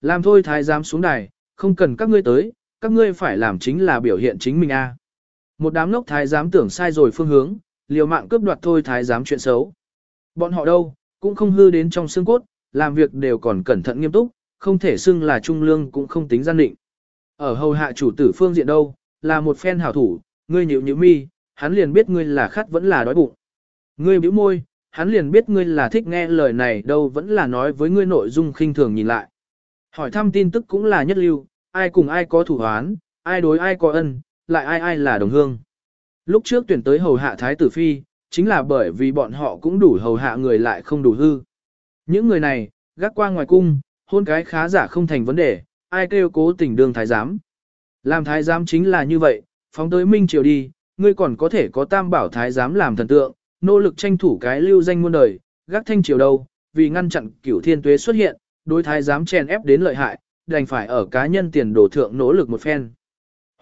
Làm thôi thái giám xuống đài, không cần các ngươi tới, các ngươi phải làm chính là biểu hiện chính mình a. À. Một đám ngốc thái giám tưởng sai rồi phương hướng, liều mạng cướp đoạt thôi thái giám chuyện xấu. Bọn họ đâu, cũng không hư đến trong xương cốt, làm việc đều còn cẩn thận nghiêm túc, không thể xưng là trung lương cũng không tính gian định. Ở hầu hạ chủ tử phương diện đâu, là một phen hảo thủ, ngươi nhịu nhịu mi, hắn liền biết ngươi là khát vẫn là đói bụng. Ngươi bĩu môi, hắn liền biết ngươi là thích nghe lời này đâu vẫn là nói với ngươi nội dung khinh thường nhìn lại. Hỏi thăm tin tức cũng là nhất lưu, ai cùng ai có thủ hoán, ai đối ai có ân, lại ai ai là đồng hương. Lúc trước tuyển tới hầu hạ thái tử phi, chính là bởi vì bọn họ cũng đủ hầu hạ người lại không đủ hư. Những người này, gác qua ngoài cung, hôn cái khá giả không thành vấn đề, ai kêu cố tình đương thái giám. Làm thái giám chính là như vậy, phóng tới minh triều đi, ngươi còn có thể có tam bảo thái giám làm thần tượng, nỗ lực tranh thủ cái lưu danh muôn đời, gác thanh triều đâu, vì ngăn chặn cửu thiên tuế xuất hiện, đối thái giám chèn ép đến lợi hại, đành phải ở cá nhân tiền đổ thượng nỗ lực một phen.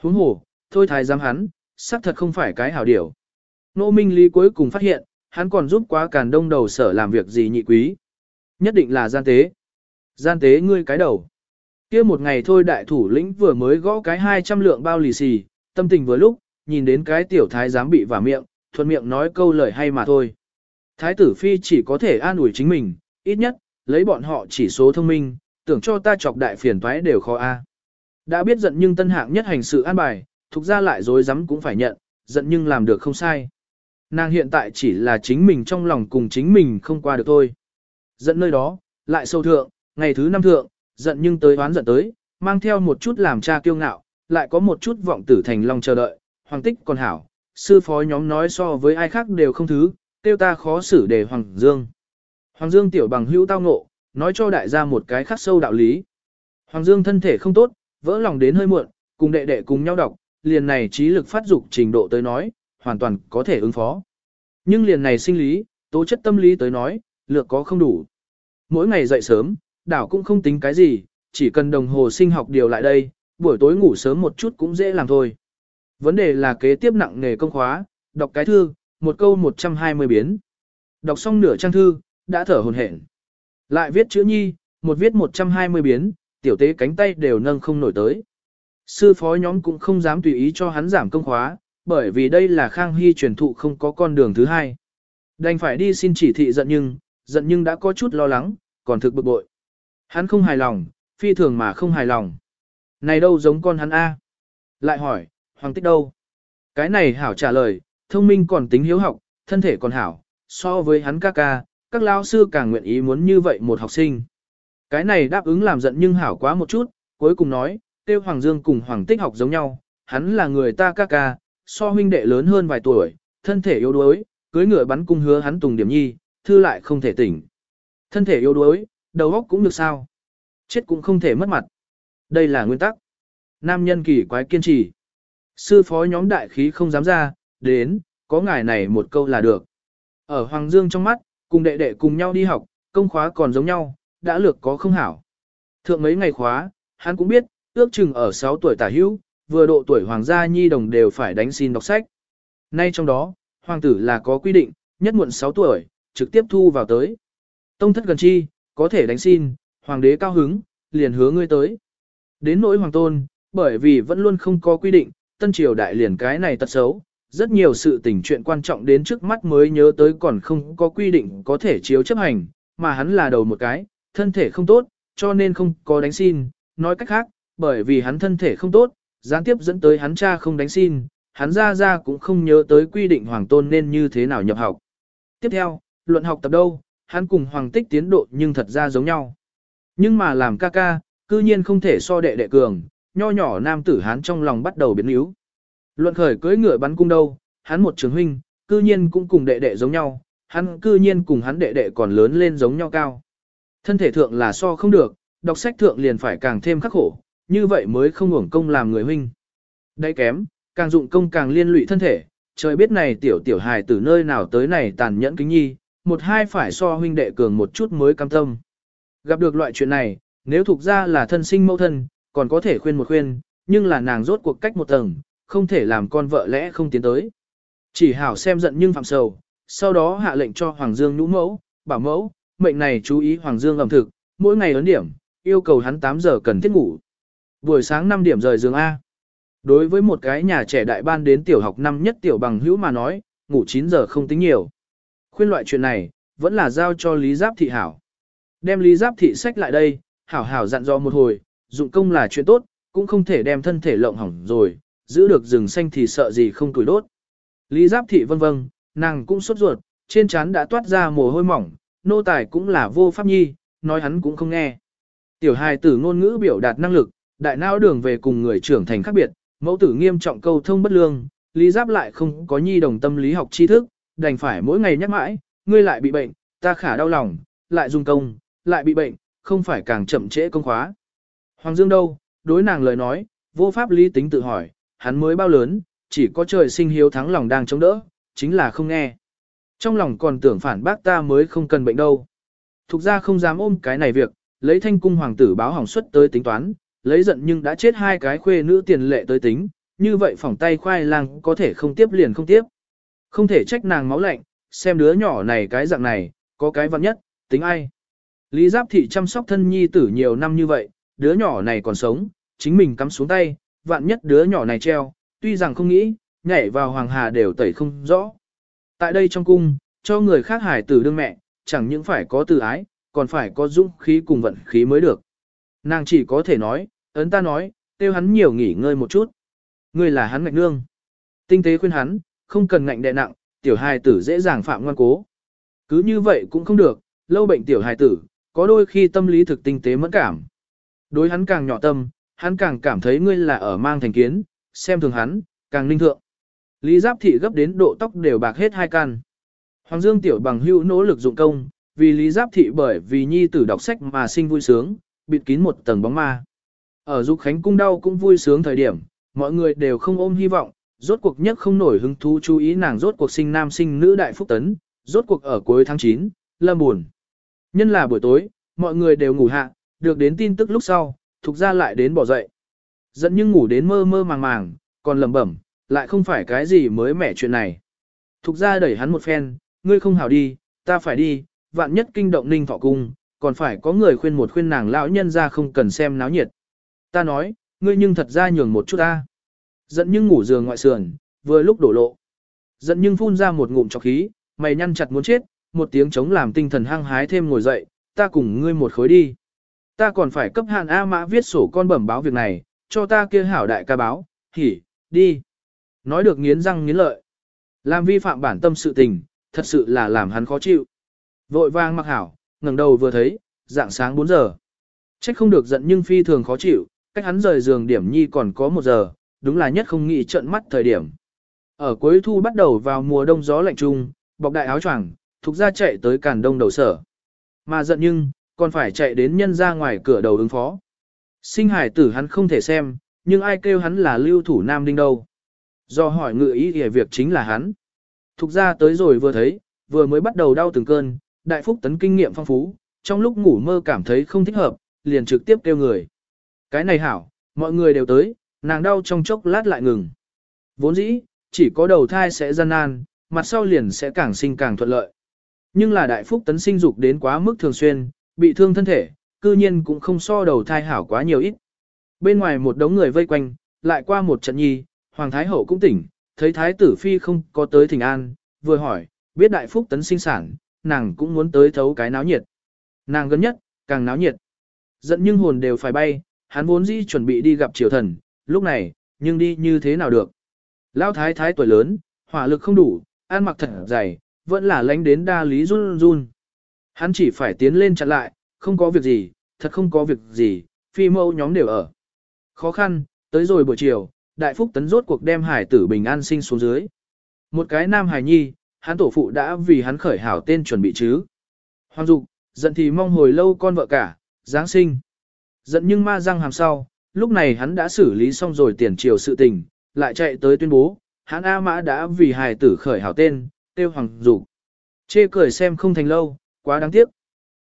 Huống hồ, thôi thái giám hắn, xác thật không phải cái hảo điều. Nô Minh Lý cuối cùng phát hiện, hắn còn giúp quá càn đông đầu sở làm việc gì nhị quý. Nhất định là gian tế. Gian tế ngươi cái đầu. kia một ngày thôi đại thủ lĩnh vừa mới gõ cái 200 lượng bao lì xì, tâm tình vừa lúc, nhìn đến cái tiểu thái giám bị vả miệng, thuận miệng nói câu lời hay mà thôi. Thái tử phi chỉ có thể an ủi chính mình, ít nhất, lấy bọn họ chỉ số thông minh, tưởng cho ta chọc đại phiền toái đều khó a. Đã biết giận nhưng tân hạng nhất hành sự an bài, thuộc ra lại dối rắm cũng phải nhận, giận nhưng làm được không sai. Nàng hiện tại chỉ là chính mình trong lòng cùng chính mình không qua được thôi. Giận nơi đó, lại sâu thượng, ngày thứ năm thượng, giận nhưng tới oán giận tới, mang theo một chút làm cha kiêu ngạo, lại có một chút vọng tử thành lòng chờ đợi, hoàng tích còn hảo, sư phó nhóm nói so với ai khác đều không thứ, tiêu ta khó xử để Hoàng Dương. Hoàng Dương tiểu bằng hữu tao ngộ, nói cho đại gia một cái khắc sâu đạo lý. Hoàng Dương thân thể không tốt, vỡ lòng đến hơi muộn, cùng đệ đệ cùng nhau đọc, liền này trí lực phát dục trình độ tới nói, hoàn toàn có thể ứng phó. Nhưng liền này sinh lý, tố chất tâm lý tới nói, lược có không đủ. Mỗi ngày dậy sớm, đảo cũng không tính cái gì, chỉ cần đồng hồ sinh học điều lại đây, buổi tối ngủ sớm một chút cũng dễ làm thôi. Vấn đề là kế tiếp nặng nghề công khóa, đọc cái thư, một câu 120 biến. Đọc xong nửa trang thư, đã thở hồn hển. Lại viết chữ nhi, một viết 120 biến, tiểu tế cánh tay đều nâng không nổi tới. Sư phó nhóm cũng không dám tùy ý cho hắn giảm công khóa, bởi vì đây là Khang Hy truyền thụ không có con đường thứ hai. Đành phải đi xin chỉ thị giận nhưng, giận nhưng đã có chút lo lắng, còn thực bực bội. Hắn không hài lòng, phi thường mà không hài lòng. Này đâu giống con hắn A. Lại hỏi, hoàng tích đâu? Cái này hảo trả lời, thông minh còn tính hiếu học, thân thể còn hảo, so với hắn ca ca, các lao sư càng nguyện ý muốn như vậy một học sinh. Cái này đáp ứng làm giận nhưng hảo quá một chút, cuối cùng nói, tiêu Hoàng Dương cùng Hoàng Tích học giống nhau, hắn là người ta ca ca, so huynh đệ lớn hơn vài tuổi, thân thể yếu đuối, cưới ngựa bắn cung hứa hắn tùng điểm nhi, thư lại không thể tỉnh. Thân thể yếu đuối, đầu óc cũng được sao. Chết cũng không thể mất mặt. Đây là nguyên tắc. Nam nhân kỳ quái kiên trì. Sư phó nhóm đại khí không dám ra, đến, có ngài này một câu là được. Ở Hoàng Dương trong mắt, cùng đệ đệ cùng nhau đi học, công khóa còn giống nhau, đã lược có không hảo. Thượng mấy ngày khóa, hắn cũng biết, ước chừng ở 6 tuổi tả hữu, vừa độ tuổi hoàng gia nhi đồng đều phải đánh xin đọc sách. Nay trong đó, hoàng tử là có quy định, nhất muộn 6 tuổi, trực tiếp thu vào tới. Tông thất gần chi, có thể đánh xin, hoàng đế cao hứng, liền hứa ngươi tới. Đến nỗi hoàng tôn, bởi vì vẫn luôn không có quy định, tân triều đại liền cái này tật xấu, rất nhiều sự tình chuyện quan trọng đến trước mắt mới nhớ tới còn không có quy định có thể chiếu chấp hành, mà hắn là đầu một cái, thân thể không tốt, cho nên không có đánh xin, nói cách khác, bởi vì hắn thân thể không tốt, gián tiếp dẫn tới hắn cha không đánh xin, hắn ra ra cũng không nhớ tới quy định hoàng tôn nên như thế nào nhập học. Tiếp theo, luận học tập đâu, hắn cùng hoàng tích tiến độ nhưng thật ra giống nhau. Nhưng mà làm ca ca, cư nhiên không thể so đệ đệ cường, nho nhỏ nam tử hắn trong lòng bắt đầu biến yếu. Luận khởi cưỡi ngựa bắn cung đâu, hắn một trường huynh, cư nhiên cũng cùng đệ đệ giống nhau, hắn cư nhiên cùng hắn đệ đệ còn lớn lên giống nhau cao. Thân thể thượng là so không được, đọc sách thượng liền phải càng thêm khắc khổ, như vậy mới không hưởng công làm người huynh. Đấy kém, càng dụng công càng liên lụy thân thể, trời biết này tiểu tiểu hài từ nơi nào tới này tàn nhẫn kính nhi, một hai phải so huynh đệ cường một chút mới cam tâm. Gặp được loại chuyện này, nếu thuộc ra là thân sinh mẫu thân, còn có thể khuyên một khuyên, nhưng là nàng rốt cuộc cách một tầng, không thể làm con vợ lẽ không tiến tới. Chỉ hảo xem giận nhưng phạm sầu, sau đó hạ lệnh cho Hoàng Dương nhũ mẫu, bảo mẫu, mệnh này chú ý Hoàng Dương ẩm thực, mỗi ngày ấn điểm, yêu cầu hắn 8 giờ cần thiết ngủ. Buổi sáng 5 điểm rời giường A. Đối với một cái nhà trẻ đại ban đến tiểu học năm nhất tiểu bằng hữu mà nói, ngủ 9 giờ không tính nhiều. Khuyên loại chuyện này, vẫn là giao cho Lý Giáp Thị hảo. Đem Lý Giáp Thị sách lại đây, hảo hảo dặn dò một hồi, dụng công là chuyện tốt, cũng không thể đem thân thể lộng hỏng rồi, giữ được rừng xanh thì sợ gì không tuổi đốt. Lý Giáp Thị vân vân, nàng cũng sốt ruột, trên trán đã toát ra mồ hôi mỏng, nô tài cũng là vô pháp nhi, nói hắn cũng không nghe. Tiểu hài tử ngôn ngữ biểu đạt năng lực, đại não đường về cùng người trưởng thành khác biệt, mẫu tử nghiêm trọng câu thông bất lương, Lý Giáp lại không có nhi đồng tâm lý học tri thức, đành phải mỗi ngày nhắc mãi, ngươi lại bị bệnh, ta khả đau lòng, lại dùng công, lại bị bệnh, không phải càng chậm trễ công khóa. Hoàng Dương đâu, đối nàng lời nói, vô pháp lý tính tự hỏi, hắn mới bao lớn, chỉ có trời sinh hiếu thắng lòng đang chống đỡ, chính là không nghe. Trong lòng còn tưởng phản bác ta mới không cần bệnh đâu. Thục ra không dám ôm cái này việc, lấy thanh cung hoàng tử báo hỏng suất tới tính toán, lấy giận nhưng đã chết hai cái khuê nữ tiền lệ tới tính, như vậy phỏng tay khoai lang có thể không tiếp liền không tiếp. Không thể trách nàng máu lạnh, xem đứa nhỏ này cái dạng này, có cái văn nhất, tính ai. Lý Giáp Thị chăm sóc thân nhi tử nhiều năm như vậy, đứa nhỏ này còn sống, chính mình cắm xuống tay, vạn nhất đứa nhỏ này treo, tuy rằng không nghĩ, nhảy vào hoàng hà đều tẩy không rõ. Tại đây trong cung, cho người khác hải tử đương mẹ, chẳng những phải có từ ái, còn phải có dũng khí cùng vận khí mới được. Nàng chỉ có thể nói, ấn ta nói, tiêu hắn nhiều nghỉ ngơi một chút. Ngươi là hắn ngạch nương. Tinh tế khuyên hắn, không cần ngạnh đè nặng, tiểu hài tử dễ dàng phạm ngoan cố. Cứ như vậy cũng không được, lâu bệnh tiểu hài tử, có đôi khi tâm lý thực tinh tế mẫn cảm. Đối hắn càng nhỏ tâm, hắn càng cảm thấy ngươi là ở mang thành kiến, xem thường hắn, càng linh thượng. Lý Giáp Thị gấp đến độ tóc đều bạc hết hai căn. Hoàng Dương Tiểu bằng hữu nỗ lực dụng công, vì Lý Giáp Thị bởi vì nhi tử đọc sách mà sinh vui sướng, bịt kín một tầng bóng ma. Ở Dục Khánh cung đau cũng vui sướng thời điểm, mọi người đều không ôm hy vọng, rốt cuộc nhất không nổi hứng thú chú ý nàng rốt cuộc sinh nam sinh nữ đại phúc tấn, rốt cuộc ở cuối tháng 9, lâm buồn. Nhân là buổi tối, mọi người đều ngủ hạ, được đến tin tức lúc sau, thuộc ra lại đến bỏ dậy. Dẫn nhưng ngủ đến mơ mơ màng màng, còn lầm bẩm, lại không phải cái gì mới mẻ chuyện này. Thục ra đẩy hắn một phen, ngươi không hảo đi, ta phải đi, vạn nhất kinh động ninh thọ cung, còn phải có người khuyên một khuyên nàng lão nhân ra không cần xem náo nhiệt. Ta nói, ngươi nhưng thật ra nhường một chút ta. Dẫn nhưng ngủ giường ngoại sườn, vừa lúc đổ lộ. Dẫn nhưng phun ra một ngụm chọc khí, mày nhăn chặt muốn chết, một tiếng chống làm tinh thần hăng hái thêm ngồi dậy, ta cùng ngươi một khối đi. Ta còn phải cấp hạn A mã viết sổ con bẩm báo việc này, cho ta kia hảo đại ca báo, hỉ, đi. Nói được nghiến răng nghiến lợi. Làm vi phạm bản tâm sự tình, thật sự là làm hắn khó chịu. Vội vàng mặc hảo, ngẩng đầu vừa thấy, dạng sáng 4 giờ. Trách không được giận nhưng phi thường khó chịu, cách hắn rời giường điểm nhi còn có 1 giờ, đúng là nhất không nghĩ trận mắt thời điểm. Ở cuối thu bắt đầu vào mùa đông gió lạnh trung, bọc đại áo choàng, thuộc ra chạy tới càn đông đầu sở. Mà giận nhưng, còn phải chạy đến nhân ra ngoài cửa đầu ứng phó. Sinh hải tử hắn không thể xem, nhưng ai kêu hắn là lưu thủ nam đinh đâu. Do hỏi ngự ý thì việc chính là hắn. Thục ra tới rồi vừa thấy, vừa mới bắt đầu đau từng cơn, đại phúc tấn kinh nghiệm phong phú, trong lúc ngủ mơ cảm thấy không thích hợp, liền trực tiếp kêu người. Cái này hảo, mọi người đều tới, nàng đau trong chốc lát lại ngừng. Vốn dĩ, chỉ có đầu thai sẽ gian nan, mặt sau liền sẽ càng sinh càng thuận lợi. Nhưng là đại phúc tấn sinh dục đến quá mức thường xuyên, bị thương thân thể, cư nhiên cũng không so đầu thai hảo quá nhiều ít. Bên ngoài một đống người vây quanh, lại qua một trận nhi, Hoàng Thái Hậu cũng tỉnh, thấy Thái tử Phi không có tới thỉnh an, vừa hỏi, biết đại phúc tấn sinh sản, nàng cũng muốn tới thấu cái náo nhiệt. Nàng gần nhất, càng náo nhiệt. Giận nhưng hồn đều phải bay, hắn vốn dĩ chuẩn bị đi gặp triều thần, lúc này, nhưng đi như thế nào được. Lão thái thái tuổi lớn, hỏa lực không đủ, ăn mặc thật dày, vẫn là lánh đến đa lý run run. Hắn chỉ phải tiến lên chặn lại, không có việc gì, thật không có việc gì, phi mâu nhóm đều ở. Khó khăn, tới rồi buổi chiều, đại phúc tấn rốt cuộc đem hải tử bình an sinh xuống dưới. Một cái nam hải nhi, hắn tổ phụ đã vì hắn khởi hảo tên chuẩn bị chứ. Hoàng dục, giận thì mong hồi lâu con vợ cả, Giáng sinh. Giận nhưng ma răng hàm sau, lúc này hắn đã xử lý xong rồi tiền triều sự tình, lại chạy tới tuyên bố, hắn A Mã đã vì hài tử khởi hảo tên, tiêu hoàng dục. Chê cười xem không thành lâu, quá đáng tiếc.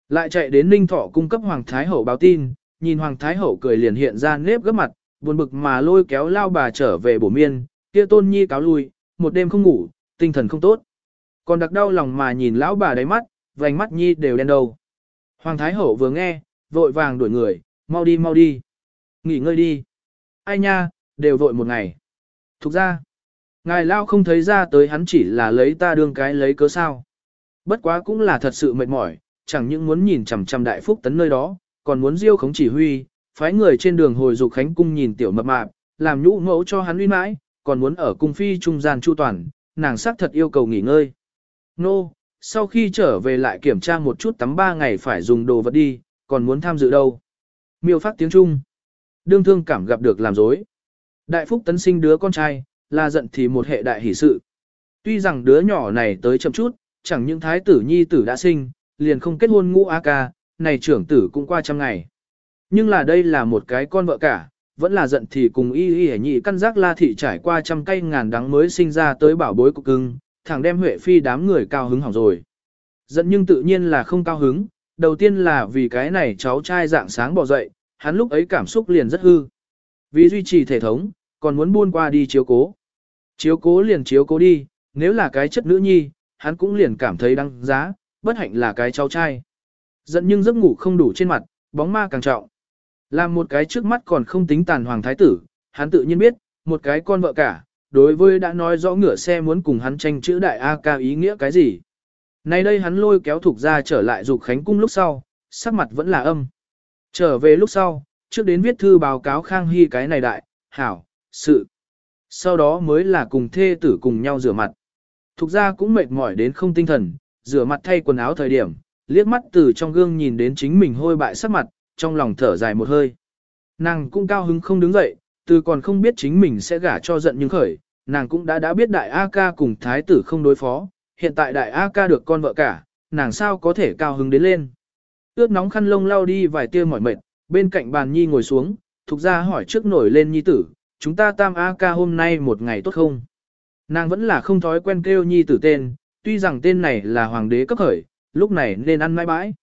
Lại chạy đến Ninh Thọ cung cấp Hoàng Thái Hậu báo tin, nhìn Hoàng Thái Hậu cười liền hiện ra nếp gấp mặt, buồn bực mà lôi kéo lao bà trở về bổ miên, kia tôn nhi cáo lui, một đêm không ngủ, tinh thần không tốt. Còn đặc đau lòng mà nhìn lão bà đáy mắt, vành mắt nhi đều đen đầu. Hoàng Thái Hậu vừa nghe, vội vàng đuổi người, mau đi mau đi. Nghỉ ngơi đi. Ai nha, đều vội một ngày. Thục ra, ngài lao không thấy ra tới hắn chỉ là lấy ta đương cái lấy cớ sao. Bất quá cũng là thật sự mệt mỏi, chẳng những muốn nhìn chằm chằm đại phúc tấn nơi đó, còn muốn diêu khống chỉ huy, phái người trên đường hồi dục khánh cung nhìn tiểu mập mạp, làm nhũ mẫu cho hắn uy mãi, còn muốn ở cung phi trung gian chu toàn, nàng xác thật yêu cầu nghỉ ngơi. Nô, sau khi trở về lại kiểm tra một chút tắm ba ngày phải dùng đồ vật đi, còn muốn tham dự đâu. Miêu phát tiếng Trung. Đương thương cảm gặp được làm dối. Đại phúc tấn sinh đứa con trai, là giận thì một hệ đại hỷ sự. Tuy rằng đứa nhỏ này tới chậm chút, chẳng những thái tử nhi tử đã sinh, liền không kết hôn ngũ a ca, này trưởng tử cũng qua trăm ngày. Nhưng là đây là một cái con vợ cả, vẫn là giận thì cùng y y hẻ nhị căn giác la thị trải qua trăm cây ngàn đắng mới sinh ra tới bảo bối cục cưng, thẳng đem Huệ Phi đám người cao hứng hỏng rồi. Giận nhưng tự nhiên là không cao hứng, đầu tiên là vì cái này cháu trai dạng sáng bỏ dậy, hắn lúc ấy cảm xúc liền rất hư. Vì duy trì thể thống, còn muốn buôn qua đi chiếu cố. Chiếu cố liền chiếu cố đi, nếu là cái chất nữ nhi, hắn cũng liền cảm thấy đăng giá, bất hạnh là cái cháu trai. Giận nhưng giấc ngủ không đủ trên mặt, bóng ma càng trọng. Làm một cái trước mắt còn không tính tàn hoàng thái tử, hắn tự nhiên biết, một cái con vợ cả, đối với đã nói rõ ngựa xe muốn cùng hắn tranh chữ đại A ca ý nghĩa cái gì. Nay đây hắn lôi kéo thuộc ra trở lại dục khánh cung lúc sau, sắc mặt vẫn là âm. Trở về lúc sau, trước đến viết thư báo cáo Khang Hy cái này đại, hảo, sự. Sau đó mới là cùng thê tử cùng nhau rửa mặt. Thục ra cũng mệt mỏi đến không tinh thần, rửa mặt thay quần áo thời điểm, liếc mắt từ trong gương nhìn đến chính mình hôi bại sắc mặt, trong lòng thở dài một hơi. Nàng cũng cao hứng không đứng dậy, từ còn không biết chính mình sẽ gả cho giận nhưng khởi, nàng cũng đã đã biết đại A ca cùng thái tử không đối phó, hiện tại đại A ca được con vợ cả, nàng sao có thể cao hứng đến lên. Ướt nóng khăn lông lau đi vài tia mỏi mệt, bên cạnh bàn nhi ngồi xuống, thục ra hỏi trước nổi lên nhi tử, chúng ta tam A ca hôm nay một ngày tốt không? Nàng vẫn là không thói quen kêu nhi tử tên, tuy rằng tên này là hoàng đế cấp khởi, lúc này nên ăn mãi bãi.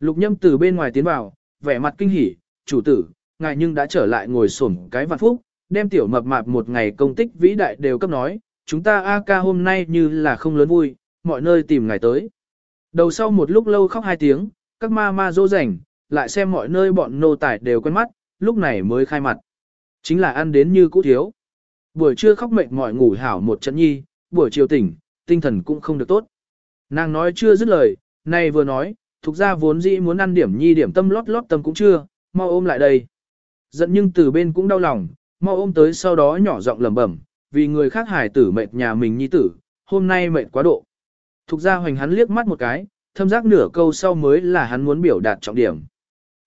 Lục nhâm từ bên ngoài tiến vào, vẻ mặt kinh hỉ, chủ tử, ngài nhưng đã trở lại ngồi sổm cái vạn phúc, đem tiểu mập mạp một ngày công tích vĩ đại đều cấp nói, chúng ta A ca hôm nay như là không lớn vui, mọi nơi tìm ngài tới. Đầu sau một lúc lâu khóc hai tiếng, các ma ma dỗ rảnh, lại xem mọi nơi bọn nô tài đều quen mắt, lúc này mới khai mặt. Chính là ăn đến như cũ thiếu. Buổi trưa khóc mệt mỏi ngủ hảo một trận nhi, buổi chiều tỉnh, tinh thần cũng không được tốt. Nàng nói chưa dứt lời, này vừa nói, thuộc ra vốn dĩ muốn ăn điểm nhi điểm tâm lót lót tâm cũng chưa, mau ôm lại đây. Giận nhưng từ bên cũng đau lòng, mau ôm tới sau đó nhỏ giọng lẩm bẩm, vì người khác hài tử mệt nhà mình nhi tử, hôm nay mệt quá độ. Thục ra hoành hắn liếc mắt một cái, thâm giác nửa câu sau mới là hắn muốn biểu đạt trọng điểm.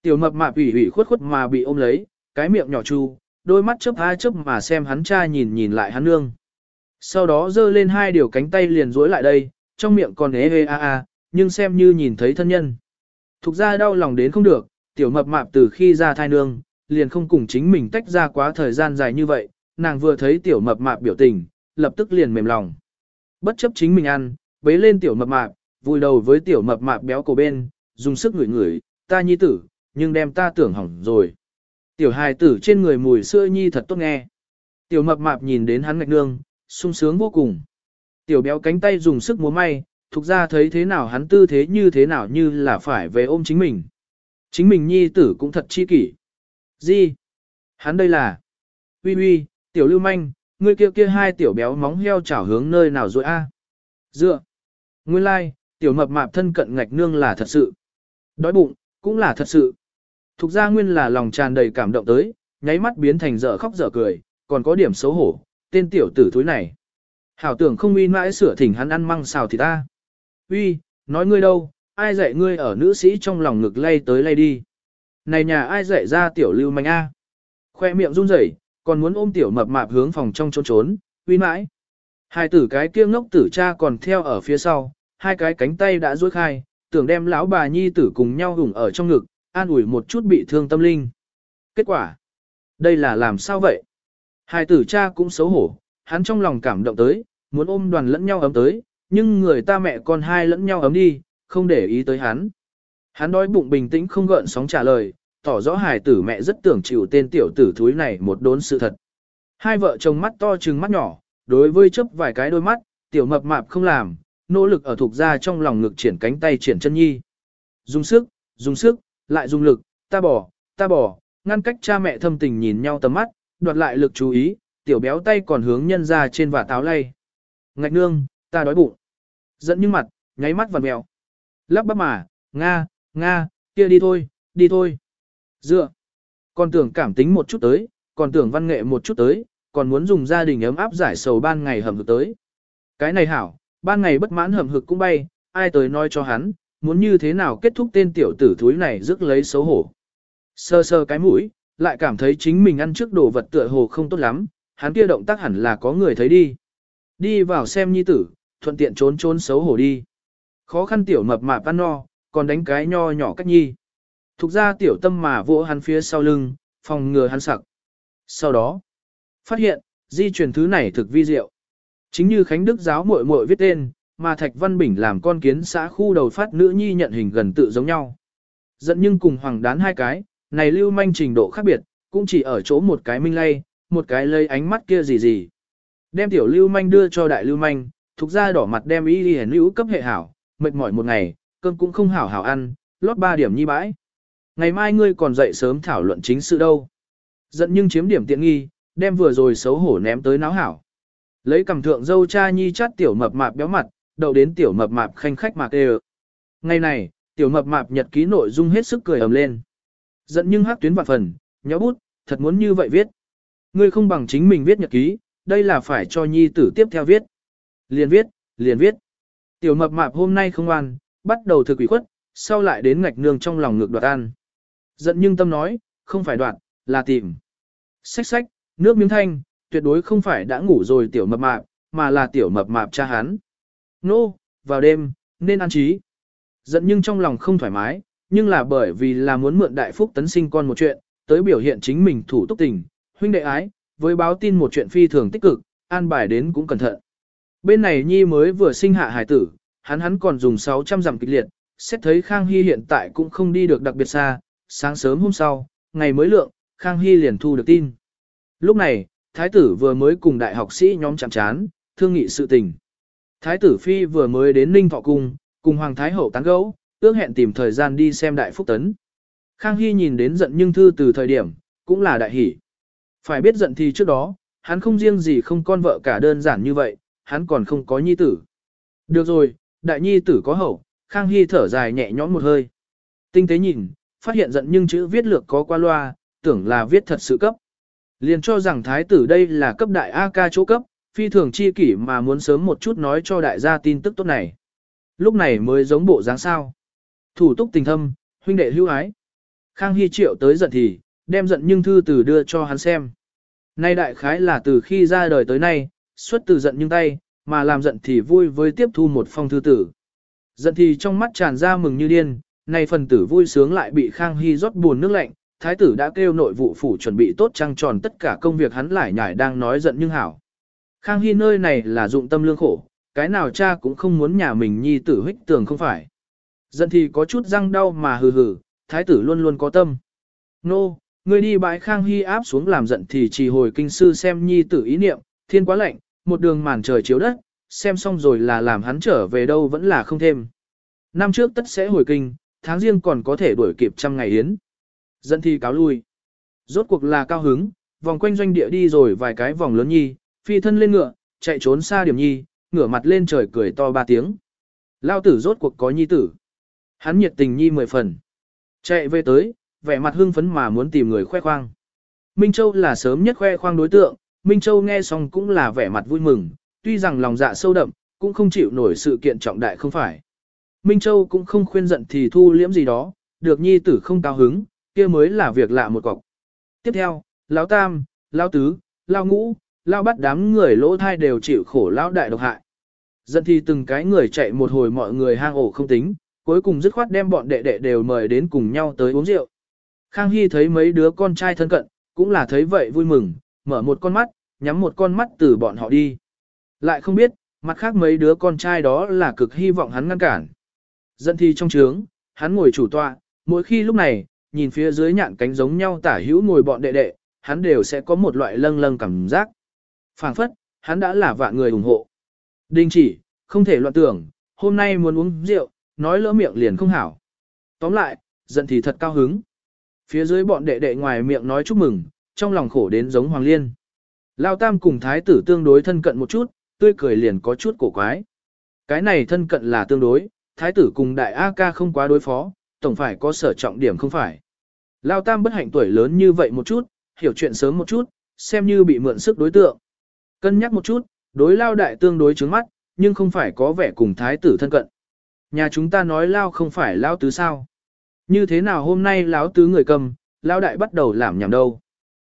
Tiểu mập mạp ủy ủy khuất khuất mà bị ôm lấy, cái miệng nhỏ chu, đôi mắt chớp hai chớp mà xem hắn cha nhìn nhìn lại hắn nương. Sau đó giơ lên hai điều cánh tay liền duỗi lại đây, trong miệng còn ế ê a a, nhưng xem như nhìn thấy thân nhân. Thục ra đau lòng đến không được, tiểu mập mạp từ khi ra thai nương, liền không cùng chính mình tách ra quá thời gian dài như vậy, nàng vừa thấy tiểu mập mạp biểu tình, lập tức liền mềm lòng. Bất chấp chính mình ăn, bế lên tiểu mập mạp, vùi đầu với tiểu mập mạp béo cổ bên, dùng sức ngửi ngửi, ta nhi tử, nhưng đem ta tưởng hỏng rồi. Tiểu hài tử trên người mùi sữa nhi thật tốt nghe. Tiểu mập mạp nhìn đến hắn ngạch nương, sung sướng vô cùng. Tiểu béo cánh tay dùng sức múa may, thuộc ra thấy thế nào hắn tư thế như thế nào như là phải về ôm chính mình. Chính mình nhi tử cũng thật chi kỷ. Gì? Hắn đây là... Ui ui, tiểu lưu manh, ngươi kia kia hai tiểu béo móng heo chảo hướng nơi nào rồi a? Dựa. Nguyên lai, like, tiểu mập mạp thân cận ngạch nương là thật sự. Đói bụng, cũng là thật sự. Thục ra nguyên là lòng tràn đầy cảm động tới, nháy mắt biến thành dở khóc dở cười, còn có điểm xấu hổ, tên tiểu tử thúi này. Hảo tưởng không uy mãi sửa thỉnh hắn ăn măng xào thì ta. Uy, nói ngươi đâu, ai dạy ngươi ở nữ sĩ trong lòng ngực lay tới lay đi. Này nhà ai dạy ra tiểu lưu manh a? Khoe miệng run rẩy, còn muốn ôm tiểu mập mạp hướng phòng trong trốn trốn, uy mãi. Hai tử cái kia ngốc tử cha còn theo ở phía sau, hai cái cánh tay đã duỗi khai, tưởng đem lão bà nhi tử cùng nhau hùng ở trong ngực, an ủi một chút bị thương tâm linh. Kết quả, đây là làm sao vậy? Hai tử cha cũng xấu hổ, hắn trong lòng cảm động tới, muốn ôm đoàn lẫn nhau ấm tới, nhưng người ta mẹ con hai lẫn nhau ấm đi, không để ý tới hắn. Hắn đói bụng bình tĩnh không gợn sóng trả lời, tỏ rõ hài tử mẹ rất tưởng chịu tên tiểu tử thúi này một đốn sự thật. Hai vợ chồng mắt to trừng mắt nhỏ, đối với chấp vài cái đôi mắt, tiểu mập mạp không làm, nỗ lực ở thuộc ra trong lòng ngực triển cánh tay triển chân nhi. Dùng sức, dùng sức, lại dùng lực, ta bỏ, ta bỏ, ngăn cách cha mẹ thâm tình nhìn nhau tầm mắt, đoạt lại lực chú ý, tiểu béo tay còn hướng nhân ra trên và táo lay. Ngạch nương, ta đói bụng. Giận nhưng mặt, nháy mắt vằn mèo. Lắp bắp mà, Nga, Nga, kia đi thôi, đi thôi. Dựa. Còn tưởng cảm tính một chút tới, còn tưởng văn nghệ một chút tới, còn muốn dùng gia đình ấm áp giải sầu ban ngày hầm hực tới. Cái này hảo, ban ngày bất mãn hầm hực cũng bay, ai tới nói cho hắn, muốn như thế nào kết thúc tên tiểu tử thúi này rước lấy xấu hổ. Sơ sơ cái mũi, lại cảm thấy chính mình ăn trước đồ vật tựa hồ không tốt lắm, hắn kia động tác hẳn là có người thấy đi. Đi vào xem nhi tử, thuận tiện trốn trốn xấu hổ đi. Khó khăn tiểu mập mạp ăn no, còn đánh cái nho nhỏ cách nhi. Thục ra tiểu tâm mà vỗ hắn phía sau lưng, phòng ngừa hắn sặc. Sau đó, phát hiện, di truyền thứ này thực vi diệu. Chính như Khánh Đức giáo muội muội viết tên, mà Thạch Văn Bình làm con kiến xã khu đầu phát nữ nhi nhận hình gần tự giống nhau. Dẫn nhưng cùng hoàng đán hai cái, này lưu manh trình độ khác biệt, cũng chỉ ở chỗ một cái minh lay, một cái lây ánh mắt kia gì gì. Đem tiểu lưu manh đưa cho đại lưu manh, thuộc ra đỏ mặt đem y đi hẻn lưu cấp hệ hảo, mệt mỏi một ngày, cơm cũng không hảo hảo ăn, lót ba điểm nhi bãi. Ngày mai ngươi còn dậy sớm thảo luận chính sự đâu. Giận nhưng chiếm điểm tiện nghi, đem vừa rồi xấu hổ ném tới náo hảo. Lấy cầm thượng dâu cha nhi chát tiểu mập mạp béo mặt, đậu đến tiểu mập mạp khanh khách mạc đều. Ngày này, tiểu mập mạp nhật ký nội dung hết sức cười ầm lên. Giận nhưng hắc tuyến vạn phần, nhó bút, thật muốn như vậy viết. Ngươi không bằng chính mình viết nhật ký, đây là phải cho nhi tử tiếp theo viết. Liền viết, liền viết. Tiểu mập mạp hôm nay không ăn, bắt đầu thực quỷ khuất, sau lại đến ngạch nương trong lòng ngược đoạt ăn. Giận nhưng tâm nói, không phải đoạt, là tìm. Xách xách, nước miếng thanh, tuyệt đối không phải đã ngủ rồi tiểu mập mạp, mà là tiểu mập mạp cha hắn. Nô, vào đêm, nên ăn trí. Giận nhưng trong lòng không thoải mái, nhưng là bởi vì là muốn mượn đại phúc tấn sinh con một chuyện, tới biểu hiện chính mình thủ túc tình, huynh đệ ái, với báo tin một chuyện phi thường tích cực, an bài đến cũng cẩn thận. Bên này Nhi mới vừa sinh hạ hải tử, hắn hắn còn dùng 600 dặm kịch liệt, xét thấy Khang Hy hiện tại cũng không đi được đặc biệt xa, sáng sớm hôm sau, ngày mới lượng, Khang Hy liền thu được tin. Lúc này, Thái tử vừa mới cùng đại học sĩ nhóm chạm chán, thương nghị sự tình. Thái tử Phi vừa mới đến Ninh Thọ Cung, cùng Hoàng Thái Hậu tán gẫu, ước hẹn tìm thời gian đi xem Đại Phúc Tấn. Khang Hy nhìn đến giận nhưng thư từ thời điểm, cũng là đại hỷ. Phải biết giận thì trước đó, hắn không riêng gì không con vợ cả đơn giản như vậy, hắn còn không có nhi tử. Được rồi, đại nhi tử có hậu, Khang Hy thở dài nhẹ nhõm một hơi. Tinh tế nhìn, phát hiện giận nhưng chữ viết lược có qua loa, tưởng là viết thật sự cấp. Liền cho rằng thái tử đây là cấp đại A ca chỗ cấp, phi thường chi kỷ mà muốn sớm một chút nói cho đại gia tin tức tốt này. Lúc này mới giống bộ dáng sao. Thủ túc tình thâm, huynh đệ hữu ái. Khang Hy triệu tới giận thì, đem giận nhưng thư từ đưa cho hắn xem. Nay đại khái là từ khi ra đời tới nay, xuất từ giận nhưng tay, mà làm giận thì vui với tiếp thu một phong thư tử. Giận thì trong mắt tràn ra mừng như điên, nay phần tử vui sướng lại bị Khang Hy rót buồn nước lạnh, thái tử đã kêu nội vụ phủ chuẩn bị tốt trăng tròn tất cả công việc hắn lại nhải đang nói giận nhưng hảo. Khang Hy nơi này là dụng tâm lương khổ, cái nào cha cũng không muốn nhà mình nhi tử hích tường không phải. Dân thì có chút răng đau mà hừ hừ, thái tử luôn luôn có tâm. Nô, người đi bãi Khang Hy áp xuống làm giận thì chỉ hồi kinh sư xem nhi tử ý niệm, thiên quá lạnh, một đường màn trời chiếu đất, xem xong rồi là làm hắn trở về đâu vẫn là không thêm. Năm trước tất sẽ hồi kinh, tháng riêng còn có thể đuổi kịp trăm ngày yến. Dân thi cáo lui. Rốt cuộc là cao hứng, vòng quanh doanh địa đi rồi vài cái vòng lớn nhi, phi thân lên ngựa, chạy trốn xa điểm nhi, ngửa mặt lên trời cười to ba tiếng. Lao tử rốt cuộc có nhi tử. Hắn nhiệt tình nhi mười phần. Chạy về tới, vẻ mặt hưng phấn mà muốn tìm người khoe khoang. Minh Châu là sớm nhất khoe khoang đối tượng, Minh Châu nghe xong cũng là vẻ mặt vui mừng, tuy rằng lòng dạ sâu đậm, cũng không chịu nổi sự kiện trọng đại không phải. Minh Châu cũng không khuyên giận thì thu liễm gì đó, được nhi tử không cao hứng, kia mới là việc lạ một cọc. Tiếp theo, lão tam, lão tứ, lão ngũ, lao bắt đám người lỗ thai đều chịu khổ lão đại độc hại. dân thì từng cái người chạy một hồi mọi người hang ổ không tính, cuối cùng dứt khoát đem bọn đệ đệ đều mời đến cùng nhau tới uống rượu. Khang Hy thấy mấy đứa con trai thân cận, cũng là thấy vậy vui mừng, mở một con mắt, nhắm một con mắt từ bọn họ đi. Lại không biết, mặt khác mấy đứa con trai đó là cực hy vọng hắn ngăn cản. dân thi trong trướng, hắn ngồi chủ tọa, mỗi khi lúc này, nhìn phía dưới nhạn cánh giống nhau tả hữu ngồi bọn đệ đệ, hắn đều sẽ có một loại lâng lâng cảm giác phảng phất, hắn đã là vạn người ủng hộ. Đình chỉ, không thể loạn tưởng, hôm nay muốn uống rượu, nói lỡ miệng liền không hảo. Tóm lại, giận thì thật cao hứng. Phía dưới bọn đệ đệ ngoài miệng nói chúc mừng, trong lòng khổ đến giống Hoàng Liên. Lao Tam cùng thái tử tương đối thân cận một chút, tươi cười liền có chút cổ quái. Cái này thân cận là tương đối, thái tử cùng đại A ca không quá đối phó, tổng phải có sở trọng điểm không phải. Lao Tam bất hạnh tuổi lớn như vậy một chút, hiểu chuyện sớm một chút, xem như bị mượn sức đối tượng. Cân nhắc một chút, đối Lao Đại tương đối trướng mắt, nhưng không phải có vẻ cùng thái tử thân cận. Nhà chúng ta nói Lao không phải Lao Tứ sao. Như thế nào hôm nay Lão Tứ người cầm, Lao Đại bắt đầu làm nhảm đâu.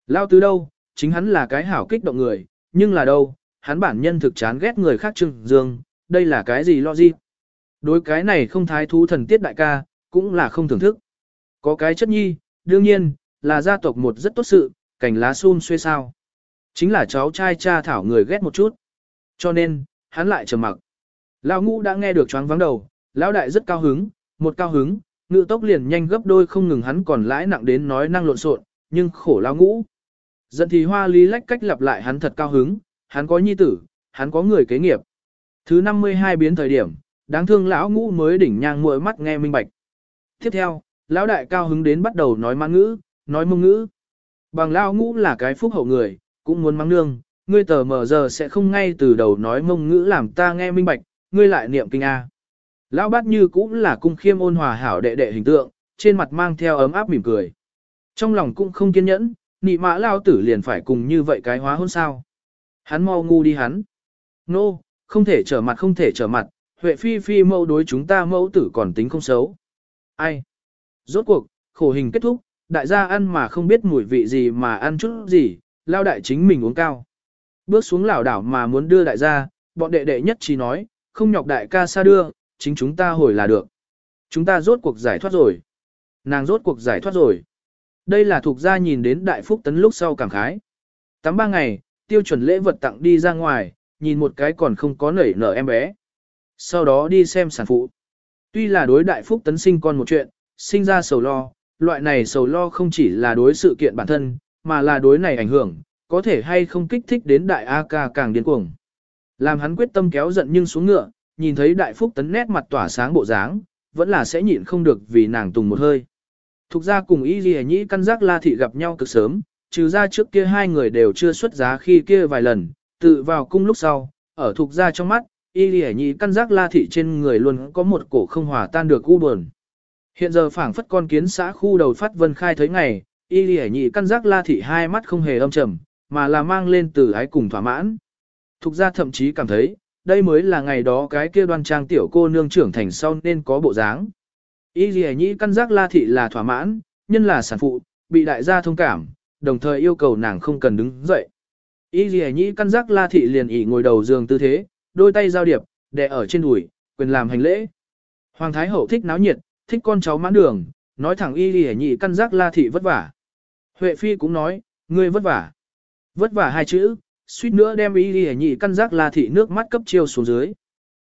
Lao Tứ đâu, chính hắn là cái hảo kích động người, nhưng là đâu, hắn bản nhân thực chán ghét người khác trưng dương, đây là cái gì lo gì. Đối cái này không thái thú thần tiết đại ca, cũng là không thưởng thức. Có cái chất nhi, đương nhiên, là gia tộc một rất tốt sự, cảnh lá xun xuê sao. Chính là cháu trai cha thảo người ghét một chút. Cho nên, hắn lại trầm mặc. Lão ngũ đã nghe được choáng vắng đầu, lão đại rất cao hứng, một cao hứng, ngự tốc liền nhanh gấp đôi không ngừng hắn còn lãi nặng đến nói năng lộn xộn, nhưng khổ lão ngũ. Giận thì hoa lý lách cách lặp lại hắn thật cao hứng, hắn có nhi tử, hắn có người kế nghiệp. Thứ 52 biến thời điểm, đáng thương lão ngũ mới đỉnh nhang muội mắt nghe minh bạch. Tiếp theo, lão đại cao hứng đến bắt đầu nói mãn ngữ, nói mông ngữ. Bằng lão ngũ là cái phúc hậu người, cũng muốn mắng nương, ngươi tờ mờ giờ sẽ không ngay từ đầu nói mông ngữ làm ta nghe minh bạch, ngươi lại niệm kinh A. Lão bát như cũng là cung khiêm ôn hòa hảo đệ đệ hình tượng, trên mặt mang theo ấm áp mỉm cười. Trong lòng cũng không kiên nhẫn, nị mã lao tử liền phải cùng như vậy cái hóa hôn sao. Hắn mau ngu đi hắn. Nô, no, không thể trở mặt không thể trở mặt, Huệ Phi Phi mẫu đối chúng ta mẫu tử còn tính không xấu. Ai? Rốt cuộc, khổ hình kết thúc, đại gia ăn mà không biết mùi vị gì mà ăn chút gì, lao đại chính mình uống cao. Bước xuống lảo đảo mà muốn đưa đại gia, bọn đệ đệ nhất trí nói, không nhọc đại ca xa đưa, chính chúng ta hồi là được. Chúng ta rốt cuộc giải thoát rồi. Nàng rốt cuộc giải thoát rồi. Đây là thuộc gia nhìn đến đại phúc tấn lúc sau cảm khái. Tắm ba ngày, tiêu chuẩn lễ vật tặng đi ra ngoài, nhìn một cái còn không có nảy nở em bé. Sau đó đi xem sản phụ. Tuy là đối đại phúc tấn sinh con một chuyện, sinh ra sầu lo, loại này sầu lo không chỉ là đối sự kiện bản thân, mà là đối này ảnh hưởng, có thể hay không kích thích đến đại A ca càng điên cuồng. Làm hắn quyết tâm kéo giận nhưng xuống ngựa, nhìn thấy đại phúc tấn nét mặt tỏa sáng bộ dáng, vẫn là sẽ nhịn không được vì nàng tùng một hơi. Thục ra cùng y ghi nhĩ căn giác la thị gặp nhau cực sớm, trừ ra trước kia hai người đều chưa xuất giá khi kia vài lần, tự vào cung lúc sau, ở thục ra trong mắt, y ghi nhĩ căn giác la thị trên người luôn có một cổ không hòa tan được u buồn. Hiện giờ phảng phất con kiến xã khu đầu phát vân khai thấy ngày, y lì nhị căn giác la thị hai mắt không hề âm trầm, mà là mang lên từ ái cùng thỏa mãn. Thục ra thậm chí cảm thấy, đây mới là ngày đó cái kia đoan trang tiểu cô nương trưởng thành sau nên có bộ dáng. Y lì nhị căn giác la thị là thỏa mãn, nhân là sản phụ, bị đại gia thông cảm, đồng thời yêu cầu nàng không cần đứng dậy. Y lì nhị căn giác la thị liền ỉ ngồi đầu giường tư thế, đôi tay giao điệp, đè ở trên đùi, quyền làm hành lễ. Hoàng Thái Hậu thích náo nhiệt, thích con cháu mãn đường, nói thẳng y lì nhị căn giác la thị vất vả. Huệ Phi cũng nói, ngươi vất vả. Vất vả hai chữ, suýt nữa đem y lì nhị căn giác la thị nước mắt cấp chiêu xuống dưới.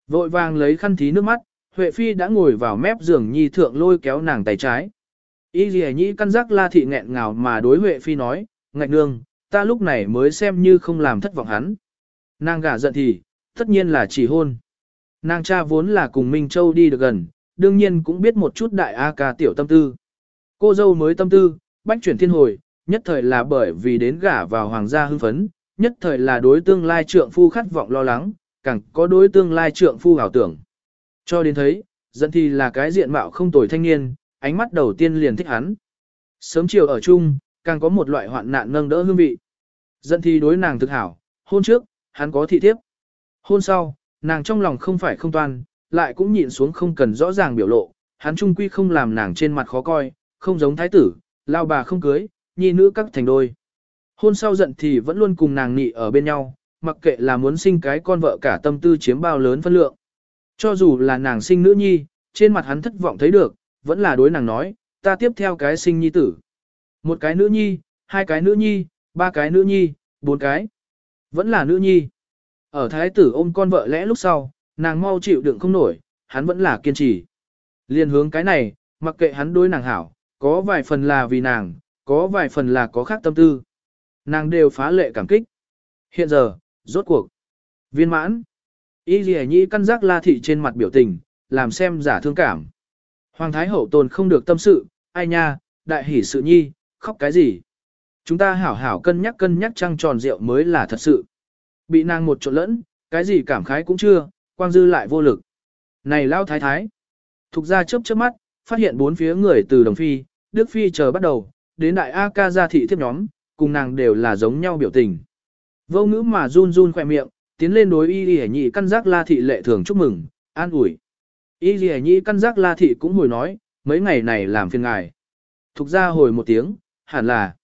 Vội vàng lấy khăn thí nước mắt, Huệ Phi đã ngồi vào mép giường nhi thượng lôi kéo nàng tay trái. Y lì nhị căn giác la thị nghẹn ngào mà đối Huệ Phi nói, ngạch nương, ta lúc này mới xem như không làm thất vọng hắn. Nàng gả giận thì, tất nhiên là chỉ hôn. Nàng cha vốn là cùng Minh Châu đi được gần, đương nhiên cũng biết một chút đại A ca tiểu tâm tư. Cô dâu mới tâm tư, bách chuyển thiên hồi, nhất thời là bởi vì đến gả vào hoàng gia hưng phấn, nhất thời là đối tương lai trượng phu khát vọng lo lắng, càng có đối tương lai trượng phu ảo tưởng. Cho đến thấy, dẫn thì là cái diện mạo không tồi thanh niên, ánh mắt đầu tiên liền thích hắn. Sớm chiều ở chung, càng có một loại hoạn nạn nâng đỡ hương vị. Dẫn thì đối nàng thực hảo, hôn trước, hắn có thị thiếp. Hôn sau, nàng trong lòng không phải không toan, lại cũng nhịn xuống không cần rõ ràng biểu lộ, hắn trung quy không làm nàng trên mặt khó coi, không giống thái tử, lao bà không cưới, nhi nữ các thành đôi. Hôn sau giận thì vẫn luôn cùng nàng nị ở bên nhau, mặc kệ là muốn sinh cái con vợ cả tâm tư chiếm bao lớn phân lượng. Cho dù là nàng sinh nữ nhi, trên mặt hắn thất vọng thấy được, vẫn là đối nàng nói, ta tiếp theo cái sinh nhi tử. Một cái nữ nhi, hai cái nữ nhi, ba cái nữ nhi, bốn cái. Vẫn là nữ nhi. Ở thái tử ôm con vợ lẽ lúc sau, nàng mau chịu đựng không nổi, hắn vẫn là kiên trì. Liên hướng cái này, mặc kệ hắn đối nàng hảo, có vài phần là vì nàng, có vài phần là có khác tâm tư. Nàng đều phá lệ cảm kích. Hiện giờ, rốt cuộc. Viên mãn. Y dì nhĩ căn giác la thị trên mặt biểu tình, làm xem giả thương cảm. Hoàng Thái Hậu tồn không được tâm sự, ai nha, đại hỷ sự nhi, khóc cái gì? Chúng ta hảo hảo cân nhắc cân nhắc trăng tròn rượu mới là thật sự. Bị nàng một trộn lẫn, cái gì cảm khái cũng chưa, quang dư lại vô lực. Này lao thái thái. Thục ra chớp chớp mắt, phát hiện bốn phía người từ đồng phi, đức phi chờ bắt đầu, đến đại A ca gia thị tiếp nhóm, cùng nàng đều là giống nhau biểu tình. Vô ngữ mà run run khỏe miệng, tiến lên đối y y nhị căn giác la thị lệ thường chúc mừng, an ủi. Y y nhị căn giác la thị cũng hồi nói, mấy ngày này làm phiền ngài. Thục ra hồi một tiếng, hẳn là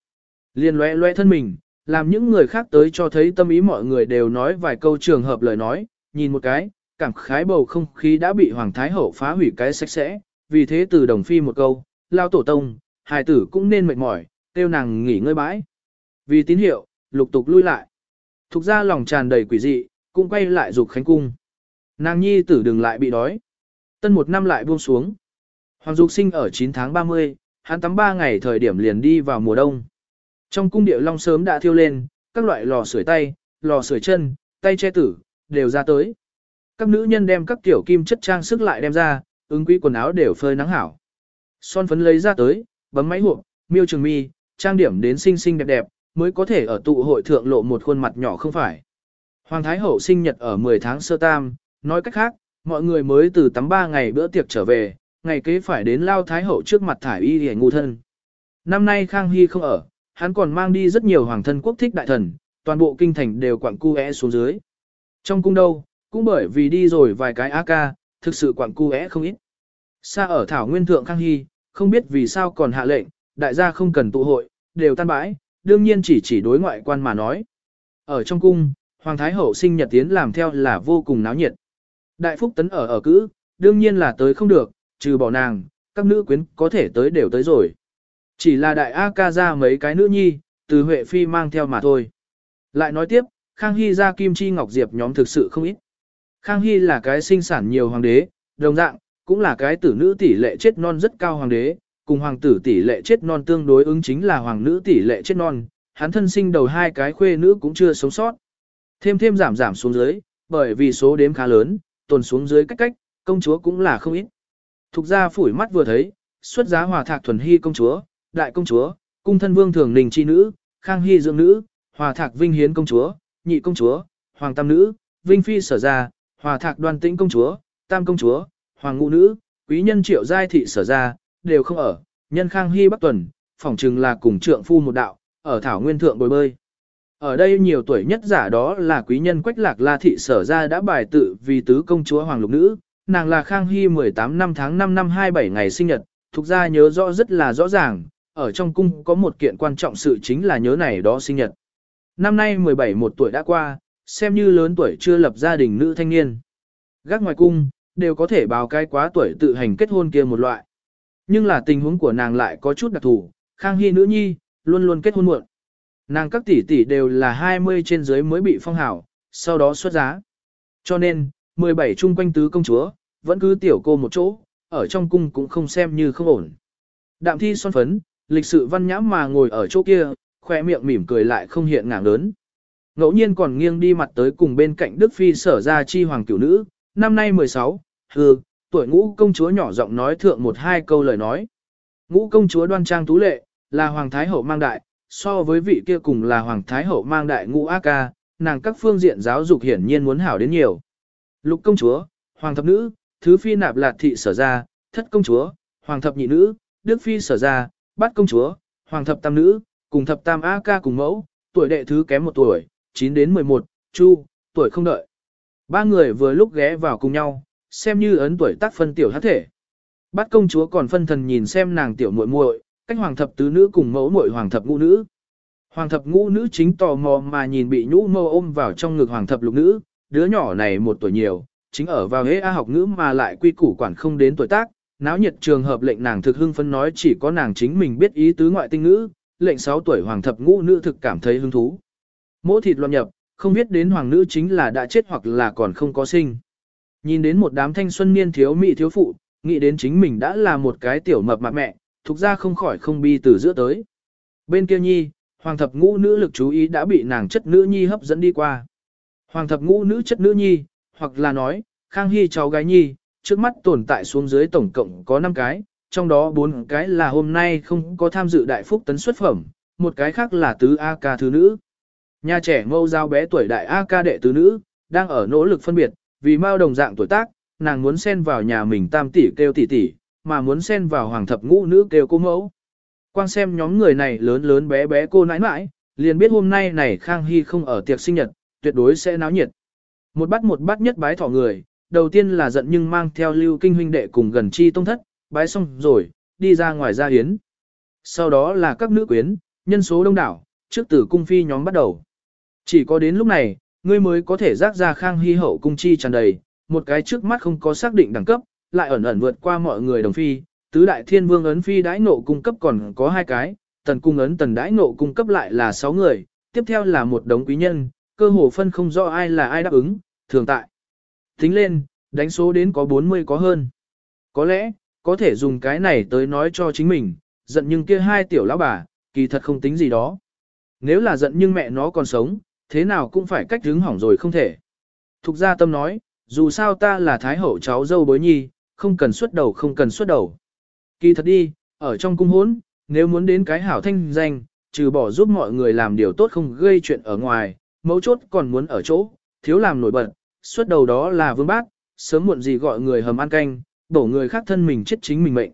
liền loe loe thân mình, làm những người khác tới cho thấy tâm ý mọi người đều nói vài câu trường hợp lời nói, nhìn một cái, cảm khái bầu không khí đã bị Hoàng Thái Hậu phá hủy cái sạch sẽ, vì thế từ đồng phi một câu, lao tổ tông, hài tử cũng nên mệt mỏi, kêu nàng nghỉ ngơi bãi. Vì tín hiệu, lục tục lui lại. Thục ra lòng tràn đầy quỷ dị, cũng quay lại dục khánh cung. Nàng nhi tử đừng lại bị đói. Tân một năm lại buông xuống. Hoàng Dục sinh ở 9 tháng 30, hắn tắm 3 ngày thời điểm liền đi vào mùa đông. Trong cung điệu long sớm đã thiêu lên, các loại lò sưởi tay, lò sưởi chân, tay che tử, đều ra tới. Các nữ nhân đem các tiểu kim chất trang sức lại đem ra, ứng quý quần áo đều phơi nắng hảo. Son phấn lấy ra tới, bấm máy hộp, miêu trường mi, trang điểm đến xinh xinh đẹp đẹp, mới có thể ở tụ hội thượng lộ một khuôn mặt nhỏ không phải. Hoàng Thái Hậu sinh nhật ở 10 tháng sơ tam, nói cách khác, mọi người mới từ tắm 3 ngày bữa tiệc trở về, ngày kế phải đến Lao Thái Hậu trước mặt thải y để ngu thân. Năm nay Khang Hy không ở, hắn còn mang đi rất nhiều hoàng thân quốc thích đại thần, toàn bộ kinh thành đều quặng cu é xuống dưới. Trong cung đâu, cũng bởi vì đi rồi vài cái AK, ca, thực sự quặng cu é không ít. Xa ở Thảo Nguyên Thượng Khang Hy, không biết vì sao còn hạ lệnh, đại gia không cần tụ hội, đều tan bãi, đương nhiên chỉ chỉ đối ngoại quan mà nói. Ở trong cung, Hoàng Thái Hậu sinh nhật tiến làm theo là vô cùng náo nhiệt. Đại Phúc Tấn ở ở cữ, đương nhiên là tới không được, trừ bỏ nàng, các nữ quyến có thể tới đều tới rồi. Chỉ là đại A ca ra mấy cái nữ nhi, từ Huệ Phi mang theo mà thôi. Lại nói tiếp, Khang Hy ra Kim Chi Ngọc Diệp nhóm thực sự không ít. Khang Hy là cái sinh sản nhiều hoàng đế, đồng dạng, cũng là cái tử nữ tỷ lệ chết non rất cao hoàng đế, cùng hoàng tử tỷ lệ chết non tương đối ứng chính là hoàng nữ tỷ lệ chết non, hắn thân sinh đầu hai cái khuê nữ cũng chưa sống sót. Thêm thêm giảm giảm xuống dưới, bởi vì số đếm khá lớn, tồn xuống dưới cách cách, công chúa cũng là không ít. Thục ra phủi mắt vừa thấy, xuất giá hòa thạc thuần hy công chúa, đại công chúa, cung thân vương thường đình chi nữ, khang hy dưỡng nữ, hòa thạc vinh hiến công chúa, nhị công chúa, hoàng tam nữ, vinh phi sở gia hòa thạc đoan tĩnh công chúa, tam công chúa, hoàng ngũ nữ, quý nhân triệu giai thị sở ra, đều không ở, nhân khang hy bắc tuần, phỏng chừng là cùng trượng phu một đạo, ở thảo nguyên thượng bồi bơi. Ở đây nhiều tuổi nhất giả đó là quý nhân quách lạc la thị sở ra đã bài tự vì tứ công chúa hoàng lục nữ, nàng là khang hy 18 năm tháng 5 năm 27 ngày sinh nhật, thuộc ra nhớ rõ rất là rõ ràng, ở trong cung có một kiện quan trọng sự chính là nhớ này đó sinh nhật. Năm nay 17 một tuổi đã qua, xem như lớn tuổi chưa lập gia đình nữ thanh niên. Gác ngoài cung, đều có thể báo cái quá tuổi tự hành kết hôn kia một loại. Nhưng là tình huống của nàng lại có chút đặc thù, Khang Hy nữ nhi, luôn luôn kết hôn muộn. Nàng các tỷ tỷ đều là 20 trên dưới mới bị phong hảo, sau đó xuất giá. Cho nên, 17 chung quanh tứ công chúa, vẫn cứ tiểu cô một chỗ, ở trong cung cũng không xem như không ổn. Đạm thi son phấn, lịch sự văn nhã mà ngồi ở chỗ kia, khoe miệng mỉm cười lại không hiện ngảng lớn. Ngẫu nhiên còn nghiêng đi mặt tới cùng bên cạnh Đức Phi sở ra chi hoàng cửu nữ, năm nay 16, hư, tuổi ngũ công chúa nhỏ giọng nói thượng một hai câu lời nói. Ngũ công chúa đoan trang tú lệ, là hoàng thái hậu mang đại, so với vị kia cùng là hoàng thái hậu mang đại ngũ ác ca, nàng các phương diện giáo dục hiển nhiên muốn hảo đến nhiều. Lục công chúa, hoàng thập nữ, thứ phi nạp lạt thị sở ra, thất công chúa, hoàng thập nhị nữ, đức phi sở ra, bát công chúa, hoàng thập tam nữ, cùng thập tam A ca cùng mẫu, tuổi đệ thứ kém một tuổi, 9 đến 11, chu, tuổi không đợi. Ba người vừa lúc ghé vào cùng nhau, xem như ấn tuổi tác phân tiểu hát thể. Bát công chúa còn phân thần nhìn xem nàng tiểu muội muội, cách hoàng thập tứ nữ cùng mẫu muội hoàng thập ngũ nữ. Hoàng thập ngũ nữ chính tò mò mà nhìn bị nhũ mâu ôm vào trong ngực hoàng thập lục nữ, đứa nhỏ này một tuổi nhiều, chính ở vào hế A học ngữ mà lại quy củ quản không đến tuổi tác, náo nhiệt trường hợp lệnh nàng thực hưng phấn nói chỉ có nàng chính mình biết ý tứ ngoại tinh ngữ, lệnh 6 tuổi hoàng thập ngũ nữ thực cảm thấy hứng thú. Mỗ thịt loạn nhập, không biết đến hoàng nữ chính là đã chết hoặc là còn không có sinh. Nhìn đến một đám thanh xuân niên thiếu mỹ thiếu phụ, nghĩ đến chính mình đã là một cái tiểu mập mạp mẹ, thuộc ra không khỏi không bi từ giữa tới. Bên kia nhi, hoàng thập ngũ nữ lực chú ý đã bị nàng chất nữ nhi hấp dẫn đi qua. Hoàng thập ngũ nữ chất nữ nhi, hoặc là nói, khang hy cháu gái nhi, trước mắt tồn tại xuống dưới tổng cộng có 5 cái, trong đó bốn cái là hôm nay không có tham dự đại phúc tấn xuất phẩm, một cái khác là tứ A ca thứ nữ. Nhà trẻ mâu giao bé tuổi đại A ca đệ tứ nữ, đang ở nỗ lực phân biệt, vì mao đồng dạng tuổi tác, nàng muốn xen vào nhà mình tam tỷ kêu tỷ tỷ, mà muốn xen vào hoàng thập ngũ nữ kêu cô mẫu. Quang xem nhóm người này lớn lớn bé bé cô nãi nãi, liền biết hôm nay này Khang Hy không ở tiệc sinh nhật, tuyệt đối sẽ náo nhiệt. Một bắt một bắt nhất bái thỏ người, đầu tiên là giận nhưng mang theo lưu kinh huynh đệ cùng gần chi tông thất, bái xong rồi, đi ra ngoài ra hiến. Sau đó là các nữ quyến, nhân số đông đảo, trước tử cung phi nhóm bắt đầu. Chỉ có đến lúc này, ngươi mới có thể rác ra khang hy hậu cung chi tràn đầy, một cái trước mắt không có xác định đẳng cấp, lại ẩn ẩn vượt qua mọi người đồng phi, tứ đại thiên vương ấn phi đãi nộ cung cấp còn có hai cái, tần cung ấn tần đãi nộ cung cấp lại là sáu người, tiếp theo là một đống quý nhân, cơ hồ phân không rõ ai là ai đáp ứng, thường tại. Tính lên, đánh số đến có 40 có hơn. Có lẽ, có thể dùng cái này tới nói cho chính mình, giận nhưng kia hai tiểu lão bà, kỳ thật không tính gì đó. Nếu là giận nhưng mẹ nó còn sống, thế nào cũng phải cách đứng hỏng rồi không thể. Thục gia tâm nói, dù sao ta là thái hậu cháu dâu bối nhi, không cần xuất đầu không cần xuất đầu. Kỳ thật đi, ở trong cung hốn, nếu muốn đến cái hảo thanh danh, trừ bỏ giúp mọi người làm điều tốt không gây chuyện ở ngoài, mấu chốt còn muốn ở chỗ, thiếu làm nổi bật, xuất đầu đó là vương bác, sớm muộn gì gọi người hầm ăn canh, đổ người khác thân mình chết chính mình mệnh.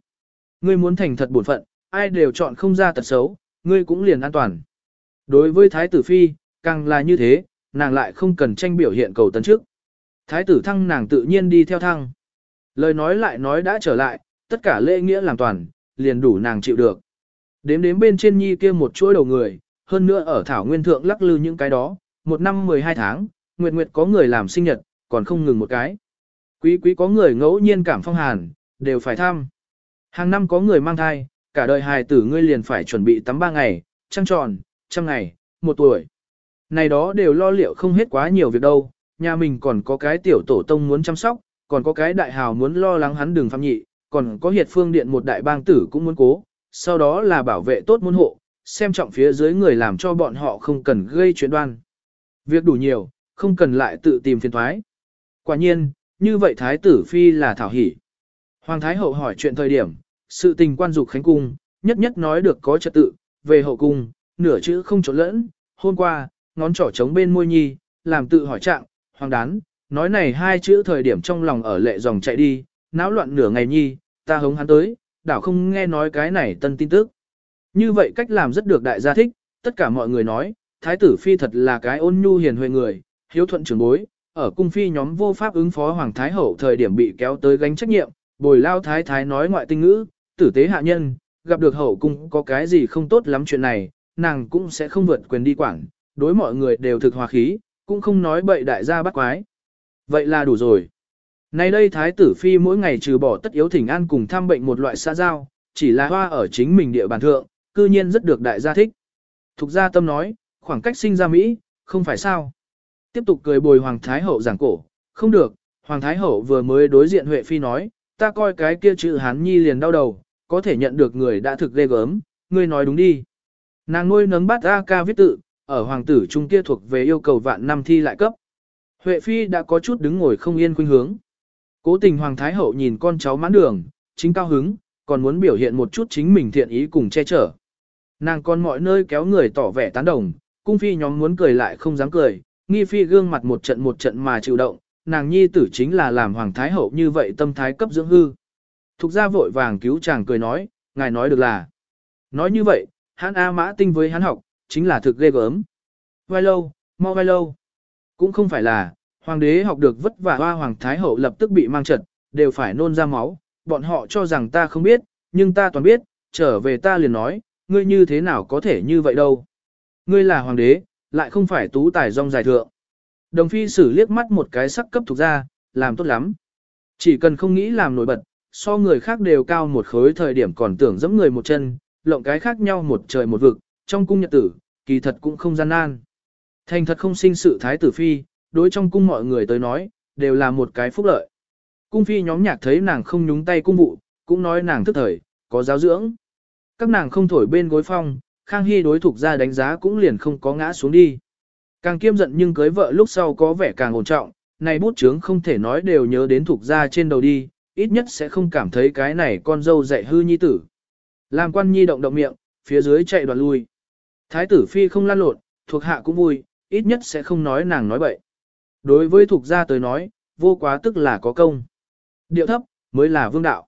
Ngươi muốn thành thật bổn phận, ai đều chọn không ra tật xấu, ngươi cũng liền an toàn. Đối với Thái tử Phi, càng là như thế, nàng lại không cần tranh biểu hiện cầu tấn trước. Thái tử thăng nàng tự nhiên đi theo thăng. Lời nói lại nói đã trở lại, tất cả lễ nghĩa làm toàn, liền đủ nàng chịu được. Đếm đếm bên trên nhi kia một chuỗi đầu người, hơn nữa ở thảo nguyên thượng lắc lư những cái đó, một năm 12 tháng, nguyệt nguyệt có người làm sinh nhật, còn không ngừng một cái. Quý quý có người ngẫu nhiên cảm phong hàn, đều phải thăm. Hàng năm có người mang thai, cả đời hài tử ngươi liền phải chuẩn bị tắm ba ngày, trăng tròn, trăm ngày, một tuổi. Này đó đều lo liệu không hết quá nhiều việc đâu, nhà mình còn có cái tiểu tổ tông muốn chăm sóc, còn có cái đại hào muốn lo lắng hắn đường phạm nhị, còn có hiệt phương điện một đại bang tử cũng muốn cố, sau đó là bảo vệ tốt môn hộ, xem trọng phía dưới người làm cho bọn họ không cần gây chuyện đoan. Việc đủ nhiều, không cần lại tự tìm phiền thoái. Quả nhiên, như vậy Thái tử Phi là thảo hỷ. Hoàng Thái Hậu hỏi chuyện thời điểm, sự tình quan dục khánh cung, nhất nhất nói được có trật tự, về hậu cung, nửa chữ không trộn lẫn, hôm qua, ngón trỏ trống bên môi nhi, làm tự hỏi trạng, hoàng đán, nói này hai chữ thời điểm trong lòng ở lệ dòng chạy đi, náo loạn nửa ngày nhi, ta hống hắn tới, đảo không nghe nói cái này tân tin tức. Như vậy cách làm rất được đại gia thích, tất cả mọi người nói, thái tử phi thật là cái ôn nhu hiền huệ người, hiếu thuận trưởng bối, ở cung phi nhóm vô pháp ứng phó hoàng thái hậu thời điểm bị kéo tới gánh trách nhiệm, bồi lao thái thái nói ngoại tinh ngữ, tử tế hạ nhân, gặp được hậu cung có cái gì không tốt lắm chuyện này, nàng cũng sẽ không vượt quyền đi quản, đối mọi người đều thực hòa khí, cũng không nói bậy đại gia bắt quái. Vậy là đủ rồi. Nay đây thái tử phi mỗi ngày trừ bỏ tất yếu thỉnh an cùng thăm bệnh một loại xã giao, chỉ là hoa ở chính mình địa bàn thượng, cư nhiên rất được đại gia thích. Thục gia tâm nói, khoảng cách sinh ra Mỹ, không phải sao. Tiếp tục cười bồi Hoàng Thái Hậu giảng cổ, không được, Hoàng Thái Hậu vừa mới đối diện Huệ Phi nói, ta coi cái kia chữ Hán Nhi liền đau đầu, có thể nhận được người đã thực ghê gớm, ngươi nói đúng đi. Nàng nuôi nấng bát A ca viết tự, ở hoàng tử trung kia thuộc về yêu cầu vạn năm thi lại cấp. Huệ Phi đã có chút đứng ngồi không yên khuynh hướng. Cố tình Hoàng Thái Hậu nhìn con cháu mãn đường, chính cao hứng, còn muốn biểu hiện một chút chính mình thiện ý cùng che chở. Nàng con mọi nơi kéo người tỏ vẻ tán đồng, cung phi nhóm muốn cười lại không dám cười, nghi phi gương mặt một trận một trận mà chịu động, nàng nhi tử chính là làm Hoàng Thái Hậu như vậy tâm thái cấp dưỡng hư. Thục ra vội vàng cứu chàng cười nói, ngài nói được là. Nói như vậy, hắn A mã tinh với hắn học, chính là thực ghê gớm. Vai lâu, mau vai lâu. Cũng không phải là, hoàng đế học được vất vả hoa hoàng thái hậu lập tức bị mang trật, đều phải nôn ra máu, bọn họ cho rằng ta không biết, nhưng ta toàn biết, trở về ta liền nói, ngươi như thế nào có thể như vậy đâu. Ngươi là hoàng đế, lại không phải tú tài rong dài thượng. Đồng phi sử liếc mắt một cái sắc cấp thuộc ra, làm tốt lắm. Chỉ cần không nghĩ làm nổi bật, so người khác đều cao một khối thời điểm còn tưởng giẫm người một chân, lộng cái khác nhau một trời một vực, trong cung nhật tử, kỳ thật cũng không gian nan. Thành thật không sinh sự thái tử phi, đối trong cung mọi người tới nói, đều là một cái phúc lợi. Cung phi nhóm nhạc thấy nàng không nhúng tay cung vụ, cũng nói nàng thức thời, có giáo dưỡng. Các nàng không thổi bên gối phong, Khang Hy đối thuộc ra đánh giá cũng liền không có ngã xuống đi. Càng kiêm giận nhưng cưới vợ lúc sau có vẻ càng ổn trọng, này bút chướng không thể nói đều nhớ đến thuộc ra trên đầu đi, ít nhất sẽ không cảm thấy cái này con dâu dạy hư nhi tử. Làm quan nhi động động miệng, phía dưới chạy đoạt lui. Thái tử phi không lan lộn, thuộc hạ cũng vui, ít nhất sẽ không nói nàng nói bậy. Đối với thuộc gia tới nói, vô quá tức là có công. Điệu thấp, mới là vương đạo.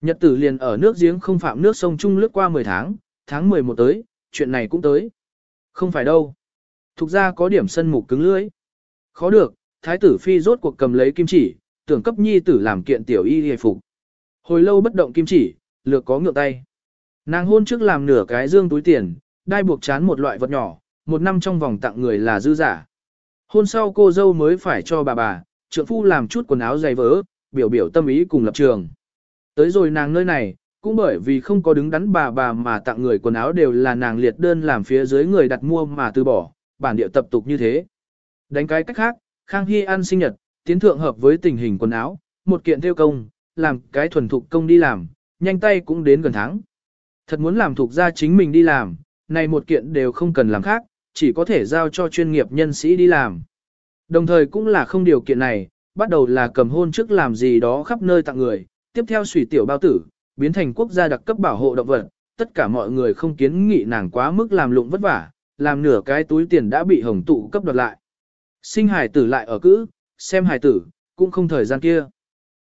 Nhật tử liền ở nước giếng không phạm nước sông Trung lướt qua 10 tháng, tháng 11 tới, chuyện này cũng tới. Không phải đâu. Thục ra có điểm sân mục cứng lưỡi. Khó được, thái tử phi rốt cuộc cầm lấy kim chỉ, tưởng cấp nhi tử làm kiện tiểu y hề phục. Hồi lâu bất động kim chỉ, lược có ngược tay. Nàng hôn trước làm nửa cái dương túi tiền, đai buộc chán một loại vật nhỏ, một năm trong vòng tặng người là dư giả. Hôn sau cô dâu mới phải cho bà bà, trượng phu làm chút quần áo dày vỡ, biểu biểu tâm ý cùng lập trường. Tới rồi nàng nơi này, cũng bởi vì không có đứng đắn bà bà mà tặng người quần áo đều là nàng liệt đơn làm phía dưới người đặt mua mà từ bỏ, bản địa tập tục như thế. Đánh cái cách khác, Khang Hy ăn sinh nhật, tiến thượng hợp với tình hình quần áo, một kiện theo công, làm cái thuần thục công đi làm, nhanh tay cũng đến gần tháng. Thật muốn làm thuộc ra chính mình đi làm, này một kiện đều không cần làm khác, chỉ có thể giao cho chuyên nghiệp nhân sĩ đi làm. Đồng thời cũng là không điều kiện này, bắt đầu là cầm hôn trước làm gì đó khắp nơi tặng người, tiếp theo sủy tiểu bao tử, biến thành quốc gia đặc cấp bảo hộ động vật, tất cả mọi người không kiến nghị nàng quá mức làm lụng vất vả, làm nửa cái túi tiền đã bị hồng tụ cấp đoạt lại. Sinh hải tử lại ở cữ, xem hải tử, cũng không thời gian kia.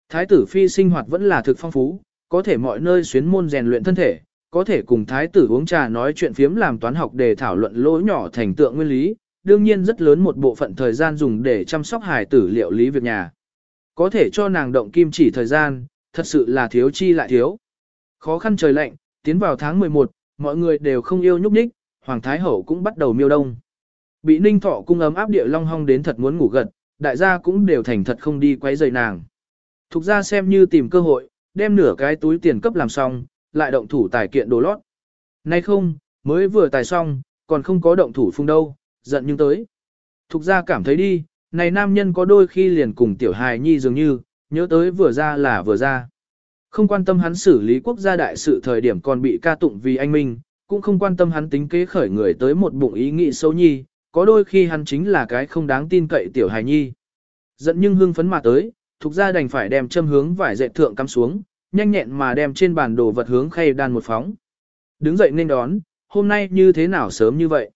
Thái tử phi sinh hoạt vẫn là thực phong phú, có thể mọi nơi xuyến môn rèn luyện thân thể, có thể cùng thái tử uống trà nói chuyện phiếm làm toán học để thảo luận lỗi nhỏ thành tượng nguyên lý, đương nhiên rất lớn một bộ phận thời gian dùng để chăm sóc hài tử liệu lý việc nhà. Có thể cho nàng động kim chỉ thời gian, thật sự là thiếu chi lại thiếu. Khó khăn trời lạnh, tiến vào tháng 11, mọi người đều không yêu nhúc nhích, Hoàng Thái Hậu cũng bắt đầu miêu đông. Bị ninh thọ cung ấm áp địa long hong đến thật muốn ngủ gật, đại gia cũng đều thành thật không đi quấy rầy nàng. Thục ra xem như tìm cơ hội, đem nửa cái túi tiền cấp làm xong, lại động thủ tài kiện đồ lót. Nay không, mới vừa tài xong, còn không có động thủ phung đâu, giận nhưng tới. Thục ra cảm thấy đi, này nam nhân có đôi khi liền cùng tiểu hài nhi dường như, nhớ tới vừa ra là vừa ra. Không quan tâm hắn xử lý quốc gia đại sự thời điểm còn bị ca tụng vì anh minh, cũng không quan tâm hắn tính kế khởi người tới một bụng ý nghĩ xấu nhi, có đôi khi hắn chính là cái không đáng tin cậy tiểu hài nhi. Giận nhưng hưng phấn mà tới, thục ra đành phải đem châm hướng vải dệt thượng cắm xuống, nhanh nhẹn mà đem trên bàn đồ vật hướng khay đan một phóng. Đứng dậy nên đón, hôm nay như thế nào sớm như vậy.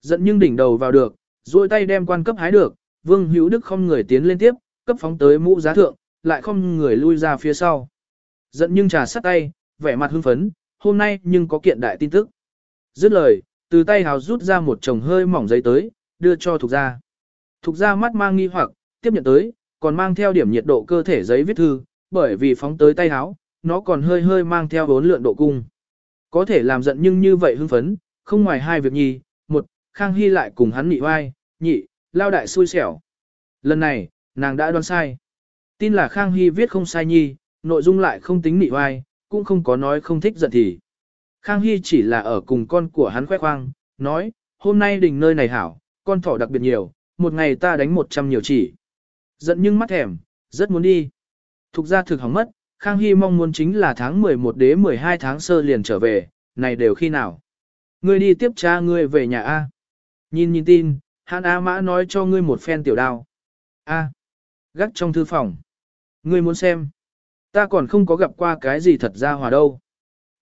Giận nhưng đỉnh đầu vào được, duỗi tay đem quan cấp hái được, vương hữu đức không người tiến lên tiếp, cấp phóng tới mũ giá thượng, lại không người lui ra phía sau. Giận nhưng trà sắt tay, vẻ mặt hưng phấn, hôm nay nhưng có kiện đại tin tức. Dứt lời, từ tay hào rút ra một chồng hơi mỏng giấy tới, đưa cho Thục Gia. Thục Gia mắt mang nghi hoặc, tiếp nhận tới, còn mang theo điểm nhiệt độ cơ thể giấy viết thư, bởi vì phóng tới tay háo, nó còn hơi hơi mang theo bốn lượn độ cung. Có thể làm giận nhưng như vậy hưng phấn, không ngoài hai việc nhi, một, Khang Hy lại cùng hắn nhị oai, nhị, lao đại xui xẻo. Lần này, nàng đã đoán sai. Tin là Khang Hy viết không sai nhi, nội dung lại không tính nị oai, cũng không có nói không thích giận thì. Khang Hy chỉ là ở cùng con của hắn khoe khoang, nói, hôm nay đình nơi này hảo, con thỏ đặc biệt nhiều, một ngày ta đánh một trăm nhiều chỉ. Giận nhưng mắt thèm, rất muốn đi. Thục ra thực hỏng mất, Khang Hy mong muốn chính là tháng 11 đế 12 tháng sơ liền trở về, này đều khi nào. Ngươi đi tiếp cha ngươi về nhà A. Nhìn nhìn tin, Hàn A Mã nói cho ngươi một phen tiểu đao. A. Gác trong thư phòng. Ngươi muốn xem. Ta còn không có gặp qua cái gì thật ra hòa đâu.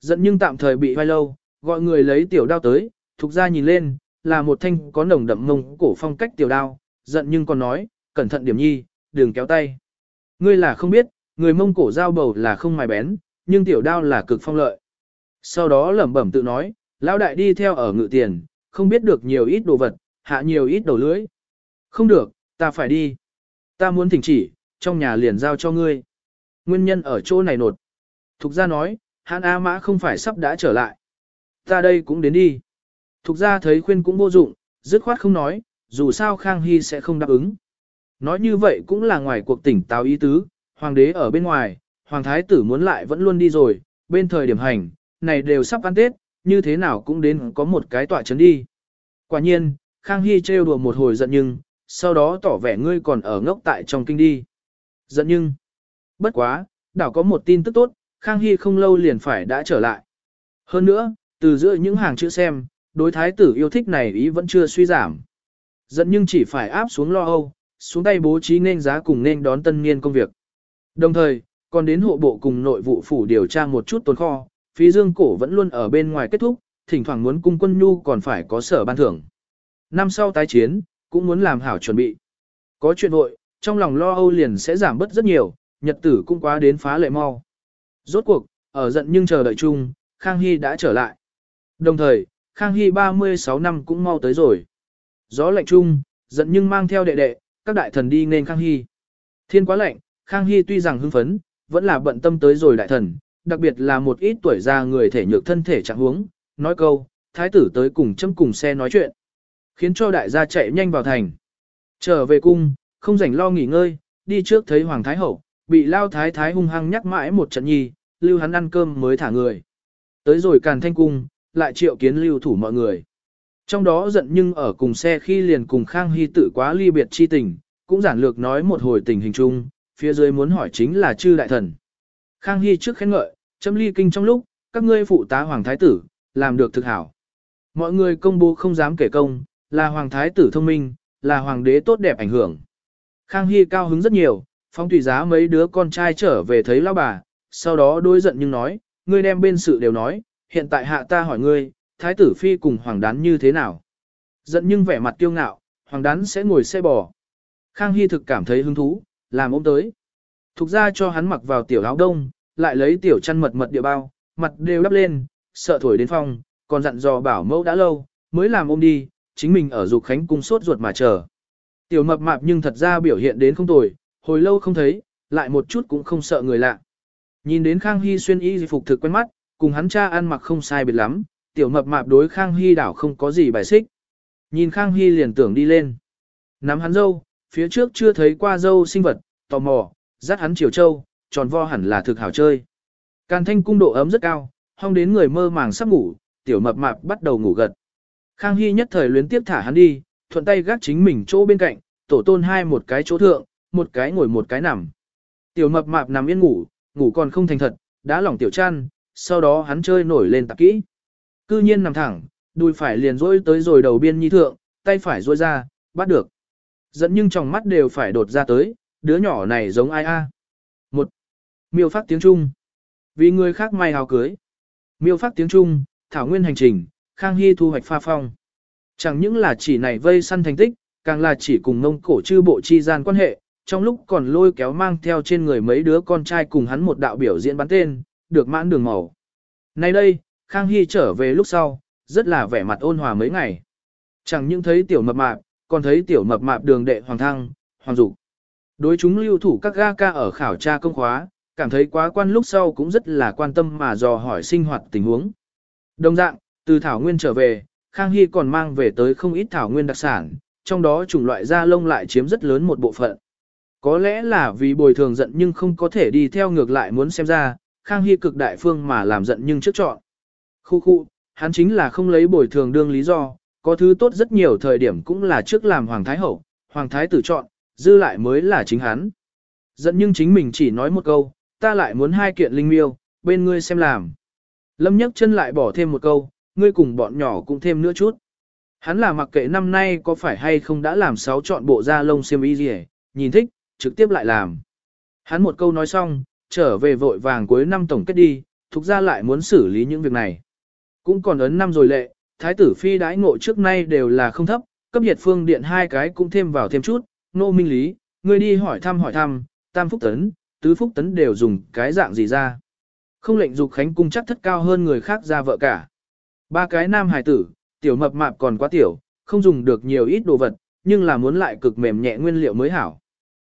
Giận nhưng tạm thời bị vai lâu, gọi người lấy tiểu đao tới, thục ra nhìn lên, là một thanh có nồng đậm mông cổ phong cách tiểu đao, giận nhưng còn nói, cẩn thận điểm nhi, đừng kéo tay. Ngươi là không biết, người mông cổ dao bầu là không mài bén, nhưng tiểu đao là cực phong lợi. Sau đó lẩm bẩm tự nói, lão đại đi theo ở ngự tiền, không biết được nhiều ít đồ vật, hạ nhiều ít đầu lưỡi. Không được, ta phải đi. Ta muốn thỉnh chỉ, trong nhà liền giao cho ngươi. Nguyên nhân ở chỗ này nột. Thục gia nói, Hàn A Mã không phải sắp đã trở lại. Ta đây cũng đến đi. Thục gia thấy khuyên cũng vô dụng, dứt khoát không nói, dù sao Khang Hy sẽ không đáp ứng. Nói như vậy cũng là ngoài cuộc tỉnh táo ý tứ, hoàng đế ở bên ngoài, hoàng thái tử muốn lại vẫn luôn đi rồi, bên thời điểm hành, này đều sắp ăn Tết, như thế nào cũng đến có một cái tọa chấn đi. Quả nhiên, Khang Hy trêu đùa một hồi giận nhưng, sau đó tỏ vẻ ngươi còn ở ngốc tại trong kinh đi. Giận nhưng, bất quá, đảo có một tin tức tốt, Khang Hy không lâu liền phải đã trở lại. Hơn nữa, từ giữa những hàng chữ xem, đối thái tử yêu thích này ý vẫn chưa suy giảm. Giận nhưng chỉ phải áp xuống lo âu, xuống tay bố trí nên giá cùng nên đón tân niên công việc. Đồng thời, còn đến hộ bộ cùng nội vụ phủ điều tra một chút tồn kho, phí dương cổ vẫn luôn ở bên ngoài kết thúc, thỉnh thoảng muốn cung quân nhu còn phải có sở ban thưởng. Năm sau tái chiến, cũng muốn làm hảo chuẩn bị. Có chuyện hội, trong lòng lo âu liền sẽ giảm bớt rất nhiều, nhật tử cũng quá đến phá lệ mau. Rốt cuộc, ở giận nhưng chờ đợi chung, Khang Hy đã trở lại. Đồng thời, Khang Hy 36 năm cũng mau tới rồi. Gió lạnh chung, giận nhưng mang theo đệ đệ, các đại thần đi nên Khang Hy. Thiên quá lạnh, Khang Hy tuy rằng hưng phấn, vẫn là bận tâm tới rồi đại thần, đặc biệt là một ít tuổi già người thể nhược thân thể trạng huống, nói câu, thái tử tới cùng châm cùng xe nói chuyện, khiến cho đại gia chạy nhanh vào thành. Trở về cung, không rảnh lo nghỉ ngơi, đi trước thấy Hoàng Thái Hậu, bị lao thái thái hung hăng nhắc mãi một trận nhi, lưu hắn ăn cơm mới thả người. Tới rồi càn thanh cung, lại triệu kiến lưu thủ mọi người. Trong đó giận nhưng ở cùng xe khi liền cùng Khang Hy tự quá ly biệt chi tình, cũng giản lược nói một hồi tình hình chung, phía dưới muốn hỏi chính là chư đại thần. Khang Hy trước khen ngợi, chấm ly kinh trong lúc, các ngươi phụ tá hoàng thái tử, làm được thực hảo. Mọi người công bố không dám kể công, là hoàng thái tử thông minh, là hoàng đế tốt đẹp ảnh hưởng. Khang Hy cao hứng rất nhiều, phong tùy giá mấy đứa con trai trở về thấy lão bà, sau đó đối giận nhưng nói, ngươi đem bên sự đều nói, hiện tại hạ ta hỏi ngươi, thái tử phi cùng hoàng đán như thế nào? Giận nhưng vẻ mặt kiêu ngạo, hoàng đán sẽ ngồi xe bò. Khang Hy thực cảm thấy hứng thú, làm ôm tới. Thục ra cho hắn mặc vào tiểu áo đông, lại lấy tiểu chăn mật mật địa bao, mặt đều đắp lên, sợ thổi đến phòng, còn dặn dò bảo mẫu đã lâu, mới làm ôm đi, chính mình ở dục khánh cung sốt ruột mà chờ. Tiểu mập mạp nhưng thật ra biểu hiện đến không tồi, hồi lâu không thấy, lại một chút cũng không sợ người lạ. Nhìn đến Khang Hy xuyên y phục thực quen mắt, cùng hắn cha ăn mặc không sai biệt lắm, tiểu mập mạp đối Khang Hy đảo không có gì bài xích. Nhìn Khang Hy liền tưởng đi lên. Nắm hắn dâu, phía trước chưa thấy qua dâu sinh vật, tò mò, dắt hắn chiều châu, tròn vo hẳn là thực hảo chơi. Càn thanh cung độ ấm rất cao, hong đến người mơ màng sắp ngủ, tiểu mập mạp bắt đầu ngủ gật. Khang Hy nhất thời luyến tiếp thả hắn đi, thuận tay gác chính mình chỗ bên cạnh, tổ tôn hai một cái chỗ thượng, một cái ngồi một cái nằm. Tiểu mập mạp nằm yên ngủ, ngủ còn không thành thật, đã lỏng tiểu chăn, sau đó hắn chơi nổi lên tạp kỹ. Cư nhiên nằm thẳng, đùi phải liền rỗi tới rồi đầu biên nhi thượng, tay phải rỗi ra, bắt được. Dẫn nhưng trong mắt đều phải đột ra tới, đứa nhỏ này giống ai a? Một. Miêu phát tiếng Trung. Vì người khác may hào cưới. Miêu phát tiếng Trung, thảo nguyên hành trình, Khang Hy thu hoạch pha phong. Chẳng những là chỉ này vây săn thành tích, càng là chỉ cùng ngông cổ chư bộ chi gian quan hệ, trong lúc còn lôi kéo mang theo trên người mấy đứa con trai cùng hắn một đạo biểu diễn bắn tên, được mãn đường màu. Nay đây, Khang Hy trở về lúc sau, rất là vẻ mặt ôn hòa mấy ngày. Chẳng những thấy tiểu mập mạp, còn thấy tiểu mập mạp đường đệ hoàng thăng, hoàng dục. Đối chúng lưu thủ các ga ca ở khảo tra công khóa, cảm thấy quá quan lúc sau cũng rất là quan tâm mà dò hỏi sinh hoạt tình huống. Đồng dạng, từ Thảo Nguyên trở về, Khang Hy còn mang về tới không ít Thảo Nguyên đặc sản, trong đó chủng loại da lông lại chiếm rất lớn một bộ phận. Có lẽ là vì bồi thường giận nhưng không có thể đi theo ngược lại muốn xem ra, Khang Hy cực đại phương mà làm giận nhưng trước chọn. Khu khu, hắn chính là không lấy bồi thường đương lý do, có thứ tốt rất nhiều thời điểm cũng là trước làm Hoàng Thái Hậu, Hoàng Thái tử chọn, dư lại mới là chính hắn. Giận nhưng chính mình chỉ nói một câu, ta lại muốn hai kiện linh miêu, bên ngươi xem làm. Lâm nhấc chân lại bỏ thêm một câu, ngươi cùng bọn nhỏ cũng thêm nữa chút. Hắn là mặc kệ năm nay có phải hay không đã làm sáu chọn bộ da lông xiêm y gì, nhìn thích, trực tiếp lại làm. Hắn một câu nói xong, trở về vội vàng cuối năm tổng kết đi, thuộc ra lại muốn xử lý những việc này. Cũng còn ấn năm rồi lệ, thái tử phi đãi ngộ trước nay đều là không thấp, cấp nhiệt phương điện hai cái cũng thêm vào thêm chút, nô minh lý, ngươi đi hỏi thăm hỏi thăm, tam phúc tấn, tứ phúc tấn đều dùng cái dạng gì ra. Không lệnh dục khánh cung chắc thất cao hơn người khác ra vợ cả. Ba cái nam hài tử, tiểu mập mạp còn quá tiểu, không dùng được nhiều ít đồ vật, nhưng là muốn lại cực mềm nhẹ nguyên liệu mới hảo.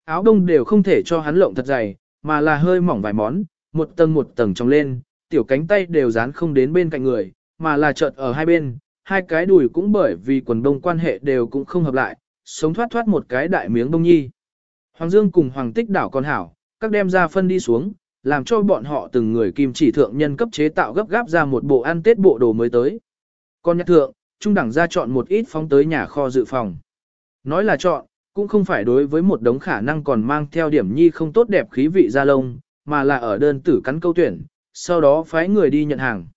Áo đông đều không thể cho hắn lộng thật dày, mà là hơi mỏng vài món, một tầng một tầng trong lên, tiểu cánh tay đều dán không đến bên cạnh người, mà là chợt ở hai bên, hai cái đùi cũng bởi vì quần đông quan hệ đều cũng không hợp lại, sống thoát thoát một cái đại miếng đông nhi. Hoàng Dương cùng Hoàng Tích đảo con hảo, các đem ra phân đi xuống, làm cho bọn họ từng người kim chỉ thượng nhân cấp chế tạo gấp gáp ra một bộ ăn tết bộ đồ mới tới. Con nhắc thượng, trung đẳng ra chọn một ít phóng tới nhà kho dự phòng. Nói là chọn, cũng không phải đối với một đống khả năng còn mang theo điểm nhi không tốt đẹp khí vị ra lông, mà là ở đơn tử cắn câu tuyển, sau đó phái người đi nhận hàng.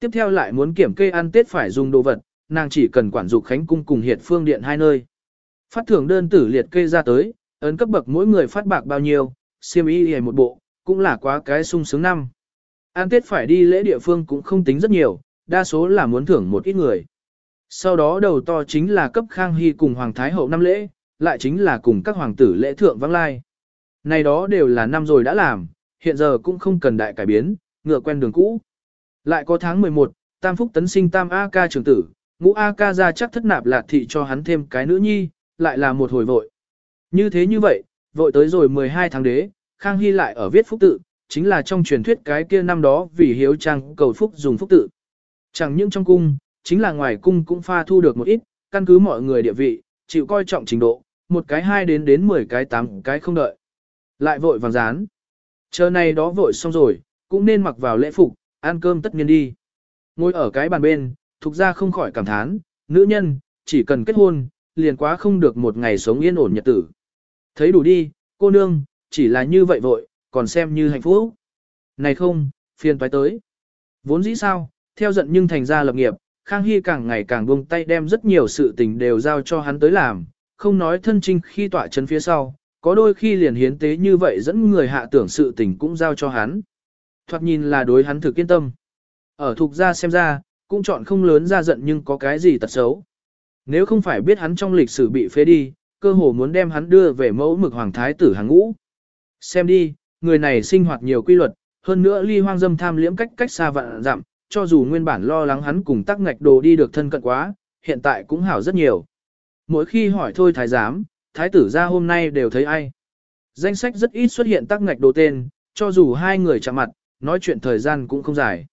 Tiếp theo lại muốn kiểm kê ăn tết phải dùng đồ vật, nàng chỉ cần quản dục khánh cung cùng hiệt phương điện hai nơi. Phát thưởng đơn tử liệt kê ra tới, ấn cấp bậc mỗi người phát bạc bao nhiêu, siêm y hề một bộ, cũng là quá cái sung sướng năm. An Tết phải đi lễ địa phương cũng không tính rất nhiều, đa số là muốn thưởng một ít người. Sau đó đầu to chính là cấp Khang Hy cùng Hoàng Thái Hậu năm lễ, lại chính là cùng các hoàng tử lễ thượng vắng lai. Này đó đều là năm rồi đã làm, hiện giờ cũng không cần đại cải biến, ngựa quen đường cũ. Lại có tháng 11, Tam Phúc tấn sinh Tam A ca trưởng tử, ngũ A ca ra chắc thất nạp lạc thị cho hắn thêm cái nữ nhi, lại là một hồi vội. Như thế như vậy, vội tới rồi 12 tháng đế, Khang Hy lại ở viết phúc tự, chính là trong truyền thuyết cái kia năm đó vì hiếu trang cầu phúc dùng phúc tự. Chẳng những trong cung, chính là ngoài cung cũng pha thu được một ít, căn cứ mọi người địa vị, chịu coi trọng trình độ, một cái hai đến đến 10 cái tám cái không đợi. Lại vội vàng dán. Chờ này đó vội xong rồi, cũng nên mặc vào lễ phục, ăn cơm tất nhiên đi. Ngồi ở cái bàn bên, thuộc ra không khỏi cảm thán, nữ nhân, chỉ cần kết hôn, liền quá không được một ngày sống yên ổn nhật tử. Thấy đủ đi, cô nương, chỉ là như vậy vội, còn xem như hạnh phúc. Này không, phiền toái tới. Vốn dĩ sao, theo giận nhưng thành ra lập nghiệp, Khang Hy càng ngày càng buông tay đem rất nhiều sự tình đều giao cho hắn tới làm, không nói thân trinh khi tỏa chân phía sau, có đôi khi liền hiến tế như vậy dẫn người hạ tưởng sự tình cũng giao cho hắn. Thoạt nhìn là đối hắn thực kiên tâm. Ở thuộc ra xem ra, cũng chọn không lớn ra giận nhưng có cái gì tật xấu. Nếu không phải biết hắn trong lịch sử bị phế đi, cơ hồ muốn đem hắn đưa về mẫu mực hoàng thái tử hàng ngũ. Xem đi, người này sinh hoạt nhiều quy luật, hơn nữa ly hoang dâm tham liễm cách cách xa vạn dặm, cho dù nguyên bản lo lắng hắn cùng tắc ngạch đồ đi được thân cận quá, hiện tại cũng hảo rất nhiều. Mỗi khi hỏi thôi thái giám, thái tử ra hôm nay đều thấy ai. Danh sách rất ít xuất hiện tắc ngạch đồ tên, cho dù hai người chạm mặt, nói chuyện thời gian cũng không dài.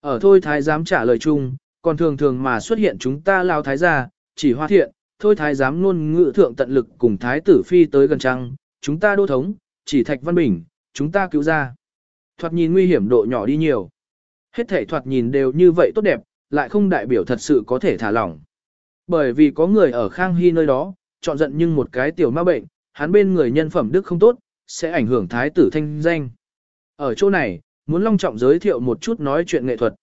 Ở thôi thái giám trả lời chung, còn thường thường mà xuất hiện chúng ta lao thái gia, chỉ hoa thiện, thôi thái giám luôn ngự thượng tận lực cùng thái tử phi tới gần trăng, chúng ta đô thống, chỉ thạch văn bình, chúng ta cứu ra. Thoạt nhìn nguy hiểm độ nhỏ đi nhiều. Hết thể thoạt nhìn đều như vậy tốt đẹp, lại không đại biểu thật sự có thể thả lỏng. Bởi vì có người ở Khang Hy nơi đó, chọn giận nhưng một cái tiểu ma bệnh, hắn bên người nhân phẩm đức không tốt, sẽ ảnh hưởng thái tử thanh danh. Ở chỗ này, muốn long trọng giới thiệu một chút nói chuyện nghệ thuật.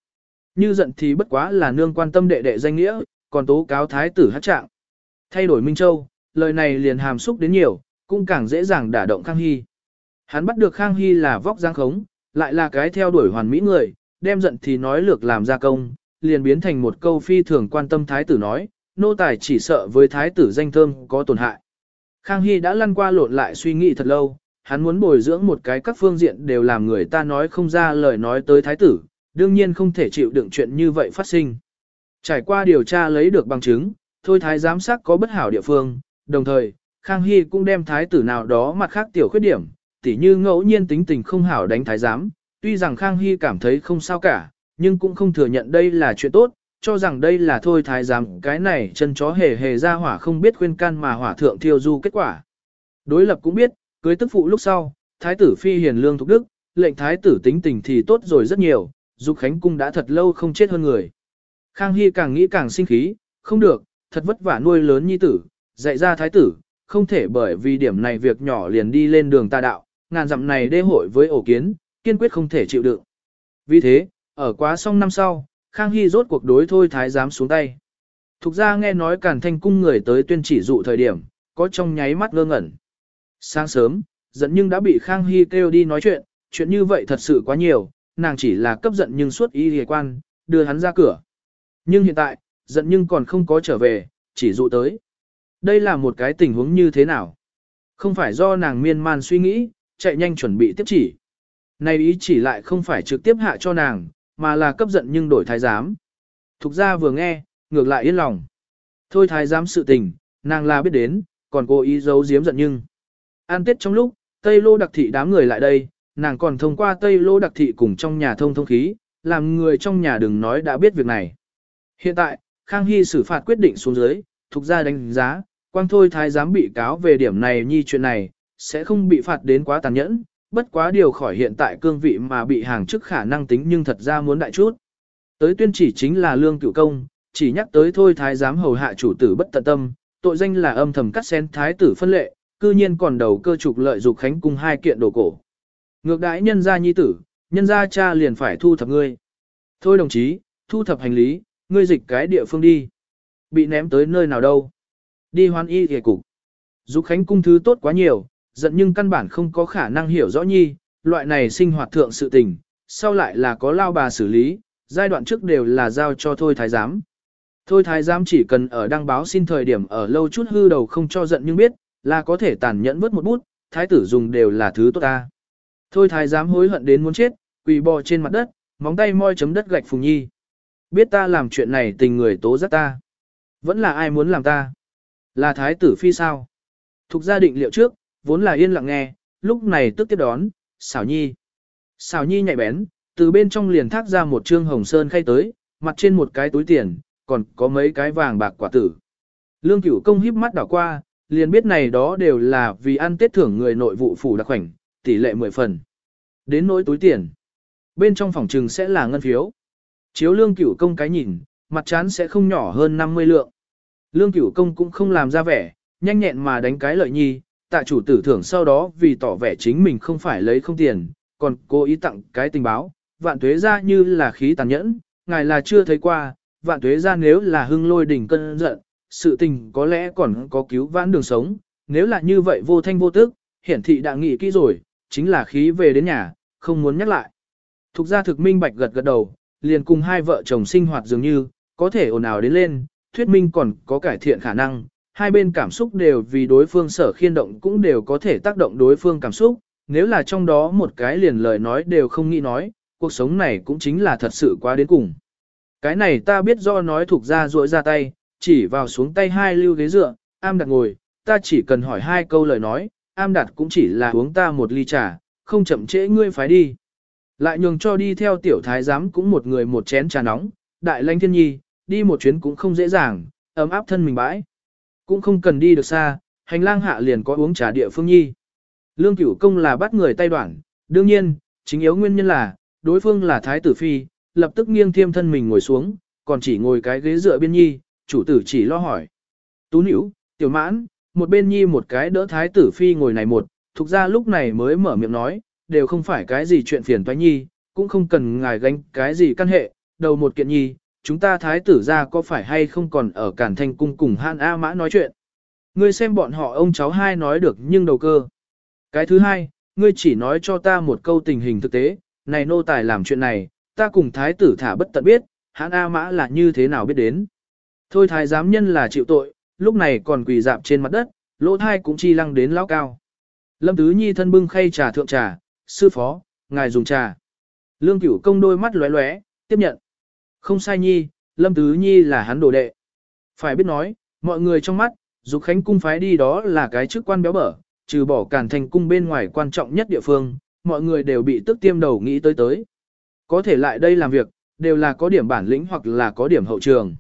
Như giận thì bất quá là nương quan tâm đệ đệ danh nghĩa, còn tố cáo thái tử hát trạng. Thay đổi Minh Châu, lời này liền hàm xúc đến nhiều, cũng càng dễ dàng đả động Khang Hy. Hắn bắt được Khang Hy là vóc giang khống, lại là cái theo đuổi hoàn mỹ người, đem giận thì nói lược làm ra công, liền biến thành một câu phi thường quan tâm thái tử nói, nô tài chỉ sợ với thái tử danh thơm có tổn hại. Khang Hy đã lăn qua lộn lại suy nghĩ thật lâu, hắn muốn bồi dưỡng một cái các phương diện đều làm người ta nói không ra lời nói tới thái tử, đương nhiên không thể chịu đựng chuyện như vậy phát sinh. Trải qua điều tra lấy được bằng chứng, thôi thái giám sát có bất hảo địa phương, đồng thời, Khang Hy cũng đem thái tử nào đó mặt khác tiểu khuyết điểm, tỉ như ngẫu nhiên tính tình không hảo đánh thái giám, tuy rằng Khang Hy cảm thấy không sao cả, nhưng cũng không thừa nhận đây là chuyện tốt, cho rằng đây là thôi thái giám cái này chân chó hề hề ra hỏa không biết khuyên can mà hỏa thượng thiêu du kết quả. Đối lập cũng biết, cưới tức phụ lúc sau, thái tử phi hiền lương thục đức, lệnh thái tử tính tình thì tốt rồi rất nhiều, dục khánh cung đã thật lâu không chết hơn người. Khang Hy càng nghĩ càng sinh khí, không được, thật vất vả nuôi lớn nhi tử, dạy ra thái tử, không thể bởi vì điểm này việc nhỏ liền đi lên đường tà đạo, ngàn dặm này đê hội với ổ kiến, kiên quyết không thể chịu đựng. Vì thế, ở quá xong năm sau, Khang Hy rốt cuộc đối thôi thái giám xuống tay. Thục ra nghe nói cản thanh cung người tới tuyên chỉ dụ thời điểm, có trong nháy mắt ngơ ngẩn. Sáng sớm, giận nhưng đã bị Khang Hy kêu đi nói chuyện, chuyện như vậy thật sự quá nhiều, nàng chỉ là cấp giận nhưng suốt ý hề quan, đưa hắn ra cửa. Nhưng hiện tại, giận nhưng còn không có trở về, chỉ dụ tới. Đây là một cái tình huống như thế nào? Không phải do nàng miên man suy nghĩ, chạy nhanh chuẩn bị tiếp chỉ. Này ý chỉ lại không phải trực tiếp hạ cho nàng, mà là cấp giận nhưng đổi thái giám. Thục ra vừa nghe, ngược lại yên lòng. Thôi thái giám sự tình, nàng là biết đến, còn cô ý giấu giếm giận nhưng. An tết trong lúc, Tây Lô đặc thị đám người lại đây, nàng còn thông qua Tây Lô đặc thị cùng trong nhà thông thông khí, làm người trong nhà đừng nói đã biết việc này. Hiện tại, Khang Hy xử phạt quyết định xuống dưới, thuộc ra đánh giá, quang thôi thái giám bị cáo về điểm này nhi chuyện này, sẽ không bị phạt đến quá tàn nhẫn, bất quá điều khỏi hiện tại cương vị mà bị hàng chức khả năng tính nhưng thật ra muốn đại chút. Tới tuyên chỉ chính là lương cựu công, chỉ nhắc tới thôi thái giám hầu hạ chủ tử bất tận tâm, tội danh là âm thầm cắt xén thái tử phân lệ, cư nhiên còn đầu cơ trục lợi dục khánh cung hai kiện đồ cổ. Ngược đãi nhân gia nhi tử, nhân gia cha liền phải thu thập ngươi. Thôi đồng chí, thu thập hành lý, ngươi dịch cái địa phương đi. Bị ném tới nơi nào đâu? Đi hoan y hề cục. Dục khánh cung thứ tốt quá nhiều, giận nhưng căn bản không có khả năng hiểu rõ nhi, loại này sinh hoạt thượng sự tình, sau lại là có lao bà xử lý, giai đoạn trước đều là giao cho thôi thái giám. Thôi thái giám chỉ cần ở đăng báo xin thời điểm ở lâu chút hư đầu không cho giận nhưng biết, là có thể tàn nhẫn vớt một bút, thái tử dùng đều là thứ tốt ta. Thôi thái giám hối hận đến muốn chết, quỳ bò trên mặt đất, móng tay moi chấm đất gạch Phùng Nhi. Biết ta làm chuyện này tình người tố giác ta. Vẫn là ai muốn làm ta? Là thái tử phi sao? Thục gia định liệu trước, vốn là yên lặng nghe, lúc này tức tiếp đón, xảo nhi. Xảo nhi nhạy bén, từ bên trong liền thác ra một trương hồng sơn khay tới, mặt trên một cái túi tiền, còn có mấy cái vàng bạc quả tử. Lương cửu công híp mắt đảo qua, liền biết này đó đều là vì ăn tết thưởng người nội vụ phủ đặc khoảnh, tỷ lệ 10 phần. Đến nỗi túi tiền. Bên trong phòng trừng sẽ là ngân phiếu. Chiếu lương cửu công cái nhìn, mặt chán sẽ không nhỏ hơn 50 lượng. Lương cửu công cũng không làm ra vẻ, nhanh nhẹn mà đánh cái lợi nhi, tạ chủ tử thưởng sau đó vì tỏ vẻ chính mình không phải lấy không tiền, còn cố ý tặng cái tình báo, vạn tuế ra như là khí tàn nhẫn, ngài là chưa thấy qua, vạn tuế ra nếu là hưng lôi đỉnh cân giận, sự tình có lẽ còn có cứu vãn đường sống, nếu là như vậy vô thanh vô tức, hiển thị đã nghĩ kỹ rồi, chính là khí về đến nhà, không muốn nhắc lại. Thục gia thực minh bạch gật gật đầu, liền cùng hai vợ chồng sinh hoạt dường như, có thể ồn ào đến lên, thuyết minh còn có cải thiện khả năng, hai bên cảm xúc đều vì đối phương sở khiên động cũng đều có thể tác động đối phương cảm xúc, nếu là trong đó một cái liền lời nói đều không nghĩ nói, cuộc sống này cũng chính là thật sự quá đến cùng. Cái này ta biết do nói thuộc ra rỗi ra tay, chỉ vào xuống tay hai lưu ghế dựa, am đặt ngồi, ta chỉ cần hỏi hai câu lời nói, am đặt cũng chỉ là uống ta một ly trà, không chậm trễ ngươi phải đi. Lại nhường cho đi theo tiểu thái giám cũng một người một chén trà nóng, đại lãnh thiên nhi, đi một chuyến cũng không dễ dàng, ấm áp thân mình bãi. Cũng không cần đi được xa, hành lang hạ liền có uống trà địa phương nhi. Lương cửu công là bắt người tay đoạn, đương nhiên, chính yếu nguyên nhân là, đối phương là thái tử phi, lập tức nghiêng thiêm thân mình ngồi xuống, còn chỉ ngồi cái ghế dựa biên nhi, chủ tử chỉ lo hỏi. Tú nữ, tiểu mãn, một bên nhi một cái đỡ thái tử phi ngồi này một, thuộc ra lúc này mới mở miệng nói, đều không phải cái gì chuyện phiền toái nhi, cũng không cần ngài gánh cái gì căn hệ, đầu một kiện nhi, chúng ta thái tử ra có phải hay không còn ở Cản Thanh Cung cùng Han A Mã nói chuyện. Ngươi xem bọn họ ông cháu hai nói được nhưng đầu cơ. Cái thứ hai, ngươi chỉ nói cho ta một câu tình hình thực tế, này nô tài làm chuyện này, ta cùng thái tử thả bất tận biết, hãn A Mã là như thế nào biết đến. Thôi thái giám nhân là chịu tội, lúc này còn quỳ dạp trên mặt đất, lỗ thai cũng chi lăng đến lão cao. Lâm Tứ Nhi thân bưng khay trà thượng trà, sư phó, ngài dùng trà. Lương cửu công đôi mắt lóe lóe, tiếp nhận. Không sai nhi, Lâm Tứ Nhi là hắn đồ đệ. Phải biết nói, mọi người trong mắt, Dục Khánh cung phái đi đó là cái chức quan béo bở, trừ bỏ cản thành cung bên ngoài quan trọng nhất địa phương, mọi người đều bị tức tiêm đầu nghĩ tới tới. Có thể lại đây làm việc, đều là có điểm bản lĩnh hoặc là có điểm hậu trường.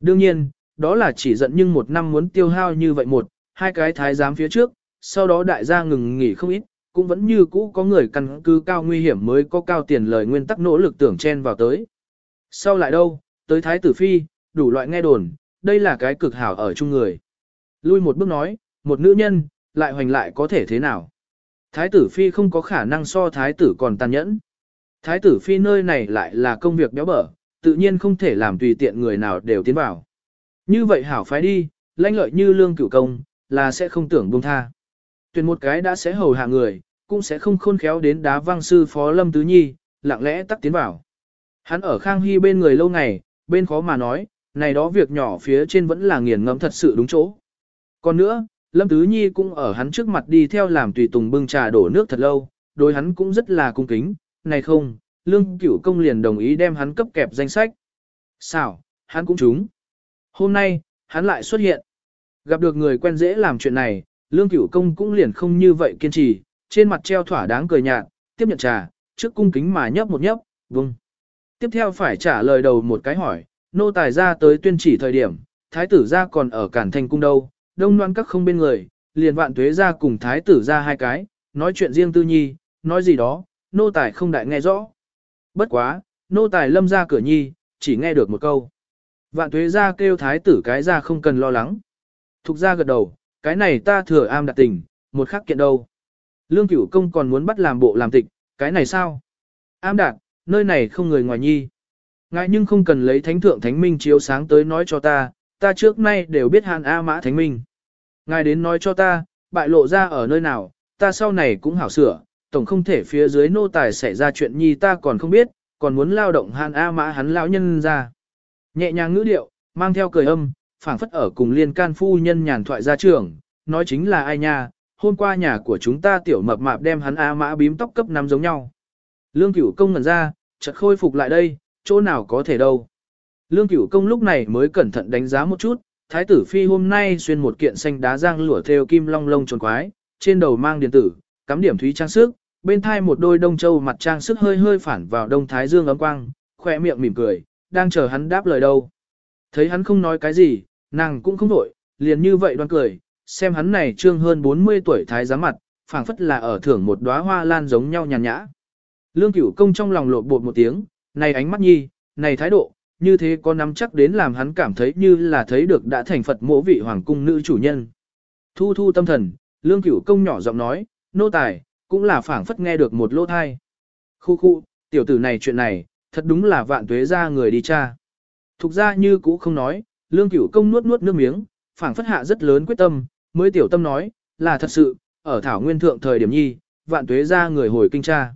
Đương nhiên, đó là chỉ giận nhưng một năm muốn tiêu hao như vậy một, hai cái thái giám phía trước, sau đó đại gia ngừng nghỉ không ít, cũng vẫn như cũ có người căn cứ cao nguy hiểm mới có cao tiền lời nguyên tắc nỗ lực tưởng chen vào tới. Sau lại đâu, tới Thái tử Phi, đủ loại nghe đồn, đây là cái cực hảo ở chung người. Lui một bước nói, một nữ nhân, lại hoành lại có thể thế nào. Thái tử Phi không có khả năng so Thái tử còn tàn nhẫn. Thái tử Phi nơi này lại là công việc béo bở, tự nhiên không thể làm tùy tiện người nào đều tiến vào. Như vậy hảo phái đi, lãnh lợi như lương cửu công, là sẽ không tưởng buông tha. Tuyển một cái đã sẽ hầu hạ người, cũng sẽ không khôn khéo đến đá văng sư phó Lâm Tứ Nhi, lặng lẽ tắt tiến vào. Hắn ở Khang Hy bên người lâu ngày, bên khó mà nói, này đó việc nhỏ phía trên vẫn là nghiền ngẫm thật sự đúng chỗ. Còn nữa, Lâm Tứ Nhi cũng ở hắn trước mặt đi theo làm tùy tùng bưng trà đổ nước thật lâu, đối hắn cũng rất là cung kính, này không, Lương Cửu Công liền đồng ý đem hắn cấp kẹp danh sách. Sao, hắn cũng trúng. Hôm nay, hắn lại xuất hiện. Gặp được người quen dễ làm chuyện này, Lương Cửu Công cũng liền không như vậy kiên trì, trên mặt treo thỏa đáng cười nhạt, tiếp nhận trà, trước cung kính mà nhấp một nhấp, vâng. Tiếp theo phải trả lời đầu một cái hỏi, nô tài ra tới tuyên chỉ thời điểm, thái tử ra còn ở cản thành cung đâu, đông loan các không bên người, liền vạn tuế ra cùng thái tử ra hai cái, nói chuyện riêng tư nhi, nói gì đó, nô tài không đại nghe rõ. Bất quá, nô tài lâm ra cửa nhi, chỉ nghe được một câu. Vạn tuế ra kêu thái tử cái ra không cần lo lắng. Thục ra gật đầu, cái này ta thừa am đặt tình, một khắc kiện đâu. Lương cửu công còn muốn bắt làm bộ làm tịch, cái này sao? Am đạt, nơi này không người ngoài nhi. Ngại nhưng không cần lấy thánh thượng thánh minh chiếu sáng tới nói cho ta, ta trước nay đều biết hàn A mã thánh minh. Ngài đến nói cho ta, bại lộ ra ở nơi nào, ta sau này cũng hảo sửa, tổng không thể phía dưới nô tài xảy ra chuyện nhi ta còn không biết, còn muốn lao động hàn A mã hắn lão nhân ra. Nhẹ nhàng ngữ điệu, mang theo cười âm, phảng phất ở cùng liên can phu nhân nhàn thoại ra trường, nói chính là ai nha, hôm qua nhà của chúng ta tiểu mập mạp đem hắn A mã bím tóc cấp năm giống nhau. Lương cửu công ngẩn ra, chợt khôi phục lại đây, chỗ nào có thể đâu. Lương cửu công lúc này mới cẩn thận đánh giá một chút, thái tử phi hôm nay xuyên một kiện xanh đá giang lụa theo kim long lông tròn quái, trên đầu mang điện tử, cắm điểm thúy trang sức, bên thai một đôi đông châu mặt trang sức hơi hơi phản vào đông thái dương ấm quang, khoe miệng mỉm cười, đang chờ hắn đáp lời đâu. Thấy hắn không nói cái gì, nàng cũng không đổi, liền như vậy đoan cười, xem hắn này trương hơn 40 tuổi thái giám mặt, phảng phất là ở thưởng một đóa hoa lan giống nhau nhàn nhã. Lương cửu công trong lòng lộ bột một tiếng, này ánh mắt nhi, này thái độ, như thế có nắm chắc đến làm hắn cảm thấy như là thấy được đã thành Phật mỗ vị hoàng cung nữ chủ nhân. Thu thu tâm thần, lương cửu công nhỏ giọng nói, nô tài, cũng là phảng phất nghe được một lỗ thai. Khu khu, tiểu tử này chuyện này, thật đúng là vạn tuế ra người đi cha. Thục ra như cũ không nói, lương cửu công nuốt nuốt nước miếng, phảng phất hạ rất lớn quyết tâm, mới tiểu tâm nói, là thật sự, ở thảo nguyên thượng thời điểm nhi, vạn tuế ra người hồi kinh cha.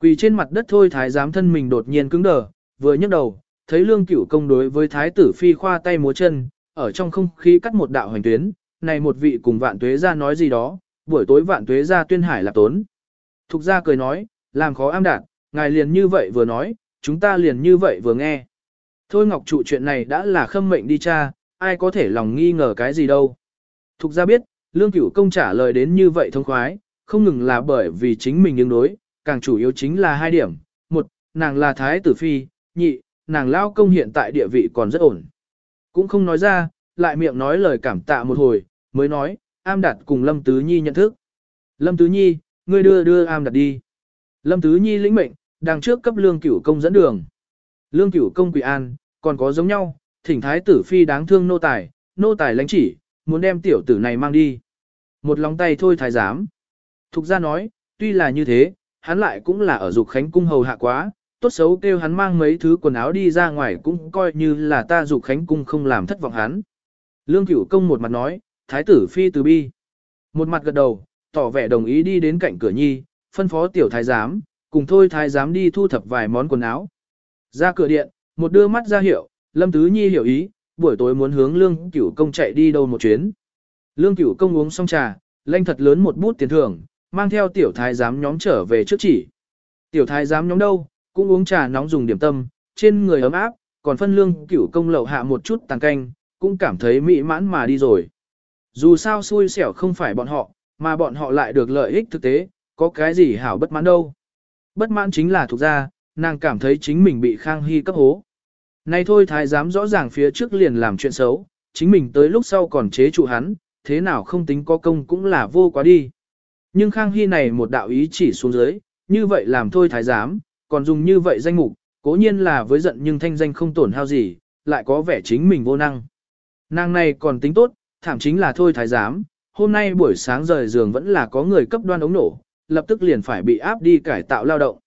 Quỳ trên mặt đất thôi thái giám thân mình đột nhiên cứng đờ, vừa nhấc đầu, thấy lương cửu công đối với thái tử phi khoa tay múa chân, ở trong không khí cắt một đạo hoành tuyến, này một vị cùng vạn tuế ra nói gì đó, buổi tối vạn tuế ra tuyên hải là tốn. Thục ra cười nói, làm khó am đạt, ngài liền như vậy vừa nói, chúng ta liền như vậy vừa nghe. Thôi ngọc trụ chuyện này đã là khâm mệnh đi cha, ai có thể lòng nghi ngờ cái gì đâu. Thục ra biết, lương cửu công trả lời đến như vậy thông khoái, không ngừng là bởi vì chính mình ứng đối, càng chủ yếu chính là hai điểm. Một, nàng là thái tử phi, nhị, nàng lao công hiện tại địa vị còn rất ổn. Cũng không nói ra, lại miệng nói lời cảm tạ một hồi, mới nói, am đạt cùng Lâm Tứ Nhi nhận thức. Lâm Tứ Nhi, ngươi đưa đưa am đạt đi. Lâm Tứ Nhi lĩnh mệnh, đằng trước cấp lương cửu công dẫn đường. Lương cửu công quỷ an, còn có giống nhau, thỉnh thái tử phi đáng thương nô tài, nô tài lãnh chỉ, muốn đem tiểu tử này mang đi. Một lòng tay thôi thái giám. Thục ra nói, tuy là như thế, hắn lại cũng là ở dục khánh cung hầu hạ quá, tốt xấu kêu hắn mang mấy thứ quần áo đi ra ngoài cũng coi như là ta dục khánh cung không làm thất vọng hắn. Lương cửu công một mặt nói, thái tử phi từ bi. Một mặt gật đầu, tỏ vẻ đồng ý đi đến cạnh cửa nhi, phân phó tiểu thái giám, cùng thôi thái giám đi thu thập vài món quần áo. Ra cửa điện, một đưa mắt ra hiệu, lâm tứ nhi hiểu ý, buổi tối muốn hướng lương cửu công chạy đi đâu một chuyến. Lương cửu công uống xong trà, lanh thật lớn một bút tiền thưởng, mang theo tiểu thái giám nhóm trở về trước chỉ. Tiểu thái giám nhóm đâu, cũng uống trà nóng dùng điểm tâm, trên người ấm áp, còn phân lương cửu công lậu hạ một chút tàn canh, cũng cảm thấy mỹ mãn mà đi rồi. Dù sao xui xẻo không phải bọn họ, mà bọn họ lại được lợi ích thực tế, có cái gì hảo bất mãn đâu. Bất mãn chính là thuộc ra, nàng cảm thấy chính mình bị Khang Hy cấp hố. Này thôi thái giám rõ ràng phía trước liền làm chuyện xấu, chính mình tới lúc sau còn chế trụ hắn, thế nào không tính có công cũng là vô quá đi. Nhưng Khang Hy này một đạo ý chỉ xuống dưới, như vậy làm thôi thái giám, còn dùng như vậy danh mục, cố nhiên là với giận nhưng thanh danh không tổn hao gì, lại có vẻ chính mình vô năng. Nàng này còn tính tốt, thảm chính là thôi thái giám, hôm nay buổi sáng rời giường vẫn là có người cấp đoan ống nổ, lập tức liền phải bị áp đi cải tạo lao động.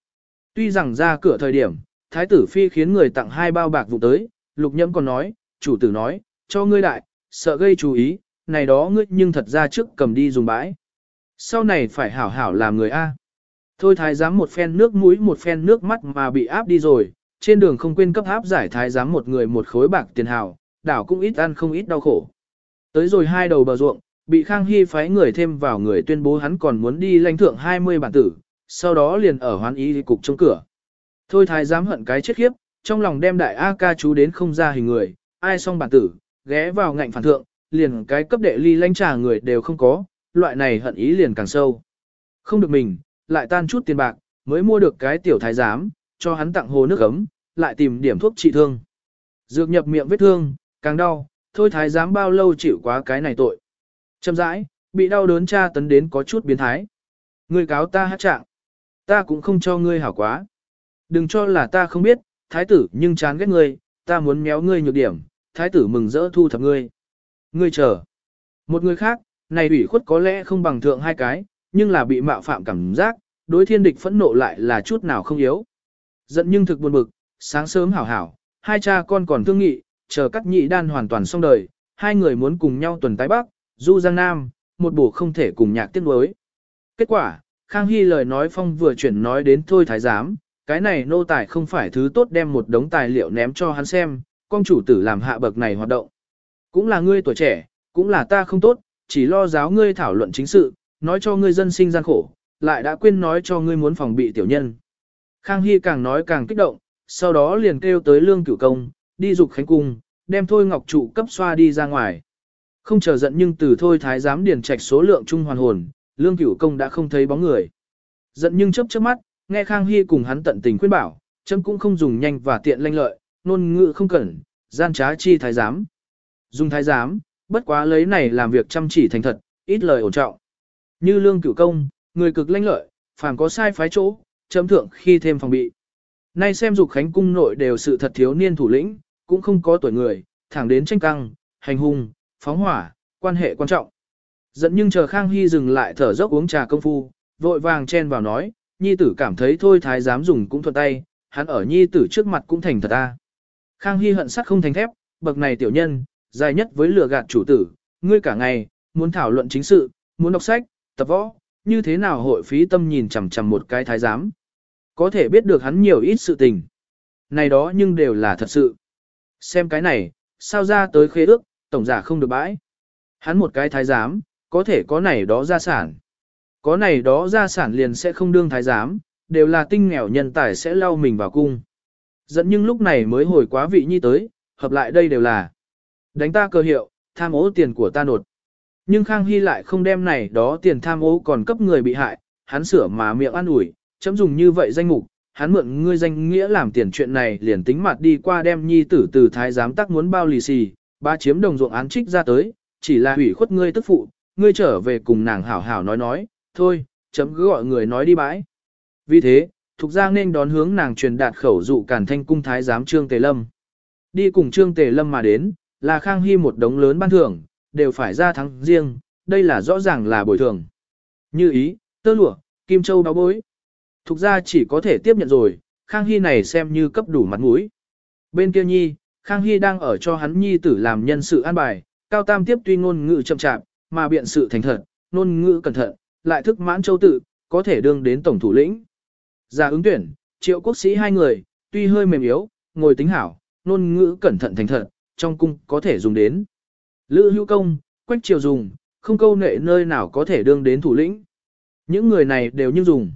Tuy rằng ra cửa thời điểm, thái tử phi khiến người tặng hai bao bạc vụ tới, lục nhâm còn nói, chủ tử nói, cho ngươi đại, sợ gây chú ý, này đó ngươi nhưng thật ra trước cầm đi dùng bãi. Sau này phải hảo hảo làm người A. Thôi thái giám một phen nước mũi một phen nước mắt mà bị áp đi rồi, trên đường không quên cấp áp giải thái giám một người một khối bạc tiền hào, đảo cũng ít ăn không ít đau khổ. Tới rồi hai đầu bờ ruộng, bị Khang Hy phái người thêm vào người tuyên bố hắn còn muốn đi lãnh thượng 20 bản tử, sau đó liền ở hoán ý cục trong cửa. Thôi thái giám hận cái chết khiếp, trong lòng đem đại A ca chú đến không ra hình người, ai xong bản tử, ghé vào ngạnh phản thượng, liền cái cấp đệ ly lãnh trả người đều không có, loại này hận ý liền càng sâu. Không được mình, lại tan chút tiền bạc, mới mua được cái tiểu thái giám, cho hắn tặng hồ nước ấm, lại tìm điểm thuốc trị thương. Dược nhập miệng vết thương, càng đau, thôi thái giám bao lâu chịu quá cái này tội. Chậm rãi, bị đau đớn tra tấn đến có chút biến thái. Ngươi cáo ta hát trạng. Ta cũng không cho ngươi hảo quá. Đừng cho là ta không biết, thái tử nhưng chán ghét ngươi, ta muốn méo ngươi nhược điểm, thái tử mừng rỡ thu thập ngươi. Ngươi chờ. Một người khác, này ủy khuất có lẽ không bằng thượng hai cái, nhưng là bị mạo phạm cảm giác, đối thiên địch phẫn nộ lại là chút nào không yếu. Giận nhưng thực buồn bực, sáng sớm hảo hảo, hai cha con còn thương nghị, chờ cắt nhị đan hoàn toàn xong đời, hai người muốn cùng nhau tuần tái bắc, du giang nam, một bổ không thể cùng nhạc tiếc đối. Kết quả, Khang Hy lời nói phong vừa chuyển nói đến thôi thái giám, cái này nô tài không phải thứ tốt đem một đống tài liệu ném cho hắn xem, con chủ tử làm hạ bậc này hoạt động. Cũng là ngươi tuổi trẻ, cũng là ta không tốt, chỉ lo giáo ngươi thảo luận chính sự, nói cho ngươi dân sinh gian khổ, lại đã quên nói cho ngươi muốn phòng bị tiểu nhân. Khang Hy càng nói càng kích động, sau đó liền kêu tới lương cửu công, đi dục khánh cung, đem thôi ngọc trụ cấp xoa đi ra ngoài. Không chờ giận nhưng từ thôi thái giám điền trạch số lượng trung hoàn hồn, lương cửu công đã không thấy bóng người. Giận nhưng chớp chớp mắt, nghe Khang Hy cùng hắn tận tình khuyên bảo, chấm cũng không dùng nhanh và tiện lanh lợi, nôn ngữ không cần gian trá chi thái giám. Dùng thái giám, bất quá lấy này làm việc chăm chỉ thành thật, ít lời ổn trọng. Như lương cửu công, người cực lanh lợi, phàm có sai phái chỗ, chấm thượng khi thêm phòng bị. Nay xem dục khánh cung nội đều sự thật thiếu niên thủ lĩnh, cũng không có tuổi người, thẳng đến tranh căng, hành hung, phóng hỏa, quan hệ quan trọng. Dẫn nhưng chờ Khang Hy dừng lại thở dốc uống trà công phu, vội vàng chen vào nói, nhi tử cảm thấy thôi thái dám dùng cũng thuận tay, hắn ở nhi tử trước mặt cũng thành thật ta. Khang Hy hận sắt không thành thép, bậc này tiểu nhân, dài nhất với lừa gạt chủ tử, ngươi cả ngày, muốn thảo luận chính sự, muốn đọc sách, tập võ, như thế nào hội phí tâm nhìn chằm chằm một cái thái giám. Có thể biết được hắn nhiều ít sự tình. Này đó nhưng đều là thật sự. Xem cái này, sao ra tới khế ước, tổng giả không được bãi. Hắn một cái thái giám, có thể có này đó gia sản. Có này đó gia sản liền sẽ không đương thái giám, đều là tinh nghèo nhân tài sẽ lau mình vào cung. Dẫn nhưng lúc này mới hồi quá vị nhi tới, hợp lại đây đều là đánh ta cơ hiệu, tham ô tiền của ta nột. Nhưng Khang Hy lại không đem này đó tiền tham ô còn cấp người bị hại, hắn sửa mà miệng an ủi, chấm dùng như vậy danh mục, hắn mượn ngươi danh nghĩa làm tiền chuyện này liền tính mặt đi qua đem nhi tử từ thái giám tắc muốn bao lì xì, ba chiếm đồng ruộng án trích ra tới, chỉ là hủy khuất ngươi tức phụ, ngươi trở về cùng nàng hảo hảo nói nói, thôi, chấm cứ gọi người nói đi bãi. Vì thế, Thục Giang nên đón hướng nàng truyền đạt khẩu dụ cản thanh cung thái giám Trương Tề Lâm. Đi cùng Trương Tề Lâm mà đến, là Khang Hy một đống lớn ban thưởng, đều phải ra thắng riêng, đây là rõ ràng là bồi thường. Như ý, tơ lụa, kim châu báo bối. Thục ra chỉ có thể tiếp nhận rồi, Khang Hy này xem như cấp đủ mặt mũi. Bên kia nhi, Khang Hy đang ở cho hắn nhi tử làm nhân sự an bài, cao tam tiếp tuy ngôn ngữ chậm chạp, mà biện sự thành thật, ngôn ngữ cẩn thận, lại thức mãn châu tự, có thể đương đến tổng thủ lĩnh. Ra ứng tuyển, triệu quốc sĩ hai người, tuy hơi mềm yếu, ngồi tính hảo, ngôn ngữ cẩn thận thành thật, trong cung có thể dùng đến. Lữ hữu công, quách triều dùng, không câu nệ nơi nào có thể đương đến thủ lĩnh. Những người này đều như dùng.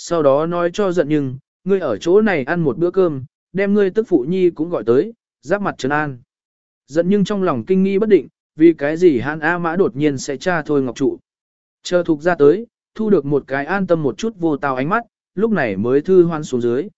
Sau đó nói cho giận nhưng, ngươi ở chỗ này ăn một bữa cơm, đem ngươi tức phụ nhi cũng gọi tới, giáp mặt trấn an. Giận nhưng trong lòng kinh nghi bất định, vì cái gì hàn A mã đột nhiên sẽ tra thôi ngọc trụ. Chờ thuộc ra tới, thu được một cái an tâm một chút vô tào ánh mắt, lúc này mới thư hoan xuống dưới.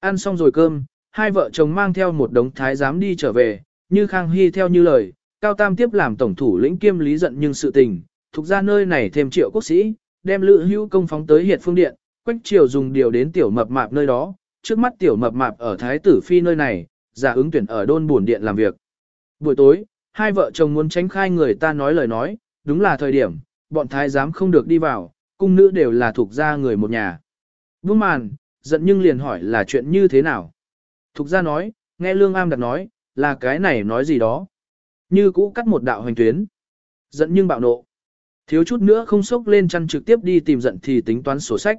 Ăn xong rồi cơm, hai vợ chồng mang theo một đống thái giám đi trở về, như Khang Hy theo như lời, Cao Tam tiếp làm tổng thủ lĩnh kiêm lý giận nhưng sự tình, thuộc ra nơi này thêm triệu quốc sĩ, đem lữ hữu công phóng tới hiệt phương điện, quách triều dùng điều đến tiểu mập mạp nơi đó, trước mắt tiểu mập mạp ở thái tử phi nơi này, giả ứng tuyển ở đôn buồn điện làm việc. Buổi tối, hai vợ chồng muốn tránh khai người ta nói lời nói, đúng là thời điểm, bọn thái giám không được đi vào, cung nữ đều là thuộc gia người một nhà. Vương màn, giận nhưng liền hỏi là chuyện như thế nào. Thục gia nói, nghe lương am đặt nói, là cái này nói gì đó. Như cũ cắt một đạo hoành tuyến. Giận nhưng bạo nộ. Thiếu chút nữa không sốc lên chăn trực tiếp đi tìm giận thì tính toán sổ sách.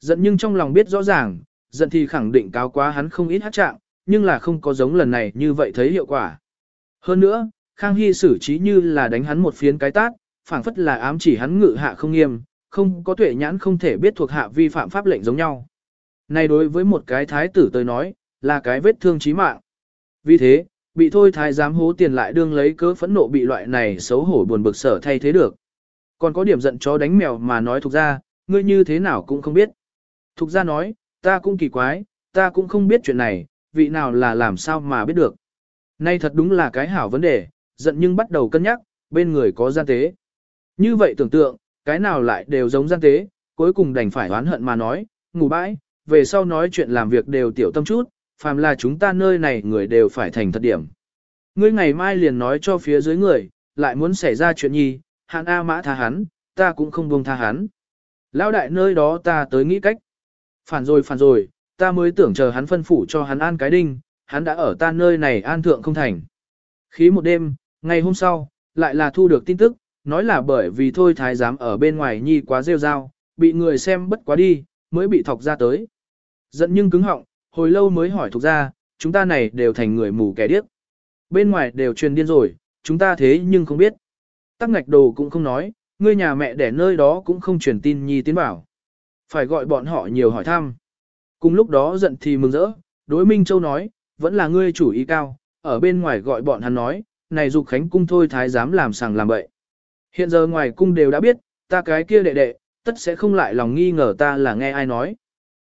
Giận nhưng trong lòng biết rõ ràng, giận thì khẳng định cáo quá hắn không ít hát trạng, nhưng là không có giống lần này như vậy thấy hiệu quả. Hơn nữa, Khang Hy xử trí như là đánh hắn một phiến cái tát, phảng phất là ám chỉ hắn ngự hạ không nghiêm, không có tuệ nhãn không thể biết thuộc hạ vi phạm pháp lệnh giống nhau. Này đối với một cái thái tử tới nói, là cái vết thương chí mạng. Vì thế, bị thôi thái giám hố tiền lại đương lấy cớ phẫn nộ bị loại này xấu hổ buồn bực sở thay thế được. Còn có điểm giận chó đánh mèo mà nói thuộc ra, ngươi như thế nào cũng không biết. Thục ra nói, ta cũng kỳ quái, ta cũng không biết chuyện này, vị nào là làm sao mà biết được. Nay thật đúng là cái hảo vấn đề, giận nhưng bắt đầu cân nhắc, bên người có gian tế. Như vậy tưởng tượng, cái nào lại đều giống gian tế, cuối cùng đành phải oán hận mà nói, ngủ bãi, về sau nói chuyện làm việc đều tiểu tâm chút, phàm là chúng ta nơi này người đều phải thành thật điểm. Ngươi ngày mai liền nói cho phía dưới người, lại muốn xảy ra chuyện nhi, hạn A mã tha hắn, ta cũng không buông tha hắn. Lão đại nơi đó ta tới nghĩ cách. Phản rồi phản rồi, ta mới tưởng chờ hắn phân phủ cho hắn an cái đinh, hắn đã ở ta nơi này an thượng không thành. Khí một đêm, ngày hôm sau, lại là thu được tin tức, nói là bởi vì thôi thái giám ở bên ngoài nhi quá rêu rao, bị người xem bất quá đi, mới bị thọc ra tới. Giận nhưng cứng họng, hồi lâu mới hỏi thuộc ra, chúng ta này đều thành người mù kẻ điếc. Bên ngoài đều truyền điên rồi, chúng ta thế nhưng không biết. Tắc ngạch đồ cũng không nói, ngươi nhà mẹ để nơi đó cũng không truyền tin nhi tiến bảo. Phải gọi bọn họ nhiều hỏi thăm. Cùng lúc đó giận thì mừng rỡ, đối Minh Châu nói, vẫn là ngươi chủ ý cao, ở bên ngoài gọi bọn hắn nói, này dục khánh cung thôi thái dám làm sàng làm bậy. Hiện giờ ngoài cung đều đã biết, ta cái kia đệ đệ, tất sẽ không lại lòng nghi ngờ ta là nghe ai nói.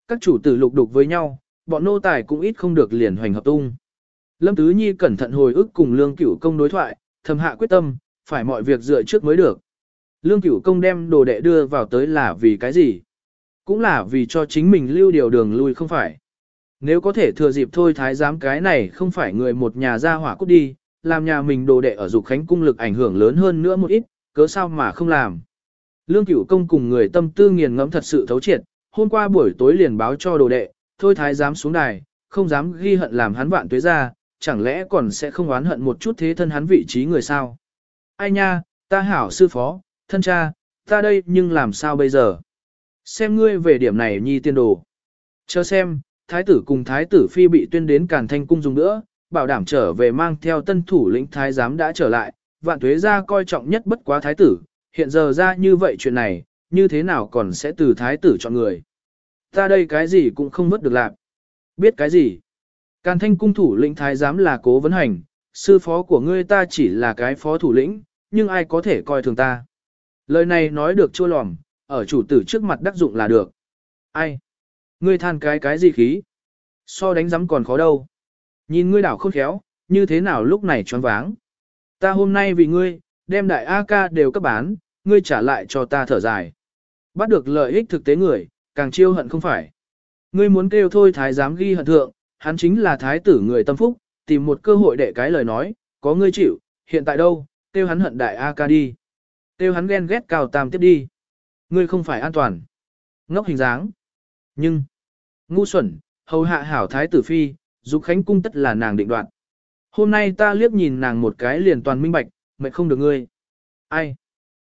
Các chủ tử lục đục với nhau, bọn nô tài cũng ít không được liền hoành hợp tung. Lâm Tứ Nhi cẩn thận hồi ức cùng Lương Cửu Công đối thoại, thầm hạ quyết tâm, phải mọi việc dựa trước mới được. Lương Cửu Công đem đồ đệ đưa vào tới là vì cái gì? Cũng là vì cho chính mình lưu điều đường lui không phải. Nếu có thể thừa dịp thôi thái giám cái này không phải người một nhà ra hỏa cút đi, làm nhà mình đồ đệ ở dục khánh cung lực ảnh hưởng lớn hơn nữa một ít, cớ sao mà không làm. Lương Cửu Công cùng người tâm tư nghiền ngẫm thật sự thấu triệt, hôm qua buổi tối liền báo cho đồ đệ, thôi thái giám xuống đài, không dám ghi hận làm hắn vạn tuế ra, chẳng lẽ còn sẽ không oán hận một chút thế thân hắn vị trí người sao? Ai nha, ta hảo sư phó, thân cha, ta đây nhưng làm sao bây giờ? Xem ngươi về điểm này nhi tiên đồ. Chờ xem, thái tử cùng thái tử phi bị tuyên đến càn thanh cung dùng nữa, bảo đảm trở về mang theo tân thủ lĩnh thái giám đã trở lại, vạn tuế ra coi trọng nhất bất quá thái tử, hiện giờ ra như vậy chuyện này, như thế nào còn sẽ từ thái tử chọn người. Ta đây cái gì cũng không mất được lạc. Biết cái gì? Càn thanh cung thủ lĩnh thái giám là cố vấn hành, sư phó của ngươi ta chỉ là cái phó thủ lĩnh, nhưng ai có thể coi thường ta. Lời này nói được chua lòm, ở chủ tử trước mặt đắc dụng là được. Ai? Ngươi than cái cái gì khí? So đánh giấm còn khó đâu. Nhìn ngươi đảo khôn khéo, như thế nào lúc này choáng váng. Ta hôm nay vì ngươi, đem đại A ca đều cấp bán, ngươi trả lại cho ta thở dài. Bắt được lợi ích thực tế người, càng chiêu hận không phải. Ngươi muốn kêu thôi thái giám ghi hận thượng, hắn chính là thái tử người tâm phúc, tìm một cơ hội để cái lời nói, có ngươi chịu, hiện tại đâu, kêu hắn hận đại A ca đi. Kêu hắn ghen ghét cao tam tiếp đi. Ngươi không phải an toàn. Ngốc hình dáng. Nhưng, ngu xuẩn, hầu hạ hảo thái tử phi, dục khánh cung tất là nàng định đoạt. Hôm nay ta liếc nhìn nàng một cái liền toàn minh bạch, mệt không được ngươi. Ai?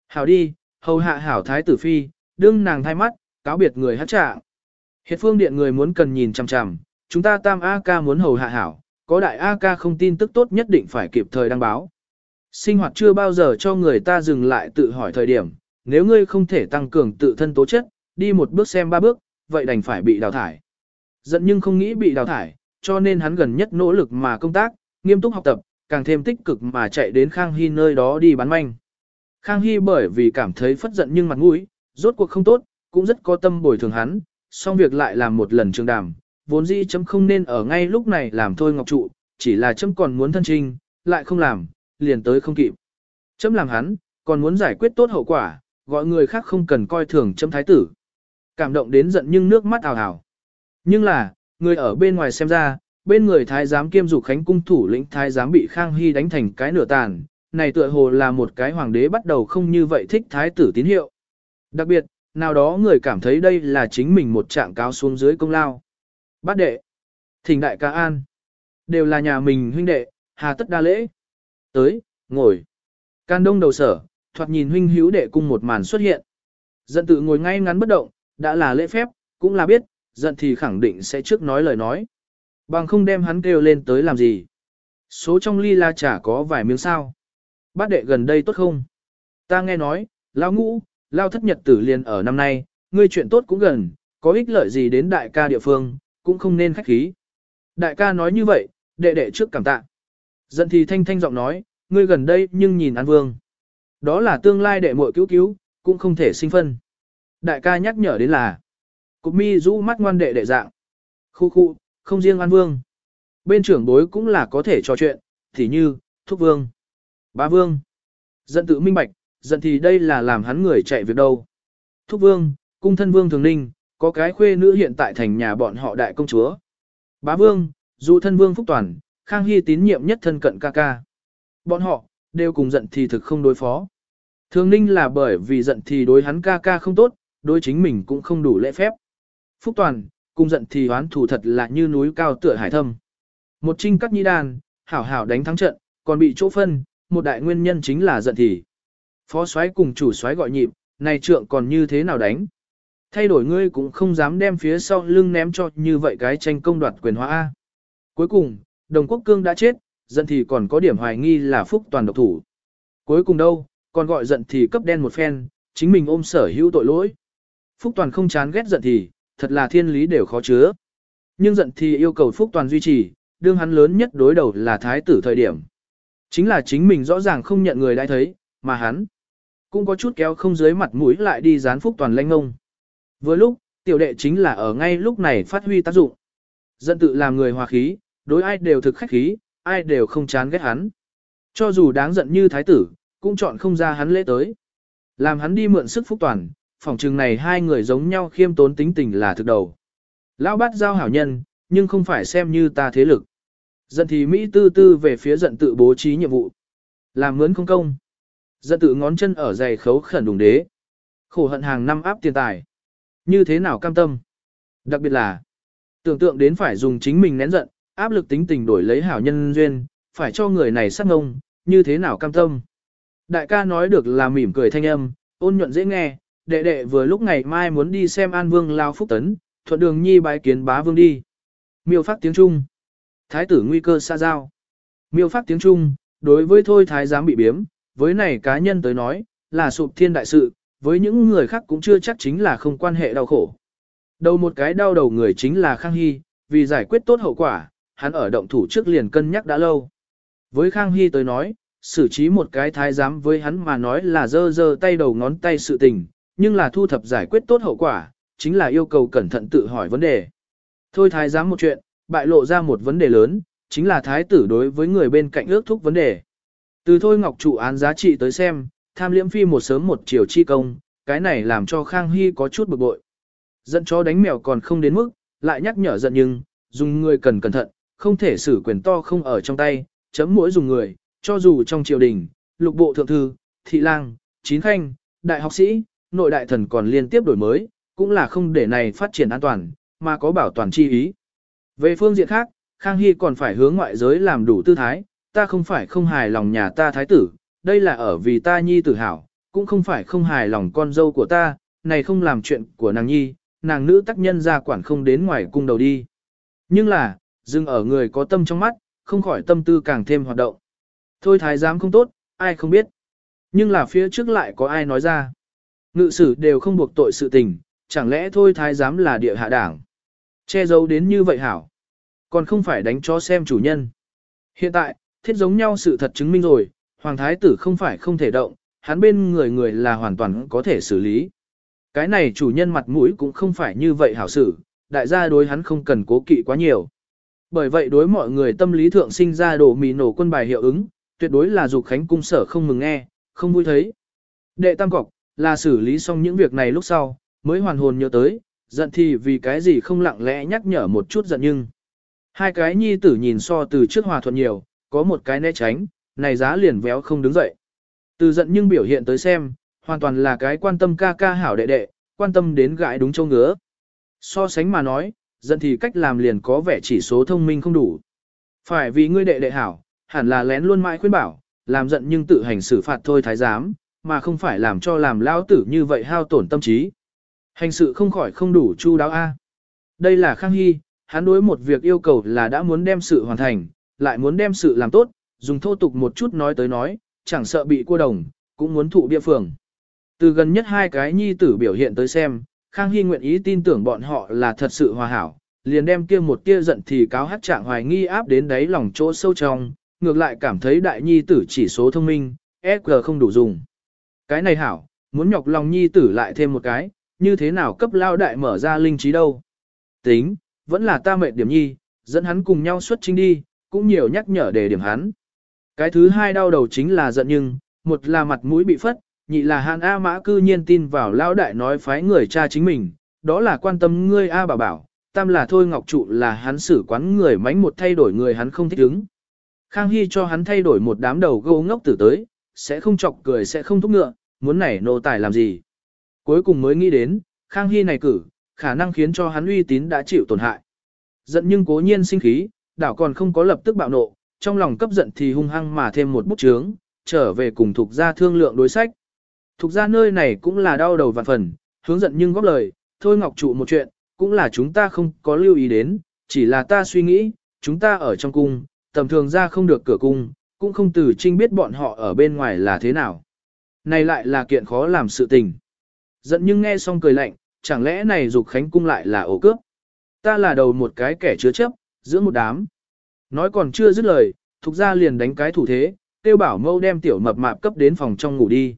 Hảo đi, hầu hạ hảo thái tử phi, đương nàng thay mắt, cáo biệt người hát trả. Hiệt phương điện người muốn cần nhìn chằm chằm, chúng ta tam A ca muốn hầu hạ hảo, có đại A ca không tin tức tốt nhất định phải kịp thời đăng báo. Sinh hoạt chưa bao giờ cho người ta dừng lại tự hỏi thời điểm, nếu ngươi không thể tăng cường tự thân tố chất, đi một bước xem ba bước, vậy đành phải bị đào thải. Giận nhưng không nghĩ bị đào thải, cho nên hắn gần nhất nỗ lực mà công tác, nghiêm túc học tập, càng thêm tích cực mà chạy đến Khang Hy nơi đó đi bán manh. Khang Hy bởi vì cảm thấy phất giận nhưng mặt mũi, rốt cuộc không tốt, cũng rất có tâm bồi thường hắn, xong việc lại làm một lần trường đàm, vốn dĩ chấm không nên ở ngay lúc này làm thôi ngọc trụ, chỉ là chấm còn muốn thân trinh, lại không làm, liền tới không kịp. Chấm làm hắn, còn muốn giải quyết tốt hậu quả, gọi người khác không cần coi thường chấm thái tử. Cảm động đến giận nhưng nước mắt ảo ảo. Nhưng là, người ở bên ngoài xem ra, bên người thái giám kiêm dục khánh cung thủ lĩnh thái giám bị Khang Hy đánh thành cái nửa tàn, này tựa hồ là một cái hoàng đế bắt đầu không như vậy thích thái tử tín hiệu. Đặc biệt, nào đó người cảm thấy đây là chính mình một trạng cáo xuống dưới công lao. Bát đệ, thỉnh đại ca an, đều là nhà mình huynh đệ, hà tất đa lễ. Tới, ngồi. Can đông đầu sở, thoạt nhìn huynh hữu đệ cung một màn xuất hiện. Giận tự ngồi ngay ngắn bất động, đã là lễ phép, cũng là biết, giận thì khẳng định sẽ trước nói lời nói. Bằng không đem hắn kêu lên tới làm gì. Số trong ly la chả có vài miếng sao. Bát đệ gần đây tốt không? Ta nghe nói, lao ngũ, lao thất nhật tử liền ở năm nay, ngươi chuyện tốt cũng gần, có ích lợi gì đến đại ca địa phương, cũng không nên khách khí. Đại ca nói như vậy, đệ đệ trước cảm tạ. Giận thì thanh thanh giọng nói, ngươi gần đây nhưng nhìn An Vương. Đó là tương lai đệ muội cứu cứu, cũng không thể sinh phân. Đại ca nhắc nhở đến là, cục mi rũ mắt ngoan đệ đệ dạng. Khu khu, không riêng An Vương. Bên trưởng bối cũng là có thể trò chuyện, thì như, Thúc Vương, Ba Vương. Giận tự minh bạch, giận thì đây là làm hắn người chạy việc đâu. Thúc Vương, cung thân Vương Thường Ninh, có cái khuê nữ hiện tại thành nhà bọn họ đại công chúa. Bá Vương, dù thân Vương Phúc Toàn, Khang Hy tín nhiệm nhất thân cận ca ca. Bọn họ, đều cùng giận thì thực không đối phó. Thường Ninh là bởi vì giận thì đối hắn ca ca không tốt, đối chính mình cũng không đủ lễ phép. Phúc Toàn, cùng giận thì hoán thủ thật là như núi cao tựa hải thâm. Một trinh cắt nhi đàn, hảo hảo đánh thắng trận, còn bị chỗ phân, một đại nguyên nhân chính là giận thì. Phó soái cùng chủ soái gọi nhịp, này trượng còn như thế nào đánh? Thay đổi ngươi cũng không dám đem phía sau lưng ném cho như vậy cái tranh công đoạt quyền hóa A. Cuối cùng, đồng quốc cương đã chết, giận thì còn có điểm hoài nghi là phúc toàn độc thủ. Cuối cùng đâu, còn gọi giận thì cấp đen một phen, chính mình ôm sở hữu tội lỗi. Phúc toàn không chán ghét giận thì, thật là thiên lý đều khó chứa. Nhưng giận thì yêu cầu phúc toàn duy trì, đương hắn lớn nhất đối đầu là thái tử thời điểm. Chính là chính mình rõ ràng không nhận người đã thấy, mà hắn cũng có chút kéo không dưới mặt mũi lại đi dán phúc toàn lanh ngông. Với lúc, tiểu đệ chính là ở ngay lúc này phát huy tác dụng. Giận tự làm người hòa khí, đối ai đều thực khách khí, ai đều không chán ghét hắn. Cho dù đáng giận như thái tử, cũng chọn không ra hắn lễ tới. Làm hắn đi mượn sức phúc toàn, phòng trừng này hai người giống nhau khiêm tốn tính tình là thực đầu. Lão bát giao hảo nhân, nhưng không phải xem như ta thế lực. Giận thì Mỹ tư tư về phía giận tự bố trí nhiệm vụ. Làm mướn không công. Giận tự ngón chân ở giày khấu khẩn đùng đế. Khổ hận hàng năm áp tiền tài. Như thế nào cam tâm? Đặc biệt là, tưởng tượng đến phải dùng chính mình nén giận, áp lực tính tình đổi lấy hảo nhân duyên, phải cho người này sát ngông, như thế nào cam tâm? Đại ca nói được là mỉm cười thanh âm, ôn nhuận dễ nghe, đệ đệ vừa lúc ngày mai muốn đi xem An Vương lao phúc tấn, thuận đường nhi bái kiến bá vương đi. Miêu phát tiếng Trung. Thái tử nguy cơ xa giao. Miêu phát tiếng Trung, đối với thôi thái giám bị biếm, với này cá nhân tới nói, là sụp thiên đại sự, với những người khác cũng chưa chắc chính là không quan hệ đau khổ. Đầu một cái đau đầu người chính là Khang Hy, vì giải quyết tốt hậu quả, hắn ở động thủ trước liền cân nhắc đã lâu. Với Khang Hy tới nói, xử trí một cái thái giám với hắn mà nói là dơ dơ tay đầu ngón tay sự tình, nhưng là thu thập giải quyết tốt hậu quả, chính là yêu cầu cẩn thận tự hỏi vấn đề. Thôi thái giám một chuyện, bại lộ ra một vấn đề lớn, chính là thái tử đối với người bên cạnh ước thúc vấn đề. Từ thôi ngọc trụ án giá trị tới xem, tham liễm phi một sớm một chiều chi công, cái này làm cho Khang Hy có chút bực bội. Giận chó đánh mèo còn không đến mức, lại nhắc nhở giận nhưng, dùng người cần cẩn thận, không thể xử quyền to không ở trong tay, chấm mỗi dùng người, cho dù trong triều đình, lục bộ thượng thư, thị lang, chín khanh, đại học sĩ, nội đại thần còn liên tiếp đổi mới, cũng là không để này phát triển an toàn, mà có bảo toàn chi ý. Về phương diện khác, Khang Hy còn phải hướng ngoại giới làm đủ tư thái, ta không phải không hài lòng nhà ta thái tử, đây là ở vì ta nhi tử hảo, cũng không phải không hài lòng con dâu của ta, này không làm chuyện của nàng nhi, nàng nữ tác nhân ra quản không đến ngoài cung đầu đi. Nhưng là, dừng ở người có tâm trong mắt, không khỏi tâm tư càng thêm hoạt động. Thôi thái giám không tốt, ai không biết. Nhưng là phía trước lại có ai nói ra. Ngự sử đều không buộc tội sự tình, chẳng lẽ thôi thái giám là địa hạ đảng. Che giấu đến như vậy hảo. Còn không phải đánh cho xem chủ nhân. Hiện tại, thiết giống nhau sự thật chứng minh rồi, hoàng thái tử không phải không thể động, hắn bên người người là hoàn toàn có thể xử lý. Cái này chủ nhân mặt mũi cũng không phải như vậy hảo xử, đại gia đối hắn không cần cố kỵ quá nhiều. Bởi vậy đối mọi người tâm lý thượng sinh ra đổ mì nổ quân bài hiệu ứng, tuyệt đối là dục khánh cung sở không mừng nghe, không vui thấy. Đệ tam cọc, là xử lý xong những việc này lúc sau, mới hoàn hồn nhớ tới, giận thì vì cái gì không lặng lẽ nhắc nhở một chút giận nhưng. Hai cái nhi tử nhìn so từ trước hòa thuận nhiều, có một cái né tránh, này giá liền véo không đứng dậy. Từ giận nhưng biểu hiện tới xem, hoàn toàn là cái quan tâm ca ca hảo đệ đệ, quan tâm đến gãi đúng châu ngứa. So sánh mà nói, giận thì cách làm liền có vẻ chỉ số thông minh không đủ. Phải vì ngươi đệ đệ hảo, hẳn là lén luôn mãi khuyên bảo, làm giận nhưng tự hành xử phạt thôi thái giám, mà không phải làm cho làm lao tử như vậy hao tổn tâm trí. Hành sự không khỏi không đủ chu đáo A. Đây là Khang Hy, hắn đối một việc yêu cầu là đã muốn đem sự hoàn thành, lại muốn đem sự làm tốt, dùng thô tục một chút nói tới nói, chẳng sợ bị cua đồng, cũng muốn thụ bia phường. Từ gần nhất hai cái nhi tử biểu hiện tới xem, Khang Hy nguyện ý tin tưởng bọn họ là thật sự hòa hảo, liền đem kia một tia giận thì cáo hát trạng hoài nghi áp đến đáy lòng chỗ sâu trong, ngược lại cảm thấy đại nhi tử chỉ số thông minh, EQ không đủ dùng. Cái này hảo, muốn nhọc lòng nhi tử lại thêm một cái, như thế nào cấp lao đại mở ra linh trí đâu. Tính, vẫn là ta mệt điểm nhi, dẫn hắn cùng nhau xuất chính đi, cũng nhiều nhắc nhở để điểm hắn. Cái thứ hai đau đầu chính là giận nhưng, một là mặt mũi bị phất, nhị là hàn A mã cư nhiên tin vào lão đại nói phái người cha chính mình, đó là quan tâm ngươi A bảo bảo, tam là thôi ngọc trụ là hắn xử quán người mánh một thay đổi người hắn không thích ứng. Khang Hy cho hắn thay đổi một đám đầu gâu ngốc tử tới, sẽ không chọc cười sẽ không thúc ngựa, muốn nảy nô tài làm gì. Cuối cùng mới nghĩ đến, Khang Hy này cử, khả năng khiến cho hắn uy tín đã chịu tổn hại. Giận nhưng cố nhiên sinh khí, đảo còn không có lập tức bạo nộ, trong lòng cấp giận thì hung hăng mà thêm một bút chướng, trở về cùng thuộc gia thương lượng đối sách. Thuộc gia nơi này cũng là đau đầu vạn phần, hướng giận nhưng góp lời, thôi ngọc trụ một chuyện, cũng là chúng ta không có lưu ý đến, chỉ là ta suy nghĩ, chúng ta ở trong cung, tầm thường ra không được cửa cung, cũng không từ trinh biết bọn họ ở bên ngoài là thế nào. Này lại là kiện khó làm sự tình. Giận nhưng nghe xong cười lạnh, chẳng lẽ này dục khánh cung lại là ổ cướp. Ta là đầu một cái kẻ chứa chấp, giữa một đám. Nói còn chưa dứt lời, thục ra liền đánh cái thủ thế, tiêu bảo mâu đem tiểu mập mạp cấp đến phòng trong ngủ đi.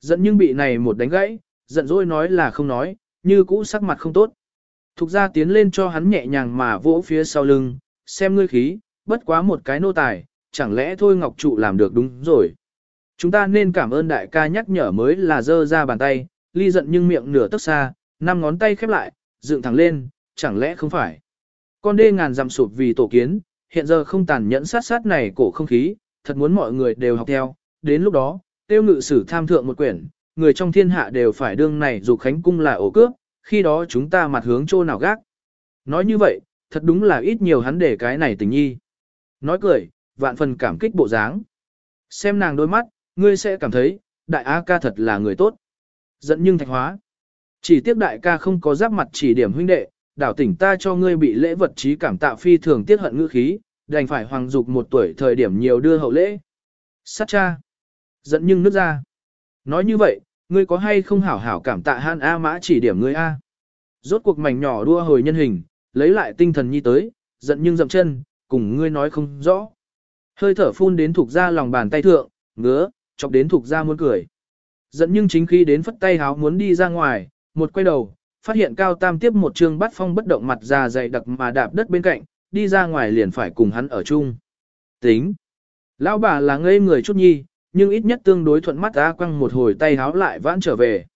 Giận nhưng bị này một đánh gãy, giận dỗi nói là không nói, như cũ sắc mặt không tốt. Thục ra tiến lên cho hắn nhẹ nhàng mà vỗ phía sau lưng, xem ngươi khí, bất quá một cái nô tài, chẳng lẽ thôi Ngọc Trụ làm được đúng rồi. Chúng ta nên cảm ơn đại ca nhắc nhở mới là dơ ra bàn tay, ly giận nhưng miệng nửa tấc xa, năm ngón tay khép lại, dựng thẳng lên, chẳng lẽ không phải. Con đê ngàn dặm sụp vì tổ kiến, hiện giờ không tàn nhẫn sát sát này cổ không khí, thật muốn mọi người đều học theo, đến lúc đó, tiêu ngự sử tham thượng một quyển, người trong thiên hạ đều phải đương này dù khánh cung là ổ cướp, khi đó chúng ta mặt hướng chỗ nào gác. Nói như vậy, thật đúng là ít nhiều hắn để cái này tình nhi. Nói cười, vạn phần cảm kích bộ dáng. Xem nàng đôi mắt, ngươi sẽ cảm thấy, đại A ca thật là người tốt. Giận nhưng thạch hóa. Chỉ tiếc đại ca không có giáp mặt chỉ điểm huynh đệ, đảo tỉnh ta cho ngươi bị lễ vật trí cảm tạo phi thường tiết hận ngữ khí, đành phải hoàng dục một tuổi thời điểm nhiều đưa hậu lễ. Sát cha. Giận nhưng nước ra. Nói như vậy, ngươi có hay không hảo hảo cảm tạ han A mã chỉ điểm ngươi A. Rốt cuộc mảnh nhỏ đua hồi nhân hình, lấy lại tinh thần nhi tới, giận nhưng dậm chân, cùng ngươi nói không rõ. Hơi thở phun đến thuộc ra lòng bàn tay thượng, ngứa, chọc đến thuộc ra muốn cười. Giận nhưng chính khi đến phất tay háo muốn đi ra ngoài, một quay đầu, phát hiện cao tam tiếp một trường bắt phong bất động mặt ra dày đặc mà đạp đất bên cạnh, đi ra ngoài liền phải cùng hắn ở chung. Tính. Lão bà là ngây người chút nhi, nhưng ít nhất tương đối thuận mắt A quăng một hồi tay háo lại vãn trở về.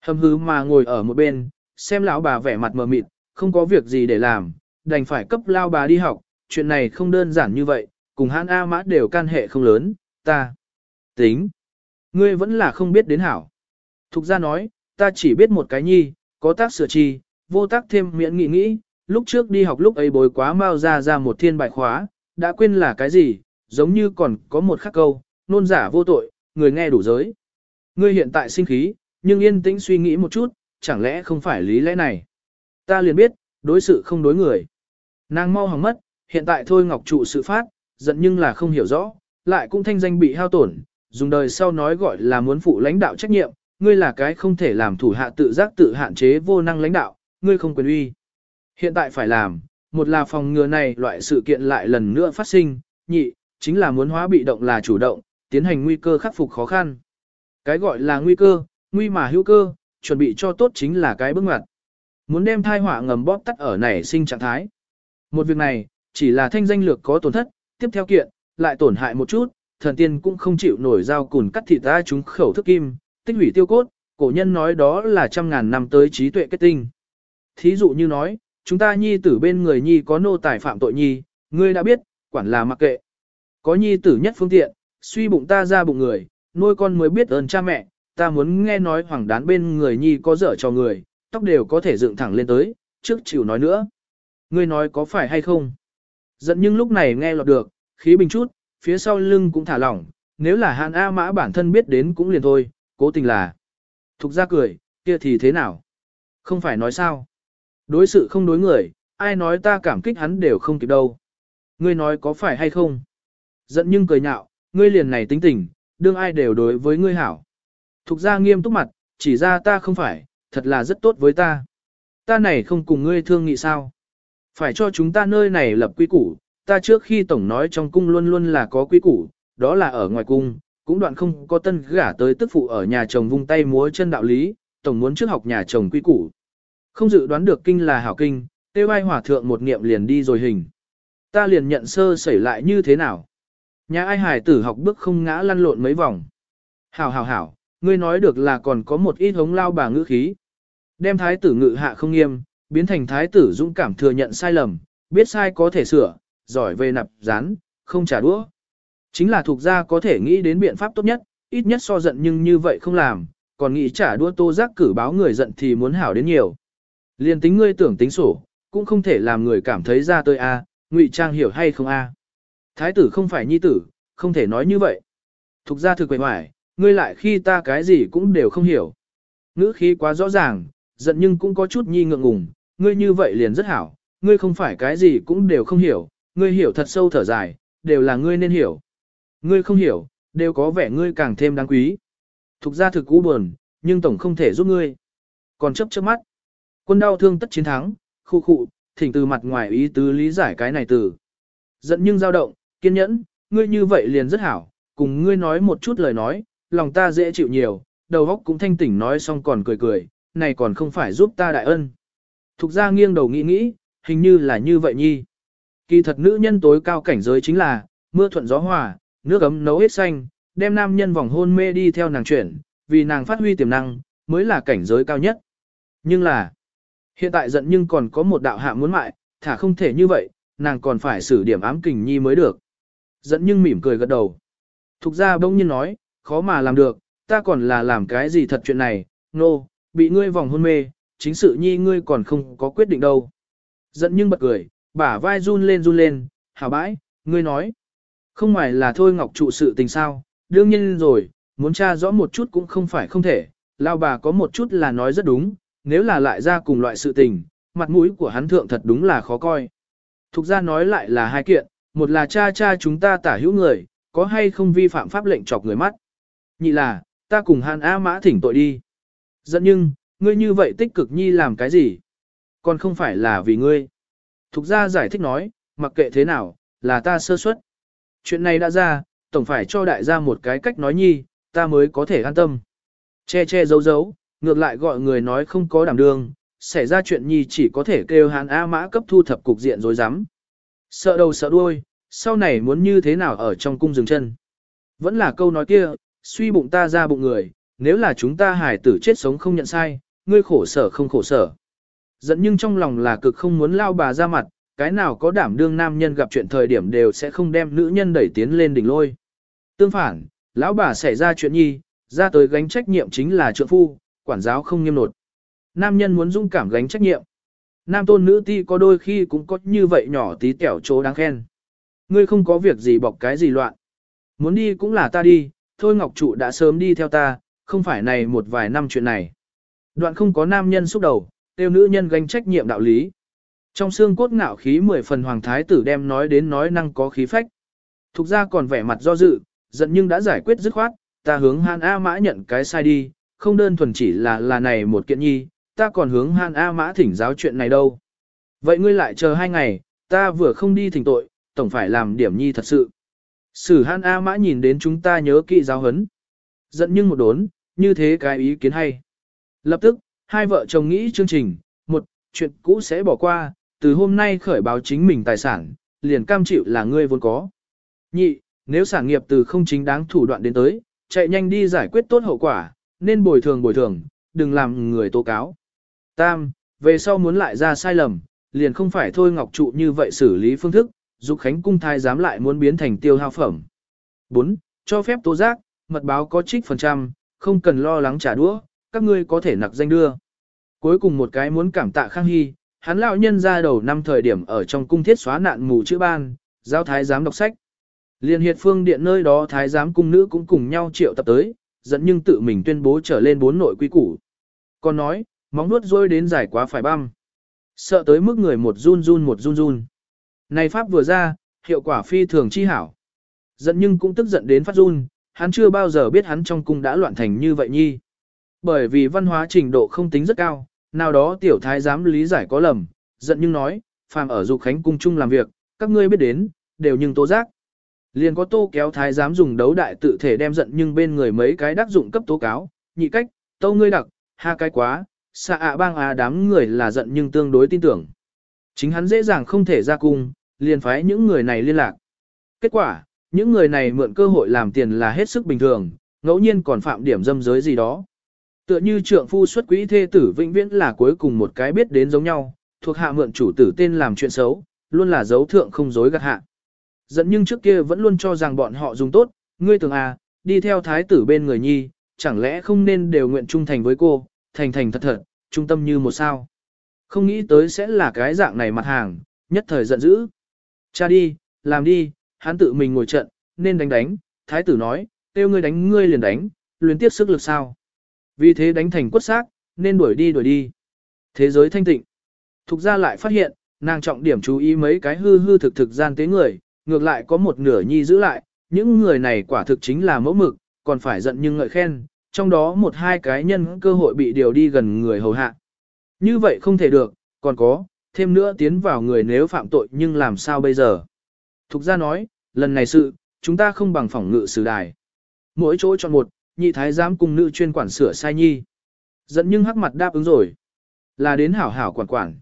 Hầm hứ mà ngồi ở một bên, xem lão bà vẻ mặt mờ mịt, không có việc gì để làm, đành phải cấp lao bà đi học, chuyện này không đơn giản như vậy, cùng hắn A mã đều can hệ không lớn, ta. Tính. Ngươi vẫn là không biết đến hảo. Thục ra nói, ta chỉ biết một cái nhi, có tác sửa chi, vô tác thêm miễn nghĩ nghĩ, lúc trước đi học lúc ấy bồi quá mau ra ra một thiên bài khóa, đã quên là cái gì, giống như còn có một khắc câu, nôn giả vô tội, người nghe đủ giới. Ngươi hiện tại sinh khí, nhưng yên tĩnh suy nghĩ một chút, chẳng lẽ không phải lý lẽ này. Ta liền biết, đối sự không đối người. Nàng mau hỏng mất, hiện tại thôi ngọc trụ sự phát, giận nhưng là không hiểu rõ, lại cũng thanh danh bị hao tổn, dùng đời sau nói gọi là muốn phụ lãnh đạo trách nhiệm, ngươi là cái không thể làm thủ hạ tự giác tự hạn chế vô năng lãnh đạo, ngươi không quyền uy. Hiện tại phải làm, một là phòng ngừa này loại sự kiện lại lần nữa phát sinh, nhị, chính là muốn hóa bị động là chủ động, tiến hành nguy cơ khắc phục khó khăn. Cái gọi là nguy cơ, nguy mà hữu cơ, chuẩn bị cho tốt chính là cái bước ngoặt. Muốn đem thai họa ngầm bóp tắt ở nảy sinh trạng thái. Một việc này, chỉ là thanh danh lược có tổn thất, tiếp theo kiện, lại tổn hại một chút, thần tiên cũng không chịu nổi dao cùn cắt thịt ta chúng khẩu thức kim, tích hủy tiêu cốt, cổ nhân nói đó là trăm ngàn năm tới trí tuệ kết tinh. Thí dụ như nói, chúng ta nhi tử bên người nhi có nô tài phạm tội nhi, ngươi đã biết, quản là mặc kệ. Có nhi tử nhất phương tiện, suy bụng ta ra bụng người, nuôi con mới biết ơn cha mẹ, ta muốn nghe nói hoàng đán bên người nhi có dở cho người, tóc đều có thể dựng thẳng lên tới, trước chịu nói nữa. Ngươi nói có phải hay không? Giận nhưng lúc này nghe lọt được, khí bình chút, phía sau lưng cũng thả lỏng, nếu là hàn A mã bản thân biết đến cũng liền thôi, cố tình là. Thục ra cười, kia thì thế nào? Không phải nói sao? Đối sự không đối người, ai nói ta cảm kích hắn đều không kịp đâu. Ngươi nói có phải hay không? Giận nhưng cười nhạo, ngươi liền này tính tình, đương ai đều đối với ngươi hảo. Thục ra nghiêm túc mặt, chỉ ra ta không phải, thật là rất tốt với ta. Ta này không cùng ngươi thương nghị sao. Phải cho chúng ta nơi này lập quy củ, ta trước khi tổng nói trong cung luôn luôn là có quy củ, đó là ở ngoài cung, cũng đoạn không có tân gả tới tức phụ ở nhà chồng vung tay múa chân đạo lý, tổng muốn trước học nhà chồng quy củ. Không dự đoán được kinh là hảo kinh, tiêu vai hỏa thượng một niệm liền đi rồi hình. Ta liền nhận sơ xảy lại như thế nào. Nhà ai hài tử học bước không ngã lăn lộn mấy vòng. Hảo hảo hảo, ngươi nói được là còn có một ít hống lao bà ngữ khí. Đem thái tử ngự hạ không nghiêm, biến thành thái tử dũng cảm thừa nhận sai lầm, biết sai có thể sửa, giỏi về nạp rán, không trả đũa. Chính là thuộc gia có thể nghĩ đến biện pháp tốt nhất, ít nhất so giận nhưng như vậy không làm, còn nghĩ trả đũa tô giác cử báo người giận thì muốn hảo đến nhiều. Liên tính ngươi tưởng tính sổ, cũng không thể làm người cảm thấy ra tôi a, ngụy trang hiểu hay không a. Thái tử không phải nhi tử, không thể nói như vậy. Thục ra thực quậy hoài, ngươi lại khi ta cái gì cũng đều không hiểu. Ngữ khí quá rõ ràng, giận nhưng cũng có chút nhi ngượng ngùng, ngươi như vậy liền rất hảo, ngươi không phải cái gì cũng đều không hiểu, ngươi hiểu thật sâu thở dài, đều là ngươi nên hiểu. Ngươi không hiểu, đều có vẻ ngươi càng thêm đáng quý. Thục ra thực cũ buồn, nhưng tổng không thể giúp ngươi. Còn chấp chớp mắt. Quân đau thương tất chiến thắng, khu khụ, thỉnh từ mặt ngoài ý tứ lý giải cái này từ. Giận nhưng dao động, kiên nhẫn, ngươi như vậy liền rất hảo, cùng ngươi nói một chút lời nói, lòng ta dễ chịu nhiều, đầu óc cũng thanh tỉnh nói xong còn cười cười, này còn không phải giúp ta đại ân. Thục ra nghiêng đầu nghĩ nghĩ, hình như là như vậy nhi. Kỳ thật nữ nhân tối cao cảnh giới chính là, mưa thuận gió hòa, nước ấm nấu hết xanh, đem nam nhân vòng hôn mê đi theo nàng chuyển, vì nàng phát huy tiềm năng, mới là cảnh giới cao nhất. Nhưng là, hiện tại giận nhưng còn có một đạo hạ muốn mại, thả không thể như vậy, nàng còn phải xử điểm ám kình nhi mới được dẫn nhưng mỉm cười gật đầu. Thục ra bỗng nhiên nói, khó mà làm được, ta còn là làm cái gì thật chuyện này, nô, no, bị ngươi vòng hôn mê, chính sự nhi ngươi còn không có quyết định đâu. Dẫn nhưng bật cười, bả vai run lên run lên, hảo bãi, ngươi nói. Không ngoài là thôi ngọc trụ sự tình sao, đương nhiên rồi, muốn tra rõ một chút cũng không phải không thể, lao bà có một chút là nói rất đúng, nếu là lại ra cùng loại sự tình, mặt mũi của hắn thượng thật đúng là khó coi. Thục ra nói lại là hai kiện, một là cha cha chúng ta tả hữu người, có hay không vi phạm pháp lệnh chọc người mắt. Nhị là, ta cùng Hàn A Mã thỉnh tội đi. Dẫn nhưng, ngươi như vậy tích cực nhi làm cái gì? Còn không phải là vì ngươi. Thục ra giải thích nói, mặc kệ thế nào, là ta sơ suất. Chuyện này đã ra, tổng phải cho đại gia một cái cách nói nhi, ta mới có thể an tâm. Che che giấu giấu, ngược lại gọi người nói không có đảm đương, xảy ra chuyện nhi chỉ có thể kêu hàn A mã cấp thu thập cục diện rồi dám. Sợ đầu sợ đuôi, sau này muốn như thế nào ở trong cung dừng chân. Vẫn là câu nói kia, suy bụng ta ra bụng người, nếu là chúng ta hải tử chết sống không nhận sai, ngươi khổ sở không khổ sở. Giận nhưng trong lòng là cực không muốn lao bà ra mặt, cái nào có đảm đương nam nhân gặp chuyện thời điểm đều sẽ không đem nữ nhân đẩy tiến lên đỉnh lôi. Tương phản, lão bà xảy ra chuyện nhi, ra tới gánh trách nhiệm chính là trượng phu, quản giáo không nghiêm nột. Nam nhân muốn dung cảm gánh trách nhiệm. Nam tôn nữ ti có đôi khi cũng có như vậy nhỏ tí tẻo chỗ đáng khen. Ngươi không có việc gì bọc cái gì loạn. Muốn đi cũng là ta đi, thôi Ngọc Trụ đã sớm đi theo ta, không phải này một vài năm chuyện này. Đoạn không có nam nhân xúc đầu, tiêu nữ nhân gánh trách nhiệm đạo lý. Trong xương cốt ngạo khí mười phần hoàng thái tử đem nói đến nói năng có khí phách. Thục ra còn vẻ mặt do dự, giận nhưng đã giải quyết dứt khoát, ta hướng Han A Mã nhận cái sai đi, không đơn thuần chỉ là là này một kiện nhi, ta còn hướng Han A Mã thỉnh giáo chuyện này đâu. Vậy ngươi lại chờ hai ngày, ta vừa không đi thỉnh tội, tổng phải làm điểm nhi thật sự. Sử Han A Mã nhìn đến chúng ta nhớ kỹ giáo hấn. Giận nhưng một đốn, như thế cái ý kiến hay. Lập tức, hai vợ chồng nghĩ chương trình, một, chuyện cũ sẽ bỏ qua, từ hôm nay khởi báo chính mình tài sản, liền cam chịu là ngươi vốn có. Nhị, nếu sản nghiệp từ không chính đáng thủ đoạn đến tới, chạy nhanh đi giải quyết tốt hậu quả, nên bồi thường bồi thường, đừng làm người tố cáo. Tam, về sau muốn lại ra sai lầm, liền không phải thôi ngọc trụ như vậy xử lý phương thức, dục khánh cung thái dám lại muốn biến thành tiêu hao phẩm. 4. Cho phép tố giác, mật báo có trích phần trăm, không cần lo lắng trả đũa, các ngươi có thể nặc danh đưa. Cuối cùng một cái muốn cảm tạ Khang Hy, hắn lão nhân ra đầu năm thời điểm ở trong cung thiết xóa nạn mù chữ ban, giao thái giám đọc sách. Liên hiệt phương điện nơi đó thái giám cung nữ cũng cùng nhau triệu tập tới, dẫn nhưng tự mình tuyên bố trở lên bốn nội quy củ. Còn nói, móng nuốt rôi đến dài quá phải băm. Sợ tới mức người một run run một run run. Này pháp vừa ra, hiệu quả phi thường chi hảo. Giận nhưng cũng tức giận đến phát run, hắn chưa bao giờ biết hắn trong cung đã loạn thành như vậy nhi. Bởi vì văn hóa trình độ không tính rất cao, nào đó tiểu thái giám lý giải có lầm, giận nhưng nói, phàm ở dục khánh cung chung làm việc, các ngươi biết đến, đều nhưng tố giác. Liền có tô kéo thái giám dùng đấu đại tự thể đem giận nhưng bên người mấy cái đắc dụng cấp tố cáo, nhị cách, tâu ngươi đặc, ha cái quá, xạ ạ bang à đám người là giận nhưng tương đối tin tưởng. Chính hắn dễ dàng không thể ra cung, liền phái những người này liên lạc. Kết quả, những người này mượn cơ hội làm tiền là hết sức bình thường, ngẫu nhiên còn phạm điểm dâm giới gì đó. Tựa như trượng phu xuất quỹ thê tử vĩnh viễn là cuối cùng một cái biết đến giống nhau, thuộc hạ mượn chủ tử tên làm chuyện xấu, luôn là dấu thượng không dối gạt hạ. Dẫn nhưng trước kia vẫn luôn cho rằng bọn họ dùng tốt, ngươi tưởng à, đi theo thái tử bên người nhi, chẳng lẽ không nên đều nguyện trung thành với cô, thành thành thật thật, trung tâm như một sao. Không nghĩ tới sẽ là cái dạng này mặt hàng, nhất thời giận dữ. Cha đi, làm đi, hắn tự mình ngồi trận, nên đánh đánh, thái tử nói, tiêu ngươi đánh ngươi liền đánh, luyến tiếp sức lực sao. Vì thế đánh thành quất xác, nên đuổi đi đuổi đi. Thế giới thanh tịnh. Thục ra lại phát hiện, nàng trọng điểm chú ý mấy cái hư hư thực thực gian tế người, ngược lại có một nửa nhi giữ lại, những người này quả thực chính là mẫu mực, còn phải giận nhưng ngợi khen, trong đó một hai cái nhân cơ hội bị điều đi gần người hầu hạ. Như vậy không thể được, còn có, thêm nữa tiến vào người nếu phạm tội nhưng làm sao bây giờ? Thục ra nói, lần này sự, chúng ta không bằng phỏng ngự sử đài. Mỗi chỗ chọn một, nhị thái giám cùng nữ chuyên quản sửa sai nhi. Giận nhưng hắc mặt đáp ứng rồi. Là đến hảo hảo quản quản.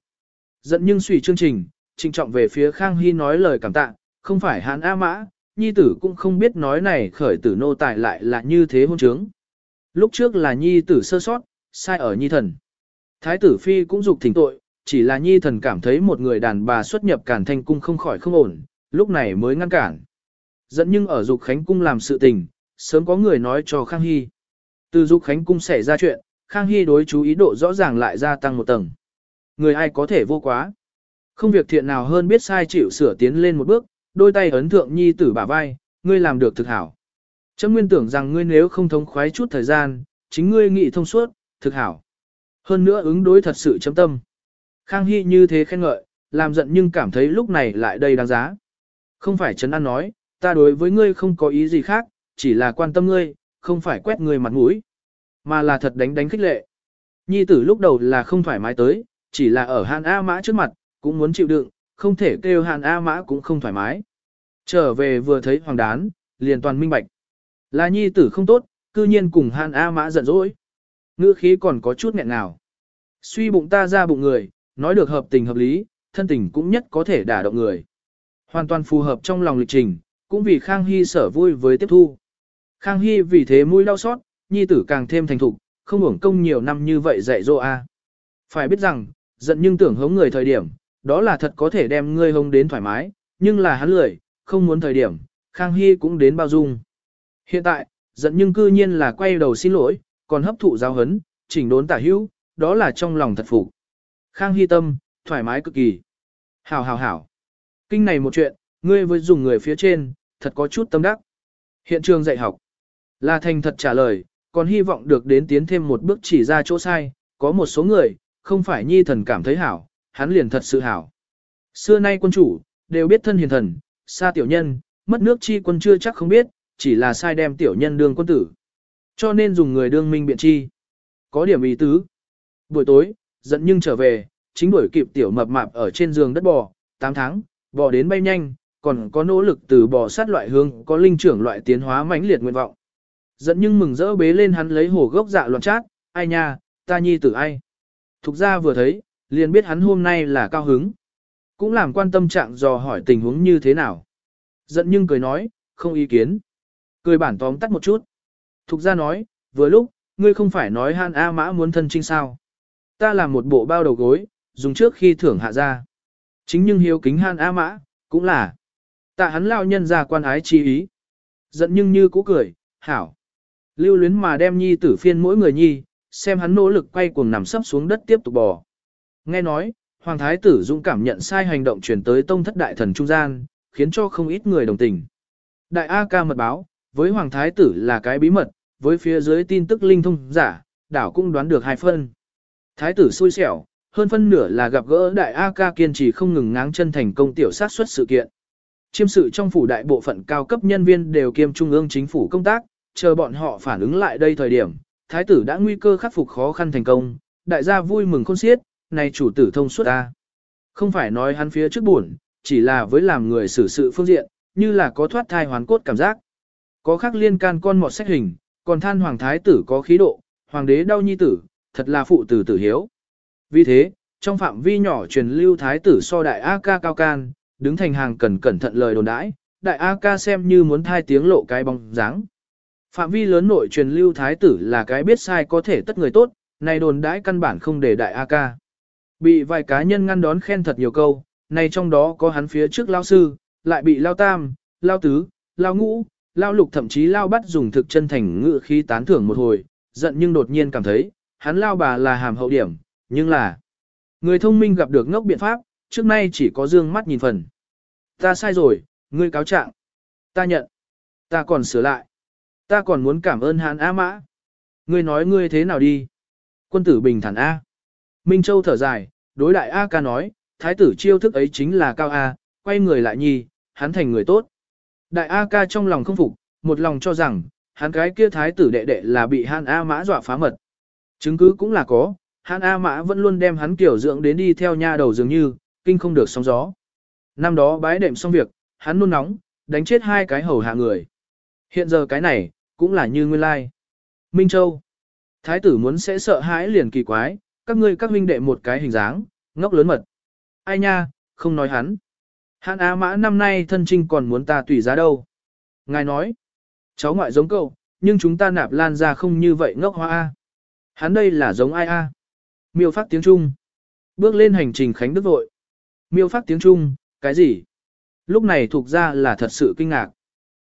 Giận nhưng suy chương trình, trinh trọng về phía Khang Hy nói lời cảm tạ, không phải hán A Mã, nhi tử cũng không biết nói này khởi tử nô tài lại là như thế hôn trướng. Lúc trước là nhi tử sơ sót, sai ở nhi thần. Thái tử phi cũng dục thỉnh tội, chỉ là nhi thần cảm thấy một người đàn bà xuất nhập cản thanh cung không khỏi không ổn, lúc này mới ngăn cản. Dẫn nhưng ở dục khánh cung làm sự tình, sớm có người nói cho Khang Hy. Từ dục khánh cung xảy ra chuyện, Khang Hy đối chú ý độ rõ ràng lại gia tăng một tầng. Người ai có thể vô quá. Không việc thiện nào hơn biết sai chịu sửa tiến lên một bước, đôi tay ấn thượng nhi tử bả vai, ngươi làm được thực hảo. Chấm nguyên tưởng rằng ngươi nếu không thống khoái chút thời gian, chính ngươi nghĩ thông suốt, thực hảo. Hơn nữa ứng đối thật sự chấm tâm. Khang Hy như thế khen ngợi, làm giận nhưng cảm thấy lúc này lại đây đáng giá. Không phải Trấn An nói, ta đối với ngươi không có ý gì khác, chỉ là quan tâm ngươi, không phải quét ngươi mặt mũi, mà là thật đánh đánh khích lệ. Nhi tử lúc đầu là không thoải mái tới, chỉ là ở Hàn A Mã trước mặt, cũng muốn chịu đựng, không thể kêu Hàn A Mã cũng không thoải mái. Trở về vừa thấy hoàng đán, liền toàn minh bạch. Là nhi tử không tốt, cư nhiên cùng Hàn A Mã giận dỗi. Ngữ khí còn có chút nghẹn nào. Suy bụng ta ra bụng người, nói được hợp tình hợp lý, thân tình cũng nhất có thể đả động người. Hoàn toàn phù hợp trong lòng lịch trình, cũng vì Khang Hy sở vui với tiếp thu. Khang Hy vì thế mũi đau xót, nhi tử càng thêm thành thục, không hưởng công nhiều năm như vậy dạy dỗ a. Phải biết rằng, giận nhưng tưởng hống người thời điểm, đó là thật có thể đem ngươi hống đến thoải mái, nhưng là hắn lười, không muốn thời điểm, Khang Hy cũng đến bao dung. Hiện tại, giận nhưng cư nhiên là quay đầu xin lỗi, còn hấp thụ giáo hấn, chỉnh đốn tả hữu, đó là trong lòng thật phục. Khang Hy tâm, thoải mái cực kỳ. Hảo hảo hảo. Kinh này một chuyện, ngươi với dùng người phía trên, thật có chút tâm đắc. Hiện trường dạy học. Là thành thật trả lời, còn hy vọng được đến tiến thêm một bước chỉ ra chỗ sai, có một số người, không phải nhi thần cảm thấy hảo, hắn liền thật sự hảo. Xưa nay quân chủ, đều biết thân hiền thần, xa tiểu nhân, mất nước chi quân chưa chắc không biết, chỉ là sai đem tiểu nhân đương quân tử. Cho nên dùng người đương minh biện chi. Có điểm ý tứ. Buổi tối, giận nhưng trở về, chính đuổi kịp tiểu mập mạp ở trên giường đất bò, 8 tháng, bò đến bay nhanh, còn có nỗ lực từ bò sát loại hương, có linh trưởng loại tiến hóa mãnh liệt nguyện vọng. Giận nhưng mừng rỡ bế lên hắn lấy hồ gốc dạ loạn chát, ai nha, ta nhi tử ai. Thục ra vừa thấy, liền biết hắn hôm nay là cao hứng. Cũng làm quan tâm trạng dò hỏi tình huống như thế nào. Giận nhưng cười nói, không ý kiến. Cười bản tóm tắt một chút. Thục ra nói, vừa lúc, ngươi không phải nói Han A Mã muốn thân trinh sao. Ta làm một bộ bao đầu gối, dùng trước khi thưởng hạ ra. Chính nhưng hiếu kính Han A Mã, cũng là. Tạ hắn lao nhân ra quan ái chi ý. Giận nhưng như cũ cười, hảo. Lưu luyến mà đem nhi tử phiên mỗi người nhi, xem hắn nỗ lực quay cuồng nằm sấp xuống đất tiếp tục bò. Nghe nói, Hoàng Thái tử dũng cảm nhận sai hành động chuyển tới tông thất đại thần trung gian, khiến cho không ít người đồng tình. Đại A ca mật báo, với Hoàng Thái tử là cái bí mật, với phía dưới tin tức linh thông giả, đảo cũng đoán được hai phân. Thái tử xui xẻo, hơn phân nửa là gặp gỡ đại A ca kiên trì không ngừng ngáng chân thành công tiểu sát xuất sự kiện. Chiêm sự trong phủ đại bộ phận cao cấp nhân viên đều kiêm trung ương chính phủ công tác, chờ bọn họ phản ứng lại đây thời điểm, thái tử đã nguy cơ khắc phục khó khăn thành công, đại gia vui mừng khôn xiết, này chủ tử thông suốt ta. Không phải nói hắn phía trước buồn, chỉ là với làm người xử sự phương diện, như là có thoát thai hoàn cốt cảm giác. Có khắc liên can con mọt sách hình, còn than hoàng thái tử có khí độ, hoàng đế đau nhi tử, thật là phụ tử tử hiếu. Vì thế, trong phạm vi nhỏ truyền lưu thái tử so đại A ca cao can, đứng thành hàng cần cẩn thận lời đồn đãi, đại A ca xem như muốn thai tiếng lộ cái bóng dáng. Phạm vi lớn nội truyền lưu thái tử là cái biết sai có thể tất người tốt, này đồn đãi căn bản không để đại A ca. Bị vài cá nhân ngăn đón khen thật nhiều câu, này trong đó có hắn phía trước lao sư, lại bị lao tam, lao tứ, lao ngũ, lao lục thậm chí lao bắt dùng thực chân thành ngự khí tán thưởng một hồi, giận nhưng đột nhiên cảm thấy, hắn lao bà là hàm hậu điểm, nhưng là người thông minh gặp được ngốc biện pháp, trước nay chỉ có dương mắt nhìn phần. Ta sai rồi, ngươi cáo trạng. Ta nhận. Ta còn sửa lại. Ta còn muốn cảm ơn hắn A Mã. Ngươi nói ngươi thế nào đi? Quân tử bình thản A. Minh Châu thở dài, đối đại A ca nói, thái tử chiêu thức ấy chính là cao A, quay người lại nhi, hắn thành người tốt. Đại A ca trong lòng không phục, một lòng cho rằng, hắn cái kia thái tử đệ đệ là bị hắn A mã dọa phá mật. Chứng cứ cũng là có, hắn A mã vẫn luôn đem hắn kiểu dưỡng đến đi theo nha đầu dường như, kinh không được sóng gió. Năm đó bái đệm xong việc, hắn nôn nóng, đánh chết hai cái hầu hạ người. Hiện giờ cái này, cũng là như nguyên lai. Minh Châu. Thái tử muốn sẽ sợ hãi liền kỳ quái, các ngươi các huynh đệ một cái hình dáng, ngốc lớn mật. Ai nha, không nói hắn. Hàn Á Mã năm nay thân trinh còn muốn ta tùy giá đâu. Ngài nói, cháu ngoại giống cậu, nhưng chúng ta nạp lan ra không như vậy ngốc hoa A. Hắn đây là giống ai A. Miêu phát tiếng Trung. Bước lên hành trình Khánh Đức vội. Miêu phát tiếng Trung, cái gì? Lúc này thuộc ra là thật sự kinh ngạc.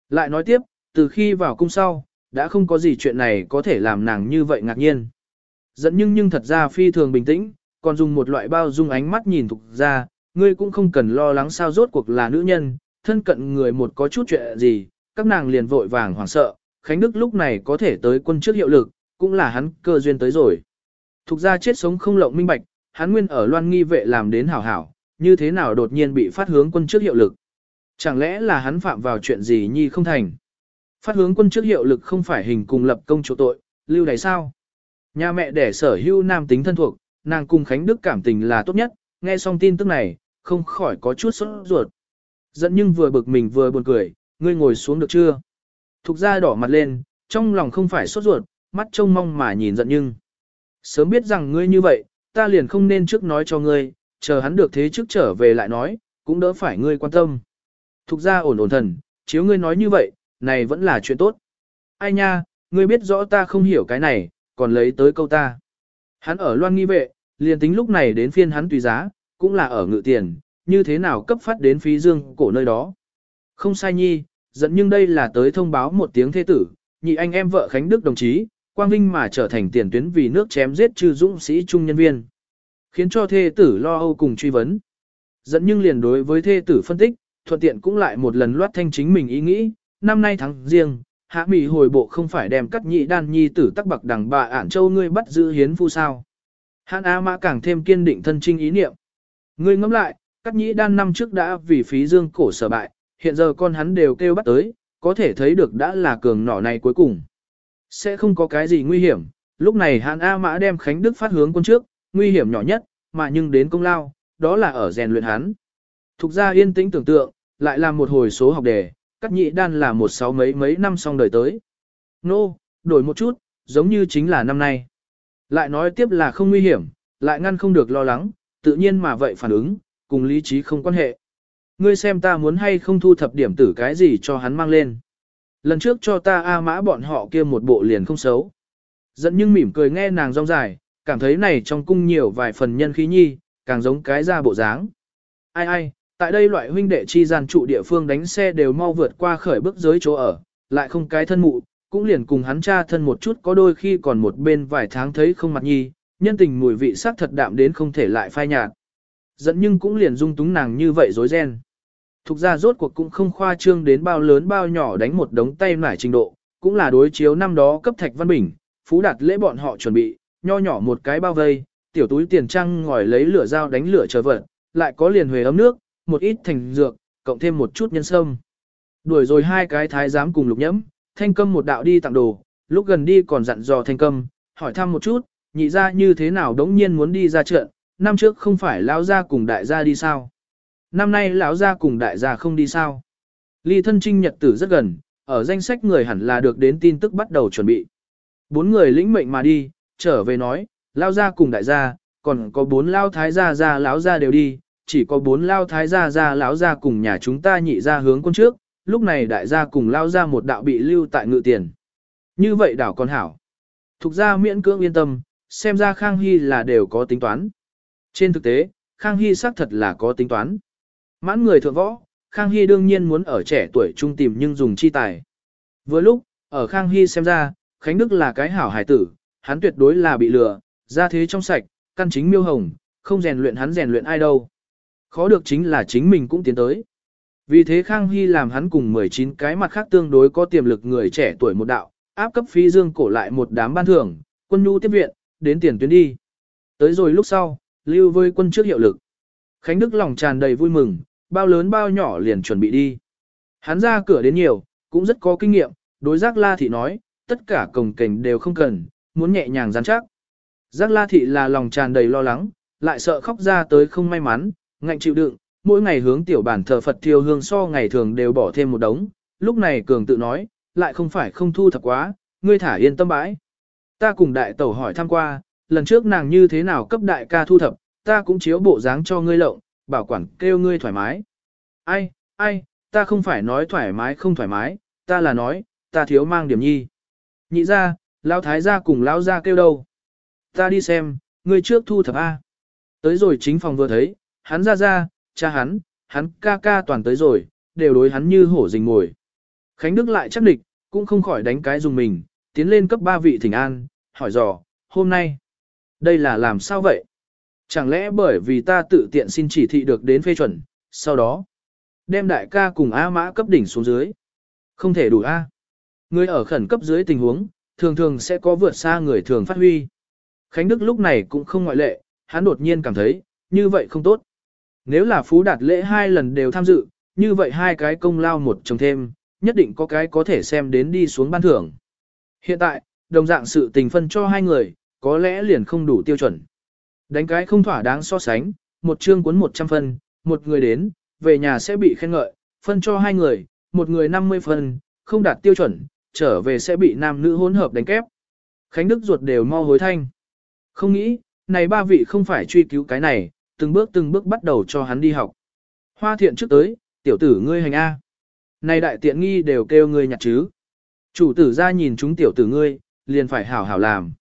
Lại nói tiếp, từ khi vào cung sau, đã không có gì chuyện này có thể làm nàng như vậy ngạc nhiên. Dẫn nhưng nhưng thật ra phi thường bình tĩnh, còn dùng một loại bao dung ánh mắt nhìn thuộc ra, ngươi cũng không cần lo lắng sao rốt cuộc là nữ nhân, thân cận người một có chút chuyện gì, các nàng liền vội vàng hoảng sợ, Khánh Đức lúc này có thể tới quân trước hiệu lực, cũng là hắn cơ duyên tới rồi. Thục ra chết sống không lộng minh bạch, hắn nguyên ở loan nghi vệ làm đến hảo hảo, như thế nào đột nhiên bị phát hướng quân trước hiệu lực. Chẳng lẽ là hắn phạm vào chuyện gì nhi không thành. Phát hướng quân trước hiệu lực không phải hình cùng lập công chỗ tội, lưu này sao? Nhà mẹ đẻ sở hưu nam tính thân thuộc, nàng cùng Khánh Đức cảm tình là tốt nhất, nghe xong tin tức này, không khỏi có chút sốt ruột. Giận nhưng vừa bực mình vừa buồn cười, ngươi ngồi xuống được chưa? Thục ra đỏ mặt lên, trong lòng không phải sốt ruột, mắt trông mong mà nhìn giận nhưng. Sớm biết rằng ngươi như vậy, ta liền không nên trước nói cho ngươi, chờ hắn được thế trước trở về lại nói, cũng đỡ phải ngươi quan tâm. Thục ra ổn ổn thần, chiếu ngươi nói như vậy, này vẫn là chuyện tốt. Ai nha, ngươi biết rõ ta không hiểu cái này, còn lấy tới câu ta. Hắn ở loan nghi vệ, liền tính lúc này đến phiên hắn tùy giá, cũng là ở ngự tiền, như thế nào cấp phát đến phí dương cổ nơi đó. Không sai nhi, dẫn nhưng đây là tới thông báo một tiếng thế tử, nhị anh em vợ Khánh Đức đồng chí, Quang Vinh mà trở thành tiền tuyến vì nước chém giết trừ dũng sĩ trung nhân viên. Khiến cho thê tử lo âu cùng truy vấn. Dẫn nhưng liền đối với thê tử phân tích, thuận tiện cũng lại một lần loát thanh chính mình ý nghĩ, năm nay tháng riêng, hạ mỹ hồi bộ không phải đem cắt nhị đan nhi tử tắc bạc đằng bà ản châu ngươi bắt giữ hiến phu sao. Hàn A Mã càng thêm kiên định thân trinh ý niệm. Ngươi ngẫm lại, các nhĩ đan năm trước đã vì phí dương cổ sở bại, hiện giờ con hắn đều kêu bắt tới, có thể thấy được đã là cường nỏ này cuối cùng. Sẽ không có cái gì nguy hiểm, lúc này Hàn A Mã đem Khánh Đức phát hướng quân trước, nguy hiểm nhỏ nhất, mà nhưng đến công lao, đó là ở rèn luyện hắn. Thục ra yên tĩnh tưởng tượng, lại là một hồi số học đề, các nhị đan là một sáu mấy mấy năm xong đời tới. Nô, no, đổi một chút, giống như chính là năm nay. Lại nói tiếp là không nguy hiểm, lại ngăn không được lo lắng, tự nhiên mà vậy phản ứng, cùng lý trí không quan hệ. Ngươi xem ta muốn hay không thu thập điểm tử cái gì cho hắn mang lên. Lần trước cho ta A mã bọn họ kia một bộ liền không xấu. Dẫn nhưng mỉm cười nghe nàng rong dài, cảm thấy này trong cung nhiều vài phần nhân khí nhi, càng giống cái ra bộ dáng. Ai ai, tại đây loại huynh đệ chi gian trụ địa phương đánh xe đều mau vượt qua khởi bước giới chỗ ở, lại không cái thân mụ, cũng liền cùng hắn cha thân một chút có đôi khi còn một bên vài tháng thấy không mặt nhi, nhân tình mùi vị sắc thật đạm đến không thể lại phai nhạt. Dẫn nhưng cũng liền dung túng nàng như vậy dối ren. Thục ra rốt cuộc cũng không khoa trương đến bao lớn bao nhỏ đánh một đống tay nải trình độ, cũng là đối chiếu năm đó cấp thạch văn bình, phú đạt lễ bọn họ chuẩn bị, nho nhỏ một cái bao vây, tiểu túi tiền trăng ngòi lấy lửa dao đánh lửa chờ vật, lại có liền huề ấm nước, một ít thành dược, cộng thêm một chút nhân sâm. Đuổi rồi hai cái thái giám cùng lục nhẫm, thanh câm một đạo đi tặng đồ, lúc gần đi còn dặn dò thanh câm, hỏi thăm một chút, nhị ra như thế nào đống nhiên muốn đi ra trận, năm trước không phải lão gia cùng đại gia đi sao. Năm nay lão gia cùng đại gia không đi sao. Ly thân trinh nhật tử rất gần, ở danh sách người hẳn là được đến tin tức bắt đầu chuẩn bị. Bốn người lĩnh mệnh mà đi, trở về nói, lão gia cùng đại gia, còn có bốn lao thái gia gia lão gia đều đi, chỉ có bốn lao thái gia gia lão gia cùng nhà chúng ta nhị ra hướng quân trước, lúc này đại gia cùng lao ra một đạo bị lưu tại ngự tiền. Như vậy đảo còn hảo. Thục ra miễn cưỡng yên tâm, xem ra Khang Hy là đều có tính toán. Trên thực tế, Khang Hy xác thật là có tính toán. Mãn người thượng võ, Khang Hy đương nhiên muốn ở trẻ tuổi trung tìm nhưng dùng chi tài. vừa lúc, ở Khang Hy xem ra, Khánh Đức là cái hảo hải tử, hắn tuyệt đối là bị lừa, ra thế trong sạch, căn chính miêu hồng, không rèn luyện hắn rèn luyện ai đâu. Khó được chính là chính mình cũng tiến tới. Vì thế Khang Hy làm hắn cùng 19 cái mặt khác tương đối có tiềm lực người trẻ tuổi một đạo, áp cấp phi dương cổ lại một đám ban thưởng, quân nhu tiếp viện, đến tiền tuyến đi. tới rồi lúc sau, lưu với quân trước hiệu lực. Khánh Đức lòng tràn đầy vui mừng, bao lớn bao nhỏ liền chuẩn bị đi. Hắn ra cửa đến nhiều, cũng rất có kinh nghiệm, đối giác la thị nói, tất cả cồng cảnh đều không cần, muốn nhẹ nhàng gián chắc. Giác la thị là lòng tràn đầy lo lắng, lại sợ khóc ra tới không may mắn, ngạnh chịu đựng, mỗi ngày hướng tiểu bản thờ Phật thiêu hương so ngày thường đều bỏ thêm một đống, lúc này cường tự nói, lại không phải không thu thập quá, ngươi thả yên tâm bãi. Ta cùng đại tẩu hỏi thăm qua, lần trước nàng như thế nào cấp đại ca thu thập, ta cũng chiếu bộ dáng cho ngươi lộng, bảo quản kêu ngươi thoải mái. Ai, ai, ta không phải nói thoải mái không thoải mái, ta là nói, ta thiếu mang điểm nhi. Nhị ra, lão thái gia cùng lão gia kêu đâu. Ta đi xem, ngươi trước thu thập A. Tới rồi chính phòng vừa thấy, hắn ra ra, cha hắn, hắn ca ca toàn tới rồi, đều đối hắn như hổ rình ngồi. Khánh Đức lại chắc địch, cũng không khỏi đánh cái dùng mình, tiến lên cấp ba vị thỉnh an, hỏi dò, hôm nay, đây là làm sao vậy? Chẳng lẽ bởi vì ta tự tiện xin chỉ thị được đến phê chuẩn, sau đó, đem đại ca cùng A mã cấp đỉnh xuống dưới. Không thể đủ A. Người ở khẩn cấp dưới tình huống, thường thường sẽ có vượt xa người thường phát huy. Khánh Đức lúc này cũng không ngoại lệ, hắn đột nhiên cảm thấy, như vậy không tốt. Nếu là Phú Đạt lễ hai lần đều tham dự, như vậy hai cái công lao một chồng thêm, nhất định có cái có thể xem đến đi xuống ban thưởng. Hiện tại, đồng dạng sự tình phân cho hai người, có lẽ liền không đủ tiêu chuẩn. Đánh cái không thỏa đáng so sánh, một chương cuốn 100 phân, một người đến, về nhà sẽ bị khen ngợi, phân cho hai người, một người 50 phân, không đạt tiêu chuẩn, trở về sẽ bị nam nữ hỗn hợp đánh kép. Khánh Đức ruột đều mau hối thanh. Không nghĩ, này ba vị không phải truy cứu cái này, từng bước từng bước bắt đầu cho hắn đi học. Hoa thiện trước tới, tiểu tử ngươi hành A. Này đại tiện nghi đều kêu ngươi nhặt chứ. Chủ tử ra nhìn chúng tiểu tử ngươi, liền phải hảo hảo làm.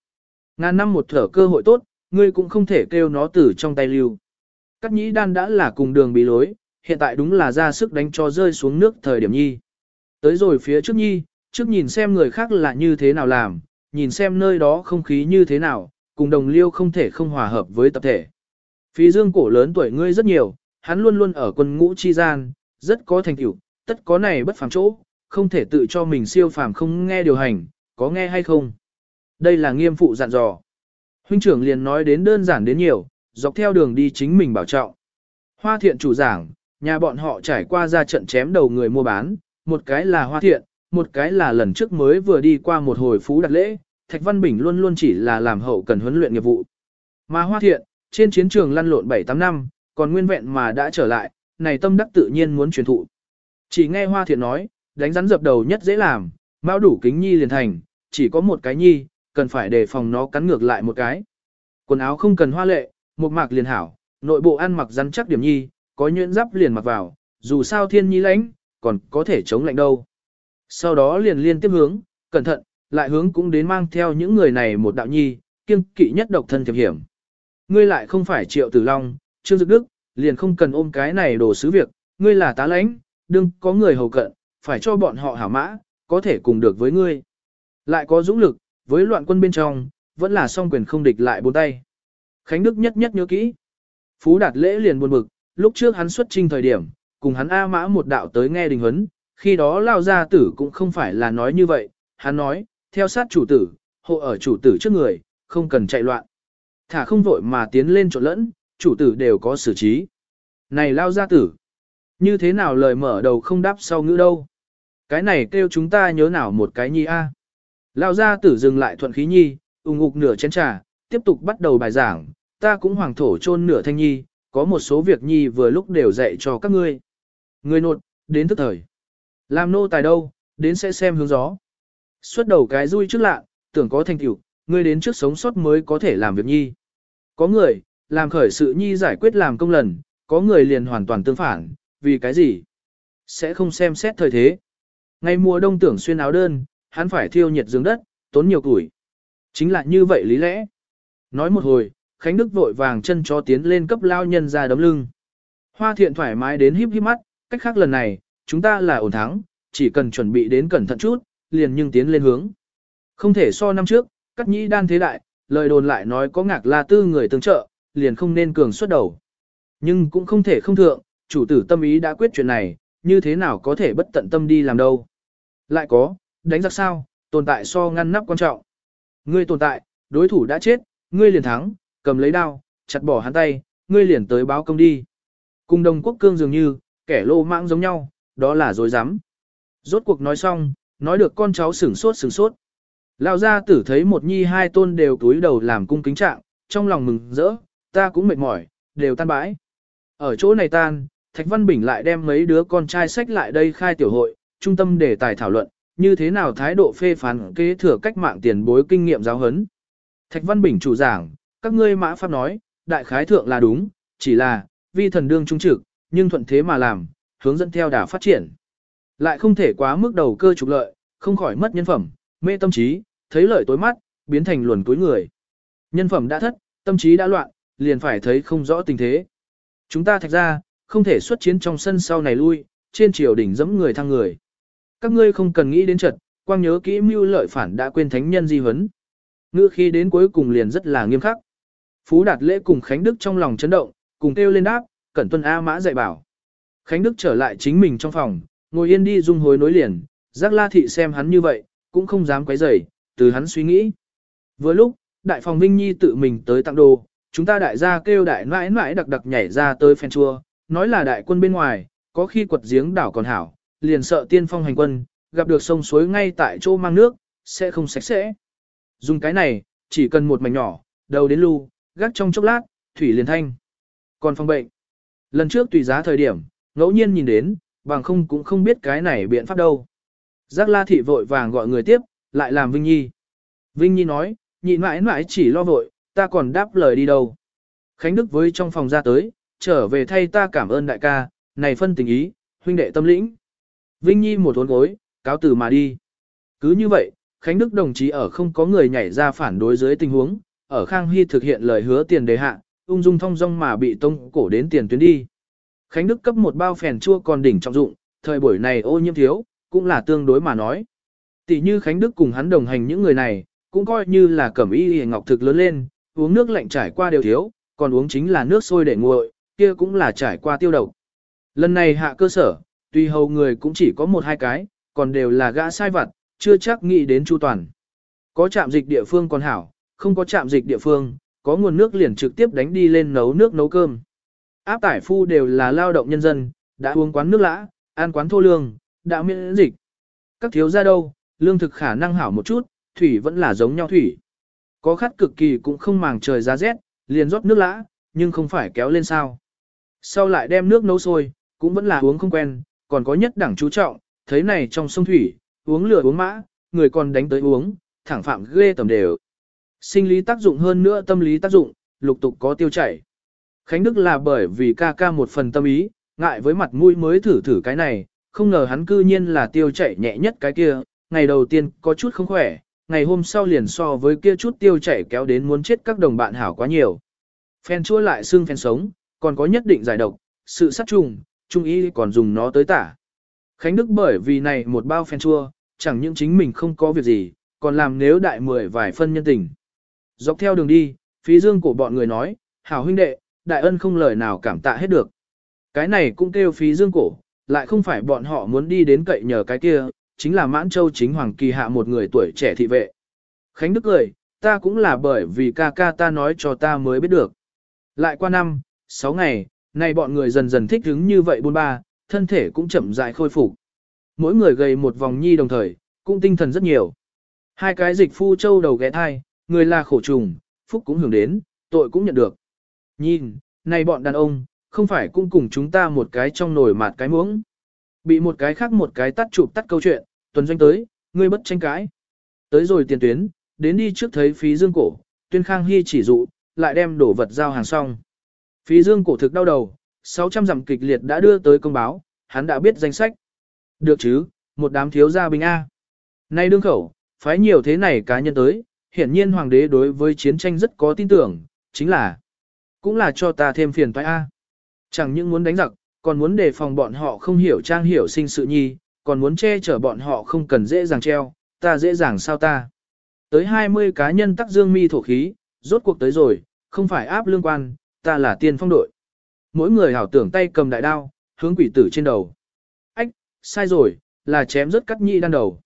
Ngàn năm một thở cơ hội tốt, ngươi cũng không thể kêu nó tử trong tay lưu. Cắt nhĩ đan đã là cùng đường bị lối, hiện tại đúng là ra sức đánh cho rơi xuống nước thời điểm nhi. Tới rồi phía trước nhi, trước nhìn xem người khác là như thế nào làm, nhìn xem nơi đó không khí như thế nào, cùng đồng liêu không thể không hòa hợp với tập thể. Phí dương cổ lớn tuổi ngươi rất nhiều, hắn luôn luôn ở quân ngũ chi gian, rất có thành tựu, tất có này bất phàm chỗ, không thể tự cho mình siêu phàm không nghe điều hành, có nghe hay không. Đây là nghiêm phụ dặn dò. Huynh trưởng liền nói đến đơn giản đến nhiều, dọc theo đường đi chính mình bảo trọng. Hoa thiện chủ giảng, nhà bọn họ trải qua ra trận chém đầu người mua bán, một cái là hoa thiện, một cái là lần trước mới vừa đi qua một hồi phú đặt lễ, Thạch Văn Bình luôn luôn chỉ là làm hậu cần huấn luyện nghiệp vụ. Mà hoa thiện, trên chiến trường lăn lộn 7-8 năm, còn nguyên vẹn mà đã trở lại, này tâm đắc tự nhiên muốn truyền thụ. Chỉ nghe hoa thiện nói, đánh rắn dập đầu nhất dễ làm, Mao đủ kính nhi liền thành, chỉ có một cái nhi, cần phải đề phòng nó cắn ngược lại một cái. Quần áo không cần hoa lệ, một mạc liền hảo, nội bộ ăn mặc rắn chắc điểm nhi, có nhuyễn giáp liền mặc vào, dù sao thiên nhi lãnh, còn có thể chống lạnh đâu. Sau đó liền liên tiếp hướng, cẩn thận, lại hướng cũng đến mang theo những người này một đạo nhi, kiêng kỵ nhất độc thân thiệp hiểm. Ngươi lại không phải triệu tử long, trương dực đức, liền không cần ôm cái này đồ sứ việc, ngươi là tá lãnh, đừng có người hầu cận, phải cho bọn họ hảo mã, có thể cùng được với ngươi. Lại có dũng lực, với loạn quân bên trong, vẫn là song quyền không địch lại bốn tay. Khánh Đức nhất nhất nhớ kỹ. Phú Đạt lễ liền buồn bực, lúc trước hắn xuất trinh thời điểm, cùng hắn A mã một đạo tới nghe đình huấn, khi đó lao gia tử cũng không phải là nói như vậy, hắn nói, theo sát chủ tử, hộ ở chủ tử trước người, không cần chạy loạn. Thả không vội mà tiến lên trộn lẫn, chủ tử đều có xử trí. Này lao gia tử, như thế nào lời mở đầu không đáp sau ngữ đâu. Cái này kêu chúng ta nhớ nào một cái nhi a. Lao gia tử dừng lại thuận khí nhi, ủng ngục nửa chén trà, tiếp tục bắt đầu bài giảng, ta cũng hoàng thổ chôn nửa thanh nhi, có một số việc nhi vừa lúc đều dạy cho các ngươi. Người nột, đến thức thời. Làm nô tài đâu, đến sẽ xem hướng gió. Xuất đầu cái vui trước lạ, tưởng có thành tựu, ngươi đến trước sống sót mới có thể làm việc nhi. Có người, làm khởi sự nhi giải quyết làm công lần, có người liền hoàn toàn tương phản, vì cái gì? Sẽ không xem xét thời thế. Ngày mùa đông tưởng xuyên áo đơn, hắn phải thiêu nhiệt dưỡng đất, tốn nhiều củi Chính là như vậy lý lẽ. Nói một hồi, Khánh Đức vội vàng chân cho tiến lên cấp lao nhân ra đấm lưng. Hoa thiện thoải mái đến híp híp mắt, cách khác lần này, chúng ta là ổn thắng, chỉ cần chuẩn bị đến cẩn thận chút, liền nhưng tiến lên hướng. Không thể so năm trước, cắt nhĩ đan thế đại, lời đồn lại nói có ngạc la tư người tương trợ, liền không nên cường xuất đầu. Nhưng cũng không thể không thượng, chủ tử tâm ý đã quyết chuyện này, như thế nào có thể bất tận tâm đi làm đâu. Lại có, đánh giặc sao, tồn tại so ngăn nắp quan trọng. Ngươi tồn tại, đối thủ đã chết, ngươi liền thắng, cầm lấy đao, chặt bỏ hắn tay, ngươi liền tới báo công đi. Cùng đồng quốc cương dường như, kẻ lô mạng giống nhau, đó là dối rắm Rốt cuộc nói xong, nói được con cháu sửng sốt sửng sốt. lao gia tử thấy một nhi hai tôn đều túi đầu làm cung kính trạng, trong lòng mừng rỡ, ta cũng mệt mỏi, đều tan bãi. Ở chỗ này tan, Thạch Văn Bình lại đem mấy đứa con trai sách lại đây khai tiểu hội, trung tâm để tài thảo luận, như thế nào thái độ phê phán kế thừa cách mạng tiền bối kinh nghiệm giáo huấn. Thạch Văn Bình chủ giảng, các ngươi mã pháp nói, đại khái thượng là đúng, chỉ là, vi thần đương trung trực, nhưng thuận thế mà làm, hướng dẫn theo đà phát triển. Lại không thể quá mức đầu cơ trục lợi, không khỏi mất nhân phẩm, mê tâm trí, thấy lợi tối mắt, biến thành luồn cuối người. Nhân phẩm đã thất, tâm trí đã loạn, liền phải thấy không rõ tình thế. Chúng ta thạch ra, không thể xuất chiến trong sân sau này lui, trên triều đỉnh dẫm người thăng người. Các ngươi không cần nghĩ đến trật, quang nhớ kỹ mưu lợi phản đã quên thánh nhân di huấn. Ngữ khi đến cuối cùng liền rất là nghiêm khắc. Phú Đạt Lễ cùng Khánh Đức trong lòng chấn động, cùng kêu lên đáp, cẩn tuân A Mã dạy bảo. Khánh Đức trở lại chính mình trong phòng, ngồi yên đi dung hối nối liền, giác la thị xem hắn như vậy, cũng không dám quấy rầy, từ hắn suy nghĩ. Vừa lúc, đại phòng Vinh Nhi tự mình tới tặng đồ, chúng ta đại gia kêu đại mãi mãi đặc đặc nhảy ra tới phen chua, nói là đại quân bên ngoài, có khi quật giếng đảo còn hảo, liền sợ tiên phong hành quân, gặp được sông suối ngay tại chỗ mang nước, sẽ không sạch sẽ. Dùng cái này, chỉ cần một mảnh nhỏ, đầu đến lưu, gác trong chốc lát, thủy liền thanh. Còn phòng bệnh, lần trước tùy giá thời điểm, ngẫu nhiên nhìn đến, bằng không cũng không biết cái này biện pháp đâu. Giác la thị vội vàng gọi người tiếp, lại làm Vinh Nhi. Vinh Nhi nói, nhịn mãi mãi chỉ lo vội, ta còn đáp lời đi đâu. Khánh Đức với trong phòng ra tới, trở về thay ta cảm ơn đại ca, này phân tình ý, huynh đệ tâm lĩnh. Vinh Nhi một hốn gối, cáo từ mà đi. Cứ như vậy, Khánh Đức đồng chí ở không có người nhảy ra phản đối dưới tình huống, ở Khang Hy thực hiện lời hứa tiền đề hạ, ung dung thong dong mà bị tông cổ đến tiền tuyến đi. Khánh Đức cấp một bao phèn chua còn đỉnh trọng dụng, thời buổi này ô nhiễm thiếu, cũng là tương đối mà nói. Tỷ như Khánh Đức cùng hắn đồng hành những người này, cũng coi như là cẩm y hề ngọc thực lớn lên, uống nước lạnh trải qua đều thiếu, còn uống chính là nước sôi để nguội, kia cũng là trải qua tiêu độc. Lần này hạ cơ sở, tuy hầu người cũng chỉ có một hai cái, còn đều là gã sai vặt, chưa chắc nghĩ đến chu toàn. Có trạm dịch địa phương còn hảo, không có trạm dịch địa phương, có nguồn nước liền trực tiếp đánh đi lên nấu nước nấu cơm. Áp tải phu đều là lao động nhân dân, đã uống quán nước lã, ăn quán thô lương, đã miễn dịch. Các thiếu gia đâu, lương thực khả năng hảo một chút, thủy vẫn là giống nhau thủy. Có khát cực kỳ cũng không màng trời giá rét, liền rót nước lã, nhưng không phải kéo lên sao. Sau lại đem nước nấu sôi, cũng vẫn là uống không quen, còn có nhất đẳng chú trọng, thấy này trong sông thủy, uống lửa uống mã, người còn đánh tới uống, thẳng phạm ghê tầm đều. Sinh lý tác dụng hơn nữa tâm lý tác dụng, lục tục có tiêu chảy. Khánh Đức là bởi vì ca ca một phần tâm ý, ngại với mặt mũi mới thử thử cái này, không ngờ hắn cư nhiên là tiêu chảy nhẹ nhất cái kia, ngày đầu tiên có chút không khỏe, ngày hôm sau liền so với kia chút tiêu chảy kéo đến muốn chết các đồng bạn hảo quá nhiều. Phen chua lại xương phen sống, còn có nhất định giải độc, sự sát trùng, trung ý còn dùng nó tới tả. Khánh Đức bởi vì này một bao phen chua, chẳng những chính mình không có việc gì, còn làm nếu đại mười vài phân nhân tình. Dọc theo đường đi, phí dương của bọn người nói, hảo huynh đệ, đại ân không lời nào cảm tạ hết được. Cái này cũng kêu phí dương cổ, lại không phải bọn họ muốn đi đến cậy nhờ cái kia, chính là mãn châu chính hoàng kỳ hạ một người tuổi trẻ thị vệ. Khánh Đức cười, ta cũng là bởi vì ca ca ta nói cho ta mới biết được. Lại qua năm, sáu ngày, nay bọn người dần dần thích ứng như vậy buôn ba, thân thể cũng chậm rãi khôi phục. Mỗi người gầy một vòng nhi đồng thời, cũng tinh thần rất nhiều. Hai cái dịch phu châu đầu ghé thai, người là khổ trùng, phúc cũng hưởng đến, tội cũng nhận được. Nhìn, này bọn đàn ông, không phải cũng cùng chúng ta một cái trong nồi mạt cái muỗng. Bị một cái khác một cái tắt chụp tắt câu chuyện, tuần doanh tới, ngươi bất tranh cãi. Tới rồi tiền tuyến, đến đi trước thấy phí dương cổ, tuyên khang hy chỉ dụ, lại đem đổ vật giao hàng xong. Phí dương cổ thực đau đầu, 600 dặm kịch liệt đã đưa tới công báo, hắn đã biết danh sách. Được chứ, một đám thiếu gia bình A. Nay đương khẩu, phái nhiều thế này cá nhân tới, hiển nhiên hoàng đế đối với chiến tranh rất có tin tưởng, chính là, cũng là cho ta thêm phiền toái A. Chẳng những muốn đánh giặc, còn muốn đề phòng bọn họ không hiểu trang hiểu sinh sự nhi, còn muốn che chở bọn họ không cần dễ dàng treo, ta dễ dàng sao ta. Tới 20 cá nhân tắc dương mi thổ khí, rốt cuộc tới rồi, không phải áp lương quan, ta là tiên phong đội. Mỗi người hảo tưởng tay cầm đại đao, hướng quỷ tử trên đầu. Ách, sai rồi, là chém rất cắt nhị đan đầu.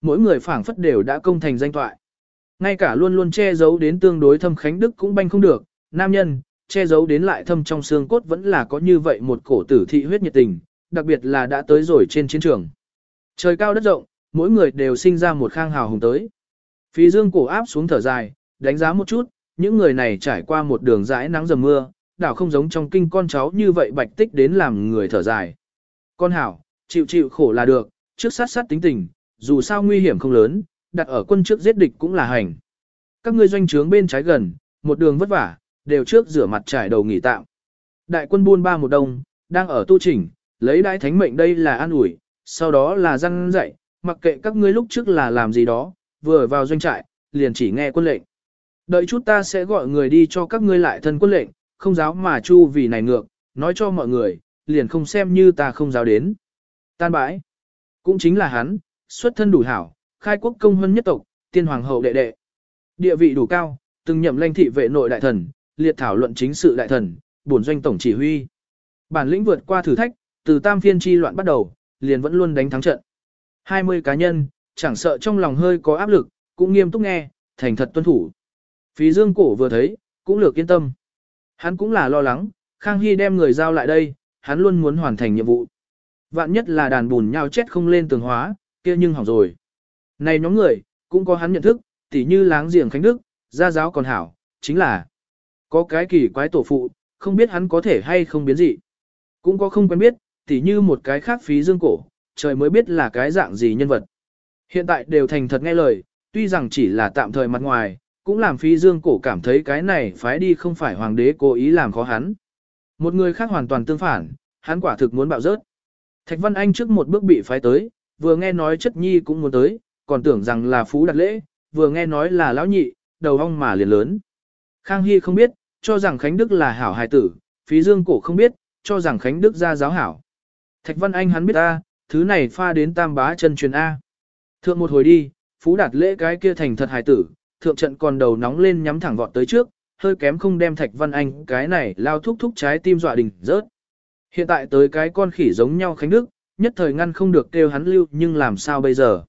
Mỗi người phảng phất đều đã công thành danh toại, Ngay cả luôn luôn che giấu đến tương đối thâm khánh đức cũng banh không được, nam nhân, che giấu đến lại thâm trong xương cốt vẫn là có như vậy một cổ tử thị huyết nhiệt tình, đặc biệt là đã tới rồi trên chiến trường. Trời cao đất rộng, mỗi người đều sinh ra một khang hào hùng tới. Phí dương cổ áp xuống thở dài, đánh giá một chút, những người này trải qua một đường dãi nắng dầm mưa, đảo không giống trong kinh con cháu như vậy bạch tích đến làm người thở dài. Con hảo, chịu chịu khổ là được, trước sát sát tính tình, dù sao nguy hiểm không lớn, đặt ở quân trước giết địch cũng là hành. Các ngươi doanh trướng bên trái gần, một đường vất vả, đều trước rửa mặt trải đầu nghỉ tạm. Đại quân buôn ba một đông, đang ở tu chỉnh, lấy đại thánh mệnh đây là an ủi, sau đó là răng dạy, mặc kệ các ngươi lúc trước là làm gì đó, vừa vào doanh trại, liền chỉ nghe quân lệnh. Đợi chút ta sẽ gọi người đi cho các ngươi lại thân quân lệnh, không giáo mà chu vì này ngược, nói cho mọi người, liền không xem như ta không giáo đến. Tan bãi. Cũng chính là hắn, xuất thân đủ hảo, khai quốc công hơn nhất tộc, tiên hoàng hậu đệ đệ. Địa vị đủ cao, từng nhậm lãnh thị vệ nội đại thần, liệt thảo luận chính sự đại thần, bổn doanh tổng chỉ huy. Bản lĩnh vượt qua thử thách, từ tam phiên chi loạn bắt đầu, liền vẫn luôn đánh thắng trận. 20 cá nhân, chẳng sợ trong lòng hơi có áp lực, cũng nghiêm túc nghe, thành thật tuân thủ. Phí dương cổ vừa thấy, cũng lược yên tâm. Hắn cũng là lo lắng, Khang Hy đem người giao lại đây, hắn luôn muốn hoàn thành nhiệm vụ. Vạn nhất là đàn bùn nhau chết không lên tường hóa, kia nhưng hỏng rồi. Này nhóm người, cũng có hắn nhận thức, tỉ như láng giềng Khánh Đức, gia giáo còn hảo, chính là có cái kỳ quái tổ phụ, không biết hắn có thể hay không biến dị. Cũng có không quen biết, tỉ như một cái khác phí dương cổ, trời mới biết là cái dạng gì nhân vật. Hiện tại đều thành thật nghe lời, tuy rằng chỉ là tạm thời mặt ngoài, cũng làm phí dương cổ cảm thấy cái này phái đi không phải hoàng đế cố ý làm khó hắn. Một người khác hoàn toàn tương phản, hắn quả thực muốn bạo rớt. Thạch Văn Anh trước một bước bị phái tới, vừa nghe nói chất nhi cũng muốn tới, còn tưởng rằng là phú đặt lễ, vừa nghe nói là lão nhị, đầu ong mà liền lớn. Khang Hy không biết, cho rằng Khánh Đức là hảo hài tử, phí dương cổ không biết, cho rằng Khánh Đức ra giáo hảo. Thạch Văn Anh hắn biết A, thứ này pha đến tam bá chân truyền A. Thượng một hồi đi, Phú đạt lễ cái kia thành thật hài tử, thượng trận còn đầu nóng lên nhắm thẳng vọt tới trước, hơi kém không đem Thạch Văn Anh cái này lao thúc thúc trái tim dọa đình rớt. Hiện tại tới cái con khỉ giống nhau Khánh Đức, nhất thời ngăn không được kêu hắn lưu nhưng làm sao bây giờ.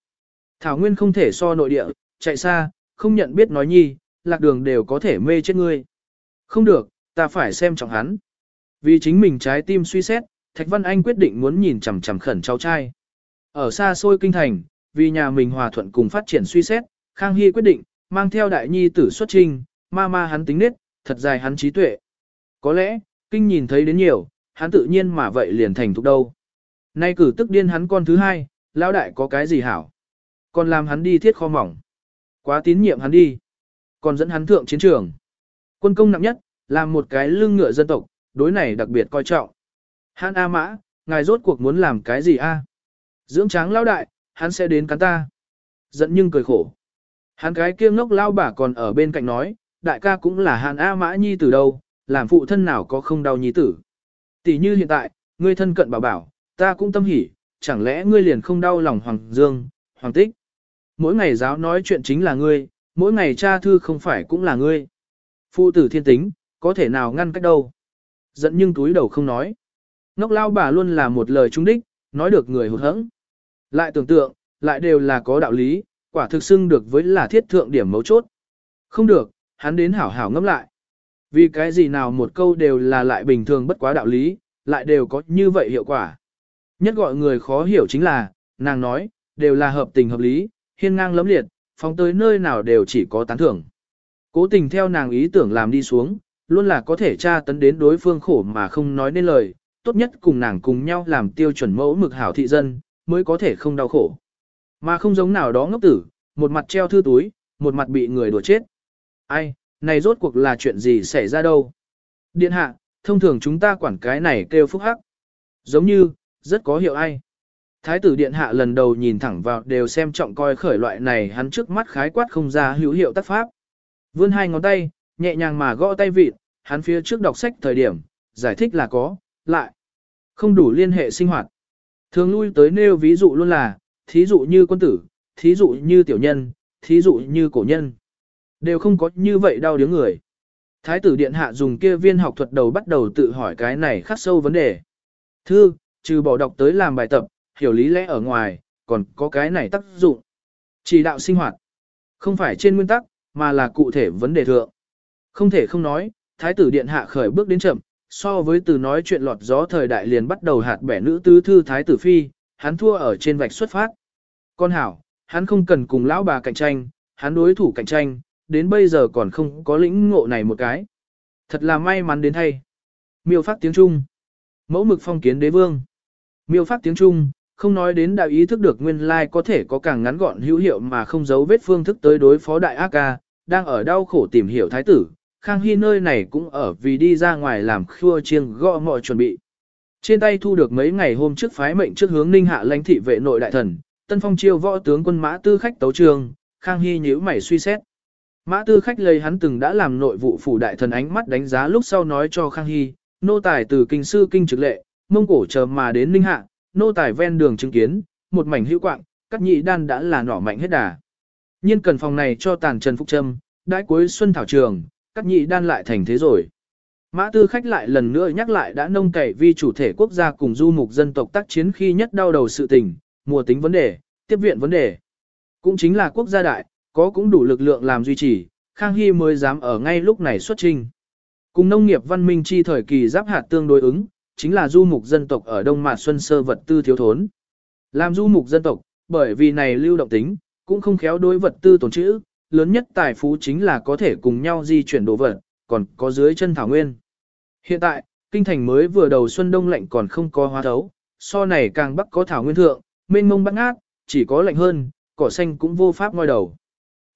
Thảo Nguyên không thể so nội địa, chạy xa, không nhận biết nói nhi, lạc đường đều có thể mê chết ngươi. Không được, ta phải xem trọng hắn. Vì chính mình trái tim suy xét, Thạch Văn Anh quyết định muốn nhìn chằm chằm khẩn cháu trai. Ở xa xôi kinh thành, vì nhà mình hòa thuận cùng phát triển suy xét, Khang Hy quyết định, mang theo đại nhi tử xuất trình, ma ma hắn tính nết, thật dài hắn trí tuệ. Có lẽ, kinh nhìn thấy đến nhiều, hắn tự nhiên mà vậy liền thành thục đâu. Nay cử tức điên hắn con thứ hai, lão đại có cái gì hảo. Còn làm hắn đi thiết kho mỏng. Quá tín nhiệm hắn đi. Còn dẫn hắn thượng chiến trường. Quân công nặng nhất, làm một cái lưng ngựa dân tộc, đối này đặc biệt coi trọng. Hắn A mã, ngài rốt cuộc muốn làm cái gì a? Dưỡng tráng lão đại, hắn sẽ đến cắn ta. Giận nhưng cười khổ. Hắn cái kia ngốc lao bà còn ở bên cạnh nói, đại ca cũng là hàn A mã nhi tử đâu, làm phụ thân nào có không đau nhi tử. Tỷ như hiện tại, ngươi thân cận bảo bảo, ta cũng tâm hỉ, chẳng lẽ ngươi liền không đau lòng Hoàng Dương, Hoàng Tích. Mỗi ngày giáo nói chuyện chính là ngươi, mỗi ngày cha thư không phải cũng là ngươi. Phụ tử thiên tính, có thể nào ngăn cách đâu. Giận nhưng túi đầu không nói. Ngốc lao bà luôn là một lời trung đích, nói được người hụt hẫng. Lại tưởng tượng, lại đều là có đạo lý, quả thực xưng được với là thiết thượng điểm mấu chốt. Không được, hắn đến hảo hảo ngẫm lại. Vì cái gì nào một câu đều là lại bình thường bất quá đạo lý, lại đều có như vậy hiệu quả. Nhất gọi người khó hiểu chính là, nàng nói, đều là hợp tình hợp lý, hiên ngang lấm liệt, phóng tới nơi nào đều chỉ có tán thưởng. Cố tình theo nàng ý tưởng làm đi xuống, luôn là có thể tra tấn đến đối phương khổ mà không nói nên lời, tốt nhất cùng nàng cùng nhau làm tiêu chuẩn mẫu mực hảo thị dân, mới có thể không đau khổ. Mà không giống nào đó ngốc tử, một mặt treo thư túi, một mặt bị người đùa chết. Ai, này rốt cuộc là chuyện gì xảy ra đâu? Điện hạ, thông thường chúng ta quản cái này kêu phúc hắc. Giống như, rất có hiệu ai. Thái tử điện hạ lần đầu nhìn thẳng vào đều xem trọng coi khởi loại này hắn trước mắt khái quát không ra hữu hiệu tác pháp. Vươn hai ngón tay, nhẹ nhàng mà gõ tay vịt, hắn phía trước đọc sách thời điểm, giải thích là có, lại. Không đủ liên hệ sinh hoạt. Thường lui tới nêu ví dụ luôn là, thí dụ như quân tử, thí dụ như tiểu nhân, thí dụ như cổ nhân. Đều không có như vậy đau đớn người. Thái tử điện hạ dùng kia viên học thuật đầu bắt đầu tự hỏi cái này khắc sâu vấn đề. Thư, trừ bỏ đọc tới làm bài tập, hiểu lý lẽ ở ngoài, còn có cái này tác dụng. Chỉ đạo sinh hoạt. Không phải trên nguyên tắc, mà là cụ thể vấn đề thượng. Không thể không nói, thái tử điện hạ khởi bước đến chậm, so với từ nói chuyện lọt gió thời đại liền bắt đầu hạt bẻ nữ tứ thư thái tử phi, hắn thua ở trên vạch xuất phát. Con hảo, hắn không cần cùng lão bà cạnh tranh, hắn đối thủ cạnh tranh, đến bây giờ còn không có lĩnh ngộ này một cái. Thật là may mắn đến thay. Miêu phát tiếng Trung. Mẫu mực phong kiến đế vương. Miêu phát tiếng Trung, không nói đến đạo ý thức được nguyên lai có thể có càng ngắn gọn hữu hiệu mà không giấu vết phương thức tới đối phó đại ác ca, đang ở đau khổ tìm hiểu thái tử. Khang Hy nơi này cũng ở vì đi ra ngoài làm khua chiêng gõ mọi chuẩn bị. Trên tay thu được mấy ngày hôm trước phái mệnh trước hướng ninh hạ lãnh thị vệ nội đại thần, tân phong chiêu võ tướng quân mã tư khách tấu trường, Khang Hy nhíu mày suy xét. Mã tư khách lấy hắn từng đã làm nội vụ phủ đại thần ánh mắt đánh giá lúc sau nói cho Khang Hy, nô tài từ kinh sư kinh trực lệ, mông cổ chờ mà đến ninh hạ, nô tài ven đường chứng kiến, một mảnh hữu quạng, các nhị đan đã là nỏ mạnh hết đà. Nhiên cần phòng này cho tàn trần phúc trâm, đãi cuối xuân thảo trường, các nhị đan lại thành thế rồi. Mã tư khách lại lần nữa nhắc lại đã nông cày vi chủ thể quốc gia cùng du mục dân tộc tác chiến khi nhất đau đầu sự tình, mùa tính vấn đề, tiếp viện vấn đề. Cũng chính là quốc gia đại, có cũng đủ lực lượng làm duy trì, Khang Hy mới dám ở ngay lúc này xuất trình. Cùng nông nghiệp văn minh chi thời kỳ giáp hạt tương đối ứng, chính là du mục dân tộc ở Đông Mạc Xuân sơ vật tư thiếu thốn. Làm du mục dân tộc, bởi vì này lưu động tính, cũng không khéo đối vật tư tồn trữ, lớn nhất tài phú chính là có thể cùng nhau di chuyển đồ vật, còn có dưới chân thảo nguyên. Hiện tại, kinh thành mới vừa đầu xuân đông lạnh còn không có hóa thấu, so này càng bắc có thảo nguyên thượng, mênh mông bắt ngát, chỉ có lạnh hơn, cỏ xanh cũng vô pháp ngoi đầu.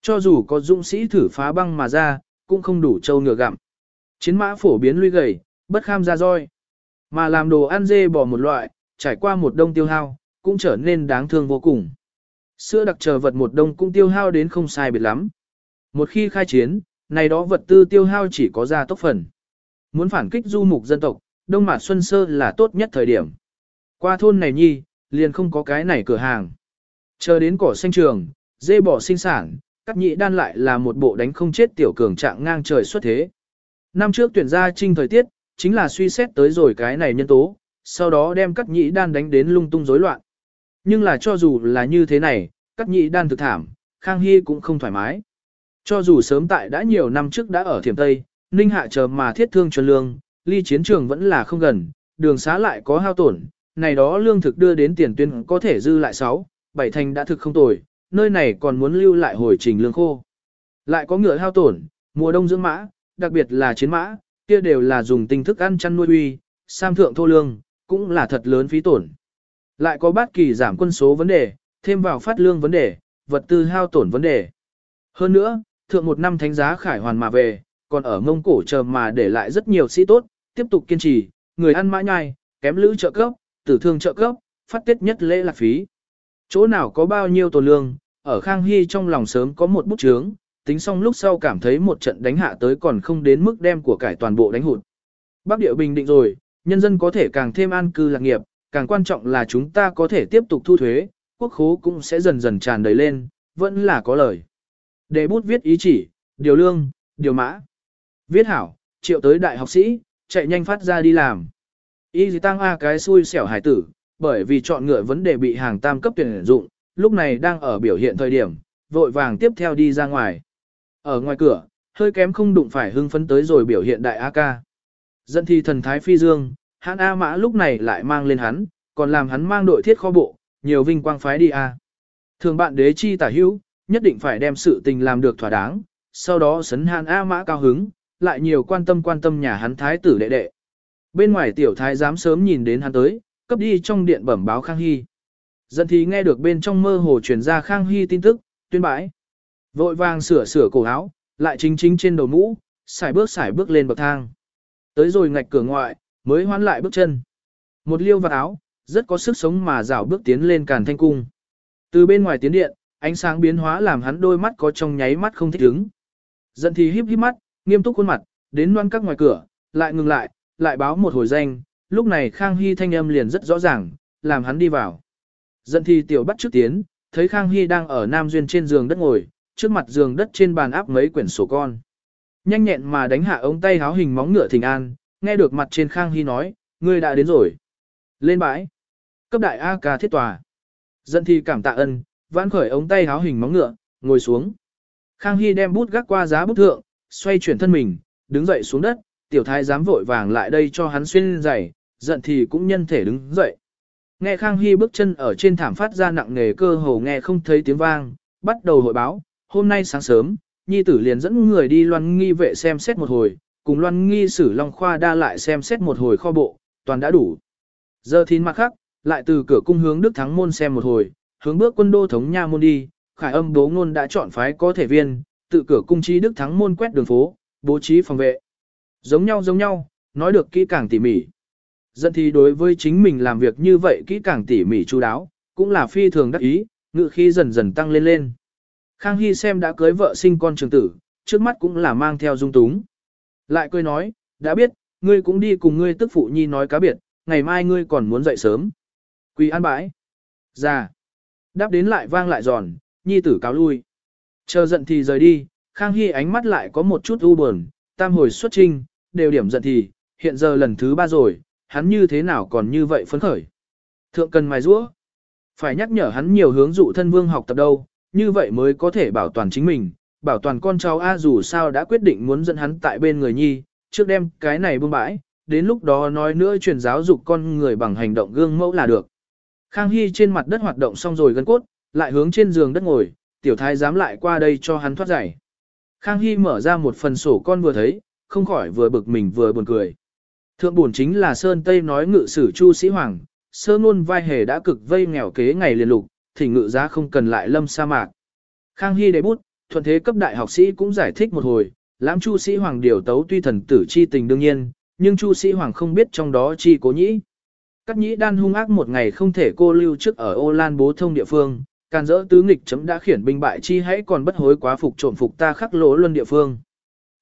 Cho dù có dũng sĩ thử phá băng mà ra, cũng không đủ trâu ngựa gặm. Chiến mã phổ biến lui gầy, bất kham ra roi. Mà làm đồ ăn dê bò một loại, trải qua một đông tiêu hao, cũng trở nên đáng thương vô cùng. Sữa đặc chờ vật một đông cũng tiêu hao đến không sai biệt lắm. Một khi khai chiến, này đó vật tư tiêu hao chỉ có ra tốc phần. Muốn phản kích du mục dân tộc, Đông Mạc Xuân Sơ là tốt nhất thời điểm. Qua thôn này nhi, liền không có cái này cửa hàng. Chờ đến cỏ xanh trường, dê bò sinh sản, cắt nhị đan lại là một bộ đánh không chết tiểu cường trạng ngang trời xuất thế. Năm trước tuyển ra trinh thời tiết, chính là suy xét tới rồi cái này nhân tố, sau đó đem cắt nhị đan đánh đến lung tung rối loạn. Nhưng là cho dù là như thế này, cắt nhị đan thực thảm, Khang Hy cũng không thoải mái. Cho dù sớm tại đã nhiều năm trước đã ở thiểm Tây, Ninh Hạ chờ mà thiết thương chuẩn lương, ly chiến trường vẫn là không gần, đường xá lại có hao tổn, này đó lương thực đưa đến tiền tuyên có thể dư lại 6, bảy thành đã thực không tồi, nơi này còn muốn lưu lại hồi trình lương khô. Lại có ngựa hao tổn, mùa đông dưỡng mã, đặc biệt là chiến mã, kia đều là dùng tinh thức ăn chăn nuôi uy, sam thượng thô lương, cũng là thật lớn phí tổn. Lại có bát kỳ giảm quân số vấn đề, thêm vào phát lương vấn đề, vật tư hao tổn vấn đề. Hơn nữa, thượng một năm thánh giá khải hoàn mà về, còn ở ngông cổ chờ mà để lại rất nhiều sĩ tốt, tiếp tục kiên trì, người ăn mã nhai, kém lữ trợ cấp, tử thương trợ cấp, phát tiết nhất lễ lạc phí. Chỗ nào có bao nhiêu tổ lương, ở Khang Hy trong lòng sớm có một bút chướng, tính xong lúc sau cảm thấy một trận đánh hạ tới còn không đến mức đem của cải toàn bộ đánh hụt. Bắc địa bình định rồi, nhân dân có thể càng thêm an cư lạc nghiệp, càng quan trọng là chúng ta có thể tiếp tục thu thuế, quốc khố cũng sẽ dần dần tràn đầy lên, vẫn là có lời. Để bút viết ý chỉ, điều lương, điều mã. Viết hảo, triệu tới đại học sĩ, chạy nhanh phát ra đi làm. Y dì tăng A cái xui xẻo hải tử, bởi vì chọn ngựa vấn đề bị hàng tam cấp tuyển dụng, lúc này đang ở biểu hiện thời điểm, vội vàng tiếp theo đi ra ngoài. Ở ngoài cửa, hơi kém không đụng phải hưng phấn tới rồi biểu hiện đại A ca. Dân thi thần thái phi dương, hắn A mã lúc này lại mang lên hắn, còn làm hắn mang đội thiết kho bộ, nhiều vinh quang phái đi A. Thường bạn đế chi tả hữu, nhất định phải đem sự tình làm được thỏa đáng, sau đó sấn hắn A mã cao hứng, lại nhiều quan tâm quan tâm nhà hắn thái tử đệ đệ. Bên ngoài tiểu thái dám sớm nhìn đến hắn tới, cấp đi trong điện bẩm báo Khang Hy. Dân thì nghe được bên trong mơ hồ truyền ra Khang Hy tin tức, tuyên bãi. Vội vàng sửa sửa cổ áo, lại chính chính trên đầu mũ, xài bước xài bước lên bậc thang. Tới rồi ngạch cửa ngoại, mới hoán lại bước chân. Một liêu vạt áo, rất có sức sống mà rảo bước tiến lên càn thanh cung. Từ bên ngoài tiến điện, ánh sáng biến hóa làm hắn đôi mắt có trong nháy mắt không thích ứng. Dân thì híp híp mắt, nghiêm túc khuôn mặt, đến loan các ngoài cửa, lại ngừng lại, lại báo một hồi danh, lúc này Khang Hy thanh âm liền rất rõ ràng, làm hắn đi vào. Dân thì tiểu bắt trước tiến, thấy Khang Hy đang ở Nam Duyên trên giường đất ngồi, trước mặt giường đất trên bàn áp mấy quyển sổ con. Nhanh nhẹn mà đánh hạ ống tay háo hình móng ngựa thỉnh an, nghe được mặt trên Khang Hy nói, ngươi đã đến rồi. Lên bãi. Cấp đại A ca thiết tòa. Dân thì cảm tạ ân, vãn khởi ống tay háo hình móng ngựa, ngồi xuống. Khang Hy đem bút gác qua giá bút thượng, xoay chuyển thân mình, đứng dậy xuống đất, tiểu thái dám vội vàng lại đây cho hắn xuyên giày, giận thì cũng nhân thể đứng dậy. Nghe Khang Hy bước chân ở trên thảm phát ra nặng nề cơ hồ nghe không thấy tiếng vang, bắt đầu hội báo, hôm nay sáng sớm, nhi tử liền dẫn người đi loan nghi vệ xem xét một hồi, cùng loan nghi sử long khoa đa lại xem xét một hồi kho bộ, toàn đã đủ. Giờ thìn mặt khác, lại từ cửa cung hướng Đức Thắng Môn xem một hồi, hướng bước quân đô thống nha môn đi, khải âm bố ngôn đã chọn phái có thể viên, tự cửa cung trí Đức Thắng Môn quét đường phố, bố trí phòng vệ. Giống nhau giống nhau, nói được kỹ càng tỉ mỉ. dân thì đối với chính mình làm việc như vậy kỹ càng tỉ mỉ chú đáo, cũng là phi thường đắc ý, ngự khi dần dần tăng lên lên. Khang Hy xem đã cưới vợ sinh con trường tử, trước mắt cũng là mang theo dung túng. Lại cười nói, đã biết, ngươi cũng đi cùng ngươi tức phụ nhi nói cá biệt, ngày mai ngươi còn muốn dậy sớm. Quỳ an bãi. Ra. Đáp đến lại vang lại giòn, nhi tử cáo lui. Chờ giận thì rời đi, Khang Hy ánh mắt lại có một chút u buồn, tam hồi xuất trinh, đều điểm giận thì, hiện giờ lần thứ ba rồi, hắn như thế nào còn như vậy phấn khởi. Thượng cần mài rũa. Phải nhắc nhở hắn nhiều hướng dụ thân vương học tập đâu, như vậy mới có thể bảo toàn chính mình, bảo toàn con cháu A dù sao đã quyết định muốn dẫn hắn tại bên người nhi, trước đem cái này buông bãi, đến lúc đó nói nữa truyền giáo dục con người bằng hành động gương mẫu là được. Khang Hy trên mặt đất hoạt động xong rồi gân cốt, lại hướng trên giường đất ngồi, tiểu thái dám lại qua đây cho hắn thoát giải. Khang Hy mở ra một phần sổ con vừa thấy, không khỏi vừa bực mình vừa buồn cười. Thượng buồn chính là Sơn Tây nói ngự sử Chu Sĩ Hoàng, sơ ngôn vai hề đã cực vây nghèo kế ngày liền lục, thì ngự giá không cần lại lâm sa mạc. Khang Hy đề bút, thuận thế cấp đại học sĩ cũng giải thích một hồi, lãm Chu Sĩ Hoàng điều tấu tuy thần tử chi tình đương nhiên, nhưng Chu Sĩ Hoàng không biết trong đó chi cố nhĩ. Các nhĩ đan hung ác một ngày không thể cô lưu trước ở ô lan bố thông địa phương, can dỡ tứ nghịch chấm đã khiển binh bại chi hãy còn bất hối quá phục trộm phục ta khắc lỗ luân địa phương.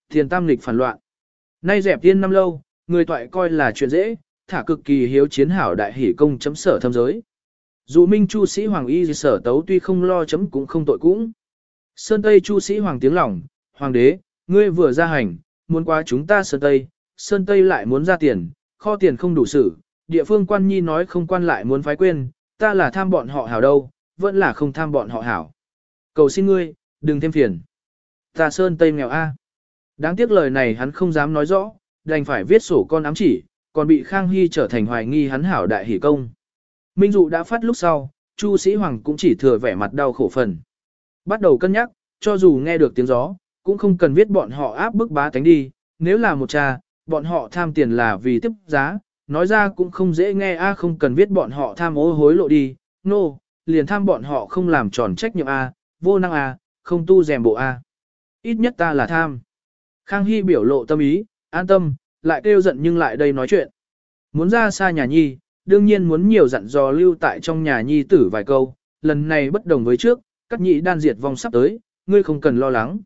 Thiền tam nghịch phản loạn. Nay dẹp tiên năm lâu, người toại coi là chuyện dễ, thả cực kỳ hiếu chiến hảo đại hỷ công chấm sở thâm giới. Dù minh chu sĩ hoàng y sở tấu tuy không lo chấm cũng không tội cũng. Sơn Tây chu sĩ hoàng tiếng lòng, hoàng đế, ngươi vừa ra hành, muốn qua chúng ta Sơn Tây, Sơn Tây lại muốn ra tiền, kho tiền không đủ sử, địa phương quan nhi nói không quan lại muốn phái quên, ta là tham bọn họ hảo đâu, vẫn là không tham bọn họ hảo. Cầu xin ngươi, đừng thêm phiền. Ta Sơn Tây nghèo A. Đáng tiếc lời này hắn không dám nói rõ, đành phải viết sổ con ám chỉ, còn bị Khang Hy trở thành hoài nghi hắn hảo đại hỷ công. Minh dụ đã phát lúc sau, Chu Sĩ Hoàng cũng chỉ thừa vẻ mặt đau khổ phần. Bắt đầu cân nhắc, cho dù nghe được tiếng gió, cũng không cần viết bọn họ áp bức bá tánh đi, nếu là một cha, bọn họ tham tiền là vì tiếp giá, nói ra cũng không dễ nghe a không cần viết bọn họ tham ô hối lộ đi, nô, no, liền tham bọn họ không làm tròn trách nhiệm a, vô năng a, không tu rèm bộ a. Ít nhất ta là tham. Khang Hy biểu lộ tâm ý, an tâm, lại kêu giận nhưng lại đây nói chuyện. Muốn ra xa nhà nhi, đương nhiên muốn nhiều dặn dò lưu tại trong nhà nhi tử vài câu, lần này bất đồng với trước, các nhị đan diệt vong sắp tới, ngươi không cần lo lắng.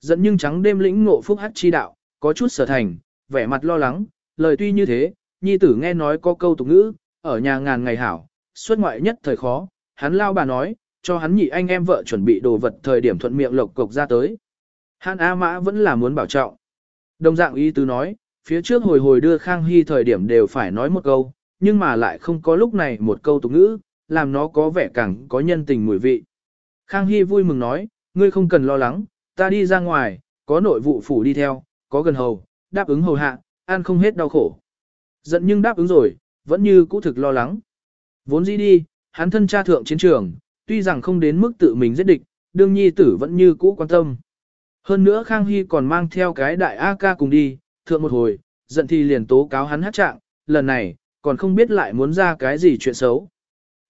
Giận nhưng trắng đêm lĩnh ngộ phúc hát chi đạo, có chút sở thành, vẻ mặt lo lắng, lời tuy như thế, nhi tử nghe nói có câu tục ngữ, ở nhà ngàn ngày hảo, xuất ngoại nhất thời khó, hắn lao bà nói, cho hắn nhị anh em vợ chuẩn bị đồ vật thời điểm thuận miệng lộc cộc ra tới. Hắn A Mã vẫn là muốn bảo trọng. Đồng dạng ý tứ nói, phía trước hồi hồi đưa Khang Hy thời điểm đều phải nói một câu, nhưng mà lại không có lúc này một câu tục ngữ, làm nó có vẻ càng có nhân tình mùi vị. Khang Hy vui mừng nói, ngươi không cần lo lắng, ta đi ra ngoài, có nội vụ phủ đi theo, có gần hầu, đáp ứng hầu hạ, ăn không hết đau khổ. Giận nhưng đáp ứng rồi, vẫn như cũ thực lo lắng. Vốn dĩ đi, hắn thân cha thượng chiến trường, tuy rằng không đến mức tự mình giết địch, đương nhi tử vẫn như cũ quan tâm. Hơn nữa Khang Hy còn mang theo cái đại A ca cùng đi, thượng một hồi, giận thì liền tố cáo hắn hát trạng, lần này, còn không biết lại muốn ra cái gì chuyện xấu.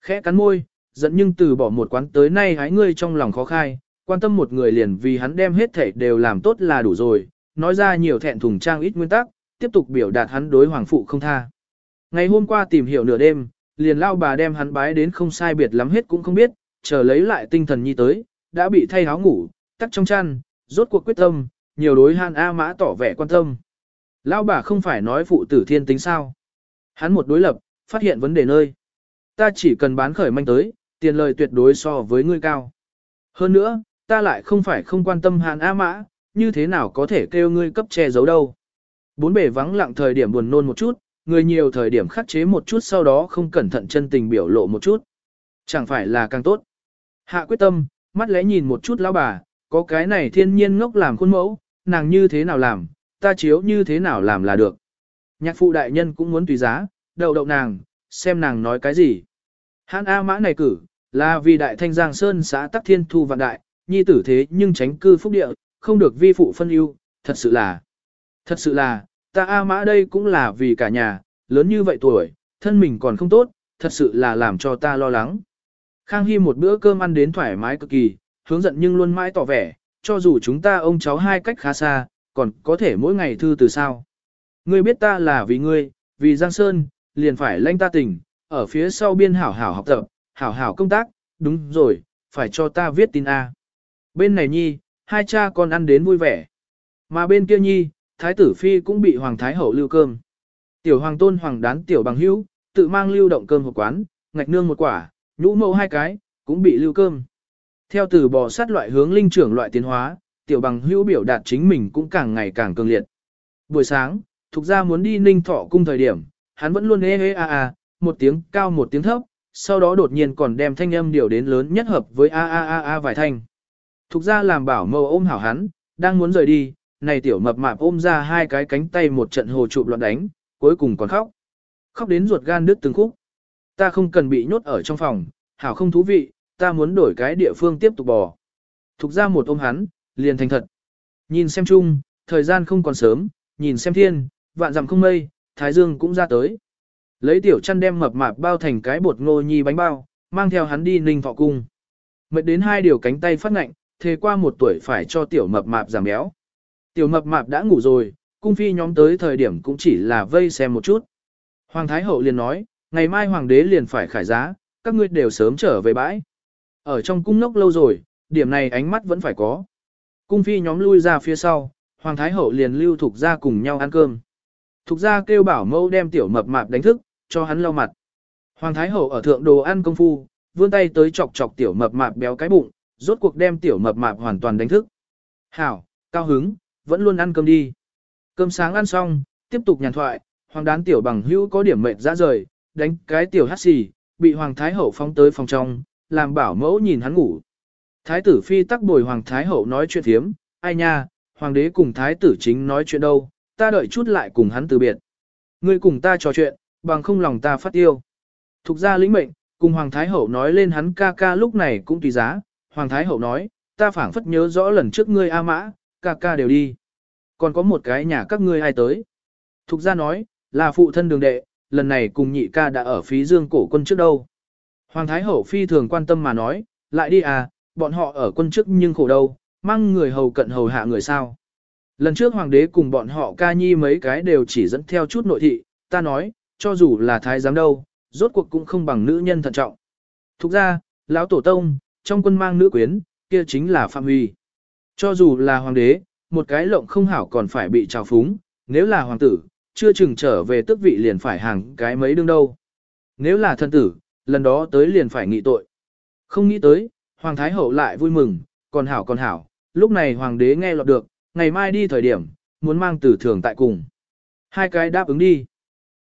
Khẽ cắn môi, giận nhưng từ bỏ một quán tới nay hái ngươi trong lòng khó khai, quan tâm một người liền vì hắn đem hết thể đều làm tốt là đủ rồi, nói ra nhiều thẹn thùng trang ít nguyên tắc, tiếp tục biểu đạt hắn đối hoàng phụ không tha. Ngày hôm qua tìm hiểu nửa đêm, liền lao bà đem hắn bái đến không sai biệt lắm hết cũng không biết, chờ lấy lại tinh thần nhi tới, đã bị thay áo ngủ, tắt trong chăn, rốt cuộc quyết tâm, nhiều đối han A mã tỏ vẻ quan tâm. Lao bà không phải nói phụ tử thiên tính sao. Hắn một đối lập, phát hiện vấn đề nơi. Ta chỉ cần bán khởi manh tới, tiền lời tuyệt đối so với ngươi cao. Hơn nữa, ta lại không phải không quan tâm hàn A mã, như thế nào có thể kêu ngươi cấp che giấu đâu. Bốn bể vắng lặng thời điểm buồn nôn một chút, người nhiều thời điểm khắc chế một chút sau đó không cẩn thận chân tình biểu lộ một chút. Chẳng phải là càng tốt. Hạ quyết tâm, mắt lẽ nhìn một chút lão bà, có cái này thiên nhiên ngốc làm khuôn mẫu, nàng như thế nào làm, ta chiếu như thế nào làm là được. Nhạc phụ đại nhân cũng muốn tùy giá, đậu đậu nàng, xem nàng nói cái gì. Hãn A mã này cử, là vì đại thanh giang sơn xã tắc thiên thu vạn đại, nhi tử thế nhưng tránh cư phúc địa, không được vi phụ phân ưu, thật sự là, thật sự là, ta A mã đây cũng là vì cả nhà, lớn như vậy tuổi, thân mình còn không tốt, thật sự là làm cho ta lo lắng. Khang Hy một bữa cơm ăn đến thoải mái cực kỳ, hướng giận nhưng luôn mãi tỏ vẻ, cho dù chúng ta ông cháu hai cách khá xa, còn có thể mỗi ngày thư từ sao. Ngươi biết ta là vì ngươi, vì Giang Sơn, liền phải lãnh ta tình, ở phía sau biên hảo hảo học tập, hảo hảo công tác, đúng rồi, phải cho ta viết tin A. Bên này nhi, hai cha con ăn đến vui vẻ. Mà bên kia nhi, thái tử phi cũng bị hoàng thái hậu lưu cơm. Tiểu hoàng tôn hoàng đán tiểu bằng hữu, tự mang lưu động cơm hộp quán, ngạch nương một quả, nhũ mẫu hai cái, cũng bị lưu cơm. Theo từ bò sát loại hướng linh trưởng loại tiến hóa, tiểu bằng hữu biểu đạt chính mình cũng càng ngày càng cường liệt. Buổi sáng, thuộc ra muốn đi ninh thọ cung thời điểm, hắn vẫn luôn ê ê a a, một tiếng cao một tiếng thấp, sau đó đột nhiên còn đem thanh âm điều đến lớn nhất hợp với a a a a vài thanh. Thục ra làm bảo mâu ôm hảo hắn, đang muốn rời đi, này tiểu mập mạp ôm ra hai cái cánh tay một trận hồ chụp loạn đánh, cuối cùng còn khóc. Khóc đến ruột gan đứt từng khúc. Ta không cần bị nhốt ở trong phòng, hảo không thú vị, ta muốn đổi cái địa phương tiếp tục bò. Thục ra một ôm hắn, liền thành thật. Nhìn xem chung, thời gian không còn sớm, nhìn xem thiên, vạn dặm không mây, thái dương cũng ra tới. Lấy tiểu chăn đem mập mạp bao thành cái bột ngô nhi bánh bao, mang theo hắn đi ninh thọ cung. Mệt đến hai điều cánh tay phát ngạnh, thề qua một tuổi phải cho tiểu mập mạp giảm béo. Tiểu mập mạp đã ngủ rồi, cung phi nhóm tới thời điểm cũng chỉ là vây xem một chút. Hoàng Thái Hậu liền nói, ngày mai Hoàng đế liền phải khải giá, các ngươi đều sớm trở về bãi. Ở trong cung nốc lâu rồi, điểm này ánh mắt vẫn phải có. Cung phi nhóm lui ra phía sau, Hoàng Thái Hậu liền lưu Thục ra cùng nhau ăn cơm. Thục ra kêu bảo mẫu đem tiểu mập mạp đánh thức, cho hắn lau mặt. Hoàng Thái Hậu ở thượng đồ ăn công phu, vươn tay tới chọc chọc tiểu mập mạp béo cái bụng, rốt cuộc đem tiểu mập mạp hoàn toàn đánh thức. Hảo, cao hứng, vẫn luôn ăn cơm đi. Cơm sáng ăn xong, tiếp tục nhàn thoại, hoàng đán tiểu bằng hữu có điểm mệt ra rời, đánh cái tiểu hát xì, bị hoàng thái hậu phóng tới phòng trong, làm bảo mẫu nhìn hắn ngủ. Thái tử phi tắc bồi hoàng thái hậu nói chuyện thiếm, ai nha, hoàng đế cùng thái tử chính nói chuyện đâu, ta đợi chút lại cùng hắn từ biệt. Ngươi cùng ta trò chuyện, bằng không lòng ta phát tiêu. Thục ra lĩnh mệnh, cùng hoàng thái hậu nói lên hắn ca ca lúc này cũng tùy giá, Hoàng Thái Hậu nói, ta phảng phất nhớ rõ lần trước ngươi A Mã, ca ca đều đi. Còn có một cái nhà các ngươi ai tới. Thục ra nói, là phụ thân đường đệ, lần này cùng nhị ca đã ở phí dương cổ quân trước đâu. Hoàng Thái Hậu phi thường quan tâm mà nói, lại đi à, bọn họ ở quân trước nhưng khổ đâu, mang người hầu cận hầu hạ người sao. Lần trước hoàng đế cùng bọn họ ca nhi mấy cái đều chỉ dẫn theo chút nội thị, ta nói, cho dù là thái giám đâu, rốt cuộc cũng không bằng nữ nhân thận trọng. Thục ra, lão tổ tông, trong quân mang nữ quyến, kia chính là Phạm Huy. Cho dù là hoàng đế, một cái lộng không hảo còn phải bị trào phúng, nếu là hoàng tử, chưa chừng trở về tước vị liền phải hàng cái mấy đương đâu. Nếu là thân tử, lần đó tới liền phải nghị tội. Không nghĩ tới, hoàng thái hậu lại vui mừng, còn hảo còn hảo, lúc này hoàng đế nghe lọt được, ngày mai đi thời điểm, muốn mang tử thường tại cùng. Hai cái đáp ứng đi.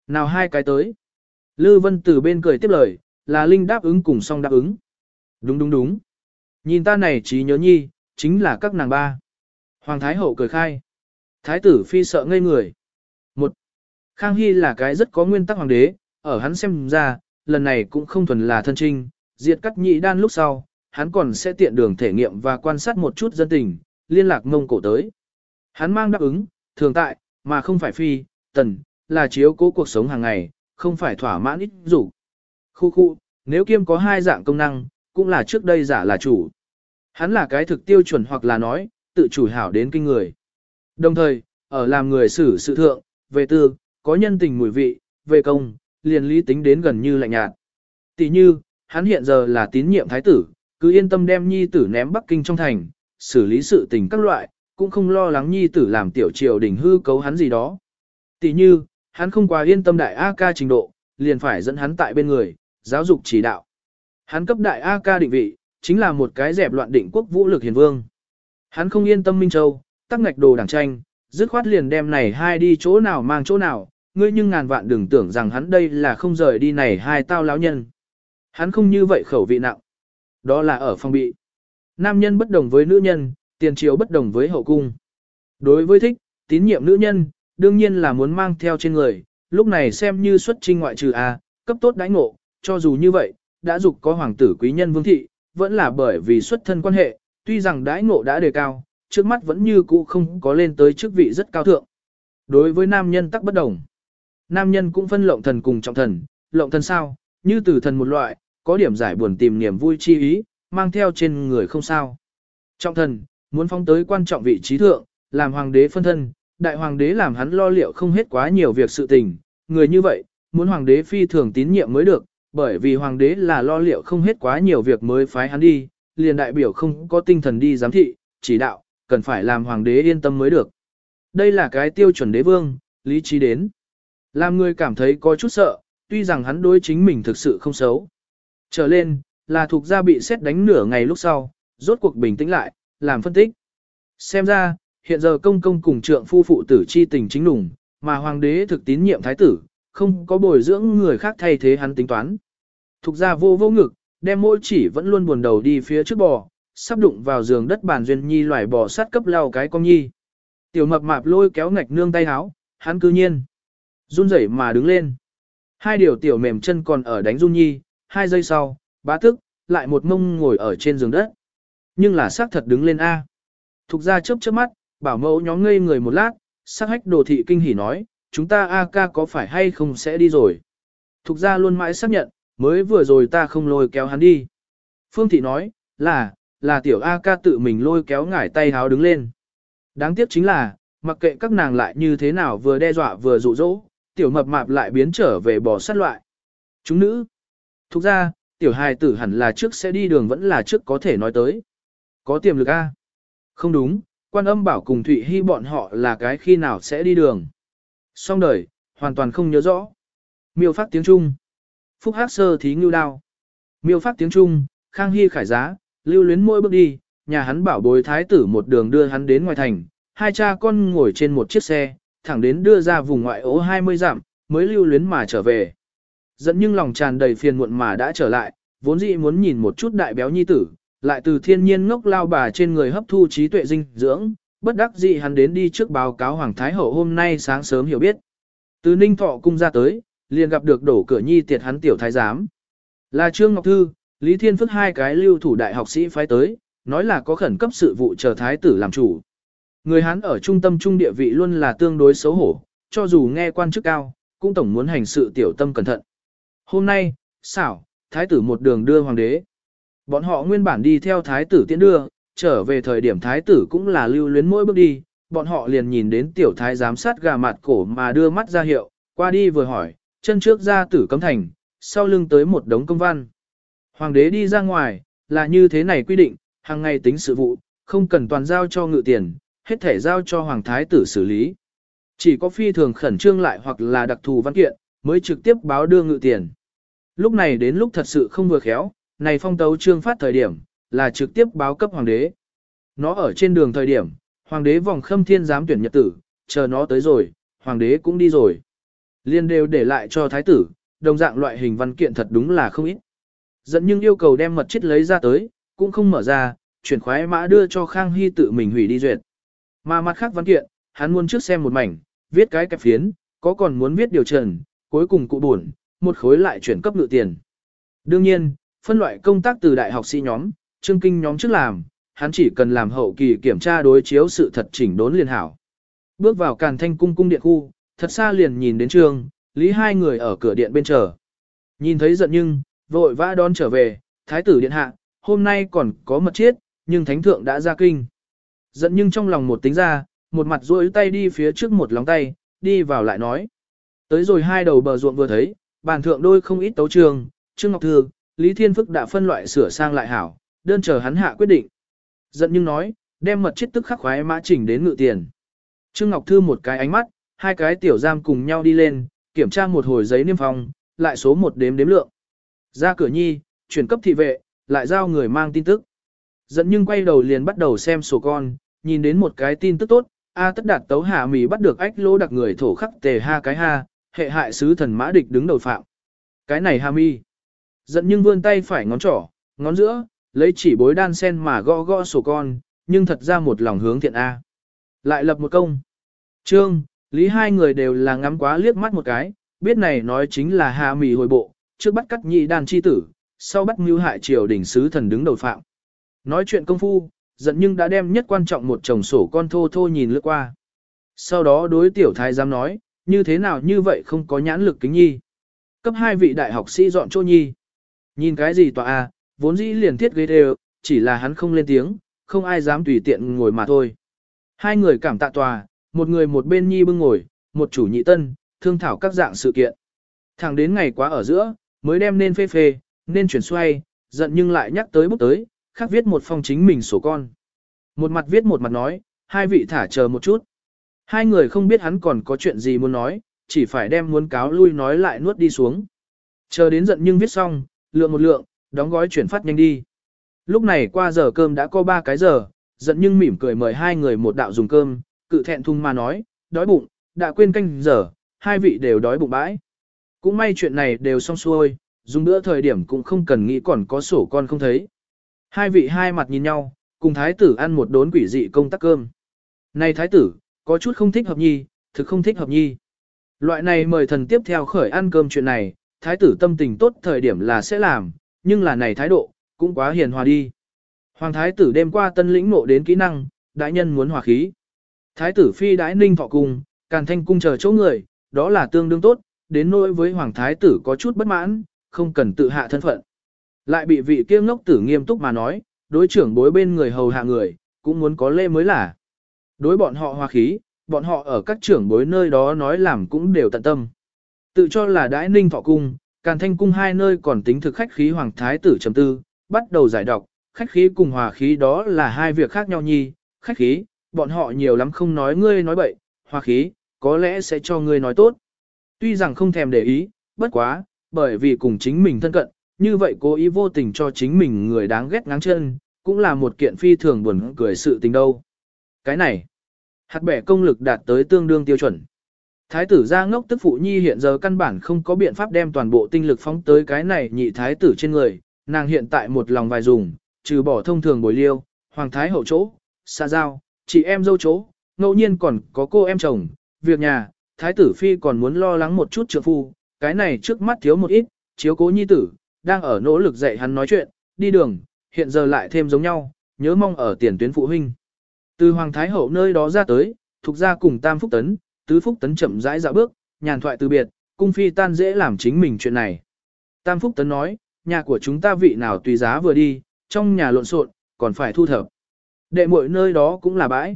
Nào hai cái tới. Lư Vân từ bên cười tiếp lời, là Linh đáp ứng cùng song đáp ứng. Đúng đúng đúng. Nhìn ta này trí nhớ nhi, chính là các nàng ba. Hoàng Thái Hậu cười khai. Thái tử phi sợ ngây người. Một. Khang Hy là cái rất có nguyên tắc hoàng đế, ở hắn xem ra, lần này cũng không thuần là thân trinh, diệt cắt nhị đan lúc sau, hắn còn sẽ tiện đường thể nghiệm và quan sát một chút dân tình, liên lạc mông cổ tới. Hắn mang đáp ứng, thường tại, mà không phải phi, tần, là chiếu cố cuộc sống hàng ngày, không phải thỏa mãn ít rủ. Khu khu, nếu kiêm có hai dạng công năng, cũng là trước đây giả là chủ. Hắn là cái thực tiêu chuẩn hoặc là nói, tự chủ hảo đến kinh người. Đồng thời, ở làm người xử sự thượng, về tư, có nhân tình mùi vị, về công, liền lý tính đến gần như lạnh nhạt. Tỷ như, hắn hiện giờ là tín nhiệm thái tử, cứ yên tâm đem nhi tử ném Bắc Kinh trong thành, xử lý sự tình các loại, cũng không lo lắng nhi tử làm tiểu triều đình hư cấu hắn gì đó. Tỷ như, hắn không quá yên tâm đại A ca trình độ, liền phải dẫn hắn tại bên người, giáo dục chỉ đạo. Hắn cấp đại A ca định vị, chính là một cái dẹp loạn định quốc vũ lực hiền vương. Hắn không yên tâm Minh Châu, tắc ngạch đồ đảng tranh, dứt khoát liền đem này hai đi chỗ nào mang chỗ nào, ngươi nhưng ngàn vạn đừng tưởng rằng hắn đây là không rời đi này hai tao lão nhân. Hắn không như vậy khẩu vị nặng. Đó là ở phong bị. Nam nhân bất đồng với nữ nhân, tiền triều bất đồng với hậu cung. Đối với thích, tín nhiệm nữ nhân, đương nhiên là muốn mang theo trên người, lúc này xem như xuất trinh ngoại trừ A, cấp tốt đãi ngộ, cho dù như vậy, đã dục có hoàng tử quý nhân vương thị, vẫn là bởi vì xuất thân quan hệ, tuy rằng đãi ngộ đã đề cao, trước mắt vẫn như cũ không có lên tới chức vị rất cao thượng. Đối với nam nhân tắc bất đồng. Nam nhân cũng phân lộng thần cùng trọng thần, lộng thần sao, như từ thần một loại, có điểm giải buồn tìm niềm vui chi ý, mang theo trên người không sao. Trọng thần, muốn phong tới quan trọng vị trí thượng, làm hoàng đế phân thân, đại hoàng đế làm hắn lo liệu không hết quá nhiều việc sự tình, người như vậy, muốn hoàng đế phi thường tín nhiệm mới được, bởi vì hoàng đế là lo liệu không hết quá nhiều việc mới phái hắn đi, liền đại biểu không có tinh thần đi giám thị, chỉ đạo, cần phải làm hoàng đế yên tâm mới được. Đây là cái tiêu chuẩn đế vương, lý trí đến. Làm người cảm thấy có chút sợ, tuy rằng hắn đối chính mình thực sự không xấu. Trở lên, là thuộc gia bị xét đánh nửa ngày lúc sau, rốt cuộc bình tĩnh lại, làm phân tích. Xem ra, hiện giờ công công cùng trượng phu phụ tử chi tình chính đủng, mà hoàng đế thực tín nhiệm thái tử, không có bồi dưỡng người khác thay thế hắn tính toán. Thục gia vô vô ngực, đem mỗi chỉ vẫn luôn buồn đầu đi phía trước bò, sắp đụng vào giường đất bàn duyên nhi loài bò sát cấp lao cái con nhi. Tiểu mập mạp lôi kéo ngạch nương tay háo, hắn cư nhiên. Run rẩy mà đứng lên. Hai điều tiểu mềm chân còn ở đánh run nhi, hai giây sau, bá thức lại một mông ngồi ở trên giường đất. Nhưng là xác thật đứng lên A. Thục ra chớp chớp mắt, bảo mẫu nhóm ngây người một lát, sắc hách đồ thị kinh hỉ nói, chúng ta A ca có phải hay không sẽ đi rồi. Thục ra luôn mãi xác nhận, mới vừa rồi ta không lôi kéo hắn đi. Phương thị nói, là, là tiểu A ca tự mình lôi kéo ngải tay háo đứng lên. Đáng tiếc chính là, mặc kệ các nàng lại như thế nào vừa đe dọa vừa dụ dỗ, tiểu mập mạp lại biến trở về bò sát loại. Chúng nữ. Thục ra, tiểu hài tử hẳn là trước sẽ đi đường vẫn là trước có thể nói tới. Có tiềm lực A. Không đúng, quan âm bảo cùng Thụy Hy bọn họ là cái khi nào sẽ đi đường. Xong đời, hoàn toàn không nhớ rõ. Miêu phát tiếng Trung. Phúc Hắc sơ thí ngưu đao. Miêu phát tiếng Trung, Khang Hy khải giá, lưu luyến mỗi bước đi, nhà hắn bảo bối thái tử một đường đưa hắn đến ngoài thành, hai cha con ngồi trên một chiếc xe, thẳng đến đưa ra vùng ngoại ố 20 dặm, mới lưu luyến mà trở về. Dẫn nhưng lòng tràn đầy phiền muộn mà đã trở lại, vốn dĩ muốn nhìn một chút đại béo nhi tử, lại từ thiên nhiên ngốc lao bà trên người hấp thu trí tuệ dinh dưỡng, bất đắc dĩ hắn đến đi trước báo cáo Hoàng Thái Hậu hôm nay sáng sớm hiểu biết. Từ Ninh Thọ cung ra tới, liền gặp được đổ cửa nhi tiệt hắn tiểu thái giám. Là Trương Ngọc Thư, Lý Thiên Phước hai cái lưu thủ đại học sĩ phái tới, nói là có khẩn cấp sự vụ chờ thái tử làm chủ. Người hắn ở trung tâm trung địa vị luôn là tương đối xấu hổ, cho dù nghe quan chức cao, cũng tổng muốn hành sự tiểu tâm cẩn thận. Hôm nay, xảo, thái tử một đường đưa hoàng đế. Bọn họ nguyên bản đi theo thái tử tiễn đưa, trở về thời điểm thái tử cũng là lưu luyến mỗi bước đi, bọn họ liền nhìn đến tiểu thái giám sát gà mặt cổ mà đưa mắt ra hiệu, qua đi vừa hỏi, chân trước ra tử cấm thành, sau lưng tới một đống công văn. Hoàng đế đi ra ngoài, là như thế này quy định, hàng ngày tính sự vụ, không cần toàn giao cho ngự tiền, hết thể giao cho hoàng thái tử xử lý. Chỉ có phi thường khẩn trương lại hoặc là đặc thù văn kiện, mới trực tiếp báo đưa ngự tiền. Lúc này đến lúc thật sự không vừa khéo, này phong tấu trương phát thời điểm, là trực tiếp báo cấp hoàng đế. Nó ở trên đường thời điểm, hoàng đế vòng khâm thiên giám tuyển nhật tử, chờ nó tới rồi, hoàng đế cũng đi rồi. Liên đều để lại cho thái tử, đồng dạng loại hình văn kiện thật đúng là không ít. Dẫn nhưng yêu cầu đem mật chết lấy ra tới, cũng không mở ra, chuyển khoái mã đưa cho Khang Hy tự mình hủy đi duyệt. Mà mặt khác văn kiện, hắn muốn trước xem một mảnh, viết cái kẹp phiến, có còn muốn viết điều trần, cuối cùng cụ buồn, một khối lại chuyển cấp ngự tiền. Đương nhiên, phân loại công tác từ đại học sĩ nhóm, chương kinh nhóm trước làm, hắn chỉ cần làm hậu kỳ kiểm tra đối chiếu sự thật chỉnh đốn liền hảo. Bước vào càn thanh cung cung điện khu, thật xa liền nhìn đến trường, lý hai người ở cửa điện bên chờ. Nhìn thấy giận nhưng, vội vã đón trở về, thái tử điện hạ, hôm nay còn có mật chiết, nhưng thánh thượng đã ra kinh. Giận nhưng trong lòng một tính ra, một mặt duỗi tay đi phía trước một lòng tay, đi vào lại nói. Tới rồi hai đầu bờ ruộng vừa thấy, bàn thượng đôi không ít tấu trường, Trương Ngọc Thư, Lý Thiên Phức đã phân loại sửa sang lại hảo, đơn chờ hắn hạ quyết định. Giận nhưng nói, đem mật chết tức khắc khoái mã chỉnh đến ngự tiền. Trương Ngọc Thư một cái ánh mắt, hai cái tiểu giam cùng nhau đi lên, kiểm tra một hồi giấy niêm phong, lại số một đếm đếm lượng. Ra cửa nhi, chuyển cấp thị vệ, lại giao người mang tin tức. Giận nhưng quay đầu liền bắt đầu xem sổ con, nhìn đến một cái tin tức tốt, A tất đạt tấu hạ mì bắt được ách lỗ đặc người thổ khắc tề ha cái ha, hệ hại sứ thần mã địch đứng đầu phạm. Cái này ha mi. Giận nhưng vươn tay phải ngón trỏ, ngón giữa, lấy chỉ bối đan sen mà gõ gõ sổ con, nhưng thật ra một lòng hướng thiện A. Lại lập một công. Trương, Lý hai người đều là ngắm quá liếc mắt một cái, biết này nói chính là hạ mì hồi bộ, trước bắt cắt nhị đàn chi tử, sau bắt mưu hại triều đỉnh sứ thần đứng đầu phạm. Nói chuyện công phu, giận nhưng đã đem nhất quan trọng một chồng sổ con thô thô nhìn lướt qua. Sau đó đối tiểu thái giám nói, như thế nào như vậy không có nhãn lực kính nhi. Cấp hai vị đại học sĩ dọn chỗ nhi. Nhìn cái gì tòa à, vốn dĩ liền thiết ghế đều, chỉ là hắn không lên tiếng, không ai dám tùy tiện ngồi mà thôi. Hai người cảm tạ tòa, một người một bên nhi bưng ngồi, một chủ nhị tân, thương thảo các dạng sự kiện. Thẳng đến ngày quá ở giữa, mới đem nên phê phê, nên chuyển xoay, giận nhưng lại nhắc tới bút tới, khác viết một phong chính mình sổ con. Một mặt viết một mặt nói, hai vị thả chờ một chút. Hai người không biết hắn còn có chuyện gì muốn nói, chỉ phải đem muốn cáo lui nói lại nuốt đi xuống. Chờ đến giận nhưng viết xong, lượng một lượng, đóng gói chuyển phát nhanh đi. Lúc này qua giờ cơm đã có ba cái giờ, giận nhưng mỉm cười mời hai người một đạo dùng cơm, cự thẹn thùng mà nói, đói bụng, đã quên canh giờ, hai vị đều đói bụng bãi. Cũng may chuyện này đều xong xuôi, dùng bữa thời điểm cũng không cần nghĩ còn có sổ con không thấy. Hai vị hai mặt nhìn nhau, cùng thái tử ăn một đốn quỷ dị công tắc cơm. Này thái tử, có chút không thích hợp nhi, thực không thích hợp nhi. Loại này mời thần tiếp theo khởi ăn cơm chuyện này, thái tử tâm tình tốt thời điểm là sẽ làm, nhưng là này thái độ, cũng quá hiền hòa đi. Hoàng thái tử đêm qua tân lĩnh nộ đến kỹ năng, đại nhân muốn hòa khí. Thái tử phi đãi ninh thọ cung, càn thanh cung chờ chỗ người, đó là tương đương tốt, đến nỗi với hoàng thái tử có chút bất mãn, không cần tự hạ thân phận. Lại bị vị kia ngốc tử nghiêm túc mà nói, đối trưởng bối bên người hầu hạ người, cũng muốn có lễ mới là. Đối bọn họ hòa khí, bọn họ ở các trưởng bối nơi đó nói làm cũng đều tận tâm. Tự cho là đãi ninh thọ cung, càn thanh cung hai nơi còn tính thực khách khí hoàng thái tử chấm tư, bắt đầu giải đọc, khách khí cùng hòa khí đó là hai việc khác nhau nhi, khách khí, bọn họ nhiều lắm không nói ngươi nói bậy, hoa khí, có lẽ sẽ cho ngươi nói tốt. Tuy rằng không thèm để ý, bất quá, bởi vì cùng chính mình thân cận, như vậy cố ý vô tình cho chính mình người đáng ghét ngáng chân, cũng là một kiện phi thường buồn cười sự tình đâu. Cái này, hạt bẻ công lực đạt tới tương đương tiêu chuẩn. Thái tử gia ngốc tức phụ nhi hiện giờ căn bản không có biện pháp đem toàn bộ tinh lực phóng tới cái này nhị thái tử trên người, nàng hiện tại một lòng vài dùng, trừ bỏ thông thường bồi liêu, hoàng thái hậu chỗ, xa giao, chị em dâu chỗ, ngẫu nhiên còn có cô em chồng, việc nhà, thái tử phi còn muốn lo lắng một chút trượng phu, cái này trước mắt thiếu một ít, chiếu cố nhi tử, đang ở nỗ lực dạy hắn nói chuyện, đi đường, hiện giờ lại thêm giống nhau, nhớ mong ở tiền tuyến phụ huynh. Từ Hoàng Thái Hậu nơi đó ra tới, thuộc ra cùng Tam Phúc Tấn, Tứ Phúc Tấn chậm rãi dạo bước, nhàn thoại từ biệt, cung phi tan dễ làm chính mình chuyện này. Tam Phúc Tấn nói, nhà của chúng ta vị nào tùy giá vừa đi, trong nhà lộn xộn, còn phải thu thập. Đệ muội nơi đó cũng là bãi.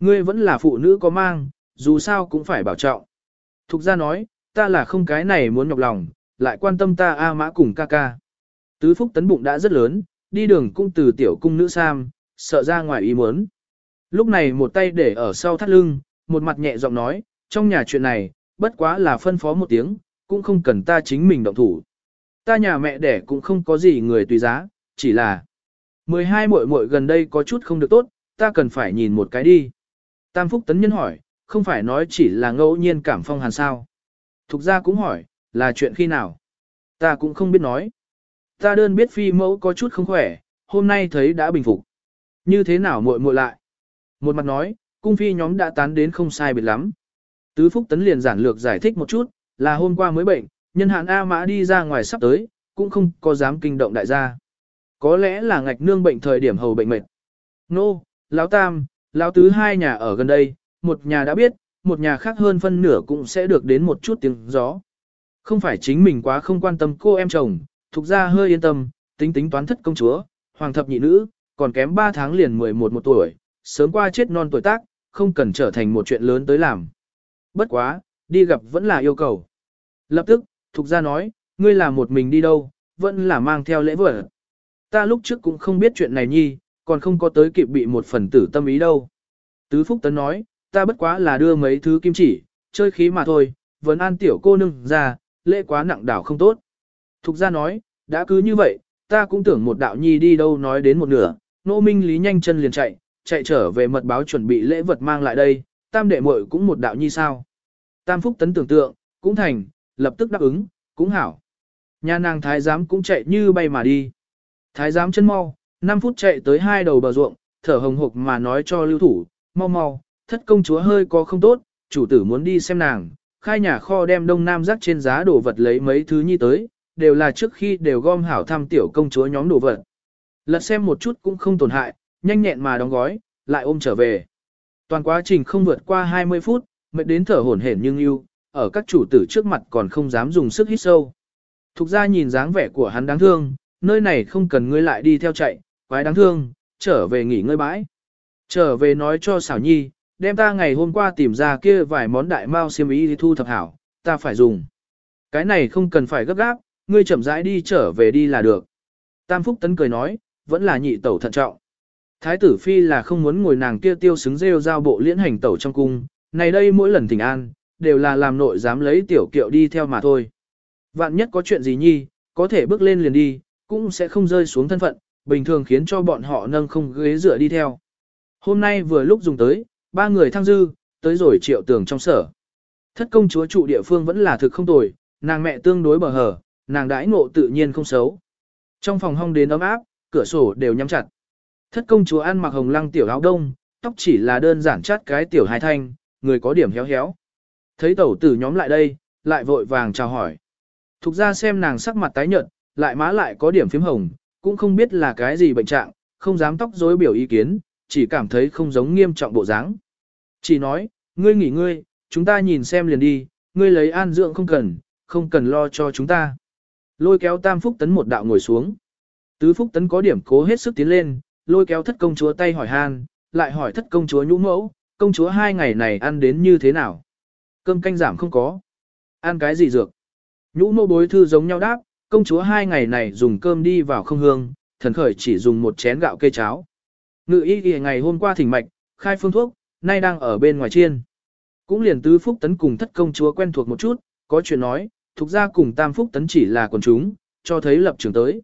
Ngươi vẫn là phụ nữ có mang, dù sao cũng phải bảo trọng. Thục ra nói, ta là không cái này muốn nhọc lòng, lại quan tâm ta A mã cùng ca ca. Tứ phúc tấn bụng đã rất lớn, đi đường cũng từ tiểu cung nữ sam, sợ ra ngoài ý muốn. Lúc này một tay để ở sau thắt lưng, một mặt nhẹ giọng nói, trong nhà chuyện này, bất quá là phân phó một tiếng, cũng không cần ta chính mình động thủ. Ta nhà mẹ đẻ cũng không có gì người tùy giá, chỉ là 12 muội muội gần đây có chút không được tốt, ta cần phải nhìn một cái đi. Tam Phúc Tấn Nhân hỏi, không phải nói chỉ là ngẫu nhiên cảm phong hàn sao. Thục gia cũng hỏi, là chuyện khi nào? Ta cũng không biết nói. Ta đơn biết phi mẫu có chút không khỏe, hôm nay thấy đã bình phục. Như thế nào muội muội lại? Một mặt nói, cung phi nhóm đã tán đến không sai biệt lắm. Tứ Phúc Tấn liền giản lược giải thích một chút, là hôm qua mới bệnh, nhân hạn A Mã đi ra ngoài sắp tới, cũng không có dám kinh động đại gia. Có lẽ là ngạch nương bệnh thời điểm hầu bệnh mệt. Nô, lão tam, lão tứ hai nhà ở gần đây, một nhà đã biết, một nhà khác hơn phân nửa cũng sẽ được đến một chút tiếng gió. Không phải chính mình quá không quan tâm cô em chồng, thuộc ra hơi yên tâm, tính tính toán thất công chúa, hoàng thập nhị nữ, còn kém 3 tháng liền 11 một tuổi, sớm qua chết non tuổi tác, không cần trở thành một chuyện lớn tới làm. Bất quá, đi gặp vẫn là yêu cầu. Lập tức, Thục gia nói, ngươi là một mình đi đâu, vẫn là mang theo lễ vật. Ta lúc trước cũng không biết chuyện này nhi, còn không có tới kịp bị một phần tử tâm ý đâu. Tứ Phúc Tấn nói, ta bất quá là đưa mấy thứ kim chỉ, chơi khí mà thôi, vẫn an tiểu cô nương ra, lễ quá nặng đảo không tốt. Thục gia nói, đã cứ như vậy, ta cũng tưởng một đạo nhi đi đâu nói đến một nửa, nô minh lý nhanh chân liền chạy, chạy trở về mật báo chuẩn bị lễ vật mang lại đây, tam đệ muội cũng một đạo nhi sao. Tam phúc tấn tưởng tượng, cũng thành, lập tức đáp ứng, cũng hảo. Nhà nàng thái giám cũng chạy như bay mà đi. Thái giám chân mau, 5 phút chạy tới hai đầu bờ ruộng, thở hồng hộc mà nói cho lưu thủ, mau mau, thất công chúa hơi có không tốt, chủ tử muốn đi xem nàng, khai nhà kho đem đông nam rắc trên giá đồ vật lấy mấy thứ nhi tới, đều là trước khi đều gom hảo thăm tiểu công chúa nhóm đồ vật. Lật xem một chút cũng không tổn hại, nhanh nhẹn mà đóng gói, lại ôm trở về. Toàn quá trình không vượt qua 20 phút, mệt đến thở hổn hển nhưng yêu, ở các chủ tử trước mặt còn không dám dùng sức hít sâu. Thục ra nhìn dáng vẻ của hắn đáng thương, nơi này không cần ngươi lại đi theo chạy, quái đáng thương, trở về nghỉ ngơi bãi. Trở về nói cho xảo nhi, đem ta ngày hôm qua tìm ra kia vài món đại mao xiêm thì thu thập hảo, ta phải dùng. Cái này không cần phải gấp gáp, ngươi chậm rãi đi trở về đi là được. Tam Phúc Tấn cười nói, vẫn là nhị tẩu thận trọng. Thái tử phi là không muốn ngồi nàng kia tiêu xứng rêu giao bộ liễn hành tẩu trong cung, này đây mỗi lần thỉnh an, đều là làm nội dám lấy tiểu kiệu đi theo mà thôi. Vạn nhất có chuyện gì nhi, có thể bước lên liền đi, cũng sẽ không rơi xuống thân phận, bình thường khiến cho bọn họ nâng không ghế dựa đi theo. Hôm nay vừa lúc dùng tới, ba người thăng dư, tới rồi triệu tường trong sở. Thất công chúa trụ địa phương vẫn là thực không tồi, nàng mẹ tương đối bờ hở, nàng đãi ngộ tự nhiên không xấu. Trong phòng hong đến ấm áp, cửa sổ đều nhắm chặt. Thất công chúa ăn mặc hồng lăng tiểu áo đông, tóc chỉ là đơn giản chát cái tiểu hai thanh, người có điểm héo héo. Thấy tẩu tử nhóm lại đây, lại vội vàng chào hỏi. Thục ra xem nàng sắc mặt tái nhợt, lại má lại có điểm phím hồng, cũng không biết là cái gì bệnh trạng, không dám tóc rối biểu ý kiến, chỉ cảm thấy không giống nghiêm trọng bộ dáng. Chỉ nói, ngươi nghỉ ngươi, chúng ta nhìn xem liền đi, ngươi lấy an dưỡng không cần, không cần lo cho chúng ta. Lôi kéo tam phúc tấn một đạo ngồi xuống. Tứ phúc tấn có điểm cố hết sức tiến lên, lôi kéo thất công chúa tay hỏi han, lại hỏi thất công chúa nhũ mẫu, công chúa hai ngày này ăn đến như thế nào? Cơm canh giảm không có. Ăn cái gì dược? Nhũ mẫu bối thư giống nhau đáp, công chúa hai ngày này dùng cơm đi vào không hương, thần khởi chỉ dùng một chén gạo kê cháo. Ngự y ghi ngày hôm qua thỉnh mạch, khai phương thuốc, nay đang ở bên ngoài chiên. Cũng liền tứ phúc tấn cùng thất công chúa quen thuộc một chút, có chuyện nói, thuộc ra cùng tam phúc tấn chỉ là quần chúng, cho thấy lập trường tới.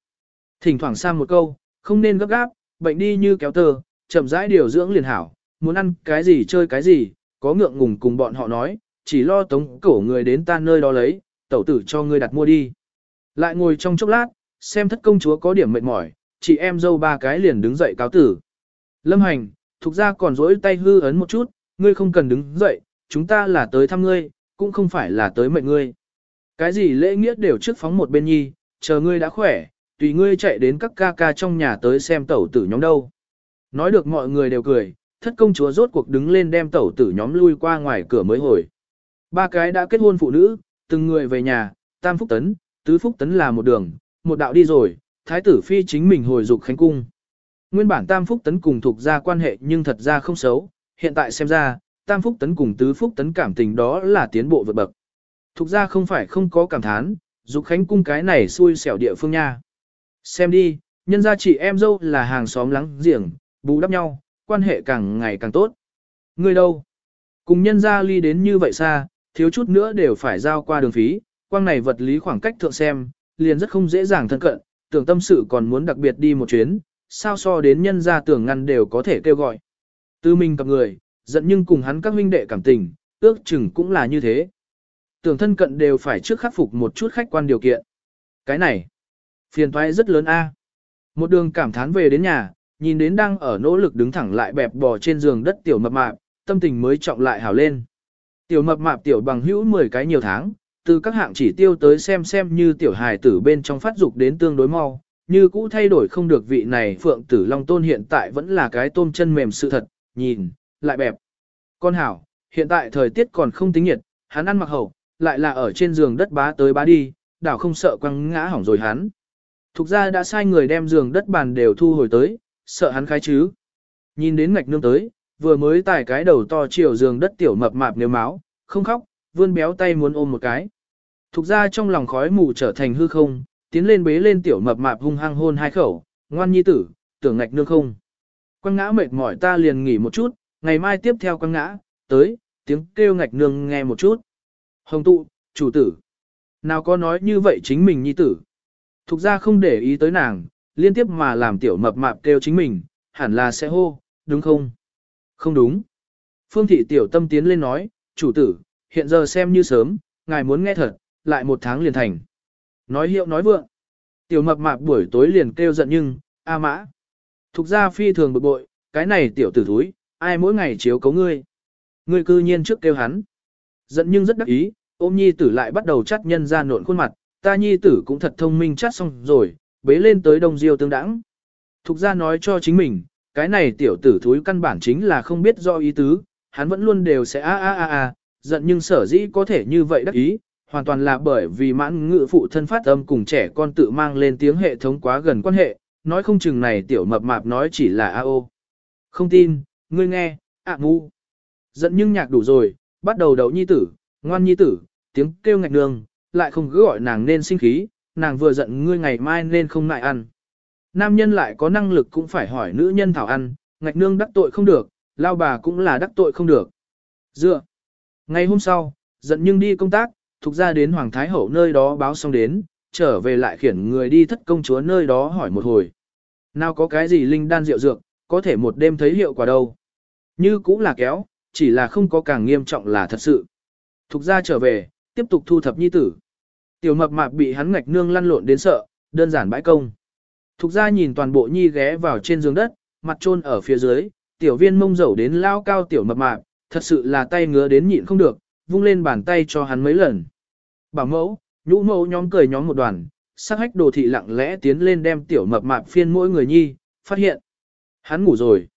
Thỉnh thoảng sang một câu, không nên gấp gáp, bệnh đi như kéo tờ, chậm rãi điều dưỡng liền hảo, muốn ăn cái gì chơi cái gì, có ngượng ngùng cùng bọn họ nói, chỉ lo tống cổ người đến ta nơi đó lấy, tẩu tử cho ngươi đặt mua đi. Lại ngồi trong chốc lát, xem thất công chúa có điểm mệt mỏi, chị em dâu ba cái liền đứng dậy cáo tử. Lâm hành, thuộc ra còn rỗi tay hư ấn một chút, ngươi không cần đứng dậy, chúng ta là tới thăm ngươi, cũng không phải là tới mệnh ngươi. Cái gì lễ nghĩa đều trước phóng một bên nhi, chờ ngươi đã khỏe, tùy ngươi chạy đến các ca ca trong nhà tới xem tẩu tử nhóm đâu. Nói được mọi người đều cười, thất công chúa rốt cuộc đứng lên đem tẩu tử nhóm lui qua ngoài cửa mới hồi. Ba cái đã kết hôn phụ nữ, từng người về nhà, tam phúc tấn, tứ phúc tấn là một đường, một đạo đi rồi, thái tử phi chính mình hồi dục khánh cung. Nguyên bản tam phúc tấn cùng thuộc ra quan hệ nhưng thật ra không xấu, hiện tại xem ra, tam phúc tấn cùng tứ phúc tấn cảm tình đó là tiến bộ vượt bậc. Thuộc ra không phải không có cảm thán, dục khánh cung cái này xui xẻo địa phương nha. Xem đi, nhân gia chị em dâu là hàng xóm lắng giềng, bù đắp nhau, quan hệ càng ngày càng tốt. Người đâu? Cùng nhân gia ly đến như vậy xa, thiếu chút nữa đều phải giao qua đường phí, quang này vật lý khoảng cách thượng xem, liền rất không dễ dàng thân cận, tưởng tâm sự còn muốn đặc biệt đi một chuyến, sao so đến nhân gia tưởng ngăn đều có thể kêu gọi. Tư mình cặp người, giận nhưng cùng hắn các huynh đệ cảm tình, ước chừng cũng là như thế. Tưởng thân cận đều phải trước khắc phục một chút khách quan điều kiện. Cái này, phiền toái rất lớn a. Một đường cảm thán về đến nhà, nhìn đến đang ở nỗ lực đứng thẳng lại bẹp bò trên giường đất tiểu mập mạp, tâm tình mới trọng lại hào lên. Tiểu mập mạp tiểu bằng hữu 10 cái nhiều tháng, từ các hạng chỉ tiêu tới xem xem như tiểu hài tử bên trong phát dục đến tương đối mau, như cũ thay đổi không được vị này phượng tử long tôn hiện tại vẫn là cái tôm chân mềm sự thật, nhìn, lại bẹp. Con hảo, hiện tại thời tiết còn không tính nhiệt, hắn ăn mặc hậu, lại là ở trên giường đất bá tới bá đi, đảo không sợ quăng ngã hỏng rồi hắn. Thục ra đã sai người đem giường đất bàn đều thu hồi tới, sợ hắn khai chứ. Nhìn đến ngạch nương tới, vừa mới tải cái đầu to chiều giường đất tiểu mập mạp nếu máu, không khóc, vươn béo tay muốn ôm một cái. Thục ra trong lòng khói mù trở thành hư không, tiến lên bế lên tiểu mập mạp hung hăng hôn hai khẩu, ngoan nhi tử, tưởng ngạch nương không. Quăng ngã mệt mỏi ta liền nghỉ một chút, ngày mai tiếp theo quăng ngã, tới, tiếng kêu ngạch nương nghe một chút. Hồng tụ, chủ tử. Nào có nói như vậy chính mình nhi tử. Thục ra không để ý tới nàng, liên tiếp mà làm tiểu mập mạp kêu chính mình, hẳn là sẽ hô, đúng không? Không đúng. Phương thị tiểu tâm tiến lên nói, chủ tử, hiện giờ xem như sớm, ngài muốn nghe thật, lại một tháng liền thành. Nói hiệu nói vượng. Tiểu mập mạp buổi tối liền kêu giận nhưng, a mã. Thục ra phi thường bực bội, cái này tiểu tử thúi, ai mỗi ngày chiếu cấu ngươi. Ngươi cư nhiên trước kêu hắn. Giận nhưng rất đắc ý, ôm nhi tử lại bắt đầu chắt nhân ra nộn khuôn mặt, ta nhi tử cũng thật thông minh chắt xong rồi, bế lên tới đông diêu tương đãng. Thục ra nói cho chính mình, cái này tiểu tử thúi căn bản chính là không biết do ý tứ, hắn vẫn luôn đều sẽ a a a a, giận nhưng sở dĩ có thể như vậy đắc ý, hoàn toàn là bởi vì mãn ngự phụ thân phát âm cùng trẻ con tự mang lên tiếng hệ thống quá gần quan hệ, nói không chừng này tiểu mập mạp nói chỉ là a ô. Không tin, ngươi nghe, ạ ngu. Giận nhưng nhạc đủ rồi, bắt đầu đậu nhi tử, ngoan nhi tử, tiếng kêu ngạch đường, lại không cứ gọi nàng nên sinh khí, nàng vừa giận ngươi ngày mai nên không ngại ăn. Nam nhân lại có năng lực cũng phải hỏi nữ nhân thảo ăn, ngạch nương đắc tội không được, lao bà cũng là đắc tội không được. Dựa. Ngày hôm sau, giận nhưng đi công tác, thuộc ra đến Hoàng Thái Hậu nơi đó báo xong đến, trở về lại khiển người đi thất công chúa nơi đó hỏi một hồi. Nào có cái gì linh đan rượu dược, có thể một đêm thấy hiệu quả đâu. Như cũng là kéo, chỉ là không có càng nghiêm trọng là thật sự. Thục ra trở về, tiếp tục thu thập nhi tử. Tiểu mập mạp bị hắn ngạch nương lăn lộn đến sợ, đơn giản bãi công. Thục ra nhìn toàn bộ nhi ghé vào trên giường đất, mặt trôn ở phía dưới, tiểu viên mông dầu đến lao cao tiểu mập mạp, thật sự là tay ngứa đến nhịn không được, vung lên bàn tay cho hắn mấy lần. Bảo mẫu, nhũ mẫu nhóm cười nhóm một đoàn, sắc hách đồ thị lặng lẽ tiến lên đem tiểu mập mạp phiên mỗi người nhi, phát hiện. Hắn ngủ rồi.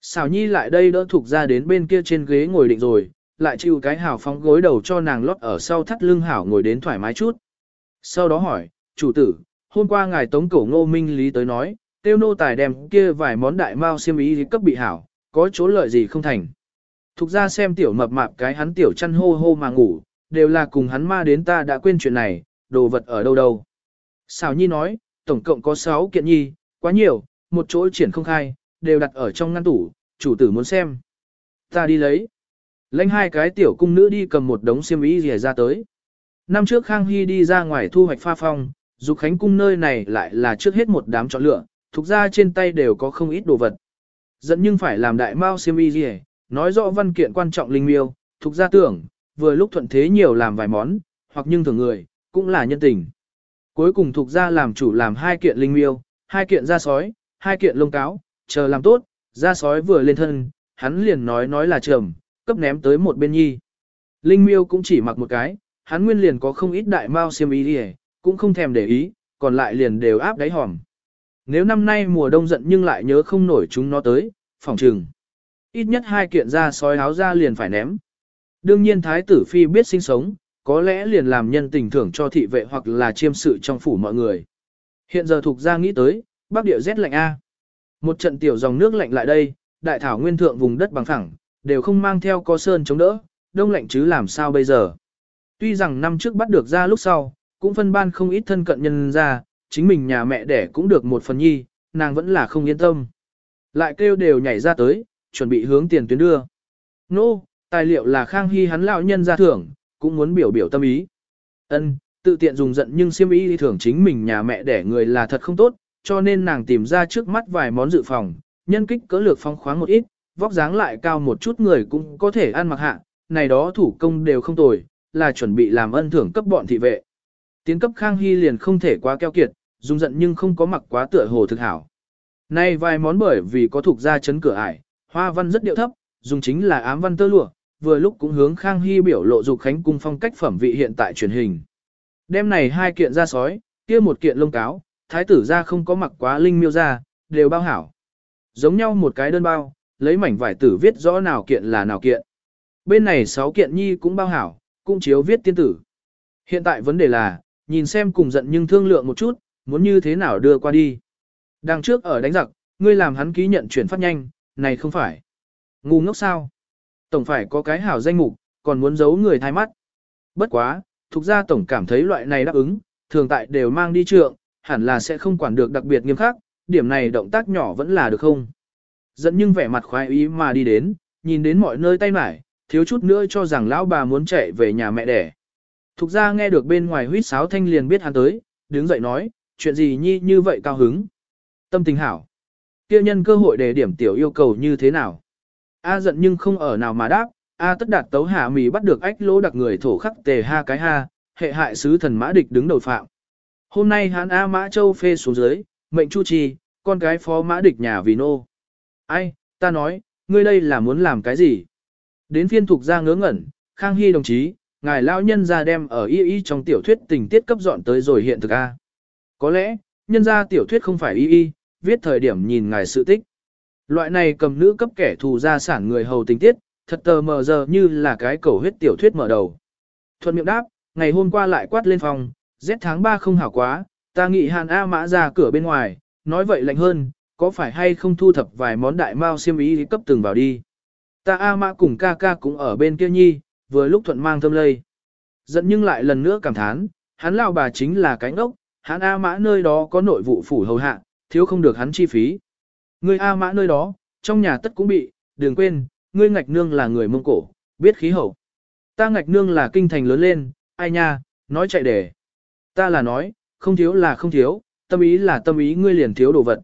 Xảo nhi lại đây đỡ thuộc ra đến bên kia trên ghế ngồi định rồi, lại chịu cái hảo phóng gối đầu cho nàng lót ở sau thắt lưng hảo ngồi đến thoải mái chút. Sau đó hỏi, chủ tử, hôm qua ngài tống cổ ngô minh lý tới nói, tiêu nô tài đem kia vài món đại mao xiêm ý cấp bị hảo, có chỗ lợi gì không thành. Thục ra xem tiểu mập mạp cái hắn tiểu chăn hô hô mà ngủ, đều là cùng hắn ma đến ta đã quên chuyện này, đồ vật ở đâu đâu. Xào nhi nói, tổng cộng có 6 kiện nhi, quá nhiều, một chỗ triển không khai, đều đặt ở trong ngăn tủ, chủ tử muốn xem. Ta đi lấy. Lênh hai cái tiểu cung nữ đi cầm một đống xiêm y rìa ra tới. Năm trước Khang Hy đi ra ngoài thu hoạch pha phong, dục khánh cung nơi này lại là trước hết một đám chọn lựa, thuộc ra trên tay đều có không ít đồ vật. Dẫn nhưng phải làm đại mao xiêm y rìa, nói rõ văn kiện quan trọng linh miêu, thuộc ra tưởng, vừa lúc thuận thế nhiều làm vài món, hoặc nhưng thường người, cũng là nhân tình. Cuối cùng thuộc ra làm chủ làm hai kiện linh miêu, hai kiện da sói, hai kiện lông cáo, chờ làm tốt, da sói vừa lên thân, hắn liền nói nói là trầm, cấp ném tới một bên nhi. Linh miêu cũng chỉ mặc một cái, hắn nguyên liền có không ít đại mao xiêm y đi cũng không thèm để ý, còn lại liền đều áp đáy hòm. Nếu năm nay mùa đông giận nhưng lại nhớ không nổi chúng nó tới, phòng trừng. Ít nhất hai kiện da sói áo ra liền phải ném. Đương nhiên thái tử phi biết sinh sống, có lẽ liền làm nhân tình thưởng cho thị vệ hoặc là chiêm sự trong phủ mọi người. Hiện giờ thuộc ra nghĩ tới, bắc địa rét lạnh A. Một trận tiểu dòng nước lạnh lại đây, đại thảo nguyên thượng vùng đất bằng phẳng, đều không mang theo có sơn chống đỡ, đông lạnh chứ làm sao bây giờ. Tuy rằng năm trước bắt được ra lúc sau, cũng phân ban không ít thân cận nhân ra, chính mình nhà mẹ đẻ cũng được một phần nhi, nàng vẫn là không yên tâm. Lại kêu đều nhảy ra tới, chuẩn bị hướng tiền tuyến đưa. Nô, no, tài liệu là Khang Hy hắn lão nhân ra thưởng, cũng muốn biểu biểu tâm ý. Ân, tự tiện dùng giận nhưng siêm ý đi thưởng chính mình nhà mẹ đẻ người là thật không tốt, cho nên nàng tìm ra trước mắt vài món dự phòng, nhân kích cỡ lược phong khoáng một ít, vóc dáng lại cao một chút người cũng có thể ăn mặc hạ, này đó thủ công đều không tồi, là chuẩn bị làm ân thưởng cấp bọn thị vệ. Tiến cấp Khang Hy liền không thể quá keo kiệt, dùng giận nhưng không có mặc quá tựa hồ thực hảo. Nay vài món bởi vì có thuộc ra chấn cửa ải, hoa văn rất điệu thấp, dùng chính là ám văn tơ lụa, vừa lúc cũng hướng Khang Hy biểu lộ dục khánh cung phong cách phẩm vị hiện tại truyền hình. Đêm này hai kiện ra sói, kia một kiện lông cáo, thái tử ra không có mặc quá linh miêu ra, đều bao hảo. Giống nhau một cái đơn bao, lấy mảnh vải tử viết rõ nào kiện là nào kiện. Bên này sáu kiện nhi cũng bao hảo, cũng chiếu viết tiên tử. Hiện tại vấn đề là, nhìn xem cùng giận nhưng thương lượng một chút, muốn như thế nào đưa qua đi. Đằng trước ở đánh giặc, ngươi làm hắn ký nhận chuyển phát nhanh, này không phải. Ngu ngốc sao? Tổng phải có cái hảo danh mục, còn muốn giấu người thay mắt. Bất quá, thuộc ra tổng cảm thấy loại này đáp ứng, thường tại đều mang đi trượng, hẳn là sẽ không quản được đặc biệt nghiêm khắc, điểm này động tác nhỏ vẫn là được không. Dẫn nhưng vẻ mặt khoái ý mà đi đến, nhìn đến mọi nơi tay mải, thiếu chút nữa cho rằng lão bà muốn chạy về nhà mẹ đẻ. Thục ra nghe được bên ngoài huýt sáo thanh liền biết hắn tới, đứng dậy nói, chuyện gì nhi như vậy cao hứng. Tâm tình hảo. kia nhân cơ hội để điểm tiểu yêu cầu như thế nào. A giận nhưng không ở nào mà đáp, A tất đạt tấu hạ mì bắt được ách lỗ đặc người thổ khắc tề ha cái ha, hệ hại sứ thần mã địch đứng đầu phạm. Hôm nay hắn A mã châu phê xuống dưới, mệnh chu trì, con cái phó mã địch nhà vì nô. Ai, ta nói, ngươi đây là muốn làm cái gì? Đến phiên thuộc ra ngớ ngẩn, Khang Hy đồng chí, ngài lão nhân ra đem ở y y trong tiểu thuyết tình tiết cấp dọn tới rồi hiện thực A. Có lẽ, nhân ra tiểu thuyết không phải y y, viết thời điểm nhìn ngài sự tích. Loại này cầm nữ cấp kẻ thù gia sản người hầu tình tiết, thật tờ mờ giờ như là cái cầu huyết tiểu thuyết mở đầu. Thuận miệng đáp, ngày hôm qua lại quát lên phòng, rét tháng 3 không hảo quá, ta nghĩ Hàn A Mã ra cửa bên ngoài, nói vậy lạnh hơn, có phải hay không thu thập vài món đại mao xiêm ý cấp từng vào đi. Ta A Mã cùng ca ca cũng ở bên kia nhi, vừa lúc thuận mang thâm lây. Giận nhưng lại lần nữa cảm thán, hắn lao bà chính là cánh ốc, hắn A Mã nơi đó có nội vụ phủ hầu hạ, thiếu không được hắn chi phí. Ngươi A Mã nơi đó, trong nhà tất cũng bị, đừng quên, ngươi ngạch nương là người Mông Cổ, biết khí hậu. Ta ngạch nương là kinh thành lớn lên, ai nha, nói chạy để. Ta là nói, không thiếu là không thiếu, tâm ý là tâm ý ngươi liền thiếu đồ vật.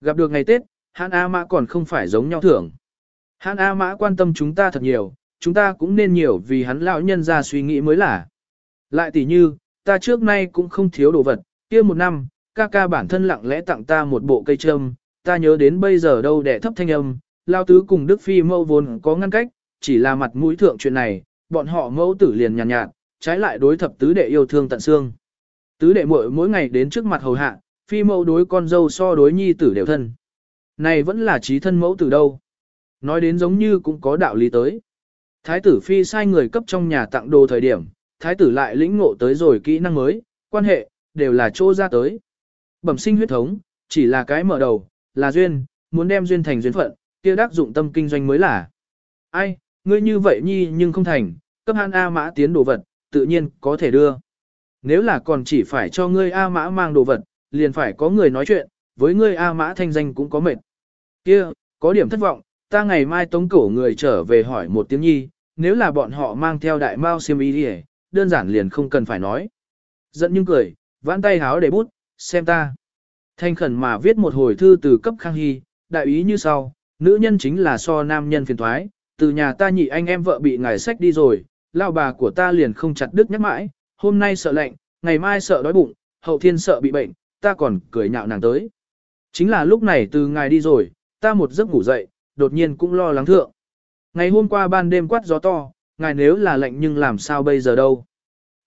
Gặp được ngày Tết, hãn A Mã còn không phải giống nhau thưởng. Hãn A Mã quan tâm chúng ta thật nhiều, chúng ta cũng nên nhiều vì hắn lão nhân ra suy nghĩ mới là. Lại tỷ như, ta trước nay cũng không thiếu đồ vật, kia một năm, ca ca bản thân lặng lẽ tặng ta một bộ cây trâm, ta nhớ đến bây giờ đâu đệ thấp thanh âm, lao tứ cùng Đức Phi mâu vốn có ngăn cách, chỉ là mặt mũi thượng chuyện này, bọn họ mẫu tử liền nhàn nhạt, nhạt, trái lại đối thập tứ đệ yêu thương tận xương. Tứ đệ muội mỗi ngày đến trước mặt hầu hạ, phi mẫu đối con dâu so đối nhi tử đều thân. Này vẫn là trí thân mẫu tử đâu. Nói đến giống như cũng có đạo lý tới. Thái tử phi sai người cấp trong nhà tặng đồ thời điểm, thái tử lại lĩnh ngộ tới rồi kỹ năng mới, quan hệ, đều là chỗ ra tới. Bẩm sinh huyết thống, chỉ là cái mở đầu, là duyên, muốn đem duyên thành duyên phận, kia đắc dụng tâm kinh doanh mới là. Ai, ngươi như vậy nhi nhưng không thành, cấp han A mã tiến đồ vật, tự nhiên có thể đưa. Nếu là còn chỉ phải cho ngươi A mã mang đồ vật, liền phải có người nói chuyện, với ngươi A mã thanh danh cũng có mệt. Kia, có điểm thất vọng, ta ngày mai tống cổ người trở về hỏi một tiếng nhi, nếu là bọn họ mang theo đại mao xiêm y đi đơn giản liền không cần phải nói. Giận nhưng cười, vãn tay háo để bút, xem ta. Thanh khẩn mà viết một hồi thư từ cấp khang hy, đại ý như sau, nữ nhân chính là so nam nhân phiền thoái, từ nhà ta nhị anh em vợ bị ngài sách đi rồi, lao bà của ta liền không chặt đứt nhắc mãi, hôm nay sợ lạnh, ngày mai sợ đói bụng, hậu thiên sợ bị bệnh, ta còn cười nhạo nàng tới. Chính là lúc này từ ngài đi rồi, ta một giấc ngủ dậy, đột nhiên cũng lo lắng thượng. Ngày hôm qua ban đêm quát gió to, ngài nếu là lạnh nhưng làm sao bây giờ đâu.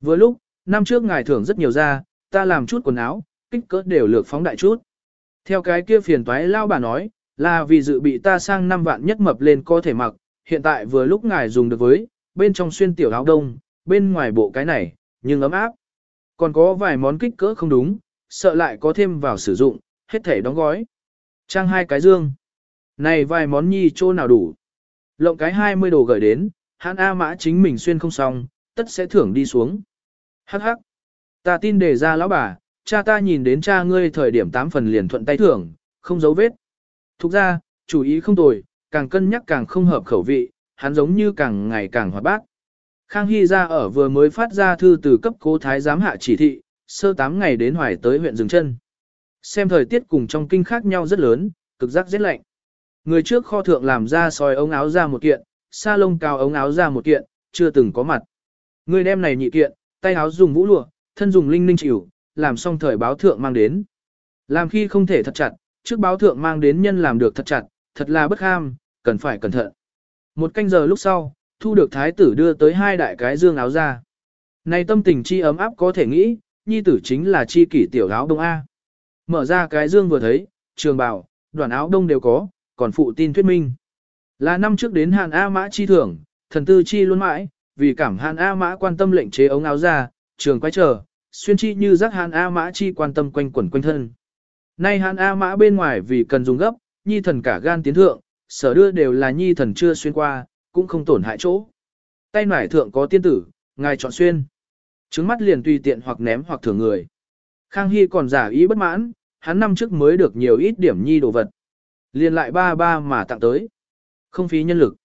Vừa lúc, năm trước ngài thưởng rất nhiều ra, ta làm chút quần áo, kích cỡ đều lược phóng đại chút. Theo cái kia phiền toái lao bà nói, là vì dự bị ta sang năm vạn nhất mập lên có thể mặc, hiện tại vừa lúc ngài dùng được với, bên trong xuyên tiểu áo đông, bên ngoài bộ cái này, nhưng ấm áp. Còn có vài món kích cỡ không đúng, sợ lại có thêm vào sử dụng, hết thể đóng gói. Trang hai cái dương. Này vài món nhi chỗ nào đủ. Lộng cái 20 đồ gửi đến, hắn A mã chính mình xuyên không xong, tất sẽ thưởng đi xuống. Hắc hắc. Ta tin đề ra lão bà, cha ta nhìn đến cha ngươi thời điểm tám phần liền thuận tay thưởng, không giấu vết. Thục ra, chủ ý không tồi, càng cân nhắc càng không hợp khẩu vị, hắn giống như càng ngày càng hoạt bát. Khang Hy ra ở vừa mới phát ra thư từ cấp cố thái giám hạ chỉ thị, sơ 8 ngày đến hoài tới huyện dừng chân. Xem thời tiết cùng trong kinh khác nhau rất lớn, cực giác rất lạnh. Người trước kho thượng làm ra soi ống áo ra một kiện, sa lông cao ống áo ra một kiện, chưa từng có mặt. Người đem này nhị kiện, tay áo dùng vũ lụa, thân dùng linh ninh chịu, làm xong thời báo thượng mang đến. Làm khi không thể thật chặt, trước báo thượng mang đến nhân làm được thật chặt, thật là bất ham, cần phải cẩn thận. Một canh giờ lúc sau, thu được thái tử đưa tới hai đại cái dương áo ra. Này tâm tình chi ấm áp có thể nghĩ, nhi tử chính là chi kỷ tiểu áo đông A. Mở ra cái dương vừa thấy, trường bảo, đoàn áo đông đều có, còn phụ tin thuyết minh. Là năm trước đến Hàn A Mã chi thưởng, thần tư chi luôn mãi, vì cảm Hàn A Mã quan tâm lệnh chế ống áo ra, trường quay trở xuyên chi như giác Hàn A Mã chi quan tâm quanh quẩn quanh thân. Nay Hàn A Mã bên ngoài vì cần dùng gấp, nhi thần cả gan tiến thượng, sở đưa đều là nhi thần chưa xuyên qua, cũng không tổn hại chỗ. Tay nải thượng có tiên tử, ngài chọn xuyên. Trứng mắt liền tùy tiện hoặc ném hoặc thưởng người. Khang Hy còn giả ý bất mãn, hắn năm trước mới được nhiều ít điểm nhi đồ vật. Liền lại ba ba mà tặng tới. Không phí nhân lực.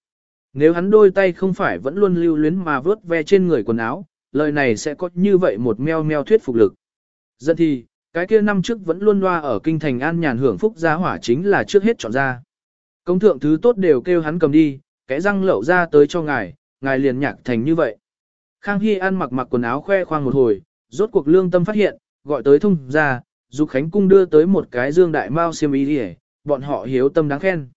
Nếu hắn đôi tay không phải vẫn luôn lưu luyến mà vớt ve trên người quần áo, lời này sẽ có như vậy một meo meo thuyết phục lực. dân thì, cái kia năm trước vẫn luôn loa ở kinh thành an nhàn hưởng phúc gia hỏa chính là trước hết chọn ra. Công thượng thứ tốt đều kêu hắn cầm đi, cái răng lậu ra tới cho ngài, ngài liền nhạc thành như vậy. Khang Hy ăn mặc mặc quần áo khoe khoang một hồi, rốt cuộc lương tâm phát hiện, gọi tới thông ra, Dục Khánh Cung đưa tới một cái dương đại mao xiêm y đi bọn họ hiếu tâm đáng khen.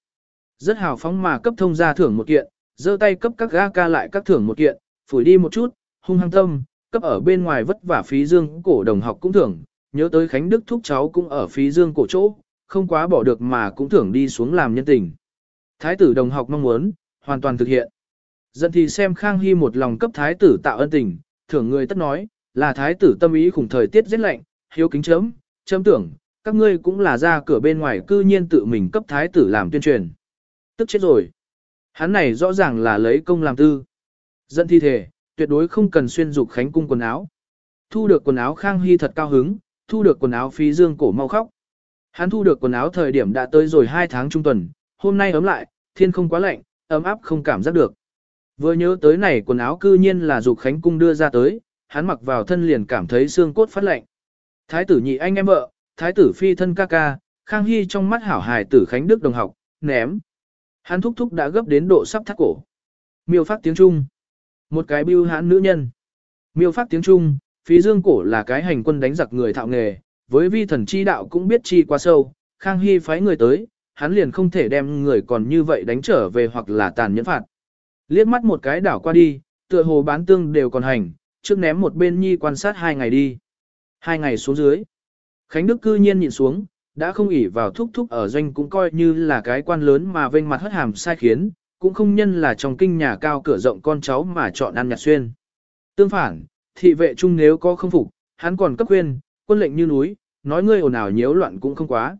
Rất hào phóng mà cấp thông gia thưởng một kiện, giơ tay cấp các ga ca lại các thưởng một kiện, phủi đi một chút, hung hăng tâm, cấp ở bên ngoài vất vả phí dương cổ đồng học cũng thưởng, nhớ tới Khánh Đức thúc cháu cũng ở phí dương cổ chỗ, không quá bỏ được mà cũng thưởng đi xuống làm nhân tình. Thái tử đồng học mong muốn, hoàn toàn thực hiện. Dân thì xem Khang Hy một lòng cấp thái tử tạo ân tình, thưởng người tất nói, là thái tử tâm ý khủng thời tiết rất lạnh, hiếu kính chấm, chấm tưởng, các ngươi cũng là ra cửa bên ngoài cư nhiên tự mình cấp thái tử làm tuyên truyền. Tức chết rồi. Hắn này rõ ràng là lấy công làm tư. Dân thi thể, tuyệt đối không cần xuyên dục khánh cung quần áo. Thu được quần áo Khang Hy thật cao hứng, thu được quần áo phí dương cổ mau khóc. Hắn thu được quần áo thời điểm đã tới rồi 2 tháng trung tuần, hôm nay ấm lại, thiên không quá lạnh, ấm áp không cảm giác được. Vừa nhớ tới này quần áo cư nhiên là dục khánh cung đưa ra tới, hắn mặc vào thân liền cảm thấy xương cốt phát lạnh. Thái tử nhị anh em vợ, thái tử phi thân ca ca, Khang Hy trong mắt hảo hài tử Khánh Đức đồng học, ném. Hắn thúc thúc đã gấp đến độ sắp thắt cổ. Miêu phát tiếng Trung. Một cái bưu hãn nữ nhân. Miêu pháp tiếng Trung, phí dương cổ là cái hành quân đánh giặc người thạo nghề, với vi thần chi đạo cũng biết chi quá sâu, Khang Hy phái người tới, hắn liền không thể đem người còn như vậy đánh trở về hoặc là tàn nhẫn phạt. Liếc mắt một cái đảo qua đi, tựa hồ bán tương đều còn hành, trước ném một bên nhi quan sát hai ngày đi. Hai ngày xuống dưới. Khánh Đức cư nhiên nhìn xuống, đã không ỉ vào thúc thúc ở doanh cũng coi như là cái quan lớn mà vênh mặt hất hàm sai khiến, cũng không nhân là trong kinh nhà cao cửa rộng con cháu mà chọn ăn nhạt xuyên. Tương phản, thị vệ chung nếu có không phục, hắn còn cấp khuyên, quân lệnh như núi, nói ngươi ồn ào nhiễu loạn cũng không quá.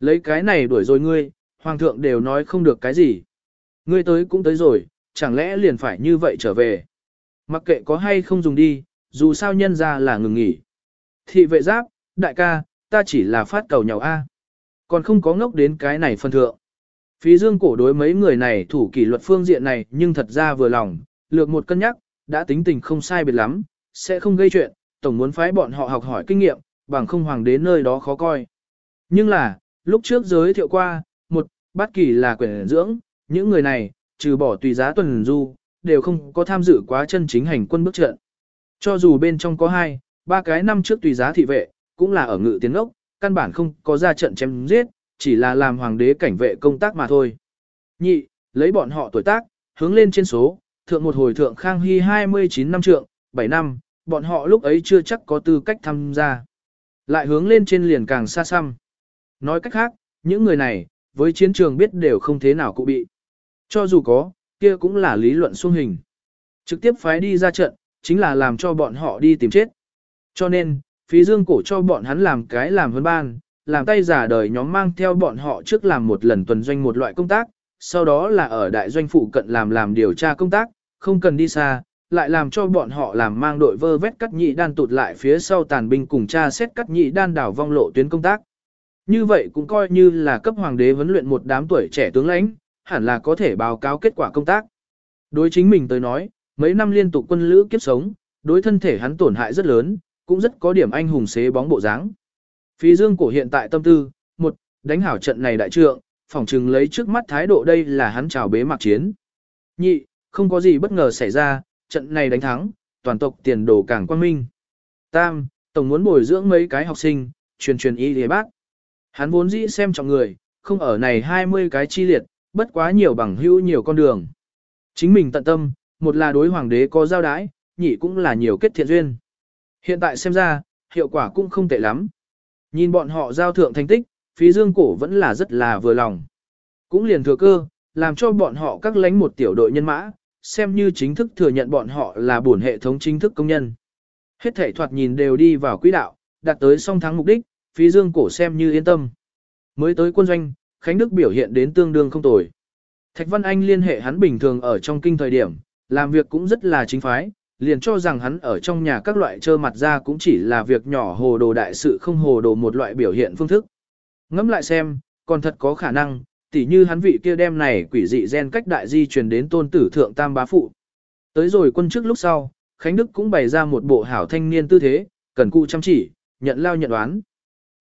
Lấy cái này đuổi rồi ngươi, hoàng thượng đều nói không được cái gì. Ngươi tới cũng tới rồi, chẳng lẽ liền phải như vậy trở về. Mặc kệ có hay không dùng đi, dù sao nhân ra là ngừng nghỉ. Thị vệ giáp, đại ca, ta chỉ là phát cầu nhau A. Còn không có ngốc đến cái này phân thượng. Phí dương cổ đối mấy người này thủ kỷ luật phương diện này nhưng thật ra vừa lòng, lược một cân nhắc, đã tính tình không sai biệt lắm, sẽ không gây chuyện, tổng muốn phái bọn họ học hỏi kinh nghiệm, bằng không hoàng đến nơi đó khó coi. Nhưng là, lúc trước giới thiệu qua, một, bát kỳ là quyển dưỡng, những người này, trừ bỏ tùy giá tuần du, đều không có tham dự quá chân chính hành quân bước trận. Cho dù bên trong có hai, ba cái năm trước tùy giá thị vệ, cũng là ở ngự tiến ốc, căn bản không có ra trận chém giết, chỉ là làm hoàng đế cảnh vệ công tác mà thôi. Nhị, lấy bọn họ tuổi tác, hướng lên trên số, thượng một hồi thượng Khang Hy 29 năm trượng, 7 năm, bọn họ lúc ấy chưa chắc có tư cách tham gia. Lại hướng lên trên liền càng xa xăm. Nói cách khác, những người này, với chiến trường biết đều không thế nào cụ bị. Cho dù có, kia cũng là lý luận xuống hình. Trực tiếp phái đi ra trận, chính là làm cho bọn họ đi tìm chết. Cho nên, phí dương cổ cho bọn hắn làm cái làm hơn ban, làm tay giả đời nhóm mang theo bọn họ trước làm một lần tuần doanh một loại công tác, sau đó là ở đại doanh phụ cận làm làm điều tra công tác, không cần đi xa, lại làm cho bọn họ làm mang đội vơ vét cắt nhị đan tụt lại phía sau tàn binh cùng cha xét cắt nhị đan đảo vong lộ tuyến công tác. Như vậy cũng coi như là cấp hoàng đế huấn luyện một đám tuổi trẻ tướng lãnh, hẳn là có thể báo cáo kết quả công tác. Đối chính mình tới nói, mấy năm liên tục quân lữ kiếp sống, đối thân thể hắn tổn hại rất lớn, cũng rất có điểm anh hùng xế bóng bộ dáng. Phí Dương cổ hiện tại tâm tư, một, đánh hảo trận này đại trượng, phỏng chừng lấy trước mắt thái độ đây là hắn chào bế mạc chiến. Nhị, không có gì bất ngờ xảy ra, trận này đánh thắng, toàn tộc tiền đồ càng quang minh. Tam, tổng muốn bồi dưỡng mấy cái học sinh, truyền truyền y lý bác. Hắn vốn dĩ xem trọng người, không ở này 20 cái chi liệt, bất quá nhiều bằng hữu nhiều con đường. Chính mình tận tâm, một là đối hoàng đế có giao đái, nhị cũng là nhiều kết thiện duyên. Hiện tại xem ra, hiệu quả cũng không tệ lắm. Nhìn bọn họ giao thượng thành tích, phí dương cổ vẫn là rất là vừa lòng. Cũng liền thừa cơ, làm cho bọn họ các lánh một tiểu đội nhân mã, xem như chính thức thừa nhận bọn họ là bổn hệ thống chính thức công nhân. Hết thể thoạt nhìn đều đi vào quỹ đạo, đạt tới song thắng mục đích, phí dương cổ xem như yên tâm. Mới tới quân doanh, Khánh Đức biểu hiện đến tương đương không tồi. Thạch Văn Anh liên hệ hắn bình thường ở trong kinh thời điểm, làm việc cũng rất là chính phái, liền cho rằng hắn ở trong nhà các loại trơ mặt ra cũng chỉ là việc nhỏ hồ đồ đại sự không hồ đồ một loại biểu hiện phương thức. Ngẫm lại xem, còn thật có khả năng, tỉ như hắn vị kia đem này quỷ dị gen cách đại di truyền đến tôn tử thượng tam bá phụ. Tới rồi quân trước lúc sau, Khánh Đức cũng bày ra một bộ hảo thanh niên tư thế, cần cụ chăm chỉ, nhận lao nhận đoán.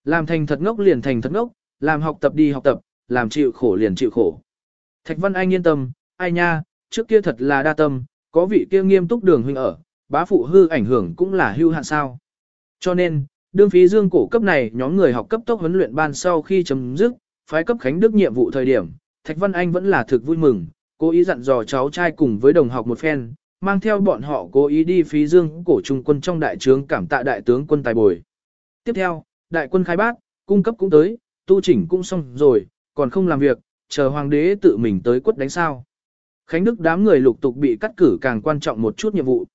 Làm thành thật ngốc liền thành thật ngốc, làm học tập đi học tập, làm chịu khổ liền chịu khổ. Thạch Văn Anh yên tâm, ai nha, trước kia thật là đa tâm, có vị kia nghiêm túc đường huynh ở, bá phụ hư ảnh hưởng cũng là hưu hạn sao. Cho nên, đương phí dương cổ cấp này nhóm người học cấp tốc huấn luyện ban sau khi chấm dứt, phái cấp Khánh Đức nhiệm vụ thời điểm, Thạch Văn Anh vẫn là thực vui mừng, cố ý dặn dò cháu trai cùng với đồng học một phen, mang theo bọn họ cố ý đi phí dương cổ trung quân trong đại trướng cảm tạ đại tướng quân tài bồi. Tiếp theo, đại quân khai bác, cung cấp cũng tới, tu chỉnh cũng xong rồi, còn không làm việc, chờ hoàng đế tự mình tới quất đánh sao. Khánh Đức đám người lục tục bị cắt cử càng quan trọng một chút nhiệm vụ.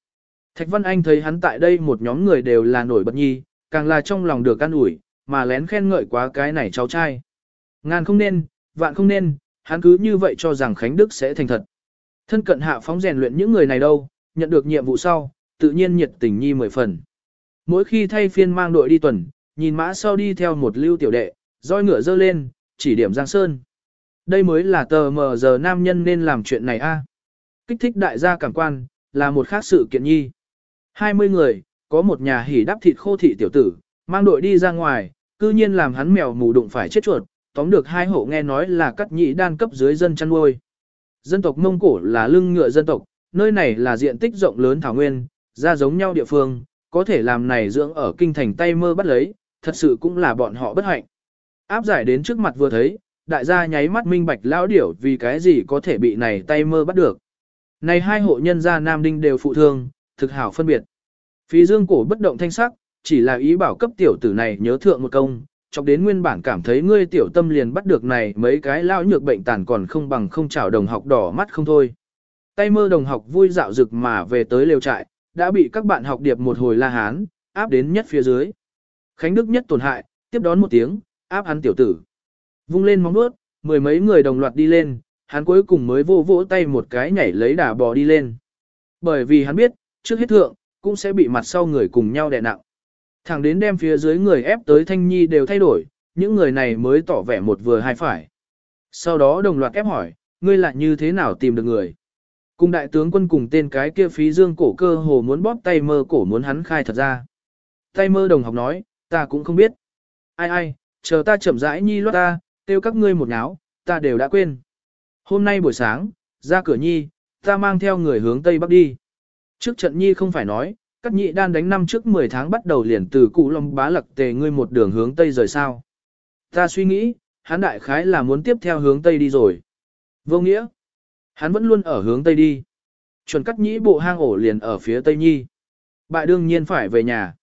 Thạch Văn Anh thấy hắn tại đây một nhóm người đều là nổi bật nhi, càng là trong lòng được an ủi, mà lén khen ngợi quá cái này cháu trai. Ngàn không nên, vạn không nên, hắn cứ như vậy cho rằng Khánh Đức sẽ thành thật. Thân cận hạ phóng rèn luyện những người này đâu, nhận được nhiệm vụ sau, tự nhiên nhiệt tình nhi mười phần. Mỗi khi thay phiên mang đội đi tuần, nhìn mã sau đi theo một lưu tiểu đệ, roi ngựa dơ lên, chỉ điểm Giang Sơn. Đây mới là tờ mờ giờ nam nhân nên làm chuyện này a. Kích thích đại gia cảm quan, là một khác sự kiện nhi. 20 người, có một nhà hỉ đắp thịt khô thị tiểu tử, mang đội đi ra ngoài, cư nhiên làm hắn mèo mù đụng phải chết chuột, tóm được hai hộ nghe nói là cắt nhị đan cấp dưới dân chăn nuôi. Dân tộc Mông Cổ là lưng ngựa dân tộc, nơi này là diện tích rộng lớn thảo nguyên, ra giống nhau địa phương, có thể làm này dưỡng ở kinh thành tay mơ bắt lấy, thật sự cũng là bọn họ bất hạnh. Áp giải đến trước mặt vừa thấy, đại gia nháy mắt minh bạch lão điểu vì cái gì có thể bị này tay mơ bắt được. Này hai hộ nhân gia Nam Đinh đều phụ thương, thực hảo phân biệt. Phí dương cổ bất động thanh sắc, chỉ là ý bảo cấp tiểu tử này nhớ thượng một công, chọc đến nguyên bản cảm thấy ngươi tiểu tâm liền bắt được này mấy cái lao nhược bệnh tàn còn không bằng không chào đồng học đỏ mắt không thôi. Tay mơ đồng học vui dạo rực mà về tới lều trại, đã bị các bạn học điệp một hồi la hán, áp đến nhất phía dưới. Khánh Đức nhất tổn hại, tiếp đón một tiếng, áp hắn tiểu tử. Vung lên móng vuốt, mười mấy người đồng loạt đi lên, hắn cuối cùng mới vô vỗ tay một cái nhảy lấy đà bò đi lên. Bởi vì hắn biết, trước hết thượng, cũng sẽ bị mặt sau người cùng nhau đè nặng. Thẳng đến đem phía dưới người ép tới thanh nhi đều thay đổi, những người này mới tỏ vẻ một vừa hai phải. Sau đó đồng loạt ép hỏi, ngươi lại như thế nào tìm được người? Cùng đại tướng quân cùng tên cái kia phí dương cổ cơ hồ muốn bóp tay mơ cổ muốn hắn khai thật ra. Tay mơ đồng học nói, ta cũng không biết. Ai ai, chờ ta chậm rãi nhi loát ta, tiêu các ngươi một náo, ta đều đã quên. Hôm nay buổi sáng, ra cửa nhi, ta mang theo người hướng Tây Bắc đi. Trước trận nhi không phải nói, các nhị đan đánh năm trước 10 tháng bắt đầu liền từ cụ long bá lặc tề ngươi một đường hướng Tây rời sao. Ta suy nghĩ, hắn đại khái là muốn tiếp theo hướng Tây đi rồi. Vô nghĩa, hắn vẫn luôn ở hướng Tây đi. Chuẩn cắt nhĩ bộ hang ổ liền ở phía Tây Nhi. Bại đương nhiên phải về nhà.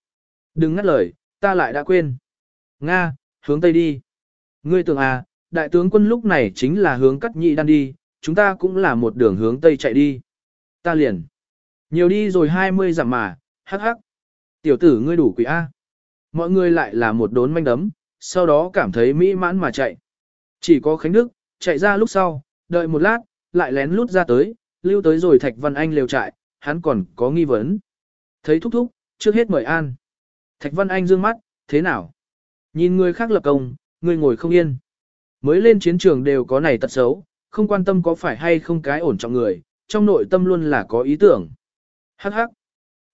Đừng ngắt lời, ta lại đã quên. Nga, hướng Tây đi. Ngươi tưởng à, đại tướng quân lúc này chính là hướng cắt nhị đan đi, chúng ta cũng là một đường hướng Tây chạy đi. Ta liền. Nhiều đi rồi 20 dặm mà, hắc hắc. Tiểu tử ngươi đủ quỷ A. Mọi người lại là một đốn manh đấm, sau đó cảm thấy mỹ mãn mà chạy. Chỉ có Khánh Đức, chạy ra lúc sau, đợi một lát, lại lén lút ra tới, lưu tới rồi Thạch Văn Anh liều trại, hắn còn có nghi vấn. Thấy thúc thúc, trước hết mời an. Thạch Văn Anh dương mắt, thế nào? Nhìn người khác lập công, Ngươi ngồi không yên. Mới lên chiến trường đều có này tật xấu, không quan tâm có phải hay không cái ổn trọng người, trong nội tâm luôn là có ý tưởng. Hắc hắc.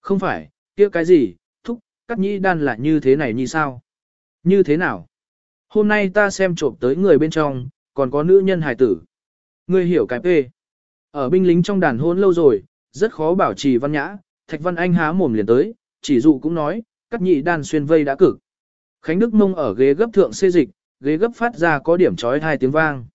Không phải, kia cái gì, thúc, cắt nhĩ đan là như thế này như sao? Như thế nào? Hôm nay ta xem trộm tới người bên trong, còn có nữ nhân hài tử. Ngươi hiểu cái phê. Ở binh lính trong đàn hôn lâu rồi, rất khó bảo trì văn nhã, Thạch Văn Anh há mồm liền tới, chỉ dụ cũng nói, cắt nhị đan xuyên vây đã cực. Khánh Đức Mông ở ghế gấp thượng xê dịch, ghế gấp phát ra có điểm trói hai tiếng vang.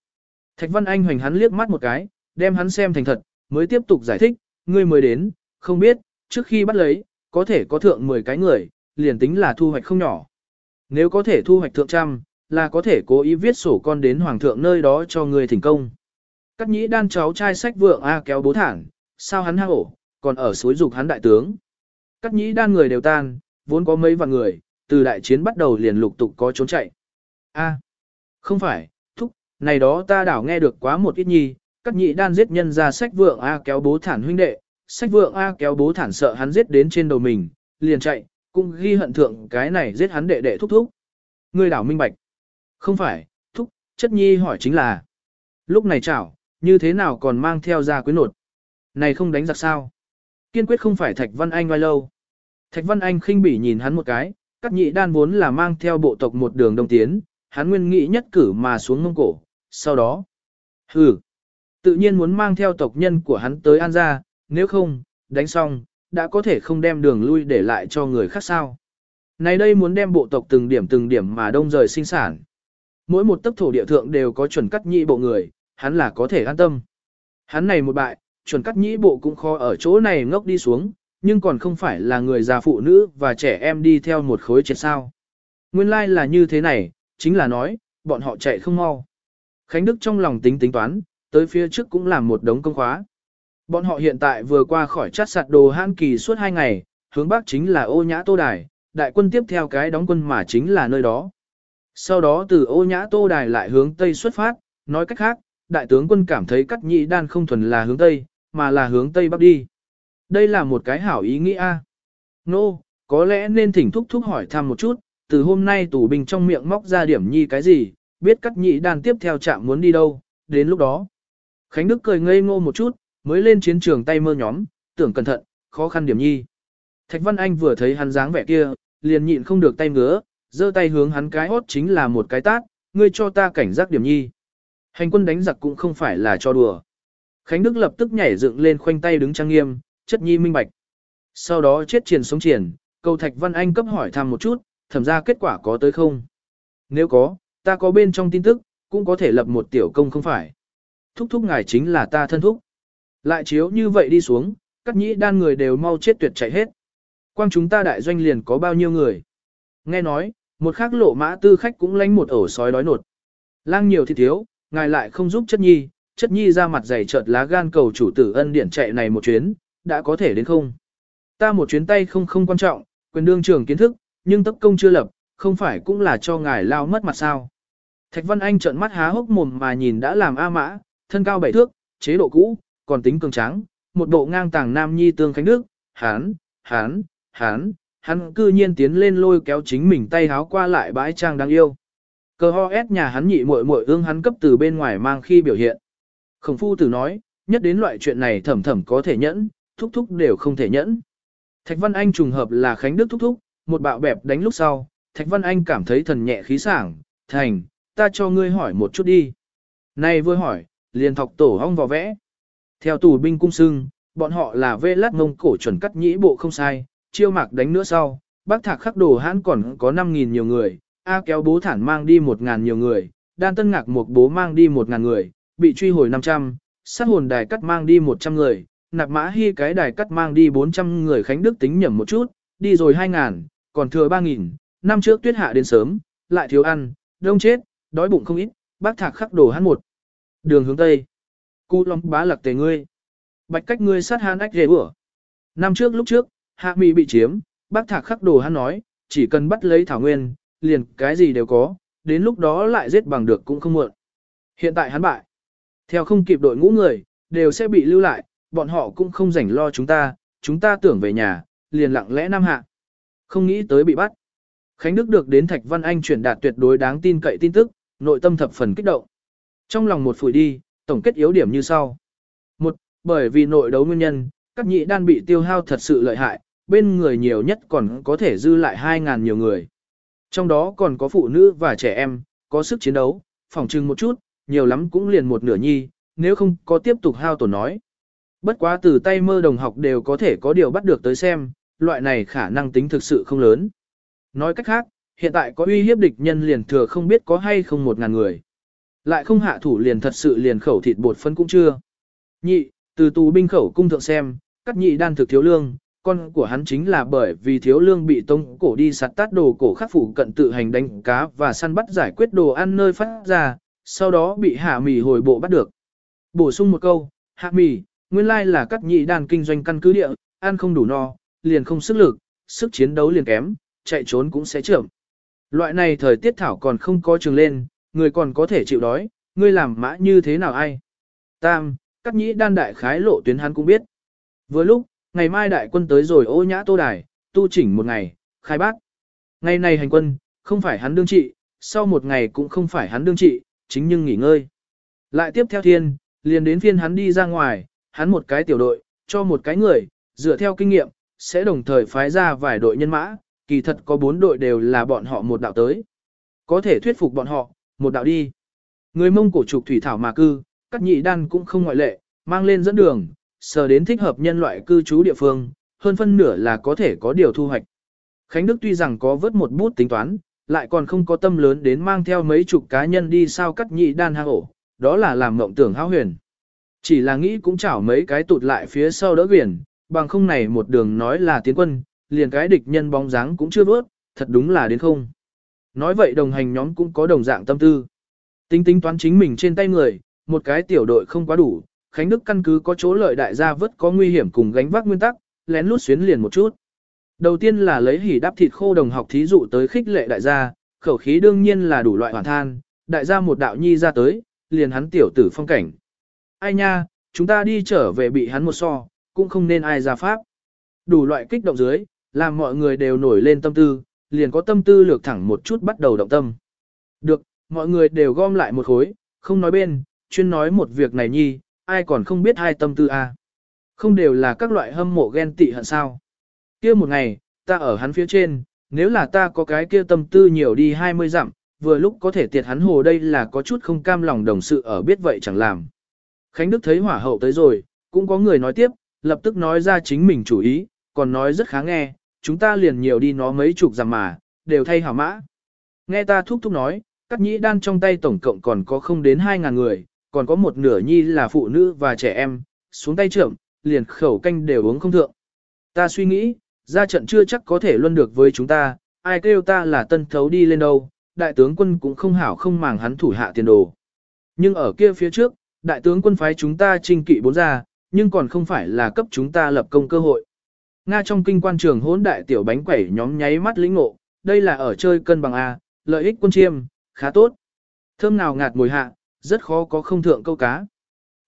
Thạch Văn Anh hoành hắn liếc mắt một cái, đem hắn xem thành thật, mới tiếp tục giải thích, ngươi mới đến, không biết, trước khi bắt lấy, có thể có thượng 10 cái người, liền tính là thu hoạch không nhỏ. Nếu có thể thu hoạch thượng trăm, là có thể cố ý viết sổ con đến hoàng thượng nơi đó cho người thành công. Cắt nhĩ đan cháu trai sách vượng A kéo bố thản, sao hắn hang ổ, còn ở suối dục hắn đại tướng. Cắt nhĩ đan người đều tan, vốn có mấy vạn người, từ đại chiến bắt đầu liền lục tục có trốn chạy. A, không phải, thúc, này đó ta đảo nghe được quá một ít nhi, các nhị đan giết nhân ra sách vượng A kéo bố thản huynh đệ, sách vượng A kéo bố thản sợ hắn giết đến trên đầu mình, liền chạy, cũng ghi hận thượng cái này giết hắn đệ đệ thúc thúc. Ngươi đảo minh bạch. Không phải, thúc, chất nhi hỏi chính là. Lúc này chảo, như thế nào còn mang theo ra quyến nột. Này không đánh giặc sao. Kiên quyết không phải Thạch Văn Anh ngoài lâu. Thạch Văn Anh khinh bỉ nhìn hắn một cái, các nhị đan vốn là mang theo bộ tộc một đường đông tiến, hắn nguyên nghĩ nhất cử mà xuống mông cổ, sau đó. Hừ, tự nhiên muốn mang theo tộc nhân của hắn tới An gia, nếu không, đánh xong, đã có thể không đem đường lui để lại cho người khác sao. Này đây muốn đem bộ tộc từng điểm từng điểm mà đông rời sinh sản. Mỗi một tấc thổ địa thượng đều có chuẩn cắt nhị bộ người, hắn là có thể an tâm. Hắn này một bại, chuẩn cắt nhị bộ cũng khó ở chỗ này ngốc đi xuống, nhưng còn không phải là người già phụ nữ và trẻ em đi theo một khối triệt sao. Nguyên lai like là như thế này, chính là nói, bọn họ chạy không mau. Khánh Đức trong lòng tính tính toán, tới phía trước cũng làm một đống công khóa. Bọn họ hiện tại vừa qua khỏi chát sạt đồ Han kỳ suốt hai ngày, hướng bắc chính là ô nhã tô đài, đại quân tiếp theo cái đóng quân mà chính là nơi đó. Sau đó từ ô nhã tô đài lại hướng tây xuất phát, nói cách khác, đại tướng quân cảm thấy cắt nhị đan không thuần là hướng tây, mà là hướng tây bắc đi. Đây là một cái hảo ý nghĩa. Nô, no, có lẽ nên thỉnh thúc thúc hỏi thăm một chút, từ hôm nay tù binh trong miệng móc ra điểm nhi cái gì, biết cắt nhị đàn tiếp theo chạm muốn đi đâu, đến lúc đó. Khánh Đức cười ngây ngô một chút, mới lên chiến trường tay mơ nhóm, tưởng cẩn thận, khó khăn điểm nhi. Thạch Văn Anh vừa thấy hắn dáng vẻ kia, liền nhịn không được tay ngứa, giơ tay hướng hắn cái hốt chính là một cái tát, ngươi cho ta cảnh giác điểm nhi. Hành quân đánh giặc cũng không phải là cho đùa. Khánh Đức lập tức nhảy dựng lên khoanh tay đứng trang nghiêm, chất nhi minh bạch. Sau đó chết triển sống triển, cầu Thạch Văn Anh cấp hỏi thăm một chút, thẩm ra kết quả có tới không? Nếu có, ta có bên trong tin tức, cũng có thể lập một tiểu công không phải. Thúc thúc ngài chính là ta thân thúc. Lại chiếu như vậy đi xuống, các nhĩ đan người đều mau chết tuyệt chạy hết. Quang chúng ta đại doanh liền có bao nhiêu người. Nghe nói, một khắc lộ mã tư khách cũng lánh một ổ sói đói nột. Lang nhiều thì thiếu, ngài lại không giúp chất nhi, chất nhi ra mặt dày chợt lá gan cầu chủ tử ân điển chạy này một chuyến, đã có thể đến không? Ta một chuyến tay không không quan trọng, quyền đương trưởng kiến thức, nhưng tấp công chưa lập, không phải cũng là cho ngài lao mất mặt sao. Thạch Văn Anh trợn mắt há hốc mồm mà nhìn đã làm A mã, thân cao bảy thước, chế độ cũ, còn tính cường tráng, một bộ ngang tàng nam nhi tương khánh đức, hán, hán, hán, hắn cư nhiên tiến lên lôi kéo chính mình tay háo qua lại bãi trang đáng yêu. Cờ ho ép nhà hắn nhị muội muội ương hắn cấp từ bên ngoài mang khi biểu hiện. Khổng phu tử nói, nhất đến loại chuyện này thẩm thẩm có thể nhẫn, thúc thúc đều không thể nhẫn. Thạch Văn Anh trùng hợp là Khánh Đức thúc thúc, một bạo bẹp đánh lúc sau, Thạch Văn Anh cảm thấy thần nhẹ khí sảng, thành, ta cho ngươi hỏi một chút đi. Này vừa hỏi, liền thọc tổ hong vào vẽ. Theo tù binh cung sưng, bọn họ là vê lát ngông cổ chuẩn cắt nhĩ bộ không sai, chiêu mạc đánh nữa sau, bác thạc khắc đồ hãn còn có 5.000 nhiều người, A kéo bố thản mang đi 1.000 nhiều người, đan tân ngạc một bố mang đi 1.000 người, bị truy hồi 500, sát hồn đài cắt mang đi 100 người, nạp mã hy cái đài cắt mang đi 400 người khánh đức tính nhầm một chút, đi rồi 2.000, còn thừa 3.000, năm trước tuyết hạ đến sớm, lại thiếu ăn, đông chết, đói bụng không ít, bác thạc khắc đồ hắn một. Đường hướng Tây. Cú lòng bá lạc tề ngươi. Bạch cách ngươi sát hàn ách ghê bữa. Năm trước lúc trước, hạ mị bị chiếm, bác thạc khắc đồ hắn nói, chỉ cần bắt lấy thảo nguyên, liền cái gì đều có, đến lúc đó lại giết bằng được cũng không muộn. Hiện tại hắn bại. Theo không kịp đội ngũ người, đều sẽ bị lưu lại, bọn họ cũng không rảnh lo chúng ta, chúng ta tưởng về nhà, liền lặng lẽ nam hạ. Không nghĩ tới bị bắt. Khánh Đức được đến Thạch Văn Anh truyền đạt tuyệt đối đáng tin cậy tin tức, nội tâm thập phần kích động. Trong lòng một phủi đi, tổng kết yếu điểm như sau. Một, bởi vì nội đấu nguyên nhân, các nhị đan bị tiêu hao thật sự lợi hại, bên người nhiều nhất còn có thể dư lại 2.000 nhiều người. Trong đó còn có phụ nữ và trẻ em, có sức chiến đấu, phòng trưng một chút, nhiều lắm cũng liền một nửa nhi, nếu không có tiếp tục hao tổn nói. Bất quá từ tay mơ đồng học đều có thể có điều bắt được tới xem, loại này khả năng tính thực sự không lớn. Nói cách khác, hiện tại có uy hiếp địch nhân liền thừa không biết có hay không một ngàn người. Lại không hạ thủ liền thật sự liền khẩu thịt bột phân cũng chưa. Nhị, từ tù binh khẩu cung thượng xem, cắt nhị đan thực thiếu lương, con của hắn chính là bởi vì thiếu lương bị tông cổ đi sạt tát đồ cổ khắc phủ cận tự hành đánh cá và săn bắt giải quyết đồ ăn nơi phát ra, sau đó bị hạ mì hồi bộ bắt được. Bổ sung một câu, hạ mì, nguyên lai là cắt nhị đan kinh doanh căn cứ địa, ăn không đủ no, liền không sức lực, sức chiến đấu liền kém, chạy trốn cũng sẽ trưởng. Loại này thời tiết thảo còn không có trường lên, người còn có thể chịu đói, ngươi làm mã như thế nào ai? Tam, cắt nhị đan đại khái lộ tuyến hắn cũng biết. Vừa lúc, ngày mai đại quân tới rồi ô nhã tô đài, tu chỉnh một ngày, khai bác. Ngày này hành quân, không phải hắn đương trị, sau một ngày cũng không phải hắn đương trị, chính nhưng nghỉ ngơi. Lại tiếp theo thiên, liền đến phiên hắn đi ra ngoài, hắn một cái tiểu đội, cho một cái người, dựa theo kinh nghiệm, sẽ đồng thời phái ra vài đội nhân mã, kỳ thật có bốn đội đều là bọn họ một đạo tới. Có thể thuyết phục bọn họ, một đạo đi. Người mông cổ trục thủy thảo mà cư, các nhị đan cũng không ngoại lệ, mang lên dẫn đường, sờ đến thích hợp nhân loại cư trú địa phương, hơn phân nửa là có thể có điều thu hoạch. Khánh Đức tuy rằng có vớt một bút tính toán, lại còn không có tâm lớn đến mang theo mấy chục cá nhân đi sao cắt nhị đan hang ổ, đó là làm mộng tưởng hao huyền. Chỉ là nghĩ cũng chảo mấy cái tụt lại phía sau đỡ quyển, bằng không này một đường nói là tiến quân, liền cái địch nhân bóng dáng cũng chưa vớt, thật đúng là đến không. Nói vậy đồng hành nhóm cũng có đồng dạng tâm tư. Tính tính toán chính mình trên tay người, một cái tiểu đội không quá đủ, Khánh Đức căn cứ có chỗ lợi đại gia vớt có nguy hiểm cùng gánh vác nguyên tắc, lén lút xuyến liền một chút. Đầu tiên là lấy hỉ đáp thịt khô đồng học thí dụ tới khích lệ đại gia, khẩu khí đương nhiên là đủ loại hoàn than, đại gia một đạo nhi ra tới, liền hắn tiểu tử phong cảnh. Ai nha, chúng ta đi trở về bị hắn một so, cũng không nên ai ra pháp. Đủ loại kích động dưới, làm mọi người đều nổi lên tâm tư, liền có tâm tư lược thẳng một chút bắt đầu động tâm. Được, mọi người đều gom lại một khối, không nói bên, chuyên nói một việc này nhi, ai còn không biết hai tâm tư à. Không đều là các loại hâm mộ ghen tị hận sao. kia một ngày, ta ở hắn phía trên, nếu là ta có cái kia tâm tư nhiều đi 20 dặm, vừa lúc có thể tiệt hắn hồ đây là có chút không cam lòng đồng sự ở biết vậy chẳng làm. Khánh Đức thấy hỏa hậu tới rồi, cũng có người nói tiếp, lập tức nói ra chính mình chủ ý, còn nói rất khá nghe, chúng ta liền nhiều đi nó mấy chục dặm mà, đều thay hảo mã. Nghe ta thúc thúc nói, các nhĩ đan trong tay tổng cộng còn có không đến 2.000 người, còn có một nửa nhi là phụ nữ và trẻ em, xuống tay trưởng, liền khẩu canh đều uống không thượng. Ta suy nghĩ, ra trận chưa chắc có thể luân được với chúng ta, ai kêu ta là tân thấu đi lên đâu, đại tướng quân cũng không hảo không màng hắn thủ hạ tiền đồ. Nhưng ở kia phía trước, đại tướng quân phái chúng ta trinh kỵ bốn ra, nhưng còn không phải là cấp chúng ta lập công cơ hội. Nga trong kinh quan trường hỗn đại tiểu bánh quẩy nhóm nháy mắt lĩnh ngộ, đây là ở chơi cân bằng A, lợi ích quân chiêm, khá tốt. Thơm nào ngạt mùi hạ, rất khó có không thượng câu cá.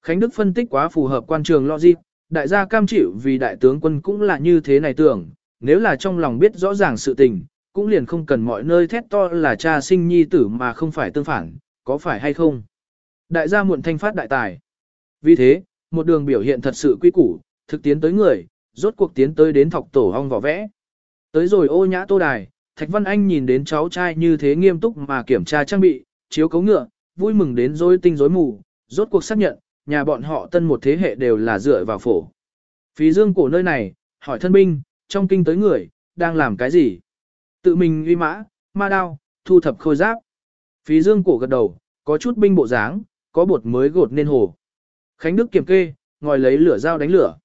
Khánh Đức phân tích quá phù hợp quan trường logic, đại gia cam chịu vì đại tướng quân cũng là như thế này tưởng, nếu là trong lòng biết rõ ràng sự tình, cũng liền không cần mọi nơi thét to là cha sinh nhi tử mà không phải tương phản, có phải hay không? Đại gia muộn thanh phát đại tài. Vì thế, một đường biểu hiện thật sự quy củ, thực tiến tới người, rốt cuộc tiến tới đến thọc tổ hong vỏ vẽ. Tới rồi ô nhã tô đài, Thạch Văn Anh nhìn đến cháu trai như thế nghiêm túc mà kiểm tra trang bị, chiếu cấu ngựa, vui mừng đến rối tinh rối mù, rốt cuộc xác nhận, nhà bọn họ tân một thế hệ đều là dựa vào phổ. Phí dương cổ nơi này, hỏi thân binh, trong kinh tới người, đang làm cái gì? Tự mình uy mã, ma đao, thu thập khôi giáp. Phí dương cổ gật đầu, có chút binh bộ dáng, có bột mới gột nên hồ. Khánh Đức kiểm kê, ngồi lấy lửa dao đánh lửa.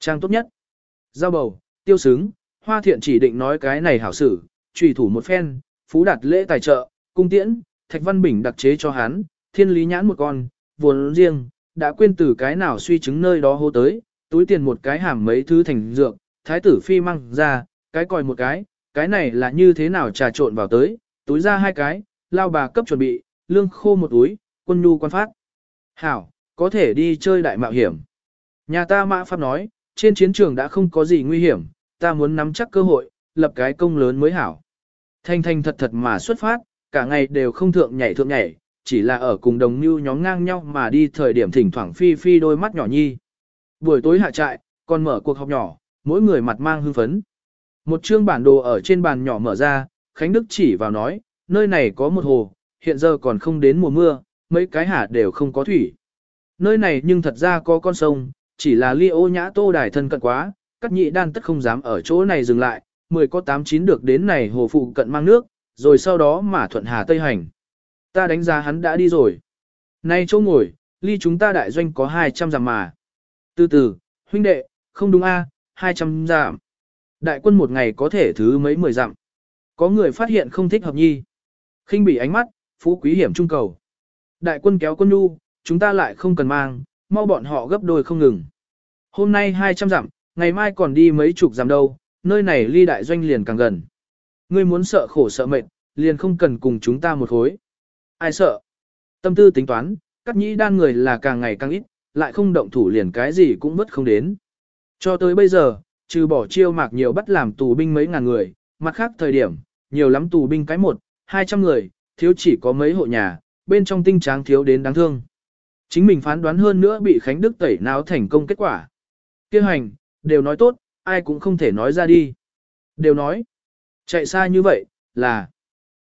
Trang tốt nhất. Giao bầu, tiêu sướng hoa thiện chỉ định nói cái này hảo sử, trùy thủ một phen, phú đạt lễ tài trợ, cung tiễn, thạch văn bình đặc chế cho hắn, thiên lý nhãn một con, vốn riêng, đã quên từ cái nào suy chứng nơi đó hô tới, túi tiền một cái hàm mấy thứ thành dược, thái tử phi mang ra, cái còi một cái, cái này là như thế nào trà trộn vào tới, túi ra hai cái, lao bà cấp chuẩn bị, lương khô một túi, quân nhu quan phát. Hảo, có thể đi chơi đại mạo hiểm. Nhà ta mã pháp nói, trên chiến trường đã không có gì nguy hiểm, ta muốn nắm chắc cơ hội, lập cái công lớn mới hảo. Thanh thanh thật thật mà xuất phát, cả ngày đều không thượng nhảy thượng nhảy, chỉ là ở cùng đồng mưu nhóm ngang nhau mà đi thời điểm thỉnh thoảng phi phi đôi mắt nhỏ nhi. Buổi tối hạ trại, còn mở cuộc họp nhỏ, mỗi người mặt mang hưng phấn. Một chương bản đồ ở trên bàn nhỏ mở ra, Khánh Đức chỉ vào nói, nơi này có một hồ, hiện giờ còn không đến mùa mưa, mấy cái hả đều không có thủy. Nơi này nhưng thật ra có con sông, chỉ là ly ô nhã tô đài thân cận quá, các nhị đan tất không dám ở chỗ này dừng lại, mười có tám chín được đến này hồ phụ cận mang nước, rồi sau đó mà thuận hà tây hành. Ta đánh giá hắn đã đi rồi. Nay chỗ ngồi, ly chúng ta đại doanh có 200 giảm mà. Từ từ, huynh đệ, không đúng a, à, 200 giảm. Đại quân một ngày có thể thứ mấy mười dặm. Có người phát hiện không thích hợp nhi. khinh bị ánh mắt, phú quý hiểm trung cầu. Đại quân kéo quân nhu, chúng ta lại không cần mang, mau bọn họ gấp đôi không ngừng. Hôm nay 200 dặm, ngày mai còn đi mấy chục dặm đâu, nơi này ly đại doanh liền càng gần. Ngươi muốn sợ khổ sợ mệt, liền không cần cùng chúng ta một khối. Ai sợ? Tâm tư tính toán, cắt nhĩ đan người là càng ngày càng ít, lại không động thủ liền cái gì cũng mất không đến. Cho tới bây giờ, trừ bỏ chiêu mạc nhiều bắt làm tù binh mấy ngàn người, mặt khác thời điểm, nhiều lắm tù binh cái một, hai trăm người, thiếu chỉ có mấy hộ nhà, bên trong tinh tráng thiếu đến đáng thương. Chính mình phán đoán hơn nữa bị Khánh Đức tẩy não thành công kết quả. Kêu hành, đều nói tốt, ai cũng không thể nói ra đi. Đều nói, chạy xa như vậy, là,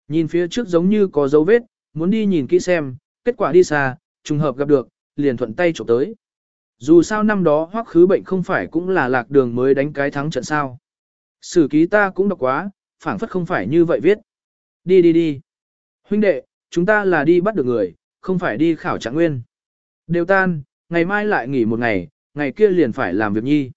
nhìn phía trước giống như có dấu vết, muốn đi nhìn kỹ xem, kết quả đi xa, trùng hợp gặp được, liền thuận tay chụp tới. Dù sao năm đó hoắc khứ bệnh không phải cũng là lạc đường mới đánh cái thắng trận sao. Sử ký ta cũng đọc quá, phảng phất không phải như vậy viết. Đi đi đi. Huynh đệ, chúng ta là đi bắt được người, không phải đi khảo trạng nguyên. Đều tan, ngày mai lại nghỉ một ngày, ngày kia liền phải làm việc nhi.